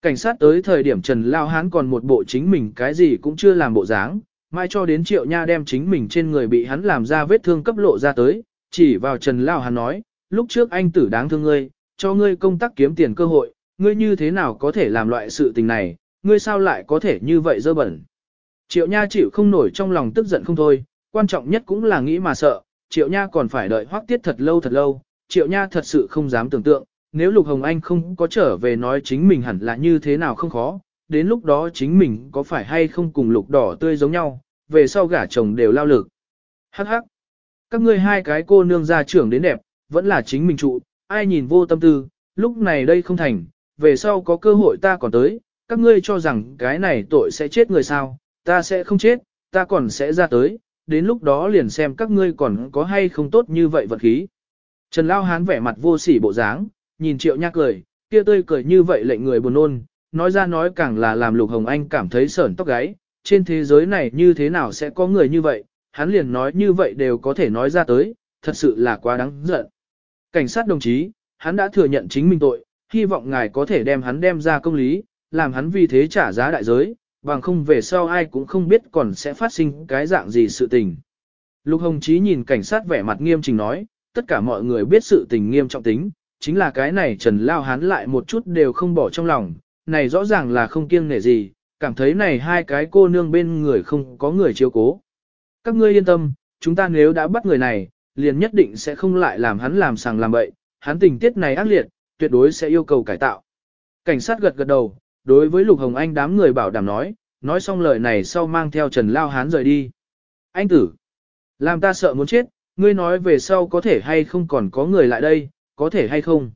Cảnh sát tới thời điểm Trần Lao Hán còn một bộ chính mình cái gì cũng chưa làm bộ dáng, mai cho đến Triệu Nha đem chính mình trên người bị hắn làm ra vết thương cấp lộ ra tới, chỉ vào Trần Lao Hán nói, lúc trước anh tử đáng thương ngươi, cho ngươi công tác kiếm tiền cơ hội, ngươi như thế nào có thể làm loại sự tình này, ngươi sao lại có thể như vậy dơ bẩn. Triệu Nha chịu không nổi trong lòng tức giận không thôi, quan trọng nhất cũng là nghĩ mà sợ, Triệu Nha còn phải đợi hoác tiết thật lâu thật lâu, Triệu Nha thật sự không dám tưởng tượng, nếu Lục Hồng Anh không có trở về nói chính mình hẳn là như thế nào không khó, đến lúc đó chính mình có phải hay không cùng Lục Đỏ tươi giống nhau, về sau gả chồng đều lao lực. Hắc hắc, các ngươi hai cái cô nương gia trưởng đến đẹp, vẫn là chính mình trụ, ai nhìn vô tâm tư, lúc này đây không thành, về sau có cơ hội ta còn tới, các ngươi cho rằng cái này tội sẽ chết người sao, ta sẽ không chết, ta còn sẽ ra tới, đến lúc đó liền xem các ngươi còn có hay không tốt như vậy vật khí. Trần Lao Hán vẻ mặt vô sỉ bộ dáng, nhìn Triệu nhác cười, kia tươi cười như vậy lệnh người buồn nôn, nói ra nói càng là làm Lục Hồng Anh cảm thấy sởn tóc gáy, trên thế giới này như thế nào sẽ có người như vậy, hắn liền nói như vậy đều có thể nói ra tới, thật sự là quá đáng giận. Cảnh sát đồng chí, hắn đã thừa nhận chính mình tội, hy vọng ngài có thể đem hắn đem ra công lý, làm hắn vì thế trả giá đại giới, bằng không về sau ai cũng không biết còn sẽ phát sinh cái dạng gì sự tình. Lục Hồng Chí nhìn cảnh sát vẻ mặt nghiêm trình nói, tất cả mọi người biết sự tình nghiêm trọng tính, chính là cái này Trần Lao Hán lại một chút đều không bỏ trong lòng, này rõ ràng là không kiêng nể gì, cảm thấy này hai cái cô nương bên người không có người chiếu cố. Các ngươi yên tâm, chúng ta nếu đã bắt người này, liền nhất định sẽ không lại làm hắn làm sàng làm bậy, hắn tình tiết này ác liệt, tuyệt đối sẽ yêu cầu cải tạo. Cảnh sát gật gật đầu, đối với Lục Hồng Anh đám người bảo đảm nói, nói xong lời này sau mang theo Trần Lao Hán rời đi. Anh tử, làm ta sợ muốn chết, ngươi nói về sau có thể hay không còn có người lại đây, có thể hay không.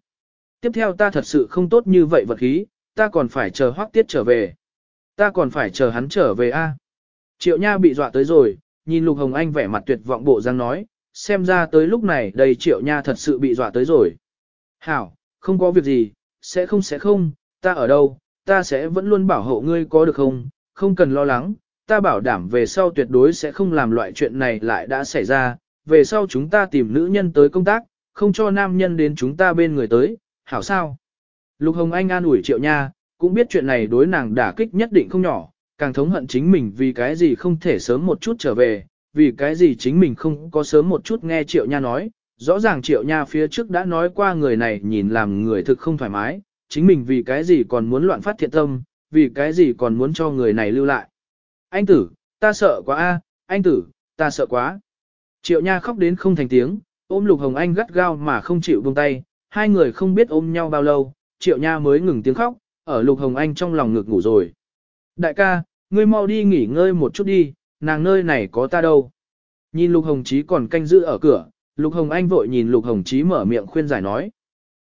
Tiếp theo ta thật sự không tốt như vậy vật khí, ta còn phải chờ hoác tiết trở về. Ta còn phải chờ hắn trở về a. Triệu Nha bị dọa tới rồi, nhìn Lục Hồng Anh vẻ mặt tuyệt vọng bộ răng nói, xem ra tới lúc này đây Triệu Nha thật sự bị dọa tới rồi. Hảo, không có việc gì, sẽ không sẽ không, ta ở đâu, ta sẽ vẫn luôn bảo hộ ngươi có được không, không cần lo lắng, ta bảo đảm về sau tuyệt đối sẽ không làm loại chuyện này lại đã xảy ra, về sau chúng ta tìm nữ nhân tới công tác, không cho nam nhân đến chúng ta bên người tới, hảo sao. Lục Hồng Anh an ủi triệu nha, cũng biết chuyện này đối nàng đả kích nhất định không nhỏ, càng thống hận chính mình vì cái gì không thể sớm một chút trở về, vì cái gì chính mình không có sớm một chút nghe triệu nha nói, rõ ràng triệu nha phía trước đã nói qua người này nhìn làm người thực không thoải mái, chính mình vì cái gì còn muốn loạn phát thiện tâm, vì cái gì còn muốn cho người này lưu lại. Anh tử, ta sợ quá a, anh tử, ta sợ quá. Triệu Nha khóc đến không thành tiếng, ôm Lục Hồng Anh gắt gao mà không chịu buông tay, hai người không biết ôm nhau bao lâu, Triệu Nha mới ngừng tiếng khóc, ở Lục Hồng Anh trong lòng ngực ngủ rồi. Đại ca, ngươi mau đi nghỉ ngơi một chút đi, nàng nơi này có ta đâu. Nhìn Lục Hồng Chí còn canh giữ ở cửa, Lục Hồng Anh vội nhìn Lục Hồng Chí mở miệng khuyên giải nói.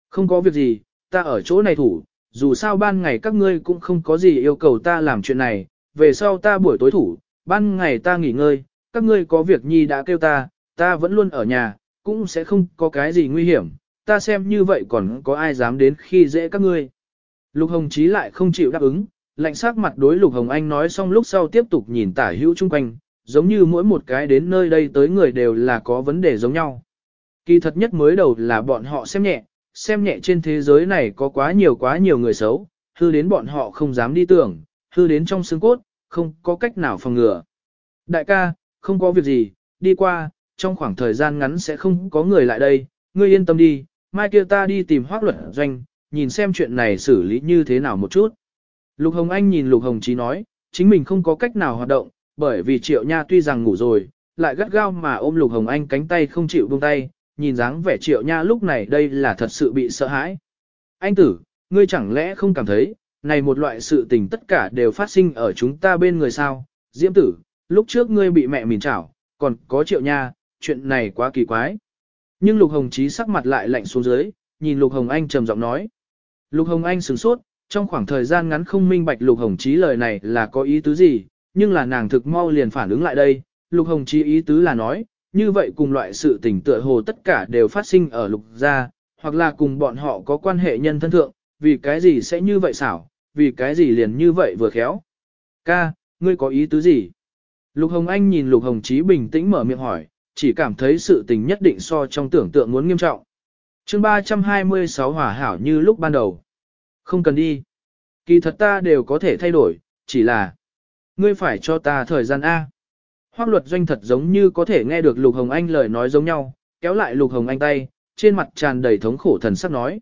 Không có việc gì, ta ở chỗ này thủ, dù sao ban ngày các ngươi cũng không có gì yêu cầu ta làm chuyện này, về sau ta buổi tối thủ, ban ngày ta nghỉ ngơi, các ngươi có việc nhi đã kêu ta, ta vẫn luôn ở nhà, cũng sẽ không có cái gì nguy hiểm, ta xem như vậy còn có ai dám đến khi dễ các ngươi. Lục Hồng Chí lại không chịu đáp ứng, lạnh sắc mặt đối Lục Hồng Anh nói xong lúc sau tiếp tục nhìn tả hữu chung quanh, giống như mỗi một cái đến nơi đây tới người đều là có vấn đề giống nhau. Kỳ thật nhất mới đầu là bọn họ xem nhẹ, xem nhẹ trên thế giới này có quá nhiều quá nhiều người xấu, hư đến bọn họ không dám đi tưởng, hư đến trong xương cốt, không có cách nào phòng ngừa. Đại ca, không có việc gì, đi qua, trong khoảng thời gian ngắn sẽ không có người lại đây, ngươi yên tâm đi, mai kia ta đi tìm hoác luật doanh, nhìn xem chuyện này xử lý như thế nào một chút. Lục Hồng Anh nhìn Lục Hồng Chí nói, chính mình không có cách nào hoạt động, bởi vì Triệu Nha tuy rằng ngủ rồi, lại gắt gao mà ôm Lục Hồng Anh cánh tay không chịu buông tay, nhìn dáng vẻ Triệu Nha lúc này đây là thật sự bị sợ hãi. Anh tử, ngươi chẳng lẽ không cảm thấy, này một loại sự tình tất cả đều phát sinh ở chúng ta bên người sao? Diễm tử, lúc trước ngươi bị mẹ mìn chảo, còn có Triệu Nha, chuyện này quá kỳ quái. Nhưng Lục Hồng Chí sắc mặt lại lạnh xuống dưới, nhìn Lục Hồng Anh trầm giọng nói. Lục Hồng Anh sửng sốt, trong khoảng thời gian ngắn không minh bạch Lục Hồng Chí lời này là có ý tứ gì, nhưng là nàng thực mau liền phản ứng lại đây. Lục Hồng Chí ý tứ là nói, như vậy cùng loại sự tình tựa hồ tất cả đều phát sinh ở Lục gia, hoặc là cùng bọn họ có quan hệ nhân thân thượng, vì cái gì sẽ như vậy xảo, vì cái gì liền như vậy vừa khéo. Ca, ngươi có ý tứ gì? Lục Hồng Anh nhìn Lục Hồng Chí bình tĩnh mở miệng hỏi, chỉ cảm thấy sự tình nhất định so trong tưởng tượng muốn nghiêm trọng. chương 326 hỏa hảo như lúc ban đầu. Không cần đi. Kỳ thật ta đều có thể thay đổi, chỉ là ngươi phải cho ta thời gian A. Hoác luật doanh thật giống như có thể nghe được Lục Hồng Anh lời nói giống nhau, kéo lại Lục Hồng Anh tay, trên mặt tràn đầy thống khổ thần sắc nói.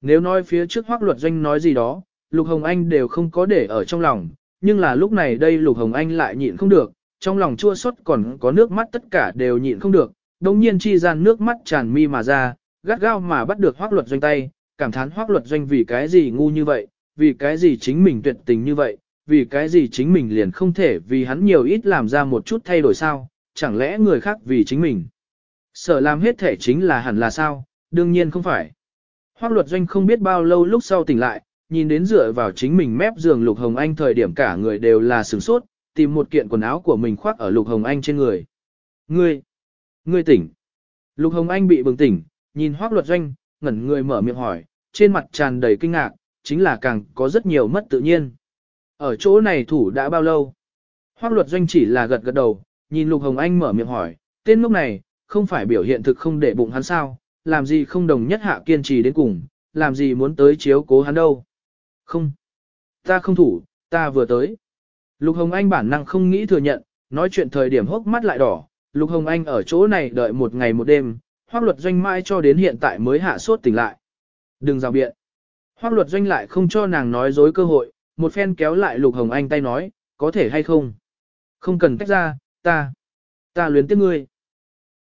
Nếu nói phía trước hoác luật doanh nói gì đó, Lục Hồng Anh đều không có để ở trong lòng, nhưng là lúc này đây Lục Hồng Anh lại nhịn không được, trong lòng chua xót còn có nước mắt tất cả đều nhịn không được, đồng nhiên chi gian nước mắt tràn mi mà ra, gắt gao mà bắt được hoác luật doanh tay, cảm thán hoác luật doanh vì cái gì ngu như vậy, vì cái gì chính mình tuyệt tình như vậy, vì cái gì chính mình liền không thể vì hắn nhiều ít làm ra một chút thay đổi sao, chẳng lẽ người khác vì chính mình. Sở làm hết thể chính là hẳn là sao, đương nhiên không phải. Hoác luật doanh không biết bao lâu lúc sau tỉnh lại, nhìn đến dựa vào chính mình mép giường Lục Hồng Anh thời điểm cả người đều là sửng sốt, tìm một kiện quần áo của mình khoác ở Lục Hồng Anh trên người. Ngươi! Ngươi tỉnh! Lục Hồng Anh bị bừng tỉnh, nhìn hoác luật doanh, ngẩn người mở miệng hỏi, trên mặt tràn đầy kinh ngạc, chính là càng có rất nhiều mất tự nhiên. Ở chỗ này thủ đã bao lâu? Hoác luật doanh chỉ là gật gật đầu, nhìn Lục Hồng Anh mở miệng hỏi, tên lúc này, không phải biểu hiện thực không để bụng hắn sao, làm gì không đồng nhất hạ kiên trì đến cùng, làm gì muốn tới chiếu cố hắn đâu. Không, ta không thủ, ta vừa tới. Lục Hồng Anh bản năng không nghĩ thừa nhận, nói chuyện thời điểm hốc mắt lại đỏ, Lục Hồng Anh ở chỗ này đợi một ngày một đêm, hoác luật doanh mãi cho đến hiện tại mới hạ sốt tỉnh lại. Đừng rào biện. Hoác luật doanh lại không cho nàng nói dối cơ hội, một phen kéo lại Lục Hồng Anh tay nói, có thể hay không? Không cần tách ra, ta, ta luyến tiếc ngươi.